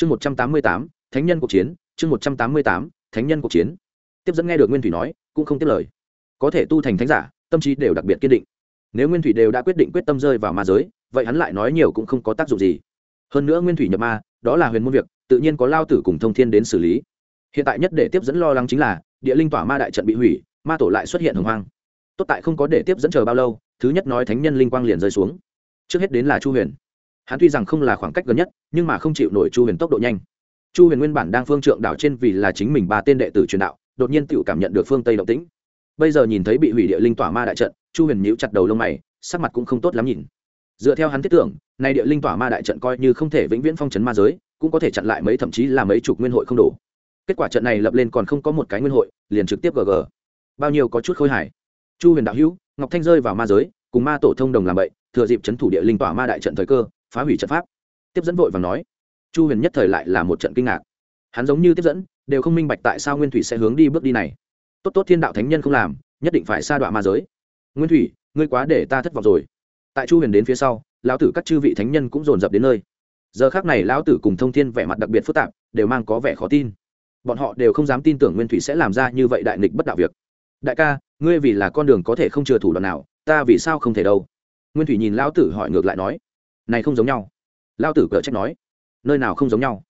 chương một trăm tám mươi tám, thánh nhân cuộc chiến. Chương một trăm tám mươi tám, thánh nhân cuộc chiến. Tiếp dẫn nghe được nguyên thủy nói, cũng không tiếp lời. Có thể tu thành thánh giả, tâm trí đều đặc biệt kiên định. Nếu nguyên thủy đều đã quyết định quyết tâm rơi vào ma giới, vậy hắn lại nói nhiều cũng không có tác dụng gì. Hơn nữa nguyên thủy nhập ma, đó là huyền môn việc, tự nhiên có lao tử cùng thông thiên đến xử lý. Hiện tại nhất để tiếp dẫn lo lắng chính là, địa linh tỏa ma đại trận bị hủy, ma tổ lại xuất hiện hồng hoang. Tốt tại không có để tiếp dẫn chờ bao lâu, thứ nhất nói thánh nhân linh quang liền rơi xuống. Trước hết đến là chu huyền hắn tuy rằng không là khoảng cách gần nhất, nhưng mà không chịu nổi chu huyền tốc độ nhanh. Chu huyền nguyên bản đang phương trượng đảo trên vì là chính mình ba tên đệ tử truyền đạo, đột nhiên tự cảm nhận được phương tây động tĩnh. Bây giờ nhìn thấy bị hủy địa linh tỏa ma đại trận, chu huyền nhíu chặt đầu lông mày, sắc mặt cũng không tốt lắm nhìn. Dựa theo hắn thiết tưởng nay địa linh tỏa ma đại trận coi như không thể vĩnh viễn phong trấn ma giới, cũng có thể chặn lại mấy thậm chí là mấy chục nguyên hội không đủ kết quả trận này lập lên còn không có một cái nguyên hội, liền trực tiếp gg bao nhiêu có chút khôi hài. Chu huyền đạo hữu, ngọc thanh rơi vào ma giới, cùng ma tổ thông đồng làm vậy, thừa dịp chấn thủ địa linh tỏa ma đại trận thời cơ phá hủy trận pháp. Tiếp dẫn vội và nói, chu huyền nhất thời lại là một trận kinh ngạc. Hắn giống như tiếp dẫn, đều không minh bạch tại sao nguyên thủy sẽ hướng đi bước đi này. Tốt tốt thiên đạo thánh nhân không làm, nhất định phải sa đọa ma giới. Nguyên thủy, ngươi quá để ta thất vọng rồi. Tại chu huyền đến phía sau, lão tử các chư vị thánh nhân cũng dồn dập đến nơi. Giờ khác này lão tử cùng thông thiên vẻ mặt đặc biệt phức tạp, đều mang có vẻ khó tin. Bọn họ đều không dám tin tưởng nguyên thủy sẽ làm ra như vậy đại nghịch bất đạo việc. Đại ca, ngươi vì là con đường có thể không chừa thủ đoạn nào, ta vì sao không thể đâu? Nguyên thủy nhìn lão tử hỏi ngược lại nói này không giống nhau. Lão tử cờ trách nói nơi nào không giống nhau.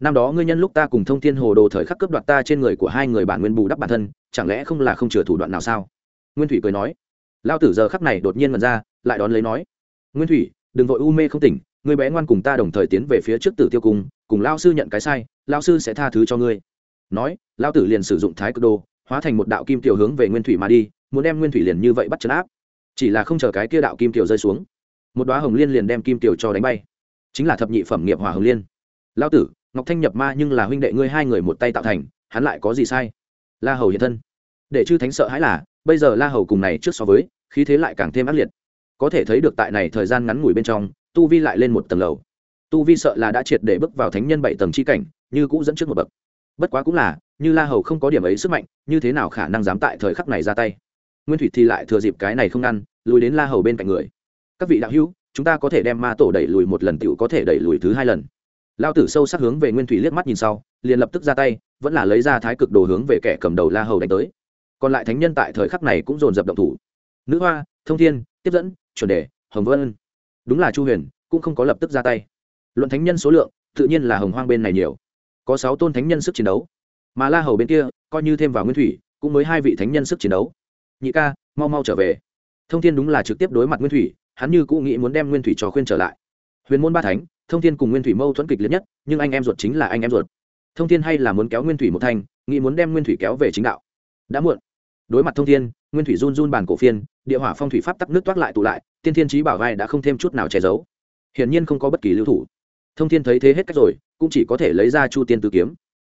Năm đó ngươi nhân lúc ta cùng thông thiên hồ đồ thời khắc cướp đoạt ta trên người của hai người bản nguyên bù đắp bản thân chẳng lẽ không là không chừa thủ đoạn nào sao? Nguyên thủy cười nói lão tử giờ khắc này đột nhiên mật ra lại đón lấy nói nguyên thủy đừng vội u mê không tỉnh ngươi bé ngoan cùng ta đồng thời tiến về phía trước tử tiêu cung cùng lao sư nhận cái sai lao sư sẽ tha thứ cho ngươi. Nói lao tử liền sử dụng thái cực đồ, hóa thành một đạo kim tiểu hướng về nguyên thủy mà đi muốn đem nguyên thủy liền như vậy bắt chấn áp. Chỉ là không chờ cái kia đạo kim tiểu rơi xuống một đoá hồng liên liền đem kim tiểu cho đánh bay. Chính là thập nhị phẩm nghiệp hỏa hồng liên. Lao tử, ngọc thanh nhập ma nhưng là huynh đệ ngươi hai người một tay tạo thành, hắn lại có gì sai? La hầu hiện thân. Để chư thánh sợ hãi là, bây giờ la hầu cùng này trước so với, khí thế lại càng thêm ác liệt. Có thể thấy được tại này thời gian ngắn ngủi bên trong, tu vi lại lên một tầng lầu. Tu vi sợ là đã triệt để bước vào thánh nhân bảy tầng c h i cảnh, như cũ dẫn trước một bậc. Bất quá cũng là, như la hầu không có điểm ấy sức mạnh, như thế nào khả năng dám tại thời khắc này ra tay? Nguyên thủy thì lại thừa dịp cái này không ngăn lùi đến la hầu bên cạnh người các vị đạo hữu, chúng ta có thể đem ma tổ đẩy lùi một lần t i ể u có thể đẩy lùi thứ hai lần. Lao tử sâu sắc hướng về nguyên thủy liếc mắt nhìn sau, liền lập tức ra tay, vẫn là lấy ra thái cực đồ hướng về kẻ cầm đầu la hầu đánh tới. Còn lại thánh nhân tại thời khắc này cũng dồn dập động thủ. Nữ hoa, thông thiên, tiếp dẫn, chuẩn đề, hồng vân. Đúng là chu huyền, cũng không có lập tức ra tay. Luận thánh nhân số lượng, tự nhiên là hồng hoang bên này nhiều. Có sáu tôn thánh nhân sức chiến đấu. Mà la hầu bên kia, coi như thêm vào nguyên thủy, cũng mới hai vị thánh nhân sức chiến đấu. Nhị ca, mau mau trở về. Thông thiên đúng là trực tiếp đối mặt nguyên thủy hắn như cũng nghĩ muốn đem nguyên thủy cho khuyên trở lại. Huyền môn ba thánh, thông thiên cùng nguyên thủy mâu thuẫn kịch liệt nhất, nhưng anh em ruột chính là anh em ruột. Thông thiên hay là muốn kéo nguyên thủy một thanh nghĩ muốn đem nguyên thủy kéo về chính đạo. Đã muộn. Đối mặt thông thiên, nguyên thủy run run bàn cổ phiên, địa hỏa phong thủy pháp tắc nước toát lại tụ lại, tiên thiên trí bảo vai đã không thêm chút nào che giấu. Hiển nhiên không có bất kỳ lưu thủ. Thông thiên thấy thế hết cách rồi, cũng chỉ có thể lấy ra chu tiên tử kiếm.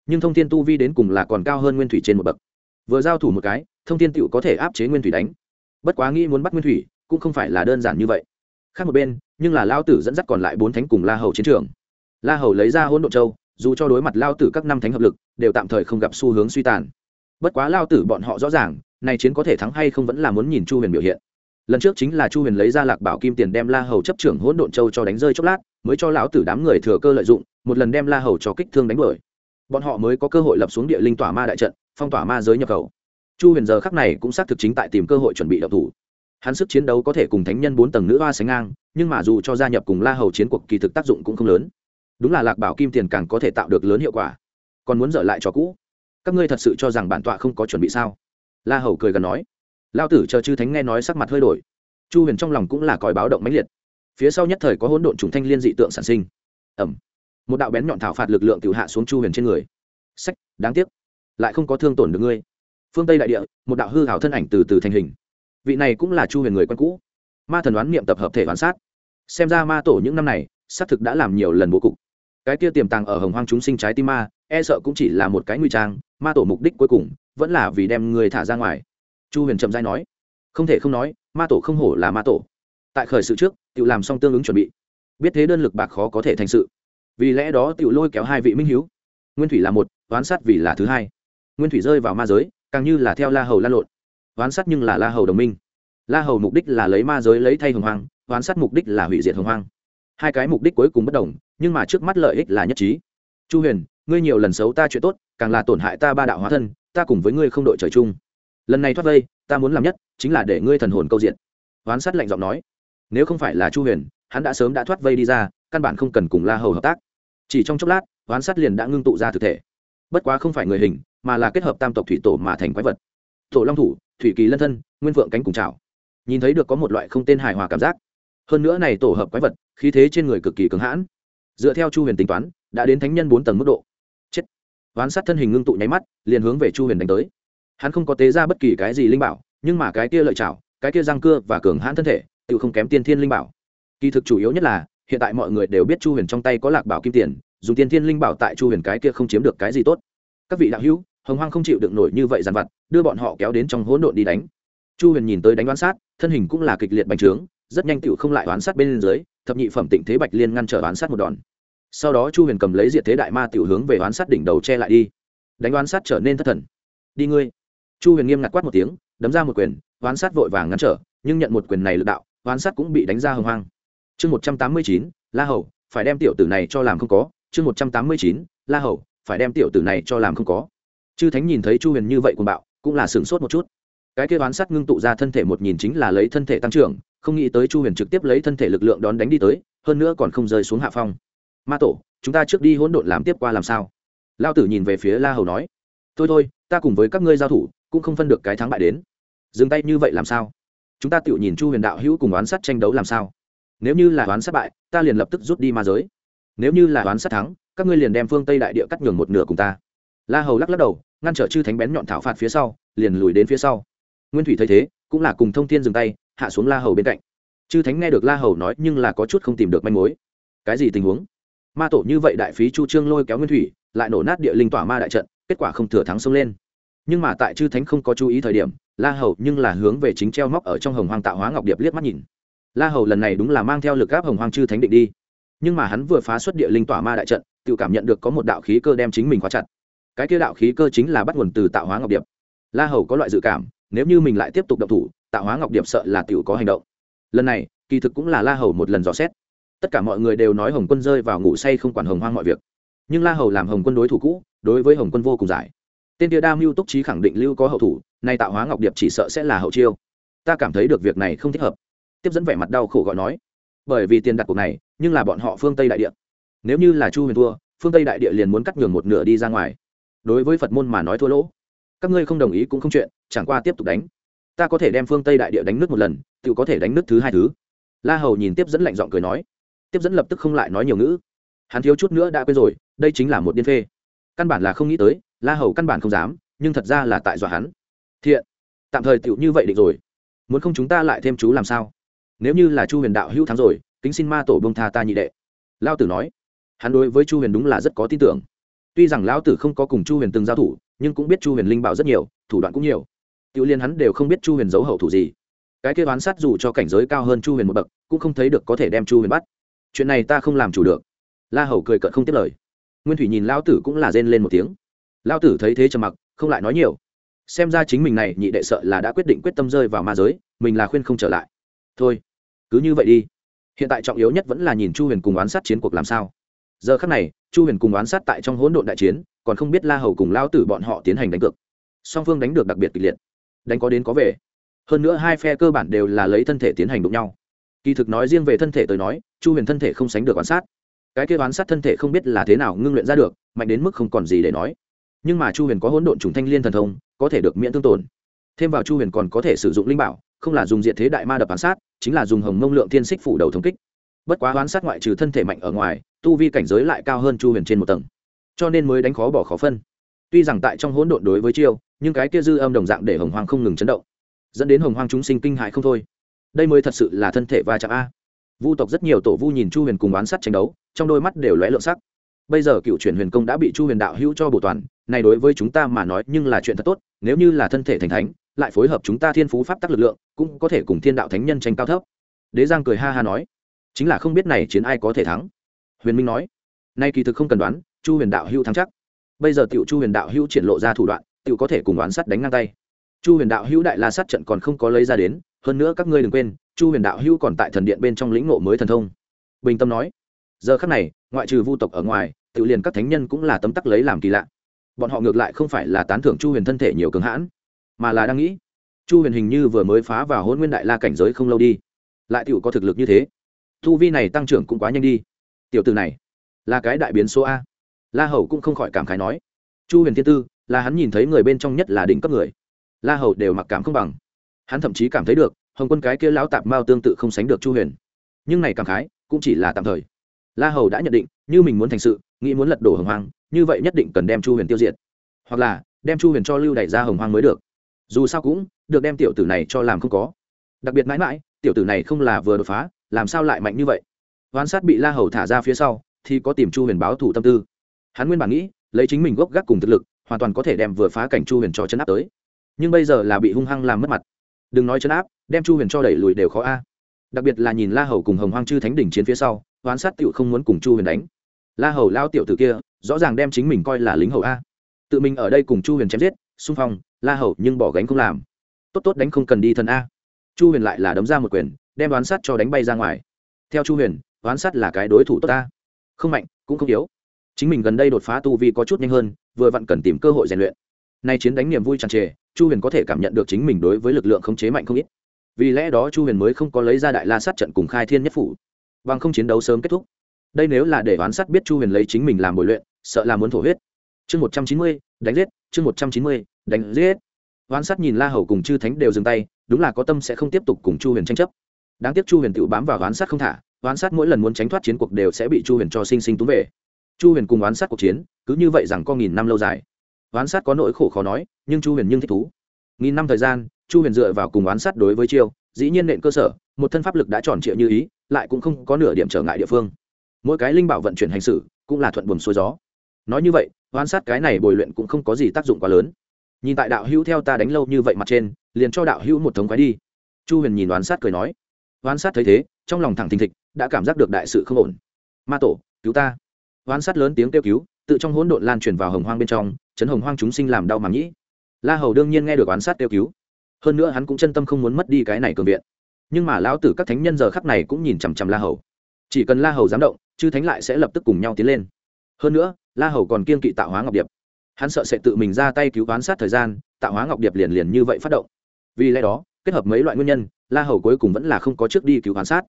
Nhưng thông thiên tu vi đến cùng là còn cao hơn nguyên thủy trên một bậc. Vừa giao thủ một cái, thông thiên tựu có thể áp chế nguyên thủy đánh. Bất quá nghĩ muốn bắt nguyên thủy cũng không phải là đơn giản như vậy. Khác một bên, nhưng là lao tử dẫn dắt còn lại bốn thánh cùng la hầu chiến trường. La hầu lấy ra hỗn độ châu, dù cho đối mặt lao tử các năm thánh hợp lực, đều tạm thời không gặp xu hướng suy tàn. Bất quá lao tử bọn họ rõ ràng, này chiến có thể thắng hay không vẫn là muốn nhìn chu huyền biểu hiện. Lần trước chính là chu huyền lấy ra lạc bảo kim tiền đem la hầu chấp trưởng hỗn độn châu cho đánh rơi chốc lát, mới cho lão tử đám người thừa cơ lợi dụng, một lần đem la hầu cho kích thương đánh bởi bọn họ mới có cơ hội lập xuống địa linh tỏa ma đại trận, phong tỏa ma giới nhập khẩu. Chu huyền giờ khắc này cũng xác thực chính tại tìm cơ hội chuẩn bị đập thủ hắn sức chiến đấu có thể cùng thánh nhân bốn tầng nữ hoa sánh ngang, nhưng mà dù cho gia nhập cùng la hầu chiến cuộc, kỳ thực tác dụng cũng không lớn. Đúng là lạc bảo kim tiền càng có thể tạo được lớn hiệu quả. Còn muốn dở lại cho cũ. Các ngươi thật sự cho rằng bản tọa không có chuẩn bị sao? La hầu cười gần nói. Lao tử chờ chư thánh nghe nói sắc mặt hơi đổi. Chu huyền trong lòng cũng là còi báo động mãnh liệt. Phía sau nhất thời có hỗn độn trùng thanh liên dị tượng sản sinh. Ẩm một đạo bén nhọn thảo phạt lực lượng tự hạ xuống chu huyền trên người. Sách, đáng tiếc. Lại không có thương tổn được ngươi. Phương tây đại địa, một đạo hư hảo thân ảnh từ từ thành hình vị này cũng là chu huyền người quen cũ. Ma thần đoán niệm tập hợp thể đoán sát. Xem ra ma tổ những năm này, xác thực đã làm nhiều lần bố cục. Cái kia tiềm tàng ở hồng hoang chúng sinh trái tim ma e sợ cũng chỉ là một cái nguy trang, ma tổ mục đích cuối cùng, vẫn là vì đem người thả ra ngoài. Chu huyền trầm dai nói. Không thể không nói, ma tổ không hổ là ma tổ. Tại khởi sự trước tự làm xong tương ứng chuẩn bị. Biết thế đơn lực bạc khó có thể thành sự. Vì lẽ đó tự lôi kéo hai vị minh hiếu. Nguyên thủy là một toán sát vì là thứ hai. Nguyên thủy rơi vào ma giới, càng như là theo la hầu la lộn oán sát nhưng là la hầu đồng minh. La hầu mục đích là lấy ma giới lấy thay hồng hoang, oán sát mục đích là hủy diệt hồng hoang. Hai cái mục đích cuối cùng bất đồng, nhưng mà trước mắt lợi ích là nhất trí. Chu huyền, ngươi nhiều lần xấu ta chuyện tốt, càng là tổn hại ta ba đạo hóa thân, ta cùng với ngươi không đội trời chung. Lần này thoát vây, ta muốn làm nhất chính là để ngươi thần hồn câu diện. Oán sát lạnh giọng nói. Nếu không phải là chu huyền, hắn đã sớm đã thoát vây đi ra, căn bản không cần cùng la hầu hợp tác. Chỉ trong chốc lát, oán sát liền đã ngưng tụ ra thực thể. Bất quá không phải người hình, mà là kết hợp tam tộc thủy tổ mà thành quái vật tổ long thủ, thủy kỳ lân thân, nguyên vượng cánh cùng chảo. Nhìn thấy được có một loại không tên hài hòa cảm giác. Hơn nữa này tổ hợp quái vật, khí thế trên người cực kỳ cứng hãn. Dựa theo chu huyền tính toán, đã đến thánh nhân bốn tầng mức độ. Chết. Oán sát thân hình ngưng tụ nháy mắt, liền hướng về chu huyền đánh tới. Hắn không có tế ra bất kỳ cái gì linh bảo, nhưng mà cái kia lợi chảo, cái kia răng cưa và cường hãn thân thể, tự không kém tiên thiên linh bảo. Kỳ thực chủ yếu nhất là, hiện tại mọi người đều biết chu huyền trong tay có lạc bảo kim tiền, dùng tiên thiên linh bảo tại chu huyền cái kia không chiếm được cái gì tốt. Các vị đạo hữu hồng hoang không chịu được nổi như vậy dàn vặt, đưa bọn họ kéo đến trong hỗn độn đi đánh. Chu huyền nhìn tới đánh đoán sát, thân hình cũng là kịch liệt bành trướng, rất nhanh tựu không lại đoán sát bên dưới, thập nhị phẩm tịnh thế bạch liên ngăn trở đoán sát một đòn. Sau đó chu huyền cầm lấy diệt thế đại ma tựu hướng về đoán sát đỉnh đầu che lại đi. Đánh đoán sát trở nên thất thần. Đi ngươi. Chu huyền nghiêm ngặt quát một tiếng, đấm ra một quyền đoán sát vội vàng ngăn trở, nhưng nhận một quyền này lực đạo đoán sát cũng bị đánh ra hồng hoang. Chương một trăm tám mươi chín, la hầu, phải đem tiểu tử này cho làm không có. Chương một trăm tám mươi chín, la hầu, phải đem tiểu tử này cho làm không có chư thánh nhìn thấy chu huyền như vậy cùng bạo, cũng là sửng sốt một chút. Cái kia oán sát ngưng tụ ra thân thể một nhìn chính là lấy thân thể tăng trưởng, không nghĩ tới chu huyền trực tiếp lấy thân thể lực lượng đón đánh đi tới, hơn nữa còn không rơi xuống hạ phong. Ma tổ, chúng ta trước đi hỗn độn làm tiếp qua làm sao? Lao tử nhìn về phía la hầu nói. Thôi thôi, ta cùng với các ngươi giao thủ, cũng không phân được cái thắng bại đến. Dừng tay như vậy làm sao? Chúng ta tự nhìn chu huyền đạo hữu cùng oán sát tranh đấu làm sao? Nếu như là oán sát bại, ta liền lập tức rút đi ma giới. Nếu như là oán sát thắng, các ngươi liền đem phương tây đại địa cắt nhường một nửa cùng ta. La hầu lắc lắc đầu ngăn trở chư thánh bén nhọn thảo phạt phía sau, liền lùi đến phía sau. Nguyên thủy thấy thế, cũng là cùng thông thiên dừng tay, hạ xuống la hầu bên cạnh. Chư thánh nghe được la hầu nói, nhưng là có chút không tìm được manh mối. Cái gì tình huống? Ma tổ như vậy đại phí chu trương lôi kéo nguyên thủy, lại nổ nát địa linh tỏa ma đại trận, kết quả không thừa thắng xông lên. Nhưng mà tại chư thánh không có chú ý thời điểm, la hầu nhưng là hướng về chính treo móc ở trong hồng hoang tạo hóa ngọc điệp liếc mắt nhìn. La hầu lần này đúng là mang theo lực áp hồng hoang chư thánh định đi. Nhưng mà hắn vừa phá xuất địa linh tỏa ma đại trận, tự cảm nhận được có một đạo khí cơ đem chính mình khóa chặt cái kia đạo khí cơ chính là bắt nguồn từ tạo hóa ngọc điệp. La hầu có loại dự cảm, nếu như mình lại tiếp tục động thủ, tạo hóa ngọc điệp sợ là t i ể u có hành động. Lần này, kỳ thực cũng là la hầu một lần dò xét. Tất cả mọi người đều nói hồng quân rơi vào ngủ say không quản hồng hoang mọi việc. Nhưng la hầu làm hồng quân đối thủ cũ, đối với hồng quân vô cùng giải. Tên tia đa mưu túc trí khẳng định lưu có hậu thủ, nay tạo hóa ngọc điệp chỉ sợ sẽ là hậu chiêu. Ta cảm thấy được việc này không thích hợp. Tiếp dẫn vẻ mặt đau khổ gọi nói. Bởi vì tiền đặt cuộc này, nhưng là bọn họ phương tây đại địa. Nếu như là chu huyền thua, phương tây đại địa liền muốn cắt nhường một nửa đi ra ngoài đối với phật môn mà nói thua lỗ. Các ngươi không đồng ý cũng không chuyện, chẳng qua tiếp tục đánh. Ta có thể đem phương tây đại địa đánh nước một lần, tự có thể đánh nước thứ hai thứ. La hầu nhìn tiếp dẫn lạnh giọng cười nói. Tiếp dẫn lập tức không lại nói nhiều ngữ. Hắn thiếu chút nữa đã quên rồi, đây chính là một điên phê. Căn bản là không nghĩ tới, la hầu căn bản không dám, nhưng thật ra là tại dọa hắn. Thiện, tạm thời tựu như vậy định rồi. Muốn không chúng ta lại thêm chú làm sao? Nếu như là chu huyền đạo hữu thắng rồi, kính xin ma tổ bông tha ta nhị đệ. Lao tử nói. Hắn đối với chu huyền đúng là rất có tin tưởng tuy rằng lão tử không có cùng chu huyền từng giao thủ, nhưng cũng biết chu huyền linh bảo rất nhiều, thủ đoạn cũng nhiều. Tiểu liên hắn đều không biết chu huyền giấu hậu thủ gì. Cái kế toán sát dù cho cảnh giới cao hơn chu huyền một bậc, cũng không thấy được có thể đem chu huyền bắt. Chuyện này ta không làm chủ được. La hầu cười cợt không tiếp lời. Nguyên thủy nhìn lão tử cũng là rên lên một tiếng. Lão tử thấy thế trầm mặc, không lại nói nhiều. Xem ra chính mình này, nhị đệ sợ là đã quyết định quyết tâm rơi vào ma giới, mình là khuyên không trở lại. Thôi, cứ như vậy đi. Hiện tại trọng yếu nhất vẫn là nhìn chu huyền cùng oán sát chiến cuộc làm sao giờ khắc này, chu huyền cùng oán sát tại trong hỗn độn đại chiến, còn không biết la hầu cùng lao tử bọn họ tiến hành đánh cược. Song phương đánh được đặc biệt kịch liệt. Đánh có đến có về. Hơn nữa hai phe cơ bản đều là lấy thân thể tiến hành đụng nhau. Kỳ thực nói riêng về thân thể tới nói, chu huyền thân thể không sánh được oán sát. Cái kia oán sát thân thể không biết là thế nào ngưng luyện ra được, mạnh đến mức không còn gì để nói. Nhưng mà chu huyền có hỗn độn trùng thanh liên thần thông, có thể được miễn tương tổn. Thêm vào chu huyền còn có thể sử dụng linh bảo, không là dùng diện thế đại ma đập oán sát, chính là dùng hồng mông lượng thiên xích phủ đầu thống kích bất quá hoán sát ngoại trừ thân thể mạnh ở ngoài, tu vi cảnh giới lại cao hơn chu huyền trên một tầng. Cho nên mới đánh khó bỏ khó phân. Tuy rằng tại trong hỗn độn đối với chiêu, nhưng cái kia dư âm đồng dạng để hồng hoang không ngừng chấn động, dẫn đến hồng hoang chúng sinh kinh hại không thôi. Đây mới thật sự là thân thể va chạm a. Vu tộc rất nhiều tổ vu nhìn chu huyền cùng oán sát tranh đấu, trong đôi mắt đều lóe lượng sắc. Bây giờ cựu chuyển huyền công đã bị chu huyền đạo hữu cho bổ toàn, này đối với chúng ta mà nói nhưng là chuyện thật tốt, nếu như là thân thể thành thánh, lại phối hợp chúng ta thiên phú pháp tắc lực lượng, cũng có thể cùng thiên đạo thánh nhân tranh cao thấp. Đế giang cười ha ha nói chính là không biết này chiến ai có thể thắng. Huyền minh nói, nay kỳ thực không cần đoán, chu huyền đạo hữu thắng chắc. Bây giờ tiểu chu huyền đạo hữu triển lộ ra thủ đoạn, tiểu có thể cùng đoán sắt đánh ngang tay. Chu huyền đạo hữu đại la sát trận còn không có lấy ra đến, hơn nữa các ngươi đừng quên, chu huyền đạo hữu còn tại thần điện bên trong lĩnh ngộ mới thần thông. Bình tâm nói, giờ khắc này, ngoại trừ vu tộc ở ngoài tự liền các thánh nhân cũng là tấm tắc lấy làm kỳ lạ. Bọn họ ngược lại không phải là tán thưởng chu huyền thân thể nhiều cường hãn, mà là đang nghĩ, chu huyền hình như vừa mới phá vào hôn nguyên đại la cảnh giới không lâu đi, lại tựu có thực lực như thế thu vi này tăng trưởng cũng quá nhanh đi. Tiểu từ này, là cái đại biến số a. La hầu cũng không khỏi cảm khái nói. Chu huyền thiên tư, là hắn nhìn thấy người bên trong nhất là đỉnh cấp người. La hầu đều mặc cảm không bằng. Hắn thậm chí cảm thấy được, hồng quân cái kia lão tạp mao tương tự không sánh được chu huyền. Nhưng này cảm khái, cũng chỉ là tạm thời. La hầu đã nhận định, như mình muốn thành sự, nghĩ muốn lật đổ hồng hoang, như vậy nhất định cần đem chu huyền tiêu diệt. Hoặc là, đem chu huyền cho lưu đẩy ra hồng hoang mới được. Dù sao cũng, được đem tiểu tử này cho làm không có. Đặc biệt mãi mãi, tiểu tử này không là vừa đột phá làm sao lại mạnh như vậy? Hoán sát bị la hầu thả ra phía sau, thì có tìm chu huyền báo thủ tâm tư. Hắn nguyên bản nghĩ, lấy chính mình gốc gác cùng thực lực, hoàn toàn có thể đem vừa phá cảnh chu huyền cho chấn áp tới. Nhưng bây giờ là bị hung hăng làm mất mặt. Đừng nói chấn áp, đem chu huyền cho đẩy lùi đều khó a. Đặc biệt là nhìn la hầu cùng hồng hoang chư thánh đỉnh chiến phía sau hoán sát tựu không muốn cùng chu huyền đánh. La hầu lao tiểu t kia, rõ ràng đem chính mình coi là lính hầu a. Tự mình ở đây cùng chu huyền chém giết, xung phong, la hầu nhưng bỏ gánh không làm. Tốt tốt đánh không cần đi thân a chu huyền lại là đấm ra một quyền, đem đoán sát cho đánh bay ra ngoài. Theo chu huyền đoán sát là cái đối thủ tốt ta. Không mạnh, cũng không yếu. Chính mình gần đây đột phá tu vi có chút nhanh hơn, vừa vặn cần tìm cơ hội rèn luyện. Nay chiến đánh niềm vui tràn trề, chu huyền có thể cảm nhận được chính mình đối với lực lượng khống chế mạnh không ít. Vì lẽ đó chu huyền mới không có lấy ra đại la sát trận cùng khai thiên nhất phủ. Bằng không chiến đấu sớm kết thúc. Đây nếu là để oán sát biết chu huyền lấy chính mình làm bồi luyện, sợ là muốn thổ huyết. Chương một trăm chín mươi, đánh giết. Chương một trăm chín mươi, đánh giết oán sát nhìn la hầu cùng chư thánh đều dừng tay, đúng là có tâm sẽ không tiếp tục cùng chu huyền tranh chấp. Đáng tiếc chu huyền tự bám vào oán sát không thả oán sát mỗi lần muốn tránh thoát chiến cuộc đều sẽ bị chu huyền cho sinh sinh túm về. Chu huyền cùng oán sát cuộc chiến, cứ như vậy rằng có nghìn năm lâu dài. Oán sát có nỗi khổ khó nói, nhưng chu huyền nhưng thích thú. Nghìn năm thời gian, chu huyền dựa vào cùng oán sát đối với chiêu, dĩ nhiên nện cơ sở, một thân pháp lực đã tròn trịa như ý, lại cũng không có nửa điểm trở ngại địa phương. Mỗi cái linh bảo vận chuyển hành xử, cũng là thuận buồm xuôi gió. Nói như vậy oán sát cái này bồi luyện cũng không có gì tác dụng quá lớn nhìn tại đạo hữu theo ta đánh lâu như vậy mặt trên, liền cho đạo hữu một thống quái đi. Chu huyền nhìn oán sát cười nói. Oán sát thấy thế, trong lòng thẳng thình thịch, đã cảm giác được đại sự không ổn. Ma tổ, cứu ta. Oán sát lớn tiếng kêu cứu, tự trong hỗn độn lan truyền vào hồng hoang bên trong, chấn hồng hoang chúng sinh làm đau màng nhĩ la hầu đương nhiên nghe được oán sát kêu cứu. Hơn nữa hắn cũng chân tâm không muốn mất đi cái này cường viện. Nhưng mà lão tử các thánh nhân giờ khắc này cũng nhìn chằm chằm la hầu. Chỉ cần la hầu dám động, chư thánh lại sẽ lập tức cùng nhau tiến lên. Hơn nữa, la hầu còn kiên kỵ tạo hóa ngọc điệp hắn sợ sẽ tự mình ra tay cứu oán sát thời gian, tạo hóa ngọc điệp liền liền như vậy phát động. Vì lẽ đó, kết hợp mấy loại nguyên nhân, la hầu cuối cùng vẫn là không có trước đi cứu oán sát.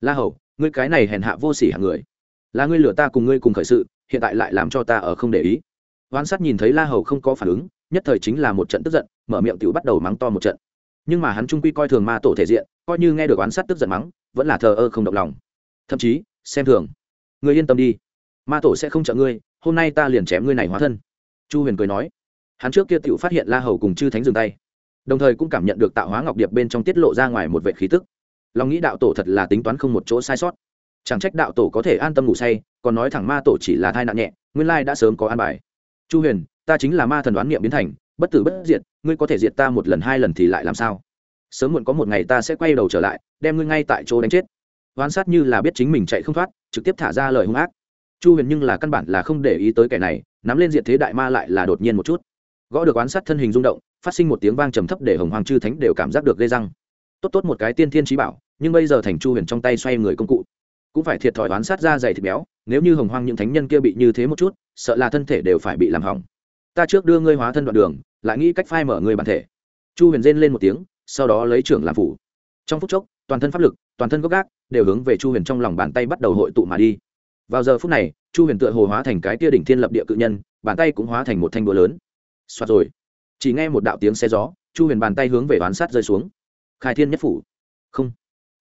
La hầu, ngươi cái này hèn hạ vô sỉ hạng người. Là ngươi lừa ta cùng ngươi cùng khởi sự, hiện tại lại làm cho ta ở không để ý. Oán sát nhìn thấy la hầu không có phản ứng, nhất thời chính là một trận tức giận, mở miệng t bắt đầu mắng to một trận. Nhưng mà hắn trung quy coi thường ma tổ thể diện, coi như nghe được oán sát tức giận mắng, vẫn là thờ ơ không động lòng. Thậm chí, xem thường. Ngươi yên tâm đi. Ma tổ sẽ không trợ ngươi, hôm nay ta liền chém ngươi này hóa thân chu huyền cười nói, hắn trước kia t phát hiện la hầu cùng chư thánh dừng tay, đồng thời cũng cảm nhận được tạo hóa ngọc điệp bên trong tiết lộ ra ngoài một vệ khí tức. Lòng nghĩ đạo tổ thật là tính toán không một chỗ sai sót. Chẳng trách đạo tổ có thể an tâm ngủ say, còn nói thẳng ma tổ chỉ là thai nạn nhẹ, nguyên lai đã sớm có an bài. Chu huyền, ta chính là ma thần đoán niệm biến thành, bất tử bất diệt, ngươi có thể diệt ta một lần hai lần thì lại làm sao? Sớm muộn có một ngày ta sẽ quay đầu trở lại, đem ngươi ngay tại chỗ đánh chết. Oán sát như là biết chính mình chạy không thoát, trực tiếp thả ra lời hung ác. Chu huyền nhưng là căn bản là không để ý tới kẻ này nắm lên diện thế đại ma lại là đột nhiên một chút. Gõ được oán sát thân hình rung động, phát sinh một tiếng vang trầm thấp để hồng hoàng chư thánh đều cảm giác được gây răng. Tốt tốt một cái tiên thiên trí bảo, nhưng bây giờ thành chu huyền trong tay xoay người công cụ. Cũng phải thiệt thòi oán sát ra dày thịt béo, nếu như hồng hoang những thánh nhân kia bị như thế một chút, sợ là thân thể đều phải bị làm hỏng. Ta trước đưa ngươi hóa thân đoạn đường, lại nghĩ cách phai mở người bản thể. Chu huyền rên lên một tiếng, sau đó lấy trưởng làm phủ. Trong phút chốc, toàn thân pháp lực, toàn thân gốc gác đều hướng về chu huyền trong lòng bàn tay bắt đầu hội tụ mà đi vào giờ phút này, chu huyền tựa hồ hóa thành cái tia đỉnh thiên lập địa cự nhân, bàn tay cũng hóa thành một thanh đũa lớn. Xoạt rồi. Chỉ nghe một đạo tiếng xe gió, chu huyền bàn tay hướng về oán sát rơi xuống. Khai thiên nhất phủ. Không.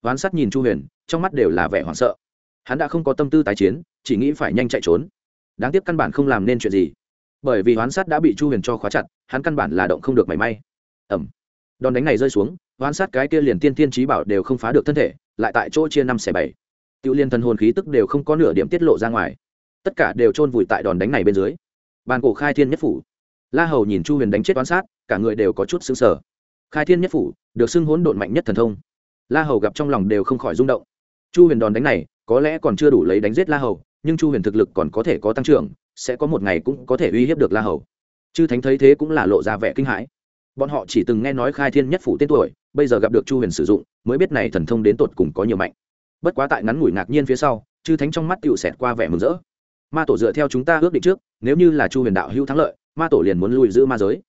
Oán sát nhìn chu huyền, trong mắt đều là vẻ hoảng sợ. Hắn đã không có tâm tư tái chiến, chỉ nghĩ phải nhanh chạy trốn. Đáng tiếc căn bản không làm nên chuyện gì. Bởi vì hoán sát đã bị chu huyền cho khóa chặt, hắn căn bản là động không được mảy may. Ẩm đòn đánh này rơi xuống hoán sát cái kia liền tiên tiên trí bảo đều không phá được thân thể, lại tại chỗ chia năm xẻ bảy. Tiểu liên thần hồn khí tức đều không có nửa điểm tiết lộ ra ngoài. Tất cả đều chôn vùi tại đòn đánh này bên dưới. Bàn cổ khai thiên nhất phủ. La hầu nhìn chu huyền đánh chết toán sát, cả người đều có chút xứng sở khai thiên nhất phủ, được xưng hỗn độn mạnh nhất thần thông. La hầu gặp trong lòng đều không khỏi rung động. Chu huyền đòn đánh này, có lẽ còn chưa đủ lấy đánh giết la hầu, nhưng chu huyền thực lực còn có thể có tăng trưởng, sẽ có một ngày cũng có thể uy hiếp được la hầu. Chư thánh thấy thế cũng là lộ ra vẻ kinh hãi. Bọn họ chỉ từng nghe nói khai thiên nhất phủ tên tuổi, bây giờ gặp được chu huyền sử dụng, mới biết này thần thông đến tột cùng có nhiều mạnh bất quá tại ngắn ngủi ngạc nhiên phía sau, chư thánh trong mắt tựu xẹt qua vẻ mừng rỡ. Ma tổ dựa theo chúng ta ước định trước, nếu như là chu huyền đạo hữu thắng lợi, ma tổ liền muốn lùi giữ ma giới.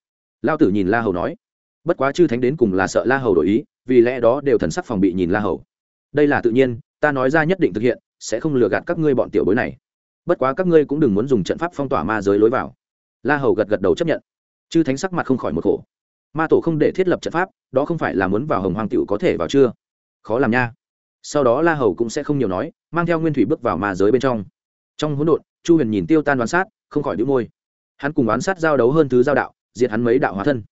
Lao tử nhìn la hầu nói. Bất quá chư thánh đến cùng là sợ la hầu đổi ý, vì lẽ đó đều thần sắc phòng bị nhìn la hầu. Đây là tự nhiên, ta nói ra nhất định thực hiện, sẽ không lừa gạt các ngươi bọn tiểu bối này. Bất quá các ngươi cũng đừng muốn dùng trận pháp phong tỏa ma giới lối vào. La hầu gật gật đầu chấp nhận. Chư thánh sắc mặt không khỏi một khổ. Ma tổ không để thiết lập trận pháp, đó không phải là muốn vào hồng hoàng t có thể vào chưa? Khó làm nha sau đó la hầu cũng sẽ không nhiều nói, mang theo nguyên thủy bước vào ma giới bên trong. Trong hỗn độn, chu huyền nhìn tiêu tan đoán sát, không khỏi đĩu môi. Hắn cùng đoán sát giao đấu hơn thứ giao đạo, diệt hắn mấy đạo hóa thân.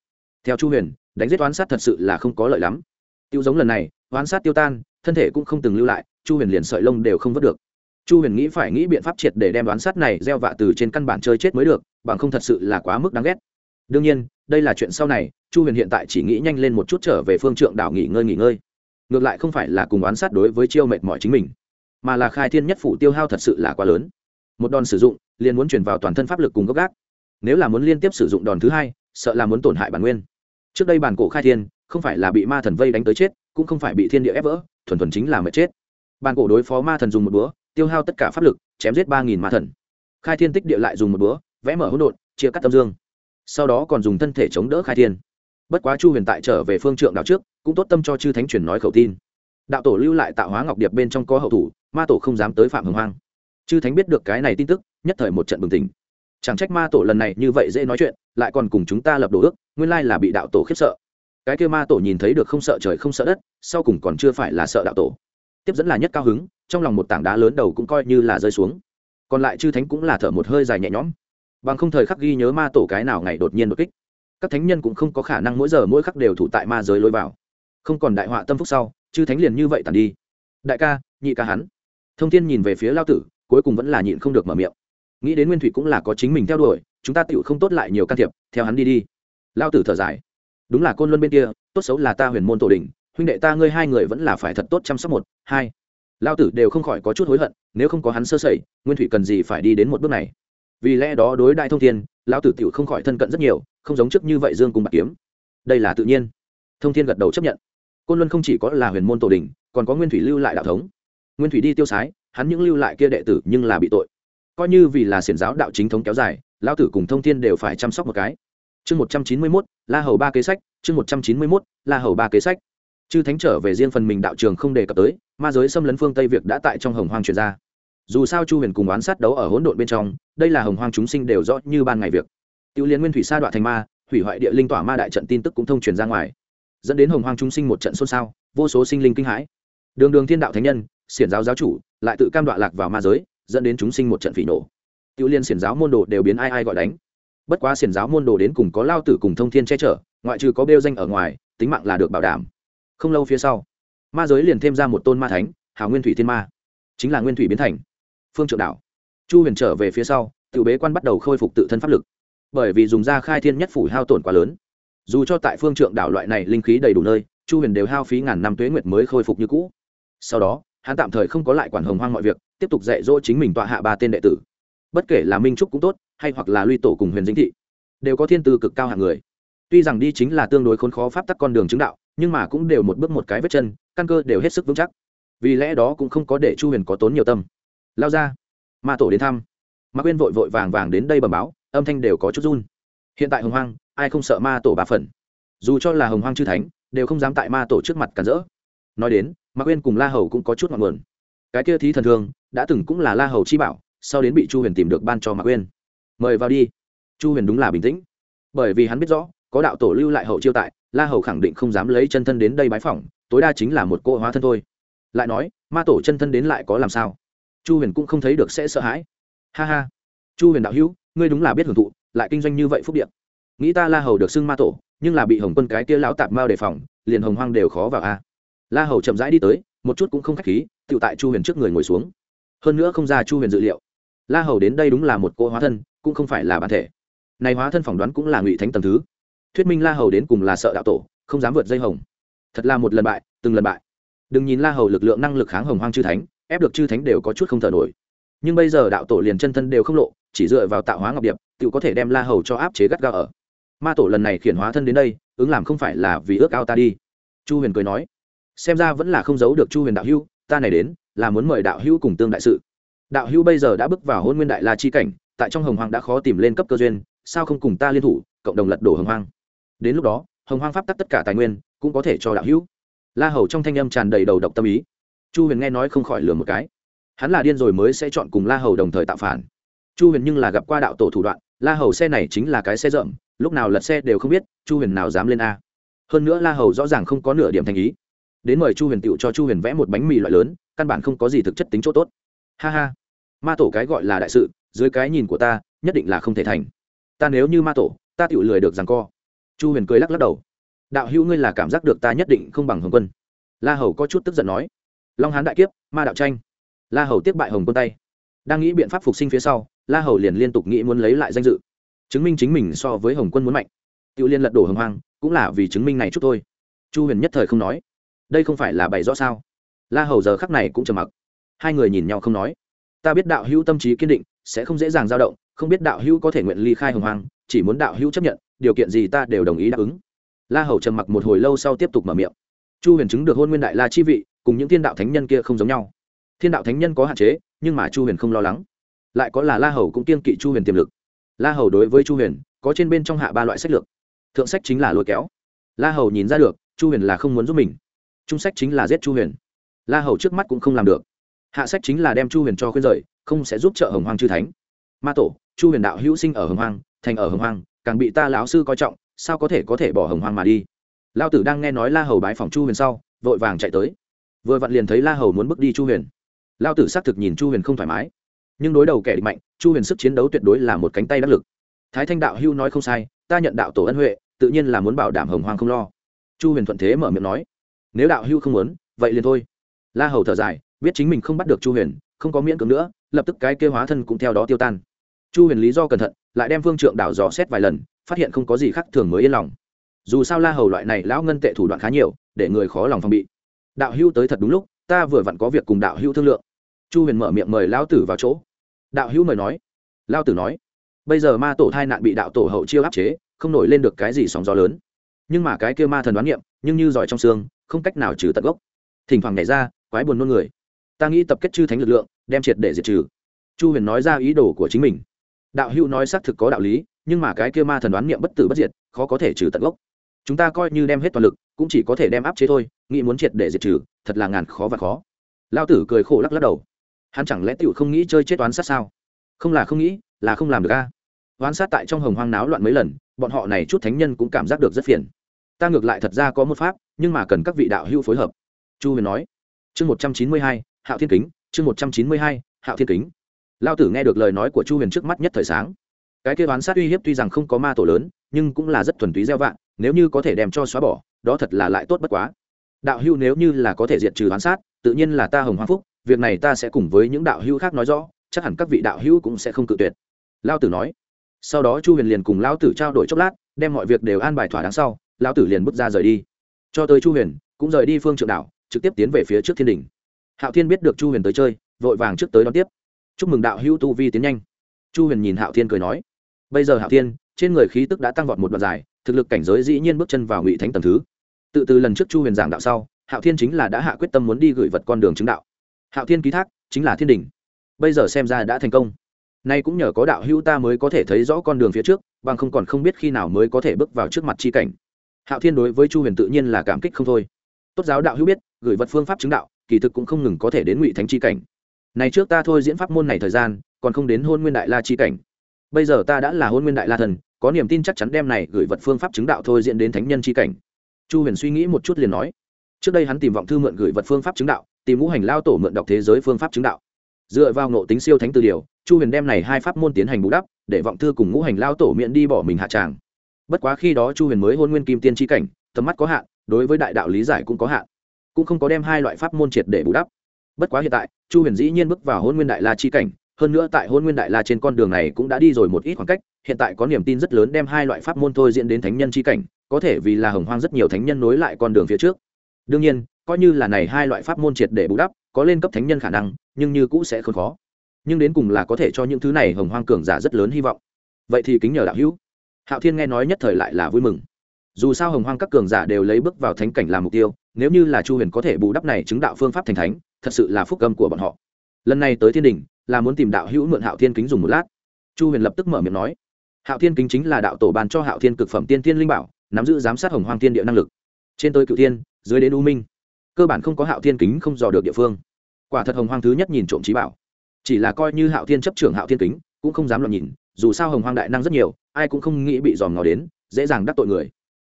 Theo chu huyền, đánh giết đoán sát thật sự là không có lợi lắm. Tiêu giống lần này, đoán sát tiêu tan, thân thể cũng không từng lưu lại, chu huyền liền sợi lông đều không vớt được. Chu huyền nghĩ phải nghĩ biện pháp triệt để đem đoán sát này gieo vạ từ trên căn bản chơi chết mới được, bằng không thật sự là quá mức đáng ghét. Đương nhiên, đây là chuyện sau này, chu huyền hiện tại chỉ nghĩ nhanh lên một chút trở về phương trượng đảo nghỉ ngơi nghỉ ngơi ngược lại không phải là cùng oán sát đối với chiêu mệt mỏi chính mình, mà là khai thiên nhất phủ tiêu hao thật sự là quá lớn. Một đòn sử dụng, liền muốn chuyển vào toàn thân pháp lực cùng gốc gác. Nếu là muốn liên tiếp sử dụng đòn thứ hai, sợ là muốn tổn hại bản nguyên. Trước đây bản cổ khai thiên, không phải là bị ma thần vây đánh tới chết, cũng không phải bị thiên địa ép vỡ, thuần thuần chính là mệt chết. Bản cổ đối phó ma thần dùng một búa, tiêu hao tất cả pháp lực, chém giết ba nghìn ma thần. Khai thiên tích địa lại dùng một búa, vẽ mở hỗn độn, chia cắt tâm dương. Sau đó còn dùng thân thể chống đỡ khai thiên. Bất quá chu huyền tại trở về phương trượng đạo trước cũng tốt tâm cho chư thánh truyền nói khẩu tin. Đạo tổ lưu lại tạo hóa ngọc điệp bên trong có hậu thủ, ma tổ không dám tới phạm hồng hoang. Chư thánh biết được cái này tin tức, nhất thời một trận bừng tỉnh. Chẳng trách ma tổ lần này như vậy dễ nói chuyện, lại còn cùng chúng ta lập đồ ước, nguyên lai là bị đạo tổ khiếp sợ. Cái kêu ma tổ nhìn thấy được không sợ trời không sợ đất, sau cùng còn chưa phải là sợ đạo tổ. Tiếp dẫn là nhất cao hứng, trong lòng một tảng đá lớn đầu cũng coi như là rơi xuống. Còn lại chư thánh cũng là thở một hơi dài nhẹ nhõm. Bằng không thời khắc ghi nhớ ma tổ cái nào ngày đột nhiên đột kích, các thánh nhân cũng không có khả năng mỗi giờ mỗi khắc đều thủ tại ma giới lôi vào không còn đại họa tâm phúc sau, chư thánh liền như vậy tàn đi. Đại ca, nhị ca hắn. Thông thiên nhìn về phía lao tử, cuối cùng vẫn là nhịn không được mở miệng. Nghĩ đến nguyên thủy cũng là có chính mình theo đuổi, chúng ta tựu không tốt lại nhiều can thiệp, theo hắn đi đi. Lao tử thở dài. Đúng là côn luân bên kia, tốt xấu là ta huyền môn tổ đình huynh đệ ta ngươi hai người vẫn là phải thật tốt chăm sóc một, hai. Lao tử đều không khỏi có chút hối hận, nếu không có hắn sơ sẩy, nguyên thủy cần gì phải đi đến một bước này? Vì lẽ đó đối đại thông thiên lão tử tiểu không khỏi thân cận rất nhiều, không giống trước như vậy dương cùng bạc kiếm. Đây là tự nhiên. Thông thiên gật đầu chấp nhận côn luân không chỉ có là huyền môn tổ đình, còn có nguyên thủy lưu lại đạo thống. Nguyên thủy đi tiêu sái, hắn những lưu lại kia đệ tử nhưng là bị tội. Coi như vì là xiển giáo đạo chính thống kéo dài, lão tử cùng thông thiên đều phải chăm sóc một cái. Chương một trăm chín mươi mốt, la hầu ba kế sách, chương một trăm chín mươi mốt, la hầu ba kế sách. Chư thánh trở về riêng phần mình đạo trường không đề cập tới, ma giới xâm lấn phương tây việc đã tại trong hồng hoang truyền ra. Dù sao chu huyền cùng oán sát đấu ở hỗn độn bên trong, đây là hồng hoang chúng sinh đều rõ như ban ngày việc. Tiểu liên nguyên thủy sa đoạn thành ma, hủy hoại địa linh tỏa ma đại trận tin tức cũng thông truyền ra ngoài dẫn đến hồng hoang chúng sinh một trận xôn xao, vô số sinh linh kinh hãi. Đường đường thiên đạo thánh nhân, xiển giáo giáo chủ, lại tự cam đoạn lạc vào ma giới, dẫn đến chúng sinh một trận phỉ nổ tiểu liên xiển giáo môn đồ đều biến ai ai gọi đánh. Bất quá xiển giáo môn đồ đến cùng có lao tử cùng thông thiên che chở, ngoại trừ có bêu danh ở ngoài, tính mạng là được bảo đảm. Không lâu phía sau, ma giới liền thêm ra một tôn ma thánh, hào nguyên thủy thiên ma. Chính là nguyên thủy biến thành phương trượng đạo. chu huyền trở về phía sau tự bế quan bắt đầu khôi phục tự thân pháp lực. Bởi vì dùng ra khai thiên nhất phủ hao tổn quá lớn dù cho tại phương trượng đảo loại này linh khí đầy đủ nơi, chu huyền đều hao phí ngàn năm tuế nguyệt mới khôi phục như cũ. Sau đó, hắn tạm thời không có lại quản hồng hoang mọi việc, tiếp tục dạy dỗ chính mình tọa hạ ba tên đệ tử. Bất kể là minh trúc cũng tốt, hay hoặc là luy tổ cùng huyền dinh thị, đều có thiên tư cực cao hạng người. Tuy rằng đi chính là tương đối khốn khó pháp tắc con đường chứng đạo, nhưng mà cũng đều một bước một cái vết chân, căn cơ đều hết sức vững chắc. Vì lẽ đó cũng không có để chu huyền có tốn nhiều tâm. Lao ra, ma tổ đến thăm. Mạc Quyên vội vội vàng vàng đến đây bẩm báo, âm thanh đều có chút run. Hiện tại hồng hoang ai không sợ ma tổ ba phần. Dù cho là hồng hoang chư thánh, đều không dám tại ma tổ trước mặt cản rỡ. Nói đến, mạc uyên cùng la hầu cũng có chút ngọn nguồn. Cái kia thí thần thương đã từng cũng là la hầu chi bảo, sau đến bị chu huyền tìm được ban cho mạc uyên. Mời vào đi. Chu huyền đúng là bình tĩnh. Bởi vì hắn biết rõ, có đạo tổ lưu lại hậu chiêu tại, la hầu khẳng định không dám lấy chân thân đến đây bái phỏng, tối đa chính là một cô hóa thân thôi. Lại nói, ma tổ chân thân đến lại có làm sao? Chu huyền cũng không thấy được sẽ sợ hãi. Ha ha. Chu huyền đạo hữu, ngươi đúng là biết hưởng thụ, lại kinh doanh như vậy phúc điện nghĩ ta la hầu được xưng ma tổ, nhưng là bị hồng quân cái kia lão tạp mao đề phòng, liền hồng hoang đều khó vào a. À. La hầu chậm rãi đi tới, một chút cũng không khách khí tự tại chu huyền trước người ngồi xuống. Hơn nữa không ra chu huyền dự liệu. La hầu đến đây đúng là một cô hóa thân, cũng không phải là bản thể. Này hóa thân phỏng đoán cũng là ngụy thánh tầm thứ. Thuyết minh la hầu đến cùng là sợ đạo tổ, không dám vượt dây hồng. Thật là một lần bại, từng lần bại. Đừng nhìn la hầu lực lượng năng lực kháng hồng hoang chư thánh, ép được chư thánh đều có chút không thở nổi. Nhưng bây giờ đạo tổ liền chân thân đều không lộ, chỉ dựa vào tạo hóa ngọc điệp tự có thể đem la hầu cho áp chế gắt gao ở ma tổ lần này khiển hóa thân đến đây, ứng làm không phải là vì ước ao ta đi. Chu huyền cười nói, xem ra vẫn là không giấu được chu huyền đạo hưu ta này đến, là muốn mời đạo hưu cùng tương đại sự. Đạo hữu bây giờ đã bước vào hôn nguyên đại la chi cảnh, tại trong hồng hoang đã khó tìm lên cấp cơ duyên, sao không cùng ta liên thủ, cộng đồng lật đổ hồng hoang? Đến lúc đó, hồng hoang pháp tắc tất cả tài nguyên, cũng có thể cho đạo hữu. La hầu trong thanh âm tràn đầy đầu độc tâm ý. Chu huyền nghe nói không khỏi lừa một cái. Hắn là điên rồi mới sẽ chọn cùng la hầu đồng thời tạo phản. Chu huyền nhưng là gặp qua đạo tổ thủ đoạn, la hầu xe này chính là cái xe rậm lúc nào lật xe đều không biết, chu huyền nào dám lên a. Hơn nữa la hầu rõ ràng không có nửa điểm thành ý. Đến mời chu huyền tựu cho chu huyền vẽ một bánh mì loại lớn, căn bản không có gì thực chất tính chỗ tốt. Ha ha. Ma tổ cái gọi là đại sự, dưới cái nhìn của ta, nhất định là không thể thành. Ta nếu như ma tổ, ta tựu lười được rằng co. Chu huyền cười lắc lắc đầu. Đạo hữu ngươi là cảm giác được ta nhất định không bằng hồng quân. La hầu có chút tức giận nói. Long hán đại kiếp, ma đạo tranh. La hầu tiếp bại hồng quân tay. Đang nghĩ biện pháp phục sinh phía sau, la hầu liền liên tục nghĩ muốn lấy lại danh dự chứng minh chính mình so với hồng quân muốn mạnh. Tự liên lật đổ hồng hoang, cũng là vì chứng minh này chút thôi. Chu huyền nhất thời không nói. Đây không phải là bày rõ sao? La hầu giờ khắc này cũng trầm mặc. Hai người nhìn nhau không nói. Ta biết đạo hữu tâm trí kiên định, sẽ không dễ dàng dao động, không biết đạo hữu có thể nguyện ly khai hồng hoang, chỉ muốn đạo hữu chấp nhận, điều kiện gì ta đều đồng ý đáp ứng. La hầu trầm mặc một hồi lâu sau tiếp tục mở miệng. Chu huyền chứng được hôn nguyên đại la chi vị, cùng những thiên đạo thánh nhân kia không giống nhau. Thiên đạo thánh nhân có hạn chế, nhưng mà chu huyền không lo lắng. Lại có là la hầu cũng kiên kỵ chu huyền tiềm lực la hầu đối với chu huyền, có trên bên trong hạ ba loại sách lược. Thượng sách chính là lôi kéo. La hầu nhìn ra được, chu huyền là không muốn giúp mình. Trung sách chính là giết chu huyền. La hầu trước mắt cũng không làm được. Hạ sách chính là đem chu huyền cho khuyên rời, không sẽ giúp trợ hồng hoang chư thánh. Ma tổ, chu huyền đạo hữu sinh ở hồng hoang, thành ở hồng hoang, càng bị ta lão sư coi trọng, sao có thể có thể bỏ hồng hoang mà đi? Lao tử đang nghe nói la hầu bái phòng chu huyền sau, vội vàng chạy tới. Vừa vặn liền thấy la hầu muốn bước đi chu huyền. Lao tử xác thực nhìn chu huyền không thoải mái, nhưng đối đầu kẻ địch mạnh chu huyền sức chiến đấu tuyệt đối là một cánh tay đắc lực. Thái thanh đạo hưu nói không sai, ta nhận đạo tổ ân huệ, tự nhiên là muốn bảo đảm hồng hoàng không lo. Chu huyền thuận thế mở miệng nói, nếu đạo hưu không muốn, vậy liền thôi. La hầu thở dài, biết chính mình không bắt được chu huyền, không có miễn cưỡng nữa, lập tức cái kêu hóa thân cũng theo đó tiêu tan. Chu huyền lý do cẩn thận, lại đem phương trượng đảo dò xét vài lần, phát hiện không có gì khác thường mới yên lòng. Dù sao la hầu loại này lão ngân tệ thủ đoạn khá nhiều, để người khó lòng phòng bị. Đạo hưu tới thật đúng lúc, ta vừa vặn có việc cùng đạo hưu thương lượng. Chu huyền mở miệng mời lão tử vào chỗ đạo hưu mời nói. Lao tử nói, bây giờ ma tổ thai nạn bị đạo tổ hậu chiêu áp chế, không nổi lên được cái gì sóng gió lớn. Nhưng mà cái kia ma thần đoán niệm, nhưng như giỏi trong xương, không cách nào trừ tận gốc. Thỉnh thoảng nhảy ra, quái buồn nôn người. Ta nghĩ tập kết chư thánh lực lượng, đem triệt để diệt trừ. Chu huyền nói ra ý đồ của chính mình. Đạo hữu nói xác thực có đạo lý, nhưng mà cái kia ma thần đoán niệm bất tử bất diệt, khó có thể trừ tận gốc. Chúng ta coi như đem hết toàn lực, cũng chỉ có thể đem áp chế thôi, nghĩ muốn triệt để diệt trừ, thật là ngàn khó và khó. Lao tử cười khổ lắc lắc đầu hắn chẳng lẽ tựu không nghĩ chơi chết toán sát sao? Không là không nghĩ, là không làm được a. Oán sát tại trong hồng hoang náo loạn mấy lần, bọn họ này chút thánh nhân cũng cảm giác được rất phiền. Ta ngược lại thật ra có một pháp, nhưng mà cần các vị đạo hữu phối hợp. Chu huyền nói. Chương một trăm chín mươi hai, hạo thiên kính, chương một trăm chín mươi hai, hạo thiên kính. Lao tử nghe được lời nói của chu huyền trước mắt nhất thời sáng. Cái kêu oán sát uy hiếp tuy rằng không có ma tổ lớn, nhưng cũng là rất thuần túy gieo vạn nếu như có thể đem cho xóa bỏ, đó thật là lại tốt bất quá. Đạo hữu nếu như là có thể diệt trừ oán sát, tự nhiên là ta hồng hoa phúc việc này ta sẽ cùng với những đạo hữu khác nói rõ, chắc hẳn các vị đạo hữu cũng sẽ không cự tuyệt. Lao tử nói. Sau đó chu huyền liền cùng lão tử trao đổi chốc lát, đem mọi việc đều an bài thỏa đáng sau, lão tử liền bước ra rời đi. Cho tới chu huyền, cũng rời đi phương trượng đảo, trực tiếp tiến về phía trước thiên đình. Hạo thiên biết được chu huyền tới chơi, vội vàng trước tới đón tiếp. Chúc mừng đạo hữu tu vi tiến nhanh. Chu huyền nhìn hạo thiên cười nói. Bây giờ hạo thiên, trên người khí tức đã tăng vọt một đoạn dài, thực lực cảnh giới dĩ nhiên bước chân vào ngụy thánh tầm thứ. Tự từ lần trước chu huyền giảng đạo sau, hạo thiên chính là đã hạ quyết tâm muốn đi gửi vật con đường chứng đạo hạo thiên ký thác chính là thiên đình bây giờ xem ra đã thành công. Nay cũng nhờ có đạo hữu ta mới có thể thấy rõ con đường phía trước, bằng không còn không biết khi nào mới có thể bước vào trước mặt chi cảnh. Hạo thiên đối với chu huyền tự nhiên là cảm kích không thôi. Tốt giáo đạo hữu biết, gửi vật phương pháp chứng đạo, kỳ thực cũng không ngừng có thể đến ngụy thánh chi cảnh. Này trước ta thôi diễn pháp môn này thời gian, còn không đến hôn nguyên đại la chi cảnh. Bây giờ ta đã là hôn nguyên đại la thần, có niềm tin chắc chắn đem này gửi vật phương pháp chứng đạo thôi diễn đến thánh nhân chi cảnh. Chu huyền suy nghĩ một chút liền nói. Trước đây hắn tìm vọng thư mượn gửi vật phương pháp chứng đạo tìm ngũ hành lao tổ mượn đọc thế giới phương pháp chứng đạo. Dựa vào ngộ tính siêu thánh từ điều, chu huyền đem này hai pháp môn tiến hành bù đắp, để vọng thư cùng ngũ hành lao tổ miệng đi bỏ mình hạ tràng. Bất quá khi đó chu huyền mới hôn nguyên kim tiên tri cảnh, tầm mắt có hạn, đối với đại đạo lý giải cũng có hạn. Cũng không có đem hai loại pháp môn triệt để bù đắp. Bất quá hiện tại, chu huyền dĩ nhiên bước vào hôn nguyên đại la chi cảnh, hơn nữa tại hôn nguyên đại la trên con đường này cũng đã đi rồi một ít khoảng cách, hiện tại có niềm tin rất lớn đem hai loại pháp môn thôi diễn đến thánh nhân chi cảnh, có thể vì là hồng hoang rất nhiều thánh nhân nối lại con đường phía trước. Đương nhiên coi như là này hai loại pháp môn triệt để bù đắp, có lên cấp thánh nhân khả năng, nhưng như cũ sẽ không khó. Nhưng đến cùng là có thể cho những thứ này hồng hoang cường giả rất lớn hy vọng. Vậy thì kính nhờ đạo hữu. Hạo thiên nghe nói nhất thời lại là vui mừng. Dù sao hồng hoang các cường giả đều lấy bước vào thánh cảnh làm mục tiêu, nếu như là chu huyền có thể bù đắp này chứng đạo phương pháp thành thánh, thật sự là phúc âm của bọn họ. Lần này tới thiên đình, là muốn tìm đạo hữu mượn hạo thiên kính dùng một lát. Chu huyền lập tức mở miệng nói. Hạo thiên kính chính là đạo tổ bàn cho hạo thiên cực phẩm tiên thiên linh bảo, nắm giữ giám sát hồng hoang thiên địa năng lực. Trên tới cựu thiên, dưới đến u minh cơ bản không có hạo thiên kính không dò được địa phương. Quả thật hồng hoang thứ nhất nhìn trộm trí bảo. Chỉ là coi như hạo thiên chấp trưởng hạo thiên kính, cũng không dám loạn nhìn, dù sao hồng hoang đại năng rất nhiều, ai cũng không nghĩ bị dòm ngó đến, dễ dàng đắc tội người.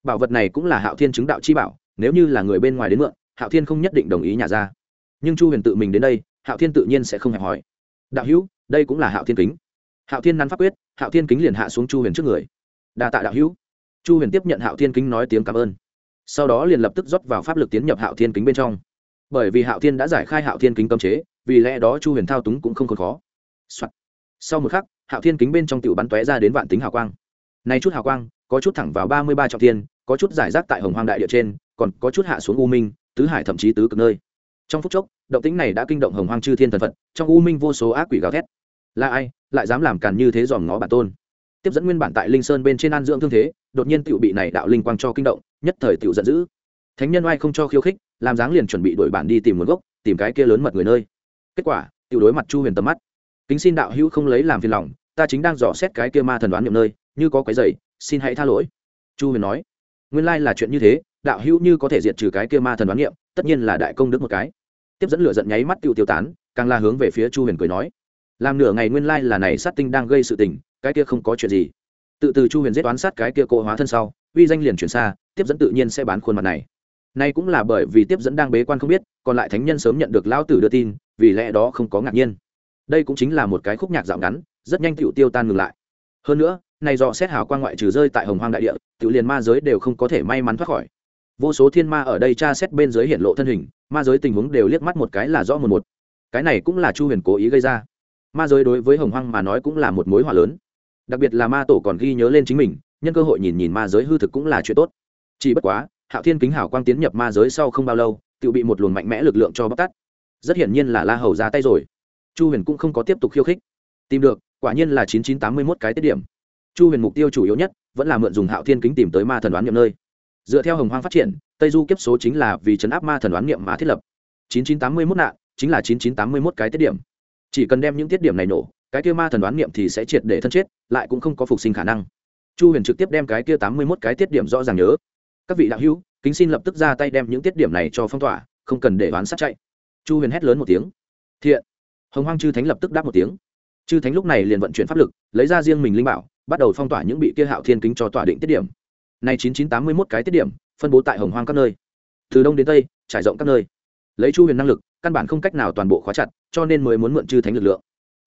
Bảo vật này cũng là hạo thiên chứng đạo chi bảo, nếu như là người bên ngoài đến mượn, hạo thiên không nhất định đồng ý nhà ra. Nhưng chu huyền tự mình đến đây, hạo thiên tự nhiên sẽ không hẹp hỏi đạo hữu, đây cũng là hạo thiên kính. Hạo thiên nắn pháp quyết, hạo thiên kính liền hạ xuống chu huyền trước người. Đa tạ đạo hữu. Chu huyền tiếp nhận hạo thiên kính nói tiếng cảm ơn sau đó liền lập tức rót vào pháp lực tiến nhập hạo thiên kính bên trong. Bởi vì hạo thiên đã giải khai hạo thiên kính cấm chế, vì lẽ đó chu huyền thao túng cũng không còn khó、Soạn. sau một khắc, hạo thiên kính bên trong tiểu bắn tóe ra đến vạn tính hào quang. Nay chút hào quang, có chút thẳng vào ba mươi ba trọng thiên, có chút giải rác tại hồng hoang đại địa trên, còn có chút hạ xuống u minh, tứ hải thậm chí tứ cực nơi. Trong phút chốc, động tính này đã kinh động hồng hoang chư thiên thần phật, trong u minh vô số ác quỷ gào thét. Là ai, lại dám làm càn như thế dòm ngó bản tôn? Tiếp dẫn nguyên bản tại linh sơn bên trên an dưỡng thương thế, đột nhiên tiểu bị này đạo linh quang cho kinh động, nhất thời tiểu giận dữ. Thánh nhân oai không cho khiêu khích, làm dáng liền chuẩn bị đổi bản đi tìm nguồn gốc, tìm cái kia lớn mật người nơi. Kết quả, tiểu đối mặt chu huyền tầm mắt. Kính xin đạo hữu không lấy làm phiền lòng, ta chính đang dò xét cái kia ma thần đoán niệm nơi, như có cái giày xin hãy tha lỗi. Chu huyền nói. Nguyên lai là chuyện như thế, đạo hữu như có thể diệt trừ cái kia ma thần đoán niệm, tất nhiên là đại công đức một cái. Tiếp dẫn lửa giận nháy mắt tiêu tiêu tán, càng là hướng về phía chu huyền cười nói. Làm nửa ngày nguyên lai là này sát tinh đang gây sự tình cái kia không có chuyện gì. Tự từ chu huyền giết toán sát cái kia cô hóa thân sau, uy danh liền chuyển xa, tiếp dẫn tự nhiên sẽ bán khuôn mặt này. Nay cũng là bởi vì tiếp dẫn đang bế quan không biết, còn lại thánh nhân sớm nhận được Lão tử đưa tin, vì lẽ đó không có ngạc nhiên. Đây cũng chính là một cái khúc nhạc dạo ngắn, rất nhanh tựu tiêu tan ngừng lại. Hơn nữa nay do xét hào quang ngoại trừ rơi tại hồng hoang đại địa tự liền ma giới đều không có thể may mắn thoát khỏi. Vô số thiên ma ở đây tra xét bên dưới hiện lộ thân hình, ma giới tình huống đều liếc mắt một cái là rõ một một. Cái này cũng là chu huyền cố ý gây ra. Ma giới đối với hồng hoang mà nói cũng là một mối họa lớn đặc biệt là ma tổ còn ghi nhớ lên chính mình, nhân cơ hội nhìn nhìn ma giới hư thực cũng là chuyện tốt. Chỉ bất quá, hạo thiên kính hảo quang tiến nhập ma giới sau không bao lâu tự bị một luồng mạnh mẽ lực lượng cho bóc tắt rất hiển nhiên là la hầu ra tay rồi. Chu huyền cũng không có tiếp tục khiêu khích. Tìm được, quả nhiên là chín chín tám mươi mốt cái tiết điểm. Chu huyền mục tiêu chủ yếu nhất, vẫn là mượn dùng hạo thiên kính tìm tới ma thần đoán nghiệm nơi. Dựa theo hồng hoang phát triển, tây du kiếp số chính là vì chấn áp ma thần đoán nghiệm mà thiết lập. chín chín tám mươi mốt nạn, chính là chín chín tám mươi mốt cái tiết điểm. Chỉ cần đem những tiết điểm này nổ cái kia ma thần đoán niệm thì sẽ triệt để thân chết, lại cũng không có phục sinh khả năng. Chu huyền trực tiếp đem cái kia tám mươi mốt cái tiết điểm rõ ràng nhớ. Các vị đạo hữu, kính xin lập tức ra tay đem những tiết điểm này cho phong tỏa, không cần để đoán sát chạy. Chu huyền hét lớn một tiếng. Thiện! Hồng hoang chư thánh lập tức đáp một tiếng. Chư thánh lúc này liền vận chuyển pháp lực, lấy ra riêng mình linh bảo, bắt đầu phong tỏa những bị kia hạo thiên kính cho tỏa định tiết điểm. Nay chín chín tám mươi mốt cái tiết điểm, phân bố tại hồng hoang các nơi. Từ đông đến tây, trải rộng các nơi. Lấy chu huyền năng lực, căn bản không cách nào toàn bộ khóa chặt, cho nên mới muốn mượn chư thánh lực lượng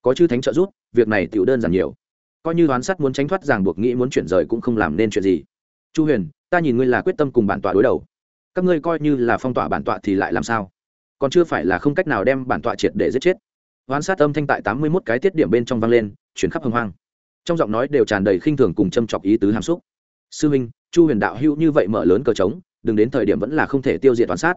có chư thánh trợ giúp, việc này tiểu đơn giản nhiều. Coi như đoán sát muốn tránh thoát ràng buộc nghĩ muốn chuyển rời cũng không làm nên chuyện gì. Chu huyền, ta nhìn ngươi là quyết tâm cùng bản tọa đối đầu. Các ngươi coi như là phong tỏa bản tọa thì lại làm sao? Còn chưa phải là không cách nào đem bản tọa triệt để giết chết. Hoán sát âm thanh tại tám mươi mốt cái tiết điểm bên trong vang lên, chuyển khắp hồng hoang. Trong giọng nói đều tràn đầy khinh thường cùng châm chọc ý tứ hàm xúc. Sư minh, chu huyền đạo hữu như vậy mở lớn cờ trống, đừng đến thời điểm vẫn là không thể tiêu diệt đoán sát.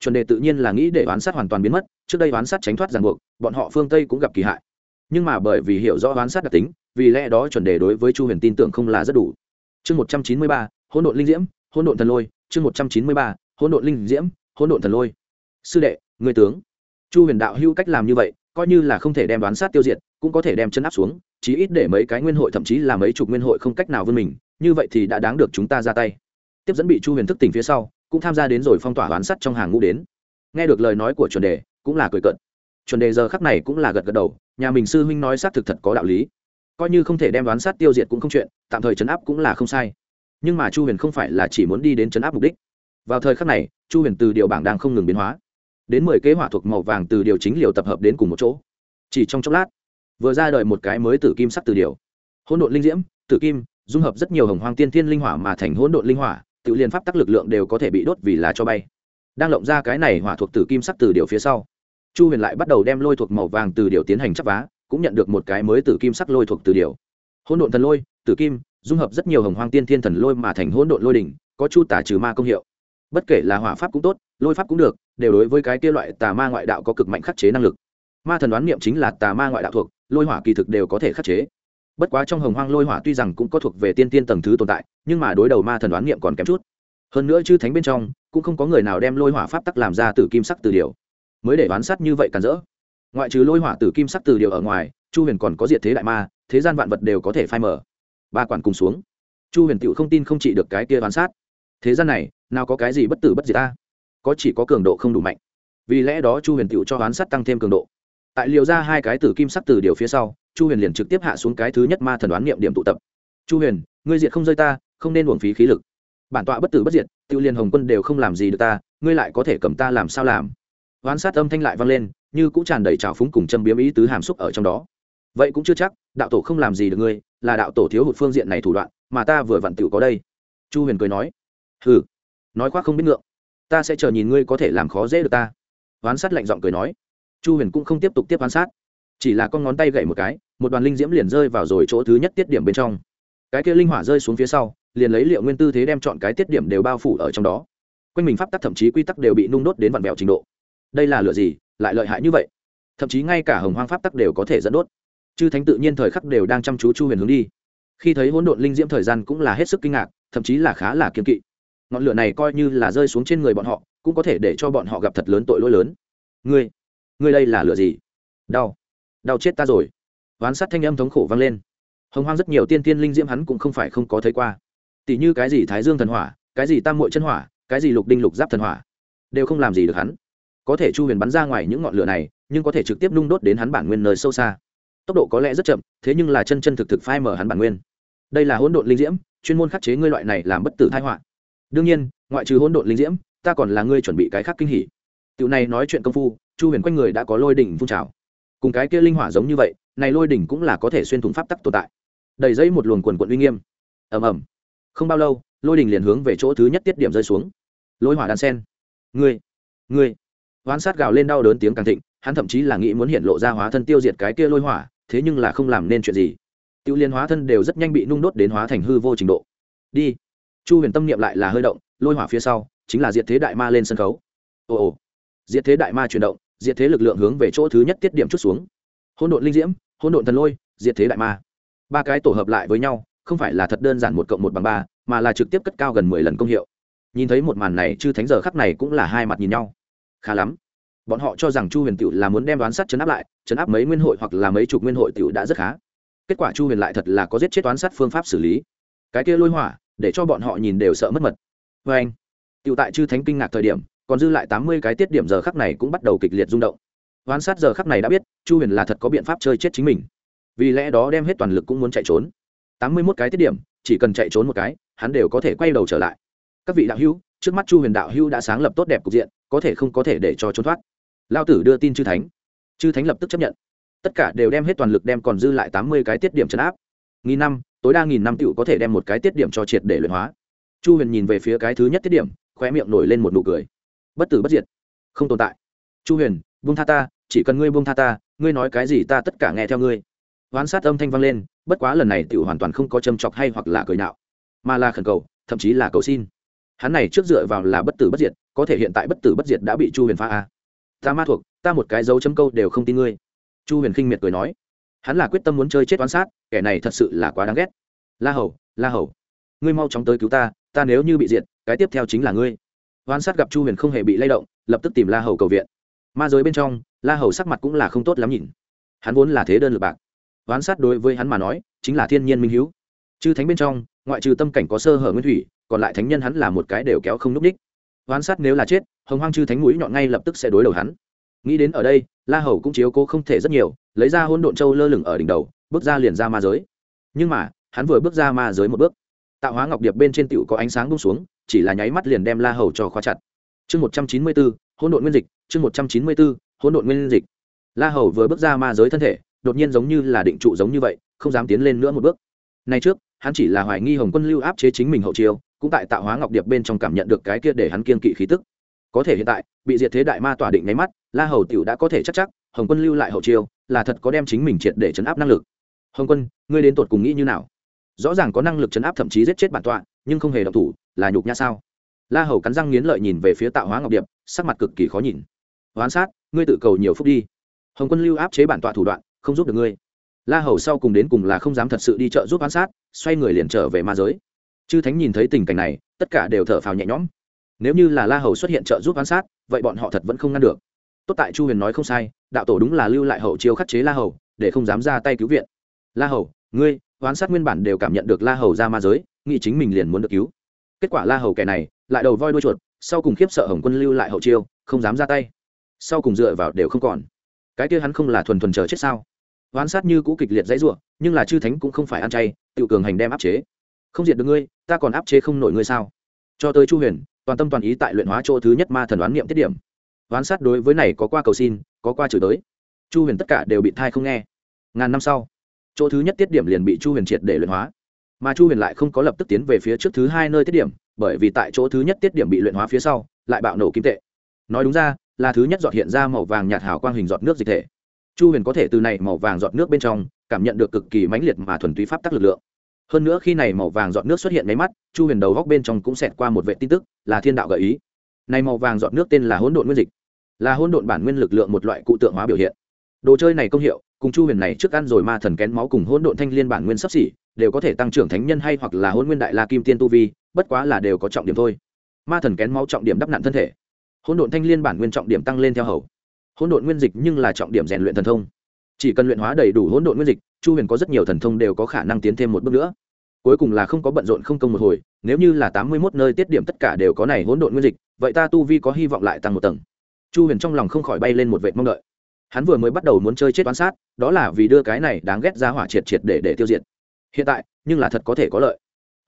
Chuẩn đề tự nhiên là nghĩ để oán sát hoàn toàn biến mất, trước đây oán sát tránh thoát ràng buộc, bọn họ phương tây cũng gặp kỳ hại nhưng mà bởi vì hiểu rõ oán sát đặc tính, vì lẽ đó chuẩn đề đối với chu huyền tin tưởng không là rất đủ. Chương một trăm chín mươi ba, hỗn độn linh diễm, hỗn độn thần lôi, chương một trăm chín mươi ba, hỗn độn linh diễm, hỗn độn thần lôi. Sư đệ, người tướng. Chu huyền đạo hưu cách làm như vậy, coi như là không thể đem đoán sát tiêu diệt, cũng có thể đem chân áp xuống, chí ít để mấy cái nguyên hội thậm chí là mấy chục nguyên hội không cách nào vươn mình, như vậy thì đã đáng được chúng ta ra tay. Tiếp dẫn bị chu huyền thức tỉnh phía sau, cũng tham gia đến rồi phong tỏa đoán sát trong hàng ngũ đến. Nghe được lời nói của chuẩn đề, cũng là cười cận chuẩn đề giờ khắc này cũng là gật gật đầu, nhà mình sư huynh nói xác thực thật có đạo lý. Coi như không thể đem đoán sát tiêu diệt cũng không chuyện, tạm thời chấn áp cũng là không sai. Nhưng mà chu huyền không phải là chỉ muốn đi đến chấn áp mục đích. Vào thời khắc này, chu huyền từ điều bảng đang không ngừng biến hóa. Đến mười kế hỏa thuộc màu vàng từ điều chính liều tập hợp đến cùng một chỗ. Chỉ trong chốc lát, vừa ra đời một cái mới tử kim sắc từ điều. Hỗn độn linh diễm, tử kim, dung hợp rất nhiều hồng hoang tiên thiên linh hỏa mà thành hỗn độn linh hỏa, tự liên pháp tắc lực lượng đều có thể bị đốt vì lá cho bay. Đang lộng ra cái này hỏa thuộc tử kim sắc từ điều phía sau chu huyền lại bắt đầu đem lôi thuộc màu vàng từ điều tiến hành chấp vá, cũng nhận được một cái mới từ kim sắc lôi thuộc từ điều. Hỗn độn thần lôi tử kim, dung hợp rất nhiều hồng hoang tiên thiên thần lôi mà thành hỗn độn lôi đỉnh, có chu tả trừ ma công hiệu. Bất kể là hỏa pháp cũng tốt, lôi pháp cũng được, đều đối với cái kia loại tà ma ngoại đạo có cực mạnh khắc chế năng lực. Ma thần đoán niệm chính là tà ma ngoại đạo thuộc, lôi hỏa kỳ thực đều có thể khắc chế. Bất quá trong hồng hoang lôi hỏa tuy rằng cũng có thuộc về tiên tiên tầng thứ tồn tại, nhưng mà đối đầu ma thần đoán niệm còn kém chút. Hơn nữa chư thánh bên trong, cũng không có người nào đem lôi hỏa pháp tắc làm ra từ kim sắc từ điều mới để đoán sát như vậy cản rỡ. Ngoại trừ lôi hỏa tử kim sắc từ điều ở ngoài, chu huyền còn có diệt thế đại ma, thế gian vạn vật đều có thể phai mở ba quản cùng xuống. Chu huyền tựu không tin không trị được cái kia đoán sát. Thế gian này, nào có cái gì bất tử bất diệt ta? Có chỉ có cường độ không đủ mạnh. Vì lẽ đó chu huyền tựu cho đoán sát tăng thêm cường độ. Tại liều ra hai cái tử kim sắc từ điều phía sau, chu huyền liền trực tiếp hạ xuống cái thứ nhất ma thần đoán niệm điểm tụ tập. Chu huyền, ngươi diệt không rơi ta, không nên uổng phí khí lực. Bản tọa bất tử bất diệt tiêu liên hồng quân đều không làm gì được ta, ngươi lại có thể cầm ta làm sao làm? Oán sát âm thanh lại vang lên, như cũng tràn đầy trào phúng cùng châm biếm ý tứ hàm xúc ở trong đó. Vậy cũng chưa chắc, đạo tổ không làm gì được ngươi, là đạo tổ thiếu hụt phương diện này thủ đoạn, mà ta vừa vặn tựu có đây. Chu huyền cười nói. Hừ, nói khoác không biết ngượng, ta sẽ chờ nhìn ngươi có thể làm khó dễ được ta. Oán sát lạnh giọng cười nói. Chu huyền cũng không tiếp tục tiếp oán sát, chỉ là con ngón tay gậy một cái, một đoàn linh diễm liền rơi vào rồi chỗ thứ nhất tiết điểm bên trong. Cái kia linh hỏa rơi xuống phía sau, liền lấy liệu nguyên tư thế đem chọn cái tiết điểm đều bao phủ ở trong đó. Quanh mình pháp tắc thậm chí quy tắc đều bị nung đốt đến vặn vẹo trình độ đây là lựa gì, lại lợi hại như vậy? Thậm chí ngay cả hồng hoang pháp tắc đều có thể dẫn đốt. Chư thánh tự nhiên thời khắc đều đang chăm chú chu huyền hướng đi. Khi thấy hỗn độn linh diễm thời gian cũng là hết sức kinh ngạc, thậm chí là khá là kiên kỵ. Ngọn lửa này coi như là rơi xuống trên người bọn họ, cũng có thể để cho bọn họ gặp thật lớn tội lỗi lớn. Ngươi ngươi đây là lửa gì? Đau. Đau chết ta rồi. Oán sát thanh âm thống khổ vang lên. Hồng hoang rất nhiều tiên tiên linh diễm hắn cũng không phải không có thấy qua. Tỷ như cái gì thái dương thần hỏa, cái gì tam mội chân hỏa, cái gì lục đinh lục giáp thần hỏa, đều không làm gì được hắn có thể chu huyền bắn ra ngoài những ngọn lửa này, nhưng có thể trực tiếp nung đốt đến hắn bản nguyên nơi sâu xa. Tốc độ có lẽ rất chậm, thế nhưng là chân chân thực thực phai mở hắn bản nguyên. Đây là hỗn độn linh diễm, chuyên môn khắc chế ngươi loại này làm bất tử thai họa. Đương nhiên, ngoại trừ hỗn độn linh diễm, ta còn là ngươi chuẩn bị cái khác kinh hỉ. Tiểu này nói chuyện công phu, chu huyền quanh người đã có lôi đỉnh phun trào. Cùng cái kia linh hỏa giống như vậy, này lôi đỉnh cũng là có thể xuyên thủng pháp tắc tồn tại. Đầy dây một luồng quần quận uy nghiêm. Ầm ầm. Không bao lâu, lôi đỉnh liền hướng về chỗ thứ nhất tiết điểm rơi xuống. Lôi hỏa đan sen. Ngươi ngươi hoán sát gào lên đau đớn tiếng càng thịnh, hắn thậm chí là nghĩ muốn hiện lộ ra hóa thân tiêu diệt cái kia lôi hỏa, thế nhưng là không làm nên chuyện gì. Tiêu liên hóa thân đều rất nhanh bị nung đốt đến hóa thành hư vô trình độ. Đi. Chu huyền tâm niệm lại là hơi động, lôi hỏa phía sau, chính là diệt thế đại ma lên sân khấu. Ồ ồ. Diệt thế đại ma chuyển động, diệt thế lực lượng hướng về chỗ thứ nhất tiết điểm chút xuống. Hôn độn linh diễm hôn độn thần lôi, diệt thế đại ma. Ba cái tổ hợp lại với nhau, không phải là thật đơn giản một cộng một bằng ba, mà là trực tiếp cất cao gần mười lần công hiệu. Nhìn thấy một màn này, chư thánh giờ khắc này cũng là hai mặt nhìn nhau khá lắm. Bọn họ cho rằng chu huyền tiểu là muốn đem đoán sát chấn áp lại chấn áp mấy nguyên hội hoặc là mấy chục nguyên hội tiểu đã rất khá. Kết quả chu huyền lại thật là có giết chết đoán sát phương pháp xử lý. Cái kia lôi hỏa, để cho bọn họ nhìn đều sợ mất mật. Vê anh, tiểu tại chư thánh kinh ngạc thời điểm, còn dư lại tám mươi cái tiết điểm giờ khắc này cũng bắt đầu kịch liệt rung động. Đoán sát giờ khắc này đã biết, chu huyền là thật có biện pháp chơi chết chính mình. Vì lẽ đó đem hết toàn lực cũng muốn chạy trốn. Tám mươi mốt cái tiết điểm, chỉ cần chạy trốn một cái, hắn đều có thể quay đầu trở lại. Các vị đạo hữu trước mắt chu huyền đạo Hưu đã sáng lập tốt đẹp cục diện, có thể không có thể để cho trốn thoát. Lao tử đưa tin chư thánh. Chư thánh lập tức chấp nhận. Tất cả đều đem hết toàn lực đem còn dư lại tám mươi cái tiết điểm chấn áp. Nghìn năm, tối đa nghìn năm tựu có thể đem một cái tiết điểm cho triệt để luyện hóa. Chu huyền nhìn về phía cái thứ nhất tiết điểm khoe miệng nổi lên một nụ cười. Bất tử bất diệt. Không tồn tại. Chu huyền, buông tha ta, chỉ cần ngươi buông tha ta, ngươi nói cái gì ta tất cả nghe theo ngươi. Oán sát âm thanh vang lên, bất quá lần này tựu hoàn toàn không có châm chọc hay hoặc là cười nạo mà là khẩn cầu, thậm chí là cầu xin hắn này trước dựa vào là bất tử bất diệt, có thể hiện tại bất tử bất diệt đã bị chu huyền phá a. Ta ma thuộc, ta một cái dấu chấm câu đều không tin ngươi. Chu huyền khinh miệt cười nói. Hắn là quyết tâm muốn chơi chết toán sát, kẻ này thật sự là quá đáng ghét. La hầu la hầu, ngươi mau chóng tới cứu ta ta nếu như bị diệt, cái tiếp theo chính là ngươi. Hoán sát gặp chu huyền không hề bị lay động, lập tức tìm la hầu cầu viện. Ma giới bên trong, la hầu sắc mặt cũng là không tốt lắm nhìn. Hắn vốn là thế đơn lực bạc. Hoán sát đối với hắn mà nói, chính là thiên nhiên minh hữu chư thánh bên trong, ngoại trừ tâm cảnh có sơ hở nguyên thủy còn lại thánh nhân hắn là một cái đều kéo không núp đích. Hoán sát nếu là chết, hồng hoang chư thánh mũi nhọn ngay lập tức sẽ đối đầu hắn. Nghĩ đến ở đây, la hầu cũng chiếu cố không thể rất nhiều, lấy ra hôn độn châu lơ lửng ở đỉnh đầu, bước ra liền ra ma giới. Nhưng mà, hắn vừa bước ra ma giới một bước, tạo hóa ngọc điệp bên trên tựu có ánh sáng bung xuống, chỉ là nháy mắt liền đem la hầu cho khóa chặt. Chương một trăm chín mươi bốn hôn độn nguyên dịch, chương một trăm chín mươi bốn hôn độn nguyên dịch. La hầu vừa bước ra ma giới thân thể, đột nhiên giống như là định trụ giống như vậy, không dám tiến lên nữa một bước. Nay trước, hắn chỉ là hoài nghi hồng quân lưu áp chế chính mình hậu chiêu cũng tại tạo hóa ngọc điệp bên trong cảm nhận được cái kia để hắn kiên kỵ khí tức. Có thể hiện tại, bị diệt thế đại ma tỏa định nháy mắt, la hầu tiểu đã có thể chắc chắc, hồng quân lưu lại hậu chiêu, là thật có đem chính mình triệt để chấn áp năng lực. Hồng quân, ngươi đến tột cùng nghĩ như nào? Rõ ràng có năng lực chấn áp thậm chí giết chết bản tọa, nhưng không hề động thủ, là nhục nhã sao? La hầu cắn răng nghiến lợi nhìn về phía tạo hóa ngọc điệp, sắc mặt cực kỳ khó nhìn. Hoán sát, ngươi tự cầu nhiều phúc đi. Hồng quân lưu áp chế bản tọa thủ đoạn, không giúp được ngươi. La hầu sau cùng đến cùng là không dám thật sự đi chợ giúp hoán sát, xoay người liền trở về ma giới chư thánh nhìn thấy tình cảnh này, tất cả đều thở phào nhẹ nhõm. Nếu như là la hầu xuất hiện trợ giúp quan sát, vậy bọn họ thật vẫn không ngăn được. Tốt tại chu huyền nói không sai, đạo tổ đúng là lưu lại hậu chiêu khắc chế la hầu, để không dám ra tay cứu viện. La hầu, ngươi oán sát nguyên bản đều cảm nhận được la hầu ra ma giới, nghĩ chính mình liền muốn được cứu. Kết quả la hầu kẻ này, lại đầu voi đuôi chuột, sau cùng khiếp sợ hồng quân lưu lại hậu chiêu, không dám ra tay. Sau cùng dựa vào đều không còn. Cái kia hắn không là thuần thuần chờ chết sao? Oán sát như cũ kịch liệt dãy ruộng nhưng là chư thánh cũng không phải ăn chay tự cường hành đem áp chế không diệt được ngươi, ta còn áp chế không nổi ngươi sao? Cho tới chu huyền, toàn tâm toàn ý tại luyện hóa chỗ thứ nhất ma thần đoán niệm tiết điểm. Oán sát đối với này có qua cầu xin, có qua chửi tới. Chu huyền tất cả đều bị thai không nghe. Ngàn năm sau, chỗ thứ nhất tiết điểm liền bị chu huyền triệt để luyện hóa. Mà chu huyền lại không có lập tức tiến về phía trước thứ hai nơi tiết điểm, bởi vì tại chỗ thứ nhất tiết điểm bị luyện hóa phía sau, lại bạo nổ kim tệ. Nói đúng ra, là thứ nhất giọt hiện ra màu vàng nhạt hào quang hình giọt nước dịch thể. Chu huyền có thể từ này màu vàng giọt nước bên trong cảm nhận được cực kỳ mãnh liệt mà thuần túy pháp tắc lực lượng hơn nữa khi này màu vàng giọt nước xuất hiện máy mắt, chu huyền đầu góc bên trong cũng xẹt qua một vệ tin tức, là thiên đạo gợi ý. Này màu vàng giọt nước tên là hỗn độn nguyên dịch. Là hỗn độn bản nguyên lực lượng một loại cụ tượng hóa biểu hiện. Đồ chơi này công hiệu, cùng chu huyền này trước ăn rồi ma thần kén máu cùng hỗn độn thanh liên bản nguyên sắp xỉ, đều có thể tăng trưởng thánh nhân hay hoặc là hôn nguyên đại la kim tiên tu vi, bất quá là đều có trọng điểm thôi. Ma thần kén máu trọng điểm đắp nặn thân thể. Hỗn độn thanh liên bản nguyên trọng điểm tăng lên theo hầu. Hỗn độn nguyên dịch nhưng là trọng điểm rèn luyện thần thông. Chỉ cần luyện hóa đầy đủ hỗn độn nguyên dịch chu huyền có rất nhiều thần thông đều có khả năng tiến thêm một bước nữa. Cuối cùng là không có bận rộn không công một hồi, nếu như là tám mươi mốt nơi tiết điểm tất cả đều có này hỗn độn nguyên dịch, vậy ta tu vi có hy vọng lại tăng một tầng. Chu huyền trong lòng không khỏi bay lên một vệ mong đợi. Hắn vừa mới bắt đầu muốn chơi chết toán sát, đó là vì đưa cái này đáng ghét ra hỏa triệt triệt để để tiêu diệt. Hiện tại, nhưng là thật có thể có lợi.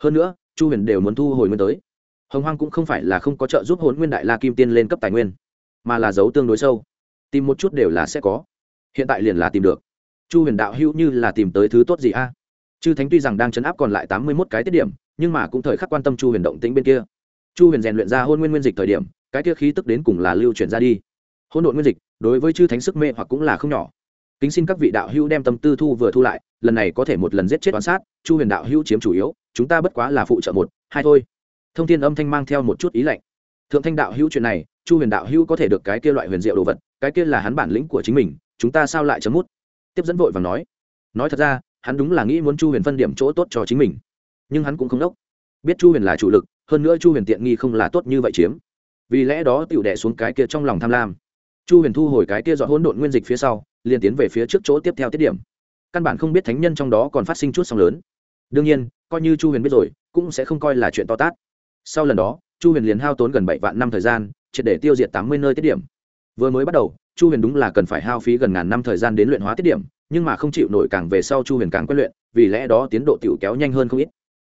Hơn nữa, chu huyền đều muốn thu hồi nguyên tới. Hồng hoang cũng không phải là không có trợ giúp hôn nguyên đại la kim tiên lên cấp tài nguyên, mà là dấu tương đối sâu. Tìm một chút đều là sẽ có. Hiện tại liền là tìm được chu huyền đạo hữu như là tìm tới thứ tốt gì a? Chư thánh tuy rằng đang chấn áp còn lại tám mươi mốt cái tiết điểm, nhưng mà cũng thời khắc quan tâm chu huyền động tĩnh bên kia. Chu huyền rèn luyện ra hôn nguyên nguyên dịch thời điểm, cái kia khí tức đến cùng là lưu chuyển ra đi. Hôn đội nguyên dịch, đối với chư thánh sức mê hoặc cũng là không nhỏ. Kính xin các vị đạo hữu đem tâm tư thu vừa thu lại, lần này có thể một lần giết chết toán sát, chu huyền đạo hữu chiếm chủ yếu, chúng ta bất quá là phụ trợ một, hai thôi. Thông tin âm thanh mang theo một chút ý lạnh. Thượng thanh đạo hữu chuyện này, chu huyền đạo hữu có thể được cái kia loại huyền diệu đồ vật, cái kia là hắn bản lĩnh của chính mình, chúng ta sao lại chấm mút? Tiếp dẫn vội và nói nói thật ra, hắn đúng là nghĩ muốn chu huyền phân điểm chỗ tốt cho chính mình, nhưng hắn cũng không đốc. Biết chu huyền là chủ lực, hơn nữa chu huyền tiện nghi không là tốt như vậy chiếm. Vì lẽ đó tựu đẻ xuống cái kia trong lòng tham lam. Chu huyền thu hồi cái kia dọn hỗn độn nguyên dịch phía sau, liền tiến về phía trước chỗ tiếp theo tiết điểm. Căn bản không biết thánh nhân trong đó còn phát sinh chút song lớn. Đương nhiên, coi như chu huyền biết rồi, cũng sẽ không coi là chuyện to tát. Sau lần đó, chu huyền liền hao tốn gần bảy vạn năm thời gian, triệt để tiêu diệt tám mươi nơi tiết điểm. Vừa mới bắt đầu chu huyền đúng là cần phải hao phí gần ngàn năm thời gian đến luyện hóa tiết điểm, nhưng mà không chịu nổi càng về sau chu huyền càng quen luyện, vì lẽ đó tiến độ t kéo nhanh hơn không ít.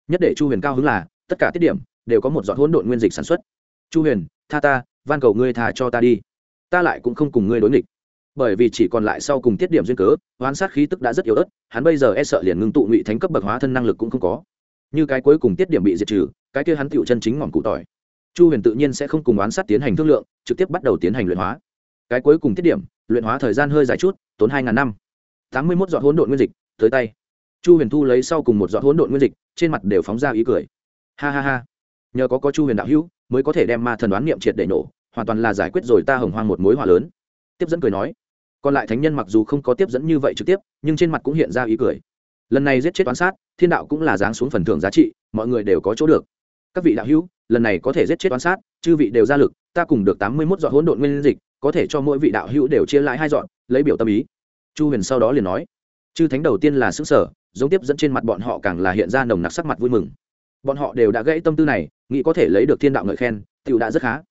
Nhất để chu huyền cao hứng là, tất cả tiết điểm đều có một giọt hỗn độn nguyên dịch sản xuất. Chu huyền, tha ta, van cầu ngươi thà cho ta đi. Ta lại cũng không cùng ngươi đối nghịch. Bởi vì chỉ còn lại sau cùng tiết điểm duyên cớ, hoán sát khí tức đã rất yếu ớt, hắn bây giờ e sợ liền ngưng tụ ngụy thánh cấp bậc hóa thân năng lực cũng không có. Như cái cuối cùng tiết điểm bị diệt trừ, cái kia hắn tựu chân chính ngọn cụ tỏi. Chu huyền tự nhiên sẽ không cùng oán sát tiến hành thương lượng, trực tiếp bắt đầu tiến hành luyện hóa cái cuối cùng tiết điểm, luyện hóa thời gian hơi dài chút, tốn hai ngàn năm. Tám mươi mốt dọn hỗn độn nguyên dịch, tới tay. Chu huyền thu lấy sau cùng một dọn hỗn độn nguyên dịch, trên mặt đều phóng ra ý cười. Ha ha ha. Nhờ có có chu huyền đạo hữu, mới có thể đem ma thần đoán niệm triệt để nổ, hoàn toàn là giải quyết rồi ta hồng hoang một mối hỏa lớn. Tiếp dẫn cười nói. Còn lại thánh nhân mặc dù không có tiếp dẫn như vậy trực tiếp, nhưng trên mặt cũng hiện ra ý cười. Lần này giết chết toán sát, thiên đạo cũng là giáng xuống phần thưởng giá trị, mọi người đều có chỗ được. Các vị đạo hữu, lần này có thể giết chết toán sát, chư vị đều ra lực ta cùng được tám mươi mốt dọn hỗn độn nguyên dịch, có thể cho mỗi vị đạo hữu đều chia lại hai dọn, lấy biểu tâm ý. Chu huyền sau đó liền nói. Chư thánh đầu tiên là xứng sở giống tiếp dẫn trên mặt bọn họ càng là hiện ra nồng nặc sắc mặt vui mừng. Bọn họ đều đã gãy tâm tư này, nghĩ có thể lấy được thiên đạo ngợi khen tựu đã rất khá.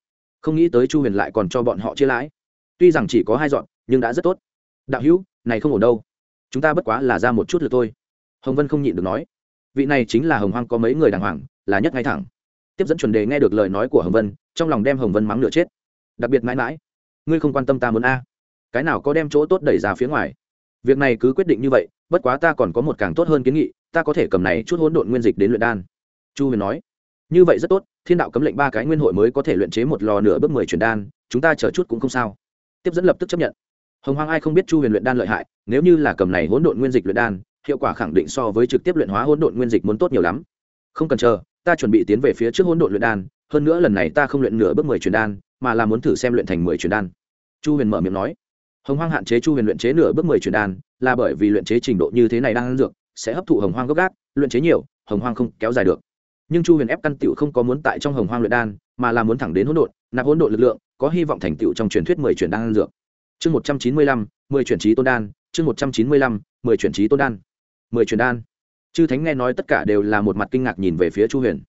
Không nghĩ tới chu huyền lại còn cho bọn họ chia lãi. Tuy rằng chỉ có hai dọn, nhưng đã rất tốt. Đạo hữu, này không ổn đâu. Chúng ta bất quá là ra một chút lượt thôi. Hồng vân không nhịn được nói. Vị này chính là hồng hoang có mấy người đàng hoàng, là nhất ngay thẳng tiếp dẫn chuẩn đề nghe được lời nói của hồng vân, trong lòng đem hồng vân mắng nửa chết. Đặc biệt mãi mãi, ngươi không quan tâm ta muốn a? Cái nào có đem chỗ tốt đẩy ra phía ngoài? Việc này cứ quyết định như vậy, bất quá ta còn có một càng tốt hơn kiến nghị, ta có thể cầm này chút hỗn độn nguyên dịch đến luyện đan. Chu huyền nói, như vậy rất tốt, thiên đạo cấm lệnh ba cái nguyên hội mới có thể luyện chế một lò nửa bước mười truyền đan, chúng ta chờ chút cũng không sao. Tiếp dẫn lập tức chấp nhận. Hồng hoang ai không biết chu huyền luyện đan lợi hại, nếu như là cầm này hỗn độn nguyên dịch luyện đan, hiệu quả khẳng định so với trực tiếp luyện hóa hỗn độn nguyên dịch muốn tốt nhiều lắm. Không cần chờ ta chuẩn bị tiến về phía trước hỗn độn luyện đan, hơn nữa lần này ta không luyện nửa bước mười truyền đan, mà là muốn thử xem luyện thành mười truyền đan. Chu huyền mở miệng nói. Hồng hoang hạn chế chu huyền luyện chế nửa bước mười truyền đan, là bởi vì luyện chế trình độ như thế này đang ăn dược, sẽ hấp thụ hồng hoang gốc gác, luyện chế nhiều, hồng hoang không kéo dài được. Nhưng chu huyền ép căn tiểu không có muốn tại trong hồng hoang luyện đan, mà là muốn thẳng đến hỗn độn, nạp hỗn độn lực lượng, có hy vọng thành tựu trong truyền thuyết mười truyền đan dược. Chương một trăm chín mươi lăm, mười chuyển trí tôn đan, chương một trăm chín mươi lăm, mười chuyển trí tôn đan, mười chuyển đan chư thánh nghe nói tất cả đều là một mặt kinh ngạc nhìn về phía chu huyền.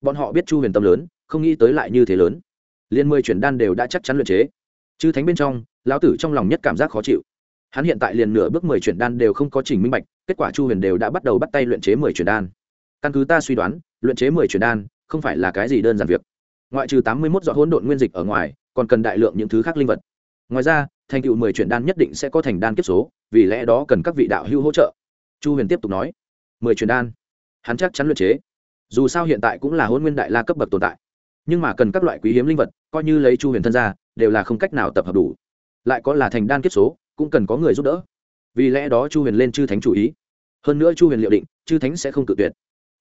Bọn họ biết chu huyền tâm lớn, không nghĩ tới lại như thế lớn. Liên mười chuyển đan đều đã chắc chắn luyện chế. Chư thánh bên trong, lão tử trong lòng nhất cảm giác khó chịu. Hắn hiện tại liền nửa bước mười chuyển đan đều không có trình minh bạch, kết quả chu huyền đều đã bắt đầu bắt tay luyện chế mười chuyển đan. Căn cứ ta suy đoán, luyện chế mười chuyển đan không phải là cái gì đơn giản việc. Ngoại trừ tám mươi mốt dọn hỗn độn nguyên dịch ở ngoài, còn cần đại lượng những thứ khác linh vật. Ngoài ra, thành tựu mười chuyển đan nhất định sẽ có thành đan kiếp số, vì lẽ đó cần các vị đạo hữu hỗ trợ. Chu huyền tiếp tục nói mười truyền đan. Hắn chắc chắn luyện chế. Dù sao hiện tại cũng là hôn nguyên đại la cấp bậc tồn tại. Nhưng mà cần các loại quý hiếm linh vật, coi như lấy chu huyền thân ra, đều là không cách nào tập hợp đủ. Lại có là thành đan kiếp số, cũng cần có người giúp đỡ. Vì lẽ đó chu huyền lên chư thánh chủ ý. Hơn nữa chu huyền liệu định, chư thánh sẽ không tự tuyệt.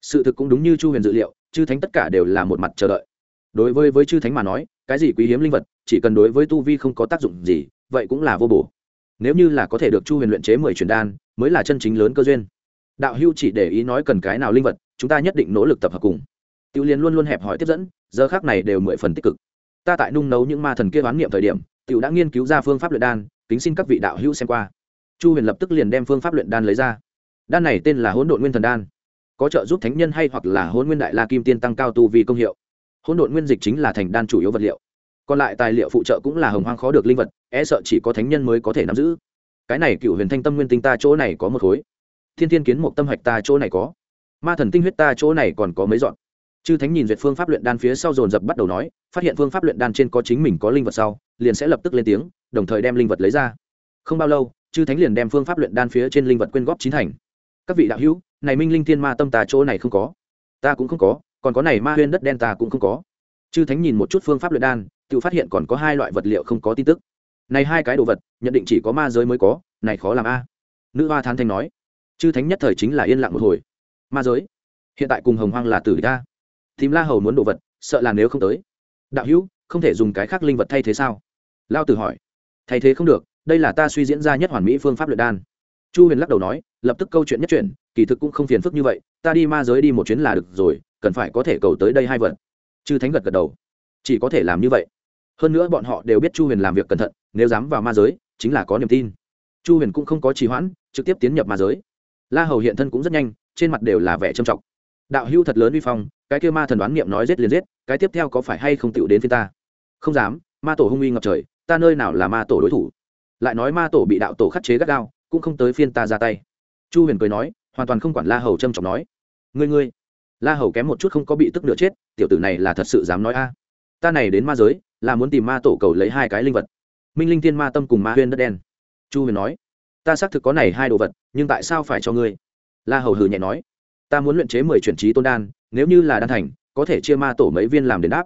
Sự thực cũng đúng như chu huyền dự liệu, chư thánh tất cả đều là một mặt chờ đợi. Đối với với chư thánh mà nói, cái gì quý hiếm linh vật, chỉ cần đối với tu vi không có tác dụng gì, vậy cũng là vô bổ. Nếu như là có thể được chu huyền luyện chế mười truyền đan, mới là chân chính lớn cơ duyên đạo hưu chỉ để ý nói cần cái nào linh vật, chúng ta nhất định nỗ lực tập hợp cùng. Tiêu liên luôn luôn hẹp hỏi tiếp dẫn, giờ khác này đều mười phần tích cực. Ta tại nung nấu những ma thần kia đoán niệm thời điểm, tiểu đã nghiên cứu ra phương pháp luyện đan, kính xin các vị đạo hữu xem qua. Chu huyền lập tức liền đem phương pháp luyện đan lấy ra. Đan này tên là hỗn độn nguyên thần đan. Có trợ giúp thánh nhân hay hoặc là hỗn nguyên đại la kim tiên tăng cao tu vì công hiệu. Hỗn độn nguyên dịch chính là thành đan chủ yếu vật liệu. Còn lại tài liệu phụ trợ cũng là hồng hoang khó được linh vật e sợ chỉ có thánh nhân mới có thể nắm giữ. Cái này cựu huyền thanh tâm nguyên tinh ta chỗ này có một khối thiên thiên kiến một tâm hạch ta chỗ này có. Ma thần tinh huyết ta chỗ này còn có mấy dọn. Chư thánh nhìn duyệt phương pháp luyện đan phía sau dồn dập bắt đầu nói, phát hiện phương pháp luyện đan trên có chính mình có linh vật sau, liền sẽ lập tức lên tiếng, đồng thời đem linh vật lấy ra. Không bao lâu, chư thánh liền đem phương pháp luyện đan phía trên linh vật quyên góp chín thành. Các vị đạo hữu, này minh linh thiên ma tâm ta chỗ này không có. Ta cũng không có, còn có này ma huyên đất đen ta cũng không có. Chư thánh nhìn một chút phương pháp luyện đan, tự phát hiện còn có hai loại vật liệu không có tin tức. Này hai cái đồ vật, nhận định chỉ có ma giới mới có, này khó làm a. Nữ hoa thán thanh nói chư thánh nhất thời chính là yên lặng một hồi. Ma giới, hiện tại cùng hồng hoang là tử ta. Tìm la hầu muốn đồ vật, sợ là nếu không tới. Đạo hữu, không thể dùng cái khác linh vật thay thế sao? Lao tử hỏi. Thay thế không được, đây là ta suy diễn ra nhất hoàn mỹ phương pháp luyện đan. Chu huyền lắc đầu nói, lập tức câu chuyện nhất chuyển, kỳ thực cũng không phiền phức như vậy, ta đi ma giới đi một chuyến là được rồi, cần phải có thể cầu tới đây hai vật. Chư thánh gật gật đầu. Chỉ có thể làm như vậy. Hơn nữa bọn họ đều biết chu huyền làm việc cẩn thận, nếu dám vào ma giới, chính là có niềm tin. Chu huyền cũng không có trì hoãn, trực tiếp tiến nhập ma giới la hầu hiện thân cũng rất nhanh, trên mặt đều là vẻ trầm trọng. Đạo hưu thật lớn uy phong, cái kia ma thần đoán niệm nói giết liền giết, cái tiếp theo có phải hay không tựu đến phía ta? Không dám, ma tổ hung uy ngập trời, ta nơi nào là ma tổ đối thủ? Lại nói ma tổ bị đạo tổ khắc chế gắt gao, cũng không tới phiên ta ra tay. Chu huyền cười nói, hoàn toàn không quản la hầu trâm trọng nói. Ngươi ngươi. La hầu kém một chút không có bị tức nửa chết, tiểu tử này là thật sự dám nói a. Ta này đến ma giới, là muốn tìm ma tổ cầu lấy hai cái linh vật. Minh linh thiên ma tâm cùng ma huyên đất đen. Chu huyền nói ta xác thực có này hai đồ vật, nhưng tại sao phải cho ngươi? La hầu hừ nhẹ nói. Ta muốn luyện chế mười chuyển trí tôn đan, nếu như là đan thành, có thể chia ma tổ mấy viên làm đền đáp.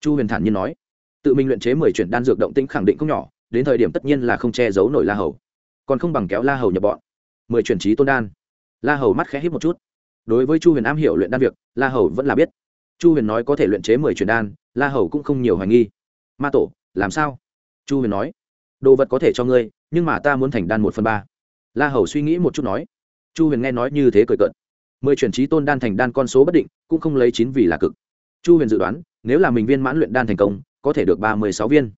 Chu huyền thản nhiên nói. Tự mình luyện chế mười chuyển đan dược động tĩnh khẳng định không nhỏ, đến thời điểm tất nhiên là không che giấu nổi la hầu. Còn không bằng kéo la hầu nhập bọn. Mười chuyển trí tôn đan. La hầu mắt khẽ hít một chút. Đối với chu huyền am hiểu luyện đan việc, la hầu vẫn là biết. Chu huyền nói có thể luyện chế mười chuyển đan, la hầu cũng không nhiều hoài nghi. Ma tổ, làm sao? Chu huyền nói. Đồ vật có thể cho ngươi nhưng mà ta muốn thành đan một phần ba. La hầu suy nghĩ một chút nói. Chu huyền nghe nói như thế cười cợt. Mười chuyển trí tôn đan thành đan con số bất định, cũng không lấy chín vì là cực. Chu huyền dự đoán, nếu là mình viên mãn luyện đan thành công, có thể được ba mươi sáu viên.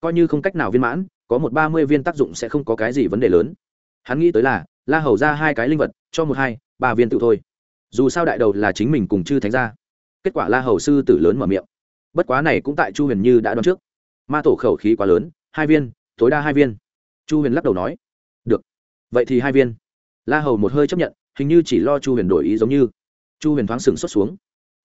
Coi như không cách nào viên mãn, có một ba mươi viên tác dụng sẽ không có cái gì vấn đề lớn. Hắn nghĩ tới là, la hầu ra hai cái linh vật, cho một hai, ba viên tự thôi. Dù sao đại đầu là chính mình cùng chư thánh ra kết quả la hầu sư tử lớn mở miệng. Bất quá này cũng tại chu huyền như đã đoán trước. Ma tổ khẩu khí quá lớn, hai viên, tối đa hai viên chu huyền lắc đầu nói, được. Vậy thì hai viên. La hầu một hơi chấp nhận, hình như chỉ lo chu huyền đổi ý giống như. Chu huyền thoáng sừng xuất xuống.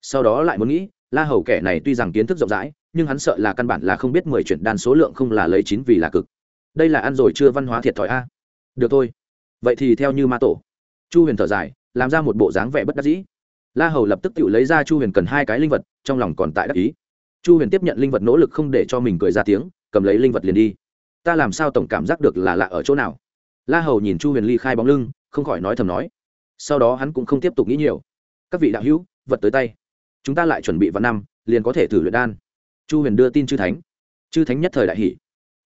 Sau đó lại muốn nghĩ, la hầu kẻ này tuy rằng kiến thức rộng rãi, nhưng hắn sợ là căn bản là không biết mười chuyển đan số lượng không là lấy chín vì là cực. Đây là ăn rồi chưa văn hóa thiệt thòi a. Được thôi. Vậy thì theo như ma tổ. Chu huyền thở dài, làm ra một bộ dáng vẻ bất đắc dĩ. La hầu lập tức tự lấy ra chu huyền cần hai cái linh vật, trong lòng còn tại đắc ý. Chu huyền tiếp nhận linh vật nỗ lực không để cho mình cười ra tiếng, cầm lấy linh vật liền đi ta làm sao tổng cảm giác được là lạ ở chỗ nào? La hầu nhìn chu huyền ly khai bóng lưng, không khỏi nói thầm nói. Sau đó hắn cũng không tiếp tục nghĩ nhiều. Các vị đạo hữu, vật tới tay. Chúng ta lại chuẩn bị vào năm, liền có thể thử luyện đan. Chu huyền đưa tin chư thánh. Chư thánh nhất thời đại hỷ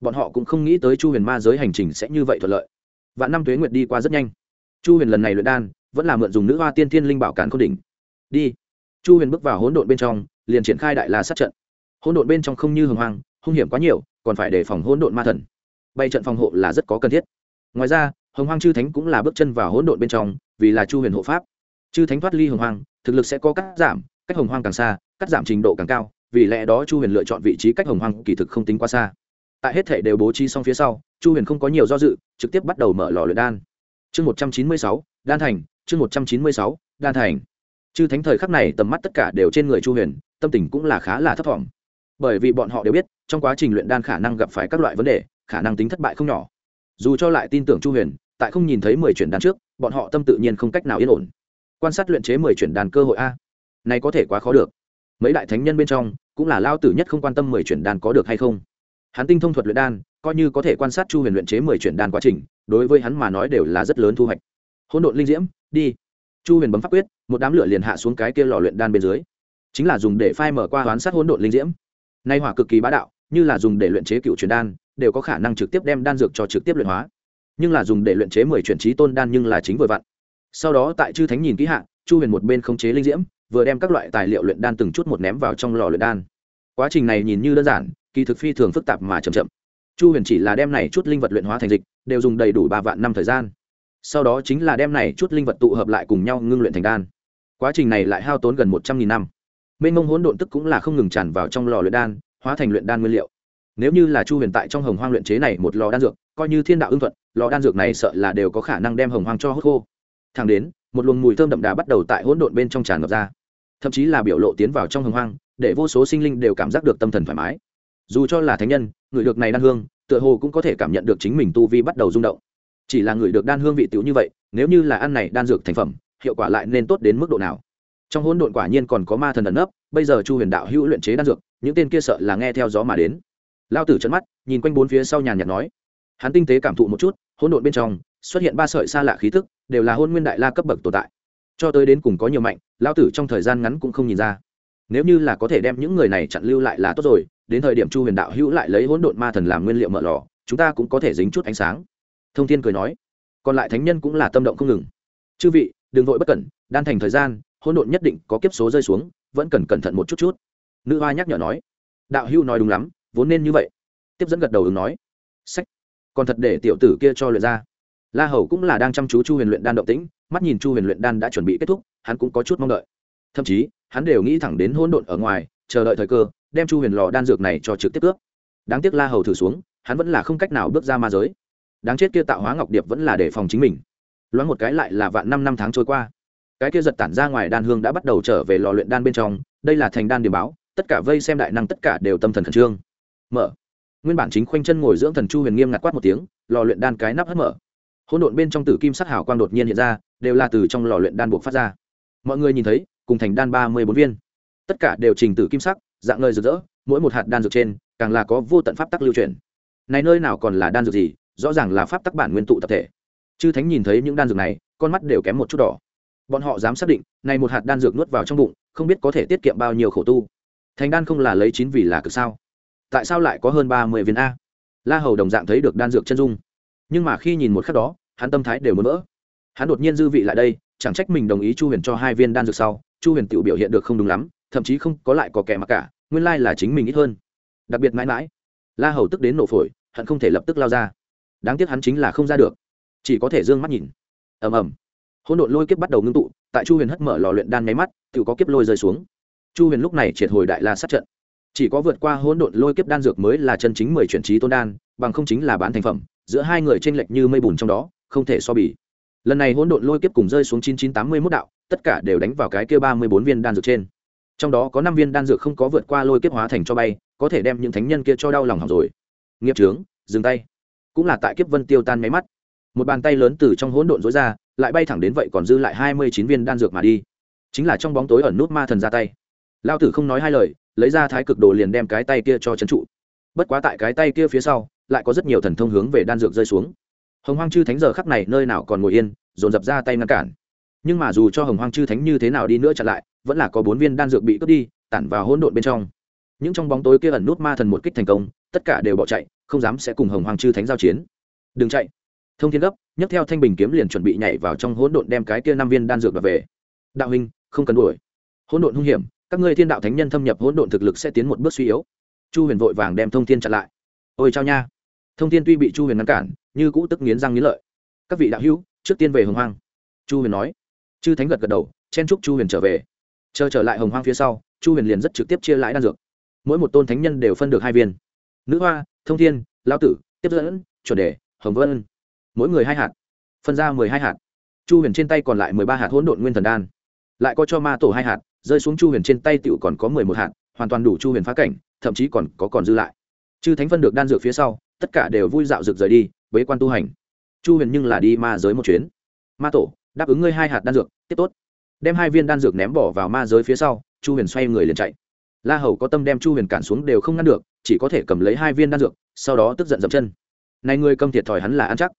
bọn họ cũng không nghĩ tới chu huyền ma giới hành trình sẽ như vậy thuận lợi. Vạn năm tuế nguyệt đi qua rất nhanh. Chu huyền lần này luyện đan, vẫn là mượn dùng nữ hoa tiên thiên linh bảo cản k đỉnh. Đi. Chu huyền bước vào hỗn độn bên trong, liền triển khai đại la sát trận. Hỗn độn bên trong không như hồng hoang hung hiểm quá nhiều, còn phải đề phòng hỗn độn ma thần. Bay trận phòng hộ là rất có cần thiết. Ngoài ra, hồng hoang chư thánh cũng là bước chân vào hỗn độn bên trong, vì là chu huyền hộ pháp. Chư thánh thoát ly hồng hoang, thực lực sẽ có cắt giảm, cách hồng hoang càng xa, cắt giảm trình độ càng cao, vì lẽ đó chu huyền lựa chọn vị trí cách hồng hoang kỳ thực không tính quá xa. Tại hết thể đều bố trí xong phía sau, chu huyền không có nhiều do dự, trực tiếp bắt đầu mở lò luyện đan. Chương một trăm chín mươi sáu, đan thành, chương một trăm chín mươi sáu, đan thành. Chư thánh thời khắc này tầm mắt tất cả đều trên người chu huyền, tâm tình cũng là khá là thấp t bởi vì bọn họ đều biết trong quá trình luyện đan khả năng gặp phải các loại vấn đề, khả năng tính thất bại không nhỏ. Dù cho lại tin tưởng chu huyền, tại không nhìn thấy mười chuyển đan trước, bọn họ tâm tự nhiên không cách nào yên ổn. Quan sát luyện chế mười chuyển đan cơ hội a. Này có thể quá khó được. Mấy đại thánh nhân bên trong, cũng là lao tử nhất không quan tâm mười chuyển đan có được hay không. Hắn tinh thông thuật luyện đan, coi như có thể quan sát chu huyền luyện chế mười chuyển đan quá trình, đối với hắn mà nói đều là rất lớn thu hoạch. Hỗn độn linh diễm, đi. Chu huyền bấm pháp quyết, một đám lửa liền hạ xuống cái kia lò luyện đan bên dưới. Chính là dùng để phai mở qua hoán sát hỗn độn linh diễm. Nay hỏa cực kỳ bá đạo như là dùng để luyện chế cựu truyền đan, đều có khả năng trực tiếp đem đan dược cho trực tiếp luyện hóa. Nhưng là dùng để luyện chế mười chuyển trí tôn đan nhưng là chính vừa vặn. Sau đó tại chư thánh nhìn kỹ hạ, chu huyền một bên không chế linh diễm, vừa đem các loại tài liệu luyện đan từng chút một ném vào trong lò luyện đan. Quá trình này nhìn như đơn giản, kỳ thực phi thường phức tạp mà chậm chậm. Chu huyền chỉ là đem này chút linh vật luyện hóa thành dịch, đều dùng đầy đủ ba vạn năm thời gian. Sau đó chính là đem này chút linh vật tụ hợp lại cùng nhau ngưng luyện thành đan. Quá trình này lại hao tốn gần một trăm nghìn năm. Mênh mông hỗn độn tức cũng là không ngừng tràn vào trong lò luyện đan hóa thành luyện đan nguyên liệu. Nếu như là chu huyền tại trong hồng hoang luyện chế này một lò đan dược, coi như thiên đạo ưng thuận, lò đan dược này sợ là đều có khả năng đem hồng hoang cho hốt khô. Thẳng đến, một luồng mùi thơm đậm đà bắt đầu tại hỗn độn bên trong tràn ngập ra. Thậm chí là biểu lộ tiến vào trong hồng hoang, để vô số sinh linh đều cảm giác được tâm thần thoải mái. Dù cho là thánh nhân, người được này đan hương, tựa hồ cũng có thể cảm nhận được chính mình tu vi bắt đầu rung động. Chỉ là người được đan hương vị tiểu như vậy, nếu như là ăn này đan dược thành phẩm, hiệu quả lại nên tốt đến mức độ nào? Trong hỗn độn quả nhiên còn có ma thần ẩn nấp, bây giờ chu huyền đạo hữu luyện chế đan dược những tên kia sợ là nghe theo gió mà đến. Lao tử trận mắt, nhìn quanh bốn phía sau nhàn nhạt nói. Hắn tinh tế cảm thụ một chút, hỗn độn bên trong, xuất hiện ba sợi xa lạ khí tức, đều là hôn nguyên đại la cấp bậc tồn tại. Cho tới đến cùng có nhiều mạnh, lao tử trong thời gian ngắn cũng không nhìn ra. Nếu như là có thể đem những người này chặn lưu lại là tốt rồi, đến thời điểm chu huyền đạo hữu lại lấy hỗn độn ma thần làm nguyên liệu mở lò, chúng ta cũng có thể dính chút ánh sáng. Thông thiên cười nói. Còn lại thánh nhân cũng là tâm động không ngừng. Chư vị, đừng vội bất cẩn, đan thành thời gian, hỗn độn nhất định có kiếp số rơi xuống, vẫn cần cẩn thận một chút chút nữ hoa nhắc nhở nói, đạo hưu nói đúng lắm, vốn nên như vậy. Tiếp dẫn gật đầu ứng nói, sách, còn thật để tiểu tử kia cho luyện ra. La hầu cũng là đang chăm chú chu huyền luyện đan động tĩnh, mắt nhìn chu huyền luyện đan đã chuẩn bị kết thúc, hắn cũng có chút mong đợi. Thậm chí, hắn đều nghĩ thẳng đến hỗn độn ở ngoài, chờ đợi thời cơ, đem chu huyền lò đan dược này cho trực tiếp cướp đáng tiếc la hầu thử xuống, hắn vẫn là không cách nào bước ra ma giới. Đáng chết kia tạo hóa ngọc điệp vẫn là để phòng chính mình. Loáng một cái lại là vạn năm năm tháng trôi qua. Cái kia giật tản ra ngoài đan hương đã bắt đầu trở về lò luyện đan bên trong, đây là thành đan điểm báo tất cả vây xem đại năng tất cả đều tâm thần khẩn trương. Mở. Nguyên bản chính khoanh chân ngồi dưỡng thần chu huyền nghiêm ngặt quát một tiếng, lò luyện đan cái nắp hất mở. Hỗn độn bên trong tử kim sắc hào quang đột nhiên hiện ra, đều là từ trong lò luyện đan buộc phát ra. Mọi người nhìn thấy, cùng thành đan ba mươi bốn viên. Tất cả đều trình tử kim sắc, dạng nơi rực rỡ, mỗi một hạt đan dược trên, càng là có vô tận pháp tắc lưu truyền. Này nơi nào còn là đan dược gì, rõ ràng là pháp tắc bản nguyên tụ tập thể. Chư thánh nhìn thấy những đan dược này, con mắt đều kém một chút đỏ. Bọn họ dám xác định, này một hạt đan dược nuốt vào trong bụng, không biết có thể tiết kiệm bao nhiêu khổ tu thành đan không là lấy chín vì là cực sao? Tại sao lại có hơn ba mươi viên a? La hầu đồng dạng thấy được đan dược chân dung. Nhưng mà khi nhìn một khắc đó, hắn tâm thái đều muốn vỡ. Hắn đột nhiên dư vị lại đây, chẳng trách mình đồng ý chu huyền cho hai viên đan dược sau, chu huyền tự biểu hiện được không đúng lắm, thậm chí không có lại có kẻ mặc cả, nguyên lai là chính mình ít hơn. Đặc biệt mãi mãi, la hầu tức đến nổ phổi, hận không thể lập tức lao ra. Đáng tiếc hắn chính là không ra được. Chỉ có thể d ư ơ n g mắt nhìn. Ầm ầm. Hỗn độn lôi kiếp bắt đầu ngưng tụ, tại chu huyền hất mở lò luyện đan nháy mắt tự có kiếp lôi rơi xuống chu huyền lúc này triệt hồi đại la sát trận. Chỉ có vượt qua hỗn độn lôi kiếp đan dược mới là chân chính mười chuyển trí tôn đan, bằng không chính là bán thành phẩm, giữa hai người t r ê n lệch như mây bùn trong đó, không thể so bì. Lần này hỗn độn lôi kiếp cùng rơi xuống chín chín tám mươi mốt đạo, tất cả đều đánh vào cái kia ba mươi bốn viên đan dược trên. Trong đó có năm viên đan dược không có vượt qua lôi kiếp hóa thành cho bay, có thể đem những thánh nhân kia cho đau lòng hỏng rồi. Nghiệp trướng dừng tay. Cũng là tại kiếp vân tiêu tan máy mắt. Một bàn tay lớn từ trong hỗn độn dối ra, lại bay thẳng đến vậy còn dư lại hai mươi chín viên đan dược mà đi. Chính là trong bóng tối ẩn nút ma thần ra tay lao tử không nói hai lời, lấy ra thái cực đồ liền đem cái tay kia cho trấn trụ. Bất quá tại cái tay kia phía sau, lại có rất nhiều thần thông hướng về đan dược rơi xuống. Hồng hoang chư thánh giờ khắc này nơi nào còn ngồi yên, dồn dập ra tay ngăn cản. Nhưng mà dù cho hồng hoang chư thánh như thế nào đi nữa chặn lại, vẫn là có bốn viên đan dược bị cướp đi, tản vào hỗn độn bên trong. Những trong bóng tối kia ẩn nút ma thần một kích thành công, tất cả đều bỏ chạy, không dám sẽ cùng hồng hoàng chư thánh giao chiến. Đừng chạy. Thông thiên gấp, nhấc theo thanh bình kiếm liền chuẩn bị nhảy vào trong hỗn độn đem cái kia năm viên đan dược và về. Đạo huynh, không cần đuổi. Hỗn độn hung hiểm các ngươi thiên đạo thánh nhân thâm nhập hỗn độn thực lực sẽ tiến một bước suy yếu. Chu huyền vội vàng đem thông thiên chặn lại. Ôi chao nha. Thông thiên tuy bị chu huyền ngăn cản, như cũ tức nghiến răng nghiến lợi. Các vị đạo hữu, trước tiên về hồng hoang. Chu huyền nói. Chư thánh gật gật đầu, chen chúc chu huyền trở về. Chờ trở lại hồng hoang phía sau, chu huyền liền rất trực tiếp chia lãi đan dược. Mỗi một tôn thánh nhân đều phân được hai viên. Nữ hoa, thông thiên lao tử, tiếp dẫn, chuẩn đề, hồng vân. Mỗi người hai hạt. Phân ra mười hai hạt. Chu huyền trên tay còn lại mười ba hạt hỗn độn nguyên thần đan. Lại có cho ma tổ hai hạt rơi xuống chu huyền trên tay tựu còn có mười một hạt, hoàn toàn đủ chu huyền phá cảnh, thậm chí còn có còn dư lại. Chư thánh phân được đan dược phía sau, tất cả đều vui dạo rực rời đi, bế quan tu hành. Chu huyền nhưng là đi ma giới một chuyến. Ma tổ, đáp ứng ngươi hai hạt đan dược, tiếp tốt. Đem hai viên đan dược ném bỏ vào ma giới phía sau, chu huyền xoay người liền chạy. La hầu có tâm đem chu huyền cản xuống đều không ngăn được, chỉ có thể cầm lấy hai viên đan dược, sau đó tức giận dậm chân. Này ngươi cầm thiệt thòi hắn là ăn chắc.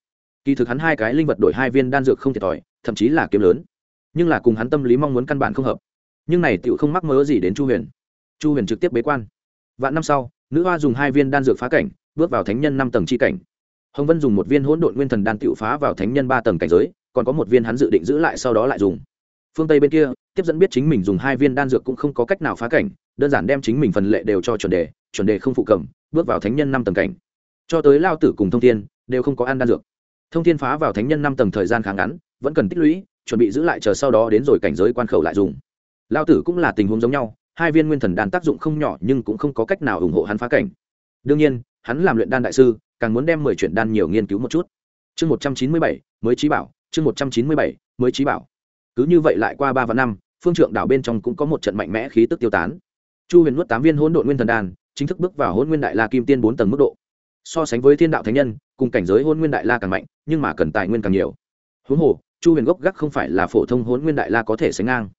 Kỳ thực hắn hai cái linh vật đổi hai viên đan dược không thiệt thòi, thậm chí là kiếm lớn. Nhưng là cùng hắn tâm lý mong muốn căn bản không hợp nhưng này tựu không mắc mớ gì đến chu huyền. Chu huyền trực tiếp bế quan. Vạn năm sau, nữ hoa dùng hai viên đan dược phá cảnh, bước vào thánh nhân năm tầng c h i cảnh. Hồng vân dùng một viên hỗn độn nguyên thần đan tựu phá vào thánh nhân ba tầng cảnh giới, còn có một viên hắn dự định giữ lại sau đó lại dùng. Phương tây bên kia, tiếp dẫn biết chính mình dùng hai viên đan dược cũng không có cách nào phá cảnh, đơn giản đem chính mình phần lệ đều cho chuẩn đề chuẩn đề không phụ cầm, bước vào thánh nhân năm tầng cảnh. Cho tới lao tử cùng thông thiên, đều không có ăn đan dược. Thông thiên phá vào thánh nhân năm tầng thời gian khá ngắn, vẫn cần tích lũy, chuẩn bị giữ lại chờ sau đó đến rồi cảnh giới quan khẩu lại dùng lao tử cũng là tình huống giống nhau, hai viên nguyên thần đan tác dụng không nhỏ nhưng cũng không có cách nào ủng hộ hắn phá cảnh. Đương nhiên, hắn làm luyện đan đại sư, càng muốn đem mười chuyện đan nhiều nghiên cứu một chút. Chương một trăm chín mươi bảy, mới trí bảo, chương một trăm chín mươi bảy, mới trí bảo. Cứ như vậy lại qua ba và năm, phương trượng đảo bên trong cũng có một trận mạnh mẽ khí tức tiêu tán. Chu huyền nuốt tám viên hỗn độn nguyên thần đan, chính thức bước vào hôn nguyên đại la kim tiên bốn tầng mức độ. So sánh với thiên đạo thánh nhân, cùng cảnh giới hôn nguyên đại la càng mạnh, nhưng mà cần tài nguyên càng nhiều. Huống hồ, chu huyền gốc gác không phải là phổ thông hôn nguyên đại la có thể sánh ngang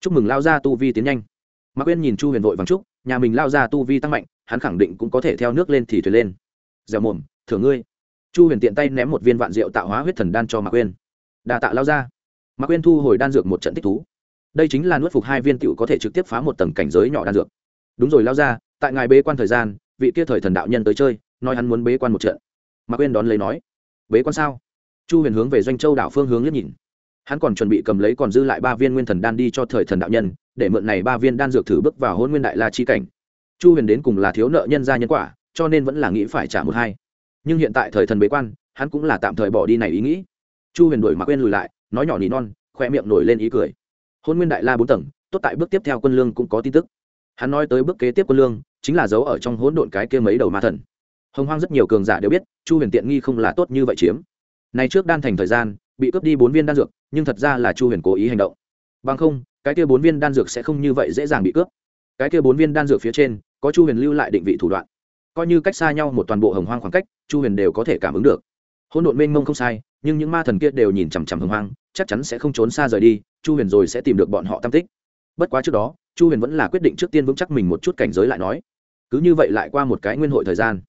chúc mừng lao ra tu vi tiến nhanh mạc quên nhìn chu huyền vội vàng chúc nhà mình lao ra tu vi tăng mạnh hắn khẳng định cũng có thể theo nước lên thì thuyền lên dẻo mồm thưởng ngươi chu huyền tiện tay ném một viên vạn rượu tạo hóa huyết thần đan cho mạc quên đà tạ lao ra mạc quên thu hồi đan dược một trận thích thú đây chính là nuốt phục hai viên tựu có thể trực tiếp phá một tầng cảnh giới nhỏ đan dược đúng rồi lao ra tại ngài bế quan thời gian vị kia thời thần đạo nhân tới chơi nói hắn muốn bế quan một trận mạc quên đón lấy nói bế quan sao chu huyền hướng về doanh châu đảo phương hướng liếc nhìn hắn còn chuẩn bị cầm lấy còn dư lại ba viên nguyên thần đan đi cho thời thần đạo nhân, để mượn này ba viên đan dược thử bước vào hôn nguyên đại la chi cảnh. Chu huyền đến cùng là thiếu nợ nhân gia nhân quả, cho nên vẫn là nghĩ phải trả một hai. Nhưng hiện tại thời thần bế quan, hắn cũng là tạm thời bỏ đi này ý nghĩ. Chu huyền đổi mặc quên lùi lại, nói nhỏ nỉ non khoe miệng nổi lên ý cười. Hôn nguyên đại la bốn tầng, tốt tại bước tiếp theo quân lương cũng có tin tức. Hắn nói tới bước kế tiếp quân lương, chính là giấu ở trong hỗn độn cái kia mấy đầu ma thần. Hồng hoang rất nhiều cường giả đều biết, chu huyền tiện nghi không là tốt như vậy chiếm. Nay trước đan thành thời gian bị cướp đi bốn viên đan dược, nhưng thật ra là chu huyền cố ý hành động. Bằng không, cái kia bốn viên đan dược sẽ không như vậy dễ dàng bị cướp. Cái kia bốn viên đan dược phía trên, có chu huyền lưu lại định vị thủ đoạn. Coi như cách xa nhau một toàn bộ hồng hoang khoảng cách, chu huyền đều có thể cảm ứng được. Hỗn độn mênh mông không sai, nhưng những ma thần kia đều nhìn chằm chằm hồng hoang, chắc chắn sẽ không trốn xa rời đi, chu huyền rồi sẽ tìm được bọn họ tam tích. Bất quá trước đó, chu huyền vẫn là quyết định trước tiên vững chắc mình một chút cảnh giới lại nói. Cứ như vậy lại qua một cái nguyên hội thời gian.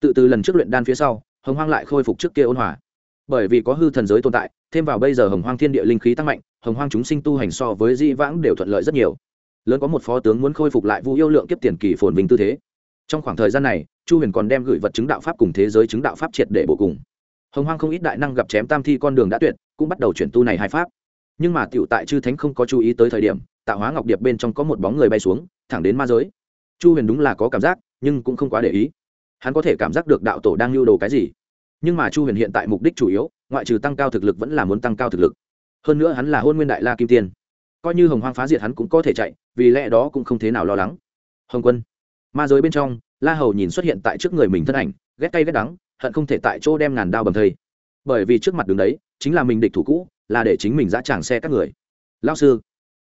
Tự từ lần trước luyện đan phía sau, hồng hoang lại khôi phục trước kia ôn hòa. Bởi vì có hư thần giới tồn tại thêm vào bây giờ hồng hoang thiên địa linh khí tăng mạnh, hồng hoang chúng sinh tu hành so với di vãng đều thuận lợi rất nhiều. Lớn có một phó tướng muốn khôi phục lại vũ yêu lượng kiếp tiền kỳ phồn vinh tư thế. Trong khoảng thời gian này, chu huyền còn đem gửi vật chứng đạo pháp cùng thế giới chứng đạo pháp triệt để bổ cùng. Hồng hoang không ít đại năng gặp chém tam thi con đường đã tuyệt, cũng bắt đầu chuyển tu này hai pháp. Nhưng mà tiểu tại chư thánh không có chú ý tới thời điểm tạo hóa ngọc điệp bên trong có một bóng người bay xuống, thẳng đến ma giới. Chu huyền đúng là có cảm giác, nhưng cũng không quá để ý. Hắn có thể cảm giác được đạo tổ đang lưu đồ cái gì nhưng mà chu huyền hiện tại mục đích chủ yếu, ngoại trừ tăng cao thực lực vẫn là muốn tăng cao thực lực. Hơn nữa hắn là hôn nguyên đại la kim tiên. Coi như hồng hoang phá diệt hắn cũng có thể chạy, vì lẽ đó cũng không thế nào lo lắng. Hồng quân. Ma giới bên trong, la hầu nhìn xuất hiện tại trước người mình thân ảnh, ghét cay ghét đắng, hận không thể tại chỗ đem ngàn đao bầm thây. Bởi vì trước mặt đường đấy, chính là mình địch thủ cũ, là để chính mình dã tràng xe các người. Lao sư.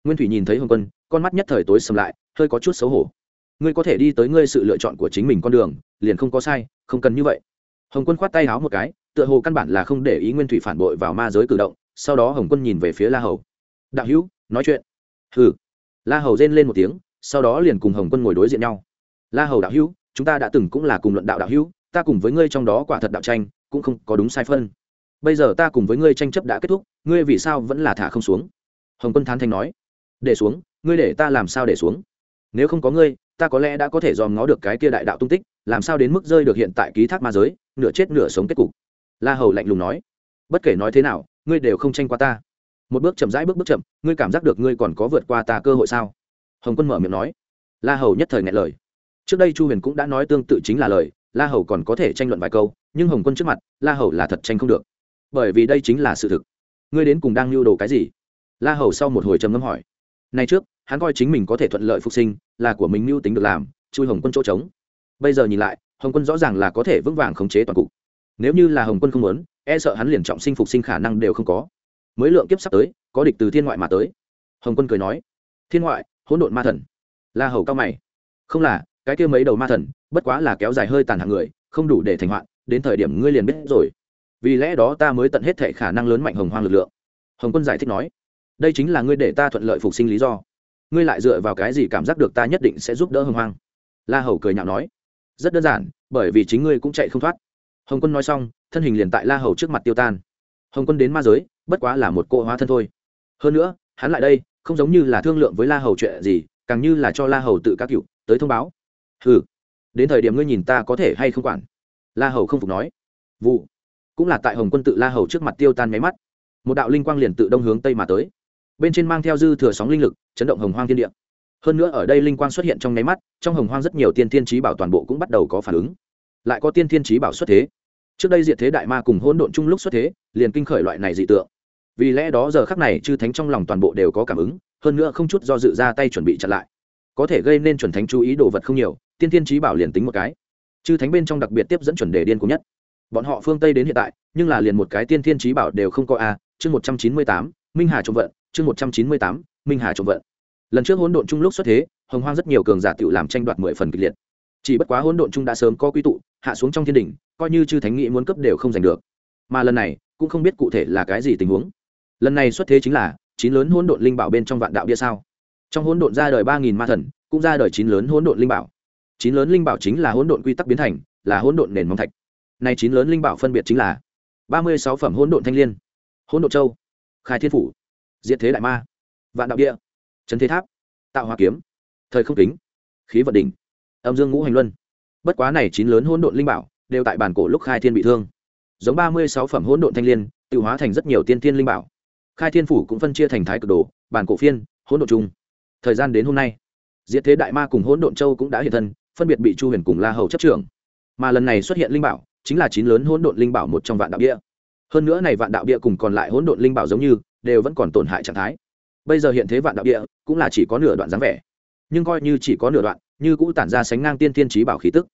Nguyên thủy nhìn thấy hồng quân, con mắt nhất thời tối sầm lại, hơi có chút xấu hổ. Ngươi có thể đi tới ngươi sự lựa chọn của chính mình con đường, liền không có sai, không cần như vậy hồng quân khoát tay háo một cái, tựa hồ căn bản là không để ý nguyên thủy phản bội vào ma giới cử động, sau đó hồng quân nhìn về phía la hầu. Đạo hữu, nói chuyện. Hừ. La hầu rên lên một tiếng, sau đó liền cùng hồng quân ngồi đối diện nhau. La hầu đạo hữu, chúng ta đã từng cũng là cùng luận đạo đạo hữu, ta cùng với ngươi trong đó quả thật đạo tranh, cũng không có đúng sai phân. Bây giờ ta cùng với ngươi tranh chấp đã kết thúc, ngươi vì sao vẫn là thả không xuống? Hồng quân thán thanh nói. Để xuống, ngươi để ta làm sao để xuống? Nếu không có ngươi, ta có lẽ đã có thể dòm ngó được cái kia đại đạo tung tích làm sao đến mức rơi được hiện tại ký thác ma giới, nửa chết nửa sống kết cục? La hầu lạnh lùng nói. Bất kể nói thế nào, ngươi đều không tranh qua ta. Một bước chậm rãi bước bước chậm, ngươi cảm giác được ngươi còn có vượt qua ta cơ hội sao? Hồng quân mở miệng nói. La hầu nhất thời ngại lời. Trước đây chu huyền cũng đã nói tương tự chính là lời, la hầu còn có thể tranh luận vài câu, nhưng hồng quân trước mặt, la hầu là thật tranh không được. Bởi vì đây chính là sự thực. Ngươi đến cùng đang lưu đồ cái gì? La hầu sau một hồi trầm ngâm hỏi. Nay trước, hắn coi chính mình có thể thuận lợi phục sinh, là của mình mưu tính được làm, chui hồng quân chỗ trống bây giờ nhìn lại, hồng quân rõ ràng là có thể vững vàng khống chế toàn cục. Nếu như là hồng quân không muốn e sợ hắn liền trọng sinh phục sinh khả năng đều không có. Mới lượng kiếp sắp tới, có địch từ thiên ngoại mà tới. Hồng quân cười nói, thiên ngoại, hỗn độn ma thần. La hầu cao mày, không là, cái kia mấy đầu ma thần, bất quá là kéo dài hơi tàn hạng người, không đủ để thành hoạn, đến thời điểm ngươi liền biết rồi. Vì lẽ đó ta mới tận hết thể khả năng lớn mạnh hồng hoang lực lượng. Hồng quân giải thích nói, đây chính là ngươi để ta thuận lợi phục sinh lý do. Ngươi lại dựa vào cái gì cảm giác được ta nhất định sẽ giúp đỡ hồng hoang? La hầu cười nhạo nói rất đơn giản, bởi vì chính ngươi cũng chạy không thoát. Hồng quân nói xong, thân hình liền tại la hầu trước mặt tiêu tan. Hồng quân đến ma giới, bất quá là một cỗ hóa thân thôi. Hơn nữa, hắn lại đây, không giống như là thương lượng với la hầu chuyện gì, càng như là cho la hầu tự các cựu tới thông báo. Ừ đến thời điểm ngươi nhìn ta có thể hay không quản? La hầu không phục nói. Vụ. Cũng là tại hồng quân tự la hầu trước mặt tiêu tan máy mắt. Một đạo linh quang liền tự đông hướng tây mà tới. Bên trên mang theo dư thừa sóng linh lực, chấn động hồng hoang thiên địa hơn nữa ở đây linh quang xuất hiện trong nháy mắt, trong hồng hoang rất nhiều tiên thiên trí bảo toàn bộ cũng bắt đầu có phản ứng. Lại có tiên thiên trí bảo xuất thế. Trước đây diệt thế đại ma cùng hỗn độn chung lúc xuất thế, liền kinh khởi loại này dị tượng. Vì lẽ đó giờ khắc này chư thánh trong lòng toàn bộ đều có cảm ứng, hơn nữa không chút do dự ra tay chuẩn bị chặn lại. Có thể gây nên chuẩn thánh chú ý đồ vật không nhiều, tiên thiên trí bảo liền tính một cái. Chư thánh bên trong đặc biệt tiếp dẫn chuẩn đề điên cùng nhất. Bọn họ phương tây đến hiện tại, nhưng là liền một cái tiên thiên trí bảo đều không có a. Chương một trăm chín mươi tám, minh hà trộm vận, chương một trăm chín mươi tám, minh hà trộm vận lần trước hỗn độn chung lúc xuất thế, hồng hoang rất nhiều cường giả tự làm tranh đoạt mười phần kịch liệt. Chỉ bất quá hỗn độn chung đã sớm có quy tụ, hạ xuống trong thiên đình coi như chư thánh nghĩ muốn cấp đều không giành được. Mà lần này, cũng không biết cụ thể là cái gì tình huống. Lần này xuất thế chính là, chín lớn hỗn độn linh bảo bên trong vạn đạo bia sao. Trong hỗn độn ra đời ba nghìn ma thần, cũng ra đời chín lớn hỗn độn linh bảo. Chín lớn linh bảo chính là hỗn độn quy tắc biến thành, là hỗn độn nền móng thạch. Này chín lớn linh bảo phân biệt chính là, ba mươi sáu phẩm hỗn độn thanh l i ê n hỗn độn châu, khai thiên phủ, diệt thế đại ma, vạn đạo địa trấn thế tháp, tạo hòa kiếm, thời không kính, khí vận đỉnh, âm dương ngũ hành luân. Bất quá này chín lớn hỗn độn linh bảo đều tại bản cổ lúc khai thiên bị thương. Giống ba mươi sáu phẩm hỗn độn thanh l i ê n tự hóa thành rất nhiều tiên thiên linh bảo. Khai thiên phủ cũng phân chia thành thái cực đồ, bản cổ phiên, hỗn độn chung thời gian đến hôm nay, diệt thế đại ma cùng hỗn độn châu cũng đã hiện thân, phân biệt bị chu huyền cùng la hầu chấp trưởng. Mà lần này xuất hiện linh bảo, chính là chín lớn hỗn độn linh bảo một trong vạn đạo bia hơn nữa này vạn đạo bia cùng còn lại hỗn độn linh bảo giống như, đều vẫn còn tổn hại trạng thái bây giờ hiện thế vạn đạo địa cũng là chỉ có nửa đoạn dáng vẻ. Nhưng coi như chỉ có nửa đoạn, như cũ tản ra sánh ngang tiên thiên trí bảo khí tức.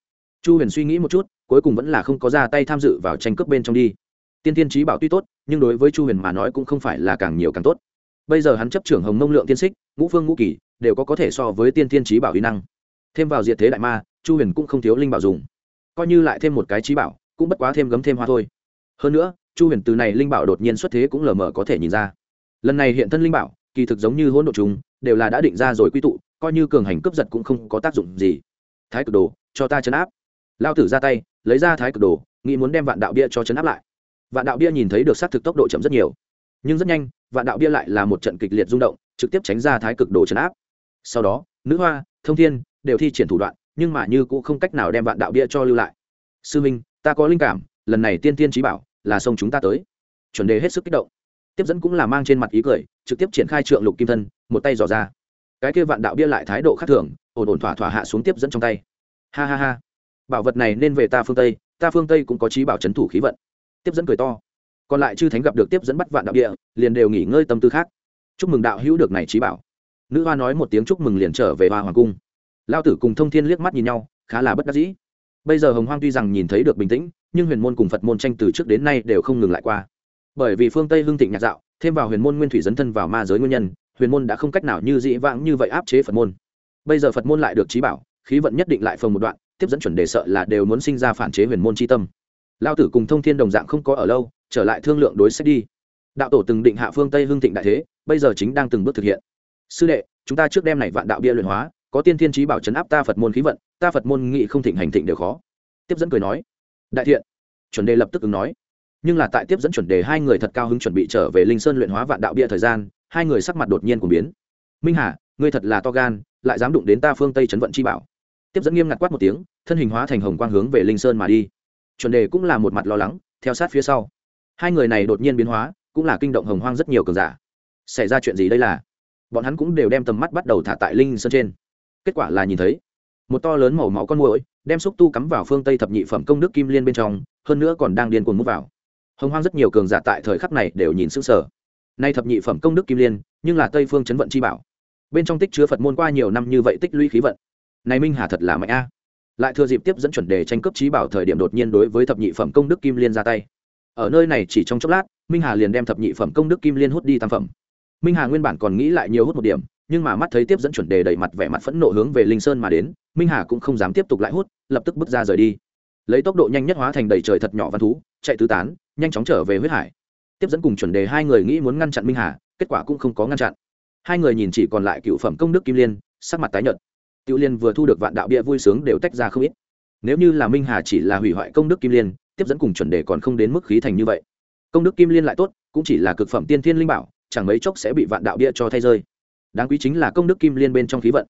Chu huyền suy nghĩ một chút, cuối cùng vẫn là không có ra tay tham dự vào tranh cướp bên trong đi. Tiên thiên trí bảo tuy tốt, nhưng đối với chu huyền mà nói cũng không phải là càng nhiều càng tốt. Bây giờ hắn chấp trưởng hồng nông lượng tiên xích, ngũ phương ngũ kỳ, đều có có thể so với tiên thiên trí bảo uy năng. Thêm vào diệt thế đại ma, chu huyền cũng không thiếu linh bảo dùng. Coi như lại thêm một cái trí bảo, cũng bất quá thêm gấm thêm hoa thôi. Hơn nữa, chu huyền từ này linh bảo đột nhiên xuất thế cũng lờ mờ có thể nhìn ra. Lần này hiện thân linh bảo kỳ thực giống như hỗn độ chúng, đều là đã định ra rồi quy tụ, coi như cường hành cướp giật cũng không có tác dụng gì. Thái cực đồ, cho ta chấn áp. Lao tử ra tay, lấy ra thái cực đồ, nghĩ muốn đem vạn đạo bia cho chấn áp lại. Vạn đạo bia nhìn thấy được xác thực tốc độ chậm rất nhiều. Nhưng rất nhanh, vạn đạo bia lại là một trận kịch liệt rung động, trực tiếp tránh ra thái cực đồ chấn áp. Sau đó, nữ hoa, thông thiên đều thi triển thủ đoạn, nhưng mà như cũng không cách nào đem vạn đạo bia cho lưu lại. Sư minh, ta có linh cảm, lần này tiên tiên trí bảo là sông chúng ta tới. Chuẩn đề hết sức kích động tiếp dẫn cũng là mang trên mặt ý cười, trực tiếp triển khai trượng lục kim thân, một tay dò ra. Cái kia vạn đạo bia lại thái độ khác thường, ổn ổn thỏa thỏa hạ xuống tiếp dẫn trong tay. Ha ha ha. Bảo vật này nên về ta phương tây, ta phương tây cũng có trí bảo c h ấ n thủ khí vận. Tiếp dẫn cười to. Còn lại chư thánh gặp được tiếp dẫn bắt vạn đạo địa liền đều nghỉ ngơi tâm tư khác. Chúc mừng đạo hữu được này trí bảo. Nữ hoa nói một tiếng chúc mừng liền trở về hoa hoàng cung. Lao tử cùng thông thiên liếc mắt nhìn nhau, khá là bất đắc dĩ. Bây giờ hồng hoang tuy rằng nhìn thấy được bình tĩnh, nhưng huyền môn cùng phật môn tranh từ trước đến nay đều không ngừng lại qua bởi vì phương tây hưng thịnh nhạc dạo, thêm vào huyền môn nguyên thủy dấn thân vào ma giới nguyên nhân, huyền môn đã không cách nào như dĩ vãng như vậy áp chế phật môn. Bây giờ phật môn lại được trí bảo, khí vận nhất định lại phần một đoạn, tiếp dẫn chuẩn đề sợ là đều muốn sinh ra phản chế huyền môn c tâm. Lao tử cùng thông thiên đồng dạng không có ở lâu, trở lại thương lượng đối sách đi. Đạo tổ từng định hạ phương tây hưng thịnh đại thế, bây giờ chính đang từng bước thực hiện. Sư đệ, chúng ta trước đem này vạn đạo bia luyện hóa, có tiên thiên trí bảo chấn áp ta phật môn khí vận, ta phật môn nghị không thịnh hành thịnh đều khó. Tiếp dẫn cười nói, đại thiện. Chuẩn đề lập tức ứng nói nhưng là tại tiếp dẫn chuẩn đề hai người thật cao hứng chuẩn bị trở về linh sơn luyện hóa vạn đạo bia thời gian, hai người sắc mặt đột nhiên của biến. Minh hà, ngươi thật là to gan, lại dám đụng đến ta phương tây chấn vận chi bảo. Tiếp dẫn nghiêm ngặt quát một tiếng, thân hình hóa thành hồng quang hướng về linh sơn mà đi. Chuẩn đề cũng là một mặt lo lắng, theo sát phía sau. Hai người này đột nhiên biến hóa, cũng là kinh động hồng hoang rất nhiều cường giả. Xảy ra chuyện gì đây là? Bọn hắn cũng đều đem tầm mắt bắt đầu thả tại linh sơn trên. Kết quả là nhìn thấy, một to lớn màu máu con muỗi, đem xúc tu cắm vào phương tây thập nhị phẩm công đức kim liên bên trong, hơn nữa còn đang điên cuồng mút vào hồng hoang rất nhiều cường giả tại thời khắc này đều nhìn sững sờ. Nay thập nhị phẩm công đức kim liên, nhưng là tây phương chấn vận chi bảo. Bên trong tích chứa phật môn qua nhiều năm như vậy tích lũy khí vận. Này minh hà thật là mạnh a. Lại thừa dịp tiếp dẫn chuẩn đề tranh cướp trí bảo thời điểm đột nhiên đối với thập nhị phẩm công đức kim liên ra tay. Ở nơi này chỉ trong chốc lát, minh hà liền đem thập nhị phẩm công đức kim liên hút đi tam phẩm. Minh hà nguyên bản còn nghĩ lại nhiều hút một điểm, nhưng mà mắt thấy tiếp dẫn chuẩn đề đầy mặt vẻ mặt phẫn nộ hướng về linh sơn mà đến, minh hà cũng không dám tiếp tục lại hút, lập tức bước ra rời đi. Lấy tốc độ nhanh nhất hóa thành đầy trời thật nhỏ văn thú, chạy tứ tán nhanh chóng trở về huyết hải. Tiếp dẫn cùng chuẩn đề hai người nghĩ muốn ngăn chặn minh hà, kết quả cũng không có ngăn chặn. Hai người nhìn chỉ còn lại cựu phẩm công đức kim liên, sắc mặt tái nhợt. Tiêu liên vừa thu được vạn đạo bia vui sướng đều tách ra không ít. Nếu như là minh hà chỉ là hủy hoại công đức kim liên, tiếp dẫn cùng chuẩn đề còn không đến mức khí thành như vậy. Công đức kim liên lại tốt, cũng chỉ là cực phẩm tiên thiên linh bảo, chẳng mấy chốc sẽ bị vạn đạo bia cho thay rơi. Đáng quý chính là công đức kim liên bên trong khí vận.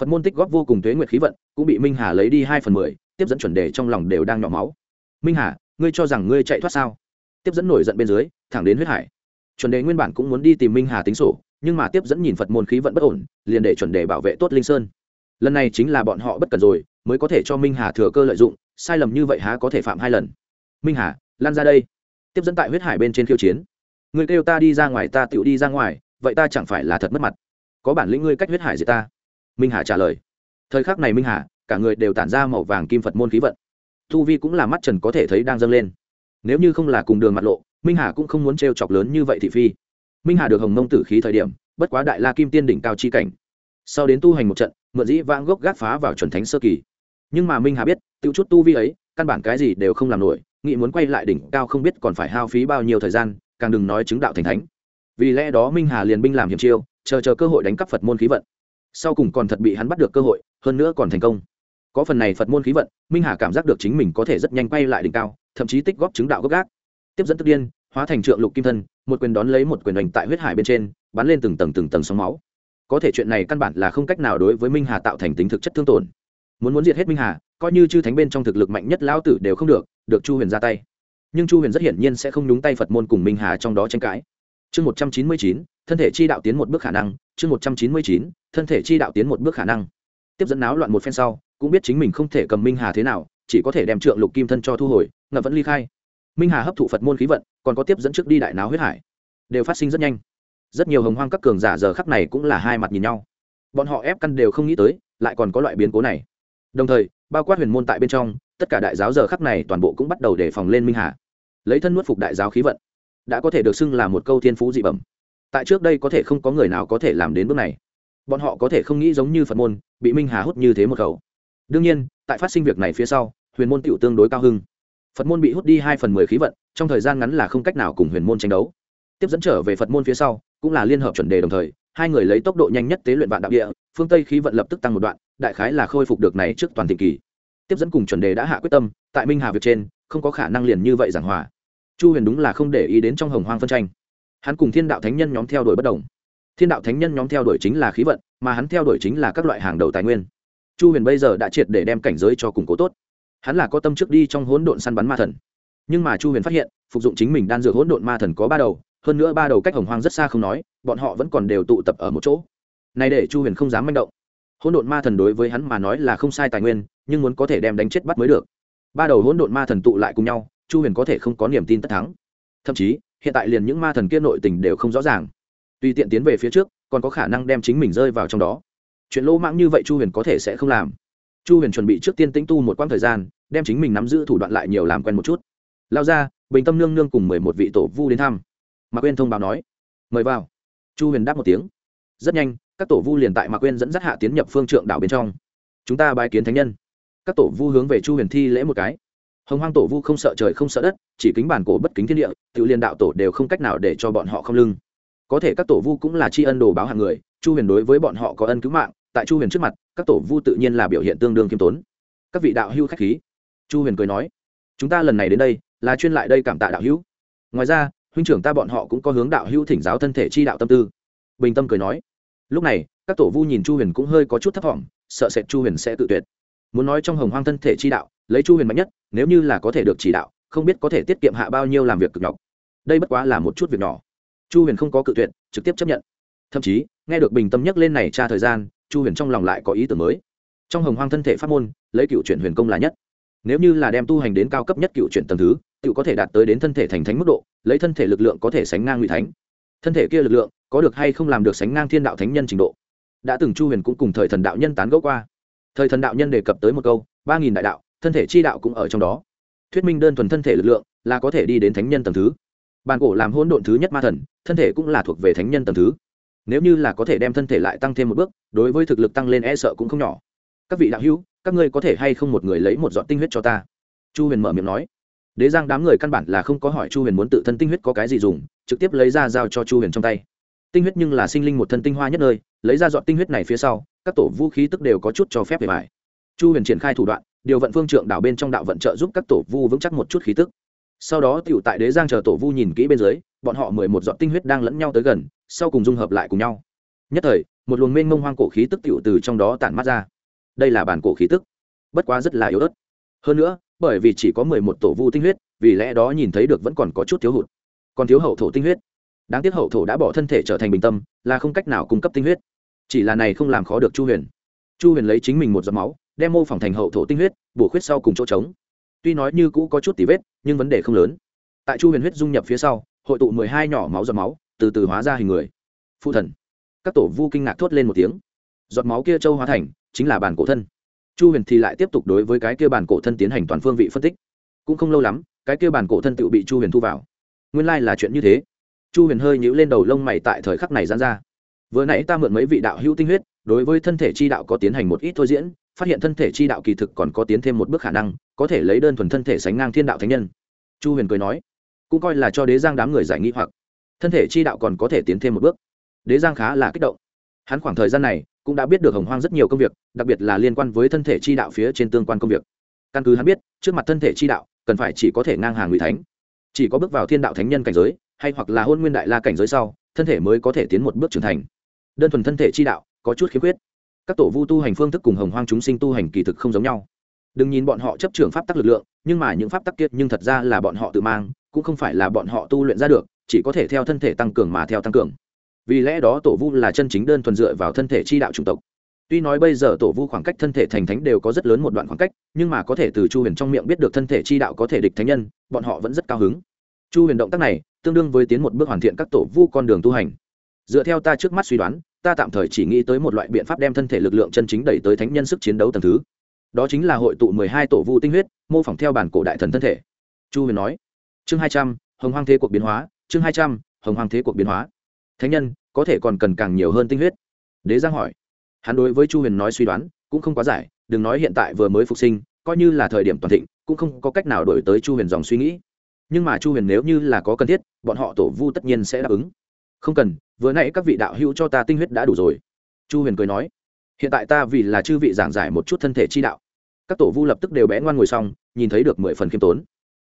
Phật môn tích góp vô cùng thuế nguyệt khí vận, cũng bị minh hà lấy đi hai phần mười, tiếp dẫn chuẩn đề trong lòng đều đang nhỏ máu. Minh hà, ngươi cho rằng ngươi chạy thoát sao? Tiếp dẫn nổi giận bên dưới, thẳng đến huyết hải. Chuẩn đề nguyên bản cũng muốn đi tìm minh hà tính sổ, nhưng mà tiếp dẫn nhìn phật môn khí vận bất ổn, liền để chuẩn đề bảo vệ tốt linh sơn. Lần này chính là bọn họ bất cần rồi, mới có thể cho minh hà thừa cơ lợi dụng, sai lầm như vậy há có thể phạm hai lần. Minh hà, lan ra đây. Tiếp dẫn tại huyết hải bên trên khiêu chiến. Người kêu ta đi ra ngoài, ta tựu đi ra ngoài, vậy ta chẳng phải là thật mất mặt. Có bản lĩnh ngươi cách huyết hải gì ta? Minh hà trả lời. Thời khắc này minh hà, cả người đều tản ra màu vàng kim phật môn khí vận. Thu vi cũng là mắt trần có thể thấy đang dâng lên nếu như không là cùng đường mặt lộ, minh hà cũng không muốn t chọc lớn như vậy thị phi. Minh hà được hồng mông tử khí thời điểm, bất quá đại la kim tiên đỉnh cao chi cảnh. Sau đến tu hành một trận, mượn dĩ vãng gốc gác phá vào chuẩn thánh sơ kỳ. Nhưng mà minh hà biết tự chút tu vi ấy, căn bản cái gì đều không làm nổi nghị muốn quay lại đỉnh cao không biết còn phải hao phí bao nhiêu thời gian, càng đừng nói chứng đạo thành thánh. Vì lẽ đó minh hà liền binh làm hiểm chiêu, chờ chờ cơ hội đánh cắp phật môn khí vận. Sau cùng còn thật bị hắn bắt được cơ hội, hơn nữa còn thành công. Có phần này phật môn khí vận, minh hà cảm giác được chính mình có thể rất nhanh quay lại đỉnh cao thậm chí tích góp chứng đạo gốc gác. Tiếp dẫn tức điên, hóa thành trượng lục kim thân, một quyền đón lấy một quyền đánh tại huyết hải bên trên, bắn lên từng tầng từng tầng sóng máu. Có thể chuyện này căn bản là không cách nào đối với minh hà tạo thành tính thực chất thương tổn. Muốn muốn diệt hết minh hà, coi như chư thánh bên trong thực lực mạnh nhất lão tử đều không được được chu huyền ra tay. Nhưng chu huyền rất hiển nhiên sẽ không nhúng tay phật môn cùng minh hà trong đó tranh cãi. Chương một trăm chín mươi chín, thân thể chi đạo tiến một bước khả năng. Chương một trăm chín mươi chín, thân thể chi đạo tiến một bước khả năng. Tiếp dẫn náo loạn một phen sau, cũng biết chính mình không thể cầm minh hà thế nào, chỉ có thể đem trượng lục kim thân cho thu hồi ngập vẫn ly khai. Minh hà hấp thụ phật môn khí vận, còn có tiếp dẫn trước đi đại náo huyết hải. Đều phát sinh rất nhanh. Rất nhiều hồng hoang các cường giả giờ khắc này cũng là hai mặt nhìn nhau. Bọn họ ép căn đều không nghĩ tới, lại còn có loại biến cố này. Đồng thời, bao quát huyền môn tại bên trong, tất cả đại giáo giờ khắc này toàn bộ cũng bắt đầu đề phòng lên minh hà. Lấy thân nuốt phục đại giáo khí vận, đã có thể được xưng là một câu thiên phú dị bẩm. Tại trước đây có thể không có người nào có thể làm đến bước này. Bọn họ có thể không nghĩ giống như phật môn, bị minh hà hút như thế một khẩu. Đương nhiên, tại phát sinh việc này phía sau, huyền môn tựu tương đối cao hưng phật môn bị hút đi hai phần mười khí vận, trong thời gian ngắn là không cách nào cùng huyền môn tranh đấu. Tiếp dẫn trở về phật môn phía sau, cũng là liên hợp chuẩn đề đồng thời, hai người lấy tốc độ nhanh nhất tế luyện vạn đạo địa, phương tây khí vận lập tức tăng một đoạn, đại khái là khôi phục được này trước toàn thị kỳ. Tiếp dẫn cùng chuẩn đề đã hạ quyết tâm, tại minh hà việc trên, không có khả năng liền như vậy giảng hòa. Chu huyền đúng là không để ý đến trong hồng hoang phân tranh. Hắn cùng thiên đạo thánh nhân nhóm theo đuổi bất đồng. Thiên đạo thánh nhân nhóm theo đuổi chính là khí vận, mà hắn theo đuổi chính là các loại hàng đầu tài nguyên. Chu huyền bây giờ đã triệt để đem cảnh giới cho củng cố tốt hắn là có tâm trước đi trong hỗn độn săn bắn ma thần. Nhưng mà chu huyền phát hiện, phục dụng chính mình đan dược hỗn độn ma thần có ba đầu, hơn nữa ba đầu cách hồng hoang rất xa không nói, bọn họ vẫn còn đều tụ tập ở một chỗ. Này để chu huyền không dám manh động. Hỗn độn ma thần đối với hắn mà nói là không sai tài nguyên, nhưng muốn có thể đem đánh chết bắt mới được. Ba đầu hỗn độn ma thần tụ lại cùng nhau, chu huyền có thể không có niềm tin tất thắng. Thậm chí, hiện tại liền những ma thần kia nội tình đều không rõ ràng. Tùy tiện tiến về phía trước, còn có khả năng đem chính mình rơi vào trong đó. Chuyện lỗ mãng như vậy chu huyền có thể sẽ không làm chu huyền chuẩn bị trước tiên tĩnh tu một quãng thời gian, đem chính mình nắm giữ thủ đoạn lại nhiều làm quen một chút. Lao ra, bình tâm nương nương cùng mười một vị tổ vu đến thăm. Mạc quên thông báo nói. Mời vào. Chu huyền đáp một tiếng. Rất nhanh, các tổ vu liền tại mạc quên dẫn dắt hạ tiến nhập phương trượng đảo bên trong. Chúng ta bài kiến thánh nhân. Các tổ vu hướng về chu huyền thi lễ một cái. Hồng hoang tổ vu không sợ trời không sợ đất, chỉ kính bản cổ bất kính thiên địa, tự liên đạo tổ đều không cách nào để cho bọn họ không lưng. Có thể các tổ vu cũng là tri ân đồ báo hàng người, chu huyền đối với bọn họ có ân cứu mạng tại chu huyền trước mặt, các tổ vu tự nhiên là biểu hiện tương đương khiêm tốn. Các vị đạo hữu khách khí. Chu huyền cười nói, chúng ta lần này đến đây là chuyên lại đây cảm tạ đạo hữu. Ngoài ra, huynh trưởng ta bọn họ cũng có hướng đạo hữu thỉnh giáo thân thể chi đạo tâm tư. Bình tâm cười nói, lúc này, các tổ vu nhìn chu huyền cũng hơi có chút thấp t sợ sệt chu huyền sẽ tự tuyệt. Muốn nói trong hồng hoang thân thể chi đạo, lấy chu huyền mạnh nhất, nếu như là có thể được chỉ đạo, không biết có thể tiết kiệm hạ bao nhiêu làm việc cực nhọc. Đây bất quá là một chút việc nhỏ. Chu huyền không có cự tuyệt, trực tiếp chấp nhận. Thậm chí, nghe được bình tâm nhắc lên này tra thời gian chu huyền trong lòng lại có ý tưởng mới. Trong hồng hoang thân thể pháp môn, lấy cựu chuyển huyền công là nhất. Nếu như là đem tu hành đến cao cấp nhất cựu chuyển tầng thứ tự có thể đạt tới đến thân thể thành thánh mức độ, lấy thân thể lực lượng có thể sánh ngang ngụy thánh. Thân thể kia lực lượng, có được hay không làm được sánh ngang thiên đạo thánh nhân trình độ? Đã từng chu huyền cũng cùng thời thần đạo nhân tán gẫu qua. Thời thần đạo nhân đề cập tới một câu, ba nghìn đại đạo, thân thể chi đạo cũng ở trong đó. Thuyết minh đơn thuần thân thể lực lượng, là có thể đi đến thánh nhân tầng thứ. Bàn cổ làm hỗn độn thứ nhất ma thần, thân thể cũng là thuộc về thánh nhân tầng thứ nếu như là có thể đem thân thể lại tăng thêm một bước, đối với thực lực tăng lên e sợ cũng không nhỏ. Các vị đạo hữu, các ngươi có thể hay không một người lấy một giọt tinh huyết cho ta? Chu huyền mở miệng nói. Đế giang đám người căn bản là không có hỏi chu huyền muốn tự thân tinh huyết có cái gì dùng, trực tiếp lấy ra giao cho chu huyền trong tay. Tinh huyết nhưng là sinh linh một thân tinh hoa nhất nơi, lấy ra dọn tinh huyết này phía sau, các tổ vũ khí tức đều có chút cho phép về bài. Chu huyền triển khai thủ đoạn, điều vận phương trượng đảo bên trong đạo vận trợ giúp các tổ vu vững chắc một chút khí tức. Sau đó tựu tại đế giang chờ tổ vu nhìn kỹ bên dưới, bọn họ mười một dọn tinh huyết đang lẫn nhau tới gần sau cùng dung hợp lại cùng nhau. Nhất thời, một luồng mênh mông hoang cổ khí tức tựu từ trong đó tản mát ra. Đây là bản cổ khí tức. Bất quá rất là yếu ớt. Hơn nữa, bởi vì chỉ có mười một tổ vu tinh huyết, vì lẽ đó nhìn thấy được vẫn còn có chút thiếu hụt. Còn thiếu hậu thổ tinh huyết. Đáng tiếc hậu thổ đã bỏ thân thể trở thành bình tâm, là không cách nào cung cấp tinh huyết. Chỉ là này không làm khó được chu huyền. Chu huyền lấy chính mình một giọt máu, đem mô phỏng thành hậu thổ tinh huyết, bổ khuyết sau cùng chỗ trống. Tuy nói như cũ có chút tỉ vết, nhưng vấn đề không lớn. Tại chu huyền huyết dung nhập phía sau, hội tụ mười hai nhỏ máu giọt máu từ từ hóa ra hình người. Phụ thần. Các tổ vu kinh ngạc thốt lên một tiếng. Giọt máu kia châu hóa thành, chính là bản cổ thân. Chu huyền thì lại tiếp tục đối với cái kia bản cổ thân tiến hành toàn phương vị phân tích. Cũng không lâu lắm, cái kia bản cổ thân tự bị chu huyền thu vào. Nguyên lai là chuyện như thế. Chu huyền hơi nhũ lên đầu lông mày tại thời khắc này giãn ra. Vừa nãy ta mượn mấy vị đạo hữu tinh huyết, đối với thân thể chi đạo có tiến hành một ít thôi diễn, phát hiện thân thể chi đạo kỳ thực còn có tiến thêm một bước khả năng, có thể lấy đơn thuần thân thể sánh ngang thiên đạo thánh nhân. Chu huyền cười nói, cũng coi là cho đế giang đám người giải nghi hoặc thân thể chi đạo còn có thể tiến thêm một bước. Đế giang khá là kích động. Hắn khoảng thời gian này cũng đã biết được hồng hoang rất nhiều công việc, đặc biệt là liên quan với thân thể chi đạo phía trên tương quan công việc. Căn cứ hắn biết, trước mặt thân thể chi đạo, cần phải chỉ có thể ngang hàng ngụy thánh. Chỉ có bước vào thiên đạo thánh nhân cảnh giới, hay hoặc là hôn nguyên đại la cảnh giới sau, thân thể mới có thể tiến một bước trưởng thành. Đơn thuần thân thể chi đạo, có chút khiếm khuyết. Các tổ vu tu hành phương thức cùng hồng hoang chúng sinh tu hành kỳ thực không giống nhau. Đừng nhìn bọn họ chấp trường pháp tắc lực lượng, nhưng mà những pháp tắc kiệt nhưng thật ra là bọn họ tự mang, cũng không phải là bọn họ tu luyện ra được chỉ có thể theo thân thể tăng cường mà theo tăng cường. Vì lẽ đó tổ vu là chân chính đơn thuần dựa vào thân thể chi đạo chủng tộc. Tuy nói bây giờ tổ vu khoảng cách thân thể thành thánh đều có rất lớn một đoạn khoảng cách, nhưng mà có thể từ chu huyền trong miệng biết được thân thể chi đạo có thể địch thánh nhân, bọn họ vẫn rất cao hứng. Chu huyền động tác này, tương đương với tiến một bước hoàn thiện các tổ vu con đường tu hành. Dựa theo ta trước mắt suy đoán, ta tạm thời chỉ nghĩ tới một loại biện pháp đem thân thể lực lượng chân chính đẩy tới thánh nhân sức chiến đấu tầng thứ. Đó chính là hội tụ mười hai tổ vu tinh huyết, mô phỏng theo bản cổ đại thần thân thể. Chu huyền nói. Chương hai trăm, hồng hoang thế cuộc biến hóa chương hai trăm, hồng hoàng thế cuộc biến hóa. Thánh nhân, có thể còn cần càng nhiều hơn tinh huyết. Đế giang hỏi. Hắn đối với chu huyền nói suy đoán, cũng không quá giải, đừng nói hiện tại vừa mới phục sinh, coi như là thời điểm toàn thịnh, cũng không có cách nào đổi tới chu huyền dòng suy nghĩ. Nhưng mà chu huyền nếu như là có cần thiết, bọn họ tổ vu tất nhiên sẽ đáp ứng. Không cần, vừa nãy các vị đạo hữu cho ta tinh huyết đã đủ rồi. Chu huyền cười nói. Hiện tại ta vì là chư vị giảng giải một chút thân thể chi đạo. Các tổ vu lập tức đều bé ngoan ngồi xong, nhìn thấy được mười phần khiêm tốn.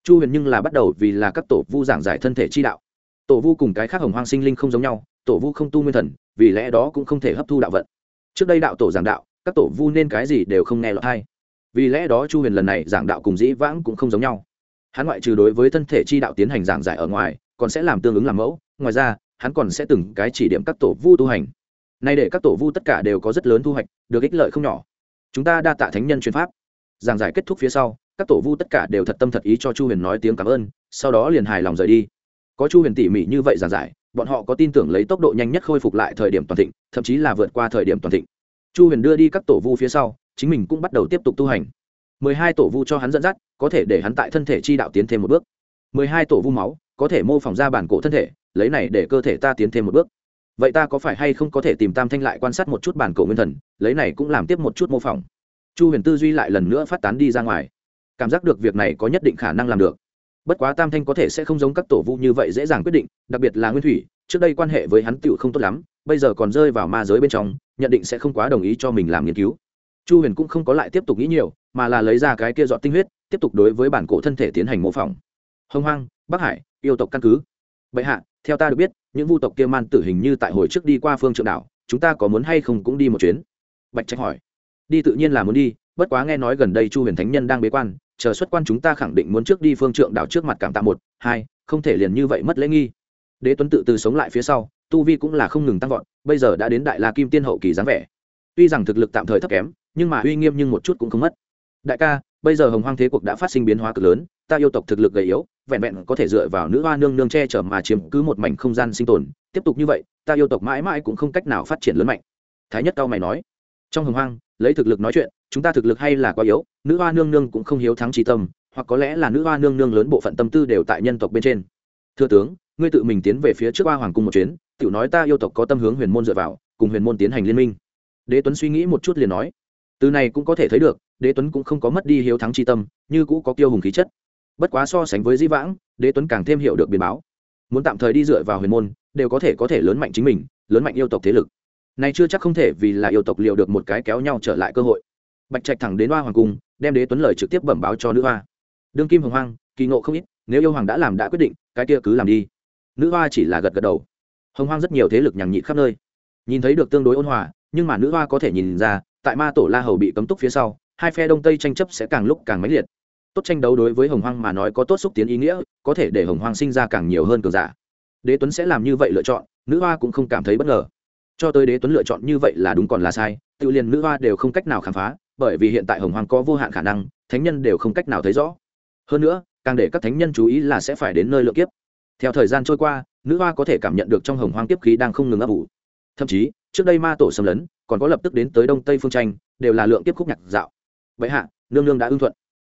Chu huyền nhưng là bắt đầu vì là các tổ vu giảng giải thân thể chi đạo tổ vu cùng cái khác hồng hoang sinh linh không giống nhau, tổ vu không tu nguyên thần, vì lẽ đó cũng không thể hấp thu đạo vận. Trước đây đạo tổ giảng đạo, các tổ vu nên cái gì đều không nghe lọt hay vì lẽ đó chu huyền lần này giảng đạo cùng dĩ vãng cũng không giống nhau. Hắn ngoại trừ đối với thân thể chi đạo tiến hành giảng giải ở ngoài, còn sẽ làm tương ứng làm mẫu. Ngoài ra, hắn còn sẽ từng cái chỉ điểm các tổ vu tu hành. Nay để các tổ vu tất cả đều có rất lớn thu hoạch, được ích lợi không nhỏ. Chúng ta đa tạ thánh nhân chuyên pháp. Giảng giải kết thúc phía sau, các tổ vu tất cả đều thật tâm thật ý cho chu huyền nói tiếng cảm ơn, sau đó liền hài lòng rời đi có chu huyền tỉ mỉ như vậy giảng giải, bọn họ có tin tưởng lấy tốc độ nhanh nhất khôi phục lại thời điểm toàn thịnh, thậm chí là vượt qua thời điểm toàn thịnh. Chu huyền đưa đi các tổ vu phía sau, chính mình cũng bắt đầu tiếp tục tu hành. Mười hai tổ vu cho hắn dẫn dắt, có thể để hắn tại thân thể chi đạo tiến thêm một bước. Mười hai tổ vu máu, có thể mô phỏng ra bản cổ thân thể, lấy này để cơ thể ta tiến thêm một bước. Vậy ta có phải hay không có thể tìm tam thanh lại quan sát một chút bản cổ nguyên thần, lấy này cũng làm tiếp một chút mô phỏng. Chu huyền tư duy lại lần nữa phát tán đi ra ngoài. Cảm giác được việc này có nhất định khả năng làm được bất quá tam thanh có thể sẽ không giống các tổ vu như vậy dễ dàng quyết định, đặc biệt là nguyên thủy, trước đây quan hệ với hắn tựu không tốt lắm, bây giờ còn rơi vào ma giới bên trong, nhận định sẽ không quá đồng ý cho mình làm nghiên cứu. Chu huyền cũng không có lại tiếp tục nghĩ nhiều, mà là lấy ra cái kia dọn tinh huyết, tiếp tục đối với bản cổ thân thể tiến hành mô phỏng. Hông hoang, bắc hải, yêu tộc căn cứ. Bệ hạ, theo ta được biết, những vu tộc kia man tử hình như tại hồi trước đi qua phương trượng đảo, chúng ta có muốn hay không cũng đi một chuyến? Bạch trạch hỏi. Đi tự nhiên là muốn đi, bất quá nghe nói gần đây chu huyền thánh nhân đang bế quan chờ xuất quan chúng ta khẳng định muốn trước đi phương trượng đảo trước mặt cảm tạ một, hai, không thể liền như vậy mất lễ nghi. Đế tuấn tự từ sống lại phía sau, tu vi cũng là không ngừng tăng vọt, bây giờ đã đến đại la kim tiên hậu kỳ dáng vẻ. Tuy rằng thực lực tạm thời thấp kém, nhưng mà uy nghiêm nhưng một chút cũng không mất. Đại ca, bây giờ hồng hoang thế cuộc đã phát sinh biến hóa cực lớn, ta yêu tộc thực lực gầy yếu, vẹn vẹn có thể dựa vào nữ hoa nương nương che chở mà chiếm cứ một mảnh không gian sinh tồn. Tiếp tục như vậy, ta yêu tộc mãi mãi cũng không cách nào phát triển lớn mạnh. Thái nhất cao mày nói trong hồng hoang, lấy thực lực nói chuyện, chúng ta thực lực hay là quá yếu, nữ hoa nương nương cũng không hiếu thắng trí tâm, hoặc có lẽ là nữ hoa nương nương lớn bộ phận tâm tư đều tại nhân tộc bên trên. Thưa tướng, ngươi tự mình tiến về phía trước hoa hoàng cung một chuyến, tiểu nói ta yêu tộc có tâm hướng huyền môn dựa vào, cùng huyền môn tiến hành liên minh. Đế tuấn suy nghĩ một chút liền nói, từ này cũng có thể thấy được, đế tuấn cũng không có mất đi hiếu thắng tri tâm, như cũ có tiêu hùng khí chất. Bất quá so sánh với di vãng, đế tuấn càng thêm hiểu được biến báo. Muốn tạm thời đi dựa vào huyền môn, đều có thể có thể lớn mạnh chính mình, lớn mạnh yêu tộc thế lực này chưa chắc không thể vì là yêu tộc liệu được một cái kéo nhau trở lại cơ hội. Bạch trạch thẳng đến hoa hoàng cung, đem đế tuấn lời trực tiếp bẩm báo cho nữ hoa. Đương kim hồng hoang, kỳ ngộ không ít, nếu yêu hoàng đã làm đã quyết định, cái kia cứ làm đi. Nữ hoa chỉ là gật gật đầu. Hồng hoang rất nhiều thế lực nhằng nhịt khắp nơi. Nhìn thấy được tương đối ôn hòa, nhưng mà nữ hoa có thể nhìn ra, tại ma tổ la hầu bị cấm túc phía sau, hai phe đông tây tranh chấp sẽ càng lúc càng mãnh liệt. Tốt tranh đấu đối với hồng hoang mà nói có tốt xúc tiến ý nghĩa, có thể để hồng hoang sinh ra càng nhiều hơn cường giả. Đế tuấn sẽ làm như vậy lựa chọn, nữ hoa cũng không cảm thấy bất ngờ cho tới đế tuấn lựa chọn như vậy là đúng còn là sai, tự liền nữ hoa đều không cách nào khám phá, bởi vì hiện tại hồng hoàng có vô hạn khả năng, thánh nhân đều không cách nào thấy rõ. Hơn nữa, càng để các thánh nhân chú ý là sẽ phải đến nơi lượng kiếp. Theo thời gian trôi qua, nữ hoa có thể cảm nhận được trong hồng hoang kiếp khí đang không ngừng ấp ủ. Thậm chí, trước đây ma tổ xâm lấn, còn có lập tức đến tới đông tây phương tranh, đều là lượng kiếp khúc nhạc dạo. Vậy hạ, nương nương đã ưng thuận.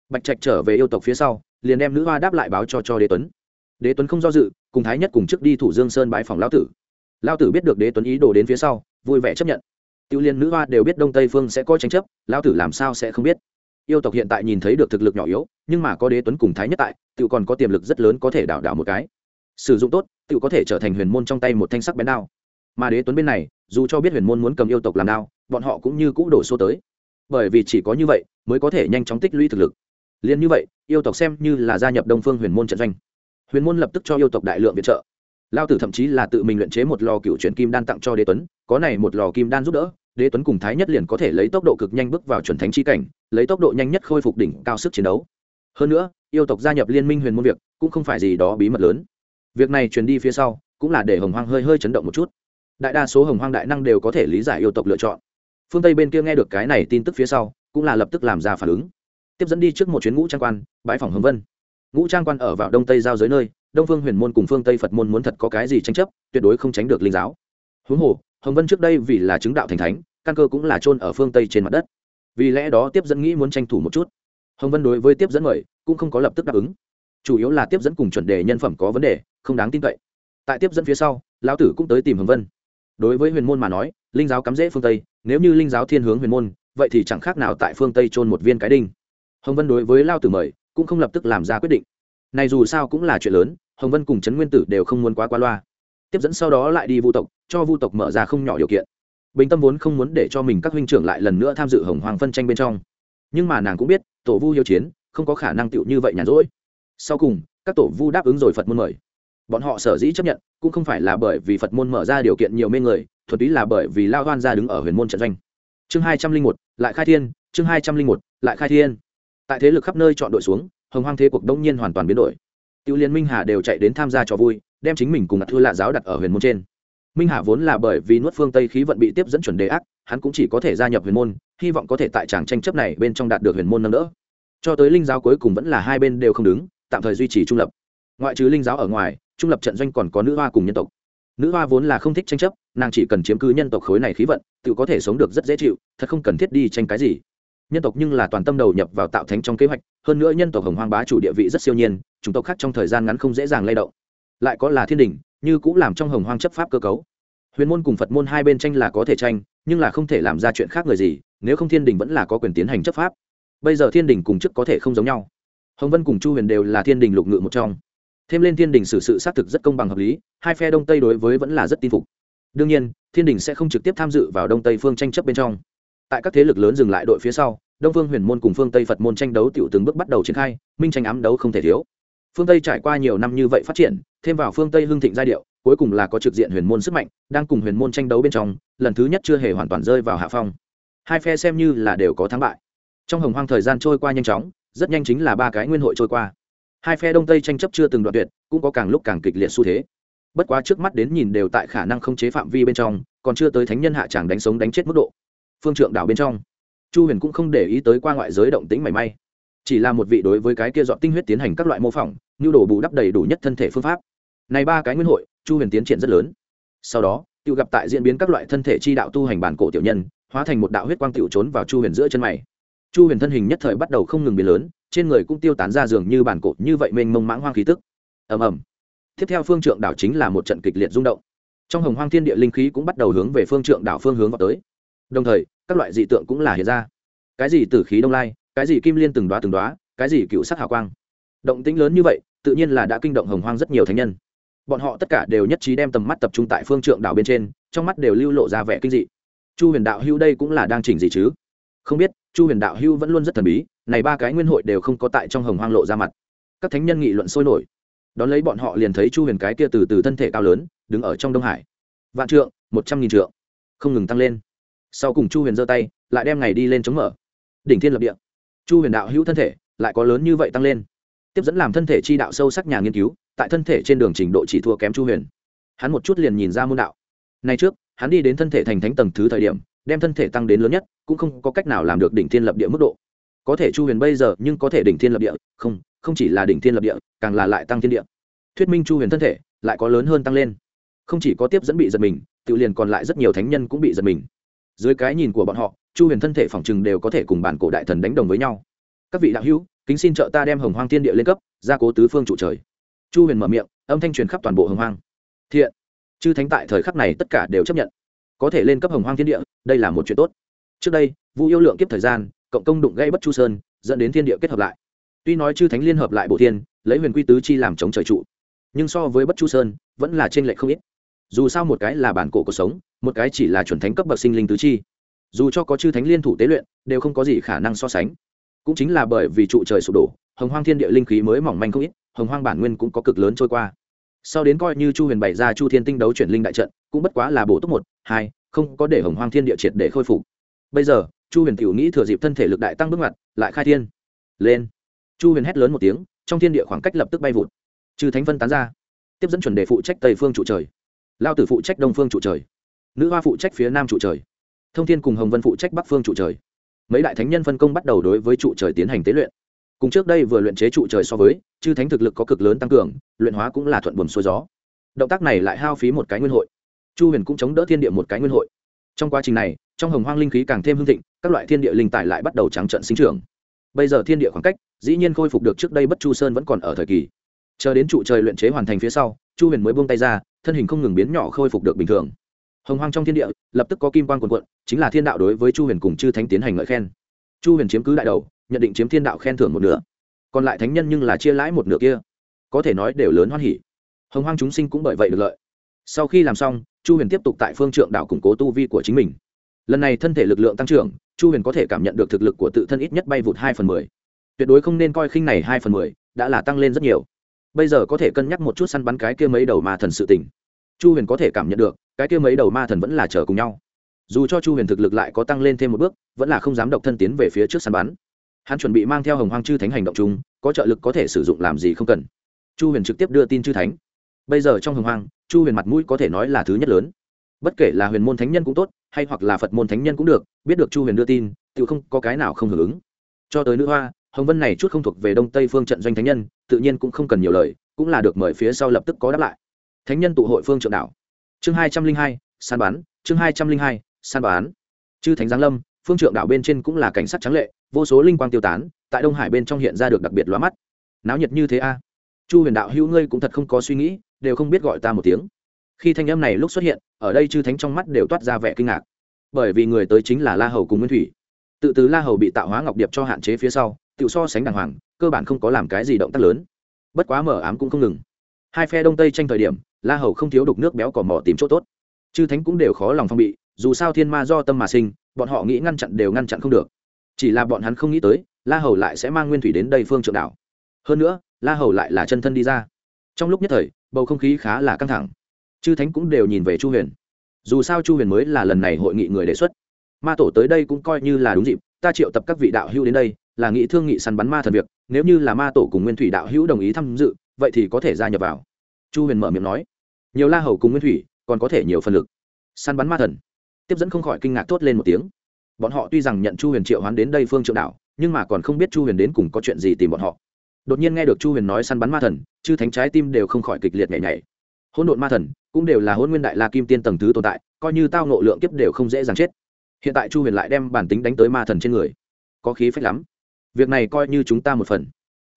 Bạch trạch trở về yêu tộc phía sau, liền đem nữ hoa đáp lại báo cho cho đế tuấn. Đế tuấn không do dự, cùng thái nhất cùng trước đi thủ dương sơn bái phòng lão tử lão tử biết được đế tuấn ý đồ đến phía sau, vui vẻ chấp nhận. Tiêu liên nữ hoa đều biết đông tây phương sẽ có tranh chấp lão tử làm sao sẽ không biết? Yêu tộc hiện tại nhìn thấy được thực lực nhỏ yếu, nhưng mà có đế tuấn cùng thái nhất tại tự còn có tiềm lực rất lớn có thể đảo đảo một cái. Sử dụng tốt tự có thể trở thành huyền môn trong tay một thanh sắc bén đao. Mà đế tuấn bên này, dù cho biết huyền môn muốn cầm yêu tộc làm đao, bọn họ cũng như cũ đổ số tới. Bởi vì chỉ có như vậy, mới có thể nhanh chóng tích lũy thực lực. Liền như vậy, yêu tộc xem như là gia nhập đông phương huyền môn trận doanh. Huyền môn lập tức cho yêu tộc đại lượng viện trợ lao tử thậm chí là tự mình luyện chế một lò cựu chuyển kim đan tặng cho đế tuấn, có này một lò kim đan giúp đỡ, đế tuấn cùng thái nhất liền có thể lấy tốc độ cực nhanh bước vào chuẩn thánh chi cảnh, lấy tốc độ nhanh nhất khôi phục đỉnh cao sức chiến đấu. Hơn nữa, yêu tộc gia nhập liên minh huyền môn việc, cũng không phải gì đó bí mật lớn. Việc này truyền đi phía sau, cũng là để hồng hoang hơi hơi chấn động một chút. Đại đa số hồng hoang đại năng đều có thể lý giải yêu tộc lựa chọn. Phương tây bên kia nghe được cái này tin tức phía sau, cũng là lập tức làm ra phản ứng. Tiếp dẫn đi trước một chuyến ngũ trang quan bãi phòng hồng vân. Ngũ trang quan ở vào đông tây giao giới nơi đông phương huyền môn cùng phương tây phật môn muốn thật có cái gì tranh chấp, tuyệt đối không tránh được linh giáo. Huống hồ, hồng vân trước đây vì là chứng đạo thành thánh, căn cơ cũng là trôn ở phương tây trên mặt đất. Vì lẽ đó tiếp dẫn nghĩ muốn tranh thủ một chút. Hồng vân đối với tiếp dẫn mời, cũng không có lập tức đáp ứng. Chủ yếu là tiếp dẫn cùng chuẩn đề nhân phẩm có vấn đề, không đáng tin cậy. Tại tiếp dẫn phía sau, lão tử cũng tới tìm hồng vân. Đối với huyền môn mà nói, linh giáo cắm rễ phương tây, nếu như linh giáo thiên hướng huyền môn, vậy thì chẳng khác nào tại phương tây trôn một viên cái đinh. Hồng vân đối với lao tử mời, cũng không lập tức làm ra quyết định. Này dù sao cũng là chuyện lớn hồng vân cùng trấn nguyên tử đều không muốn quá qua loa. Tiếp dẫn sau đó lại đi vu tộc, cho vu tộc mở ra không nhỏ điều kiện. Bình tâm vốn không muốn để cho mình các huynh trưởng lại lần nữa tham dự hồng hoàng phân tranh bên trong. Nhưng mà nàng cũng biết, tổ vu hiếu chiến, không có khả năng tựu như vậy nhàn rỗi. Sau cùng, các tổ vu đáp ứng rồi phật môn mời. Bọn họ sở dĩ chấp nhận, cũng không phải là bởi vì phật môn mở ra điều kiện nhiều mê người thuật ý là bởi vì lao hoan ra đứng ở huyền môn trận doanh. Chương hai trăm linh một, lại khai thiên, chương hai trăm linh một, lại khai thiên. Tại thế lực khắp nơi chọn đội xuống, hồng hoang thế cuộc đông nhiên hoàn toàn biến đổi tiêu liên minh hà đều chạy đến tham gia trò vui, đem chính mình cùng ạt thư lạ giáo đặt ở huyền môn trên. Minh hà vốn là bởi vì nuốt phương tây khí vận bị tiếp dẫn chuẩn đề ác, hắn cũng chỉ có thể gia nhập huyền môn, hy vọng có thể tại tràng tranh chấp này bên trong đạt được huyền môn nâng đỡ. Cho tới linh giáo cuối cùng vẫn là hai bên đều không đứng, tạm thời duy trì trung lập. Ngoại trừ linh giáo ở ngoài, trung lập trận doanh còn có nữ hoa cùng nhân tộc. Nữ hoa vốn là không thích tranh chấp, nàng chỉ cần chiếm cứ nhân tộc khối này khí vận, tự có thể sống được rất dễ chịu, thật không cần thiết đi tranh cái gì nhân tộc nhưng là toàn tâm đầu nhập vào tạo thánh trong kế hoạch, hơn nữa nhân tộc hồng hoang bá chủ địa vị rất siêu nhiên chúng tộc khác trong thời gian ngắn không dễ dàng lay động. Lại có là thiên đình, như cũng làm trong hồng hoang chấp pháp cơ cấu. Huyền môn cùng phật môn hai bên tranh là có thể tranh, nhưng là không thể làm ra chuyện khác người gì, nếu không thiên đình vẫn là có quyền tiến hành chấp pháp. Bây giờ thiên đình cùng chức có thể không giống nhau. Hồng vân cùng chu huyền đều là thiên đình lục ngự một trong. Thêm lên thiên đình xử sự xác thực rất công bằng hợp lý, hai phe đông tây đối với vẫn là rất tin phục. Đương nhiên, thiên đình sẽ không trực tiếp tham dự vào đông tây phương tranh chấp bên trong tại các thế lực lớn dừng lại đội phía sau, đông phương huyền môn cùng phương tây phật môn tranh đấu t i ể u từng bước bắt đầu triển khai, minh tranh ám đấu không thể thiếu. Phương tây trải qua nhiều năm như vậy phát triển, thêm vào phương tây hưng thịnh giai điệu, cuối cùng là có trực diện huyền môn sức mạnh, đang cùng huyền môn tranh đấu bên trong, lần thứ nhất chưa hề hoàn toàn rơi vào hạ phong. Hai phe xem như là đều có thắng bại. Trong hồng hoang thời gian trôi qua nhanh chóng, rất nhanh chính là ba cái nguyên hội trôi qua. Hai phe đông tây tranh chấp chưa từng đoạn tuyệt, cũng có càng lúc càng kịch liệt xu thế. Bất quá trước mắt đến nhìn đều tại khả năng không chế phạm vi bên trong, còn chưa tới thánh nhân hạ tràng đánh sống đánh chết mức độ phương trượng đảo bên trong. Chu huyền cũng không để ý tới qua ngoại giới động tĩnh mảy may. Chỉ là một vị đối với cái kia dọn tinh huyết tiến hành các loại mô phỏng, nhu đồ bù đắp đầy đủ nhất thân thể phương pháp. Này ba cái nguyên hội, chu huyền tiến triển rất lớn. Sau đó, tự gặp tại diễn biến các loại thân thể chi đạo tu hành bản cổ tiểu nhân, hóa thành một đạo huyết quang tiểu trốn vào chu huyền giữa chân mày. Chu huyền thân hình nhất thời bắt đầu không ngừng biến lớn, trên người cũng tiêu tán ra dường như bản cổ như vậy mênh mông mãng hoang khí tức. Ầm ầm. Tiếp theo phương trượng đảo chính là một trận kịch liệt rung động. Trong hồng hoang thiên địa linh khí cũng bắt đầu hướng về phương trượng đảo phương hướng vào tới đồng thời, các loại dị tượng cũng là hiện ra. Cái gì tử khí đông lai, cái gì kim liên từng đoá từng đoá cái gì cựu sắc hào quang. Động tĩnh lớn như vậy, tự nhiên là đã kinh động hồng hoang rất nhiều thánh nhân. Bọn họ tất cả đều nhất trí đem tầm mắt tập trung tại phương trượng đảo bên trên, trong mắt đều lưu lộ ra vẻ kinh dị. Chu huyền đạo hưu đây cũng là đang chỉnh gì chứ? Không biết, chu huyền đạo hưu vẫn luôn rất thần bí, này ba cái nguyên hội đều không có tại trong hồng hoang lộ ra mặt. Các thánh nhân nghị luận sôi nổi. Đón lấy bọn họ liền thấy chu huyền cái kia từ từ thân thể cao lớn, đứng ở trong đông hải. Vạn trượng, một trăm nghìn trượng. Không ngừng tăng lên sau cùng chu huyền giơ tay, lại đem ngày đi lên chống mở. Đỉnh thiên lập địa. Chu huyền đạo hữu thân thể lại có lớn như vậy tăng lên. Tiếp dẫn làm thân thể chi đạo sâu sắc nhà nghiên cứu, tại thân thể trên đường trình độ chỉ thua kém chu huyền. Hắn một chút liền nhìn ra môn đạo. Nay trước, hắn đi đến thân thể thành thánh tầng thứ thời điểm, đem thân thể tăng đến lớn nhất, cũng không có cách nào làm được đỉnh thiên lập địa mức độ. Có thể chu huyền bây giờ, nhưng có thể đỉnh thiên lập địa, không không chỉ là đỉnh thiên lập địa, càng là lại tăng thiên địa. Thuyết minh chu huyền thân thể lại có lớn hơn tăng lên. Không chỉ có tiếp dẫn bị giật mình, tự liền còn lại rất nhiều thánh nhân cũng bị giật mình dưới cái nhìn của bọn họ, chu huyền thân thể phòng chừng đều có thể cùng bản cổ đại thần đánh đồng với nhau. Các vị đạo hữu, kính xin trợ ta đem hồng hoang thiên địa lên cấp, gia cố tứ phương trụ trời. Chu huyền mở miệng, âm thanh truyền khắp toàn bộ hồng hoang. Thiện, chư thánh tại thời khắc này tất cả đều chấp nhận. Có thể lên cấp hồng hoang thiên địa, đây là một chuyện tốt. Trước đây, vu yêu lượng kiếp thời gian, cộng công đụng gây bất chu sơn, dẫn đến thiên địa kết hợp lại. Tuy nói chư thánh liên hợp lại bộ thiên, lấy huyền quy tứ chi làm chống trời trụ, nhưng so với bất chu sơn, vẫn là tranh lệch không ít dù sao một cái là bản cổ cuộc sống, một cái chỉ là chuẩn thánh cấp bậc sinh linh tứ chi. Dù cho có chư thánh liên thủ tế luyện, đều không có gì khả năng so sánh. Cũng chính là bởi vì trụ trời sụp đổ, hồng hoang thiên địa linh khí mới mỏng manh không ít, hồng hoang bản nguyên cũng có cực lớn trôi qua. Sau đến coi như chu huyền bày ra chu thiên tinh đấu chuyển linh đại trận, cũng bất quá là bổ túc một, hai, không có để hồng hoang thiên địa triệt để khôi phục. Bây giờ, chu huyền tiểu nghĩ thừa dịp thân thể lực đại tăng bước ngoặt, lại khai thiên. Lên. Chu huyền hét lớn một tiếng, trong thiên địa khoảng cách lập tức bay vụt. Trừ thánh vân tán ra. Tiếp dẫn chuẩn đề phụ trách tây phương trụ trời lao tử phụ trách đông phương trụ trời. Nữ hoa phụ trách phía nam trụ trời. Thông thiên cùng hồng vân phụ trách bắc phương trụ trời. Mấy đại thánh nhân phân công bắt đầu đối với trụ trời tiến hành tế luyện. Cùng trước đây vừa luyện chế trụ trời so với, chư thánh thực lực có cực lớn tăng cường, luyện hóa cũng là thuận buồm xuôi gió. Động tác này lại hao phí một cái nguyên hội. Chu huyền cũng chống đỡ thiên địa một cái nguyên hội. Trong quá trình này, trong hồng hoang linh khí càng thêm hương thịnh, các loại thiên địa linh tài lại bắt đầu trắng trận sinh trưởng. Bây giờ thiên địa khoảng cách, dĩ nhiên khôi phục được trước đây bất chu sơn vẫn còn ở thời kỳ. Chờ đến trụ trời luyện chế hoàn thành phía sau, chu huyền mới buông tay ra thân hình không ngừng biến nhỏ khôi phục được bình thường. Hồng hoang trong thiên địa, lập tức có kim quan g quần quận chính là thiên đạo đối với chu huyền cùng chư thánh tiến hành ngợi khen. Chu huyền chiếm cứ đại đầu, nhận định chiếm thiên đạo khen thưởng một nửa. Còn lại thánh nhân nhưng là chia lãi một nửa kia. Có thể nói đều lớn hoan hỉ. Hồng hoang chúng sinh cũng bởi vậy được lợi. Sau khi làm xong, chu huyền tiếp tục tại phương trượng đạo củng cố tu vi của chính mình. Lần này thân thể lực lượng tăng trưởng, chu huyền có thể cảm nhận được thực lực của tự thân ít nhất bay vụt hai phần mười. Tuyệt đối không nên coi khinh này hai phần mười, đã là tăng lên rất nhiều bây giờ có thể cân nhắc một chút săn bắn cái kia mấy đầu ma thần sự tình. Chu huyền có thể cảm nhận được, cái kia mấy đầu ma thần vẫn là chờ cùng nhau. Dù cho chu huyền thực lực lại có tăng lên thêm một bước, vẫn là không dám độc thân tiến về phía trước săn bắn. Hắn chuẩn bị mang theo hồng hoang chư thánh hành động chung, có trợ lực có thể sử dụng làm gì không cần. Chu huyền trực tiếp đưa tin chư thánh. Bây giờ trong hồng hoang, chu huyền mặt mũi có thể nói là thứ nhất lớn. Bất kể là huyền môn thánh nhân cũng tốt, hay hoặc là phật môn thánh nhân cũng được, biết được chu huyền đưa tin tự không có cái nào không hưởng ứng. Cho tới nữ hoa, hồng vân này chút không thuộc về đông tây phương trận doanh thánh nhân tự nhiên cũng không cần nhiều lời, cũng là được mời phía sau lập tức có đáp lại. Thánh nhân tụ hội phương trượng đảo. Chương hai trăm linh hai san bán chương hai trăm linh hai san bán chư thánh giáng lâm, phương trượng đảo bên trên cũng là cảnh sát trắng lệ, vô số linh quang tiêu tán, tại đông hải bên trong hiện ra được đặc biệt lóa mắt. Náo nhiệt như thế a. Chu huyền đạo hữu ngươi cũng thật không có suy nghĩ, đều không biết gọi ta một tiếng. Khi thanh âm này lúc xuất hiện, ở đây chư thánh trong mắt đều toát ra vẻ kinh ngạc. Bởi vì người tới chính là la hầu cùng nguyên thủy. Tự từ la hầu bị tạo hóa ngọc điệp cho hạn chế phía sau, tự so sánh đàng hoàng cơ bản không có làm cái gì động tác lớn. Bất quá mở ám cũng không ngừng. Hai phe đông tây tranh thời điểm, la hầu không thiếu đục nước béo cỏ mỏ tìm chỗ tốt. Chư thánh cũng đều khó lòng phong bị, dù sao thiên ma do tâm mà sinh, bọn họ nghĩ ngăn chặn đều ngăn chặn không được. Chỉ là bọn hắn không nghĩ tới, la hầu lại sẽ mang nguyên thủy đến đây phương trượng đảo. Hơn nữa, la hầu lại là chân thân đi ra. Trong lúc nhất thời, bầu không khí khá là căng thẳng. Chư thánh cũng đều nhìn về chu huyền. Dù sao chu huyền mới là lần này hội nghị người đề xuất. Ma tổ tới đây cũng coi như là đúng dịp, ta triệu tập các vị đạo hữu đến đây là nghị thương nghị săn bắn ma thần việc, nếu như là ma tổ cùng nguyên thủy đạo hữu đồng ý tham dự, vậy thì có thể gia nhập vào. Chu huyền mở miệng nói. Nhiều la hầu cùng nguyên thủy, còn có thể nhiều phần lực. Săn bắn ma thần? Tiếp dẫn không khỏi kinh ngạc thốt lên một tiếng. Bọn họ tuy rằng nhận chu huyền triệu hoán đến đây phương trượng đảo nhưng mà còn không biết chu huyền đến cùng có chuyện gì tìm bọn họ. Đột nhiên nghe được chu huyền nói săn bắn ma thần, chư thánh trái tim đều không khỏi kịch liệt nhảy nhảy. Hôn độn ma thần, cũng đều là hôn nguyên đại la kim tiên tầng thứ tồn tại, coi như tao nộ lượng kiếp đều không dễ dàng chết. Hiện tại chu huyền lại đem bản tính đánh tới ma thần trên người. Có khí phách lắm việc này coi như chúng ta một phần.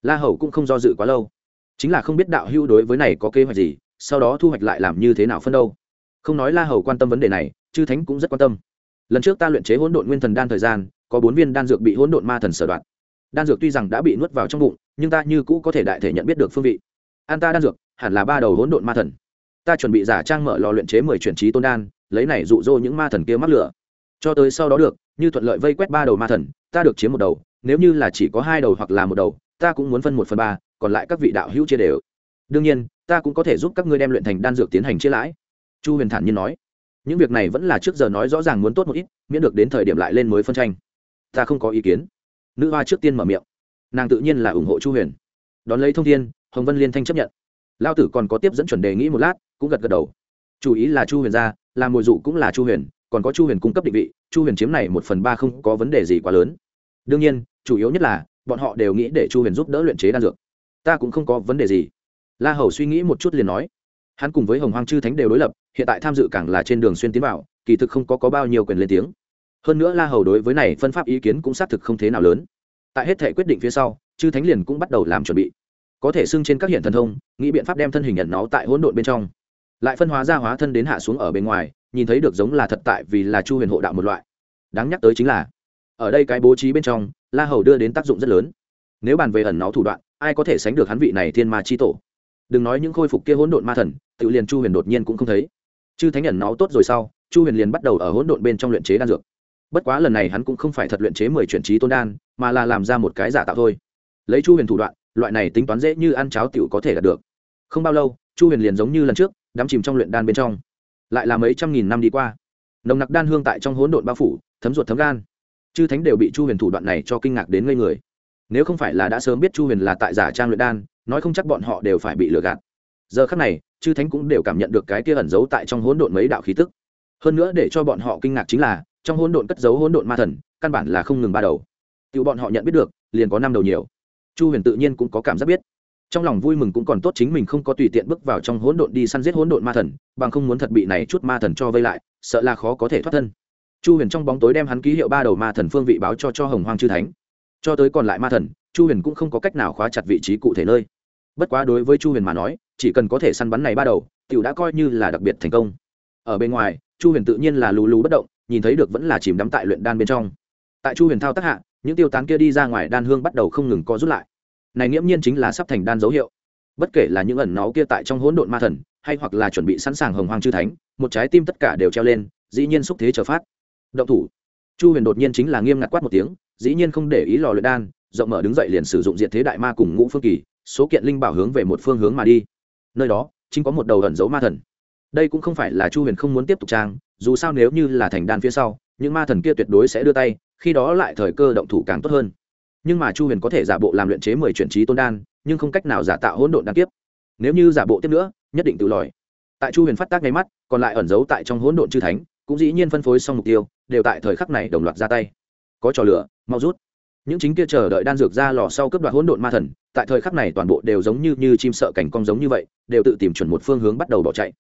La hầu cũng không do dự quá lâu. Chính là không biết đạo hưu đối với này có kế hoạch gì, sau đó thu hoạch lại làm như thế nào phân đâu. Không nói la hầu quan tâm vấn đề này, chư thánh cũng rất quan tâm. Lần trước ta luyện chế hỗn độn nguyên thần đan thời gian, có bốn viên đan dược bị hỗn độn ma thần sở đoạn đan dược tuy rằng đã bị nuốt vào trong bụng, nhưng ta như cũ có thể đại thể nhận biết được phương vị. An ta đan dược, hẳn là ba đầu hỗn độn ma thần. Ta chuẩn bị giả trang mở lò luyện chế mười chuyển trí tôn đan, lấy này dụ dỗ những ma thần kia mắc lửa. Cho tới sau đó được, như thuận lợi vây quét ba đầu ma thần, ta được chiếm một đầu nếu như là chỉ có hai đầu hoặc là một đầu, ta cũng muốn phân một phần ba, còn lại các vị đạo hữu chia đều. Đương nhiên, ta cũng có thể giúp các ngươi đem luyện thành đan dược tiến hành chia lãi. Chu huyền thản nhiên nói. Những việc này vẫn là trước giờ nói rõ ràng muốn tốt một ít, miễn được đến thời điểm lại lên mới phân tranh. Ta không có ý kiến. Nữ hoa trước tiên mở miệng. Nàng tự nhiên là ủng hộ chu huyền. Đón lấy thông tin, hồng vân liên thanh chấp nhận. Lao tử còn có tiếp dẫn chuẩn đề nghĩ một lát, cũng gật gật đầu. Chủ ý là chu huyền ra làm mồi dụ cũng là chu huyền, còn có chu huyền cung cấp định vị, chu huyền chiếm này một phần ba không có vấn đề gì quá lớn đương nhiên chủ yếu nhất là bọn họ đều nghĩ để chu huyền giúp đỡ luyện chế đan dược. Ta cũng không có vấn đề gì. La hầu suy nghĩ một chút liền nói. Hắn cùng với hồng hoang chư thánh đều đối lập hiện tại tham dự càng là trên đường xuyên tiến vào kỳ thực không có, có bao nhiêu quyền lên tiếng. Hơn nữa la hầu đối với này phân pháp ý kiến cũng xác thực không thế nào lớn. Tại hết thể quyết định phía sau chư thánh liền cũng bắt đầu làm chuẩn bị. Có thể xưng trên các hiện thần thông nghĩ biện pháp đem thân hình nhận nó tại hỗn độn bên trong. Lại phân hóa ra hóa thân đến hạ xuống ở bên ngoài nhìn thấy được giống là thật tại vì là chu huyền hộ đạo một loại. Đáng nhắc tới chính là ở đây cái bố trí bên trong, la hầu đưa đến tác dụng rất lớn. Nếu bàn về ẩn nó thủ đoạn, ai có thể sánh được hắn vị này thiên ma chi tổ? Đừng nói những khôi phục kia hỗn độn ma thần, tự liền chu huyền đột nhiên cũng không thấy. Chư thánh ẩn nó tốt rồi sau chu huyền liền bắt đầu ở hỗn độn bên trong luyện chế đan dược. Bất quá lần này hắn cũng không phải thật luyện chế mười chuyển trí tôn đan, mà là làm ra một cái giả tạo thôi. Lấy chu huyền thủ đoạn, loại này tính toán dễ như ăn cháo tiểu có thể đạt được. Không bao lâu, chu huyền liền giống như lần trước, đắm chìm trong luyện đan bên trong. Lại là mấy trăm nghìn năm đi qua. Nồng nặc đan hương tại trong hỗn độn bao phủ, thấm ruột thấm gan chư thánh đều bị chu huyền thủ đoạn này cho kinh ngạc đến ngây người. Nếu không phải là đã sớm biết chu huyền là tại giả trang luyện đan, nói không chắc bọn họ đều phải bị lừa gạt. Giờ khắc này, chư thánh cũng đều cảm nhận được cái kia ẩn giấu tại trong hỗn độn mấy đạo khí tức. Hơn nữa để cho bọn họ kinh ngạc chính là, trong hỗn độn cất giấu hỗn độn ma thần, căn bản là không ngừng ba đầu. Tự bọn họ nhận biết được, liền có năm đầu nhiều. Chu huyền tự nhiên cũng có cảm giác biết. Trong lòng vui mừng cũng còn tốt chính mình không có tùy tiện bước vào trong hỗn độn đi săn giết hỗn độn ma thần, bằng không muốn thật bị này chút ma thần cho vây lại, sợ là khó có thể thoát thân chu huyền trong bóng tối đem hắn ký hiệu ba đầu ma thần phương vị báo cho cho hồng hoang chư thánh. Cho tới còn lại ma thần, chu huyền cũng không có cách nào khóa chặt vị trí cụ thể nơi. Bất quá đối với chu huyền mà nói, chỉ cần có thể săn bắn này ba đầu t i ể u đã coi như là đặc biệt thành công. Ở bên ngoài, chu huyền tự nhiên là lù lù bất động, nhìn thấy được vẫn là chìm đắm tại luyện đan bên trong. Tại chu huyền thao tác hạ, những tiêu tán kia đi ra ngoài đan hương bắt đầu không ngừng co rút lại. Này nghiễm nhiên chính là sắp thành đan dấu hiệu. Bất kể là những ẩn náu kia tại trong hỗn độn ma thần, hay hoặc là chuẩn bị sẵn sàng hồng hoang chư thánh, một trái tim tất cả đều treo lên, dĩ nhiên xúc thế chờ phát động thủ. Chu huyền đột nhiên chính là nghiêm ngặt quát một tiếng, dĩ nhiên không để ý lò luyện đan, rộng mở đứng dậy liền sử dụng diện thế đại ma cùng ngũ phương kỳ, số kiện linh bảo hướng về một phương hướng mà đi. Nơi đó, chính có một đầu ẩn giấu ma thần. Đây cũng không phải là chu huyền không muốn tiếp tục trang, dù sao nếu như là thành đan phía sau, những ma thần kia tuyệt đối sẽ đưa tay, khi đó lại thời cơ động thủ càng tốt hơn. Nhưng mà chu huyền có thể giả bộ làm luyện chế mười chuyển trí tôn đan, nhưng không cách nào giả tạo hỗn độn đan tiếp nếu như giả bộ tiếp nữa, nhất định tự lòi. Tại chu huyền phát tác ngay mắt, còn lại ẩn giấu tại trong hỗn độn chư thánh cũng dĩ nhiên phân phối xong mục tiêu, đều tại thời khắc này đồng loạt ra tay. Có trò lửa, mau rút. Những chính kia chờ đợi đan dược ra lò sau cấp đoạt hỗn độn ma thần, tại thời khắc này toàn bộ đều giống như như chim sợ cảnh cong giống như vậy, đều tự tìm chuẩn một phương hướng bắt đầu bỏ chạy.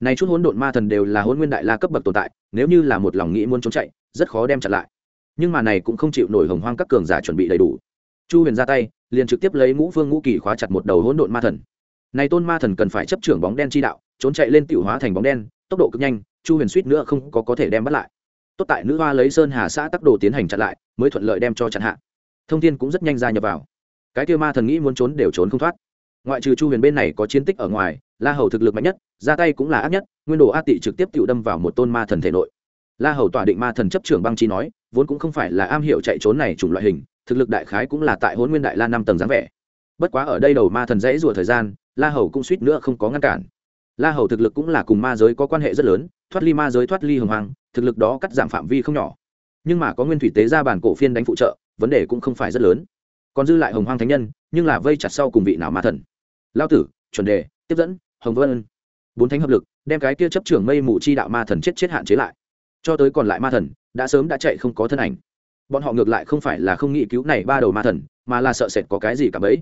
Này chút hỗn độn ma thần đều là hỗn nguyên đại la cấp bậc tồn tại, nếu như là một lòng nghĩ muốn trốn chạy, rất khó đem chặn lại. Nhưng mà này cũng không chịu nổi hồng hoang các cường giả chuẩn bị đầy đủ. Chu huyền ra tay, liền trực tiếp lấy ngũ phương ngũ kỳ khóa chặt một đầu hỗn độn ma thần. Này tôn ma thần cần phải chấp trưởng bóng đen chi đạo, trốn chạy lên tiểu hóa thành bóng đen, tốc độ cực nhanh chu huyền suýt nữa không có có thể đem bắt lại. Tốt tại nữ hoa lấy sơn hà xã tắc đồ tiến hành chặn lại, mới thuận lợi đem cho chặn hạ. Thông tin cũng rất nhanh ra nhập vào. Cái kia ma thần nghĩ muốn trốn đều trốn không thoát. Ngoại trừ chu huyền bên này có chiến tích ở ngoài, la hầu thực lực mạnh nhất, ra tay cũng là ác nhất, nguyên đồ a tị trực tiếp tự đâm vào một tôn ma thần thể nội. La hầu tỏa định ma thần chấp trưởng băng chi nói, vốn cũng không phải là am hiểu chạy trốn này chủng loại hình, thực lực đại khái cũng là tại hôn nguyên đại la năm tầng dáng vẻ. Bất quá ở đây đầu ma thần dãy rùa thời gian, la hầu cũng suýt nữa không có ngăn cản. La hầu thực lực cũng là cùng ma giới có quan hệ rất lớn thoát ly ma giới, thoát ly hồng hoàng thực lực đó cắt giảm phạm vi không nhỏ. Nhưng mà có nguyên thủy tế ra bản cổ phiên đánh phụ trợ, vấn đề cũng không phải rất lớn. Còn dư lại hồng hoang thánh nhân, nhưng là vây chặt sau cùng vị nào ma thần. Lao tử, chuẩn đề, tiếp dẫn, hồng vân. Bốn thánh hợp lực, đem cái kia chấp trưởng mây mù chi đạo ma thần chết chết hạn chế lại. Cho tới còn lại ma thần, đã sớm đã chạy không có thân ảnh. Bọn họ ngược lại không phải là không nghĩ cứu này ba đầu ma thần, mà là sợ sệt có cái gì cả bấy.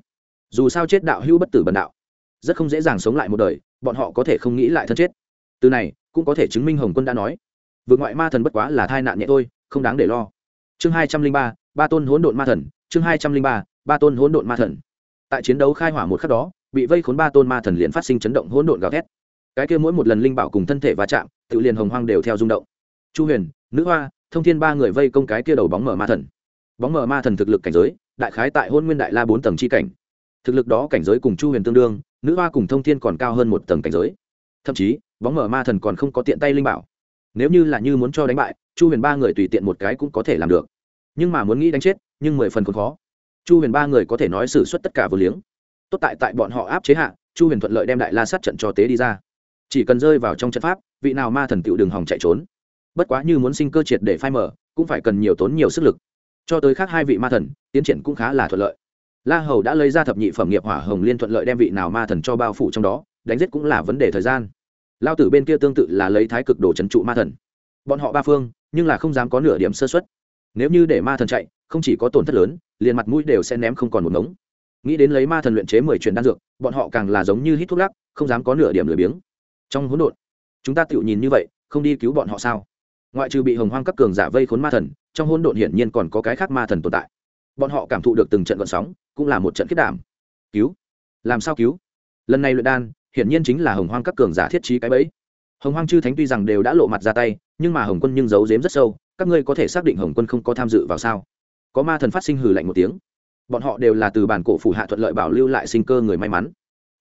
Dù sao chết đạo hữu bất tử bần đạo, rất không dễ dàng sống lại một đời, bọn họ có thể không nghĩ lại thân chết. Từ này cũng có thể chứng minh hồng quân đã nói. Vượt ngoại ma thần bất quá là tai nạn nhẹ thôi, không đáng để lo. Chương hai trăm linh ba ba tôn hỗn độn ma thần, chương hai trăm linh ba ba tôn hỗn độn ma thần. Tại chiến đấu khai hỏa một khắc đó, bị vây khốn ba tôn ma thần liền phát sinh chấn động hỗn độn gào thét. Cái kia mỗi một lần linh bảo cùng thân thể va chạm, tự liền hồng hoang đều theo rung động. Chu huyền, nữ hoa, thông thiên ba người vây công cái kia đầu bóng mở ma thần. Bóng mở ma thần thực lực cảnh giới, đại khái tại hôn nguyên đại la bốn tầng c h i cảnh. Thực lực đó cảnh giới cùng chu huyền tương đương, nữ hoa cùng thông thiên còn cao hơn một tầng cảnh giới thậm chí, bóng mở ma thần còn không có tiện tay linh bảo. Nếu như là như muốn cho đánh bại, chu huyền ba người tùy tiện một cái cũng có thể làm được. Nhưng mà muốn nghĩ đánh chết, nhưng mười phần còn khó. Chu huyền ba người có thể nói xử suất tất cả vừa liếng. Tốt tại tại bọn họ áp chế hạ, chu huyền thuận lợi đem đại la sát trận cho tế đi ra. Chỉ cần rơi vào trong trận pháp, vị nào ma thần tựu đường hòng chạy trốn. Bất quá như muốn sinh cơ triệt để phai mở cũng phải cần nhiều tốn nhiều sức lực. Cho tới khác hai vị ma thần, tiến triển cũng khá là thuận lợi. La hầu đã lấy ra thập nhị phẩm nghiệp hỏa hồng liên thuận lợi đem vị nào ma thần cho bao phủ trong đó, đánh giết cũng là vấn đề thời gian lao tử bên kia tương tự là lấy thái cực đồ trấn trụ ma thần. Bọn họ ba phương, nhưng là không dám có nửa điểm sơ xuất nếu như để ma thần chạy, không chỉ có tổn thất lớn, liền mặt mũi đều sẽ ném không còn một ngống. Nghĩ đến lấy ma thần luyện chế mười truyền đan dược, bọn họ càng là giống như hít thuốc lắc, không dám có nửa điểm lười biếng. Trong hỗn độn, chúng ta tự nhìn như vậy, không đi cứu bọn họ sao? Ngoại trừ bị hồng hoang các cường giả vây khốn ma thần, trong hỗn độn hiển nhiên còn có cái khác ma thần tồn tại. Bọn họ cảm thụ được từng trận gợn sóng, cũng là một trận kết đảm cứu? Làm sao cứu? Lần này luyện đan hiển nhiên chính là hồng hoang các cường giả thiết trí cái bẫy. Hồng hoang chư thánh tuy rằng đều đã lộ mặt ra tay, nhưng mà hồng quân nhưng giấu giếm rất sâu, các ngươi có thể xác định hồng quân không có tham dự vào sao? Có ma thần phát sinh hừ lạnh một tiếng. Bọn họ đều là từ bản cổ phủ hạ thuận lợi bảo lưu lại sinh cơ người may mắn.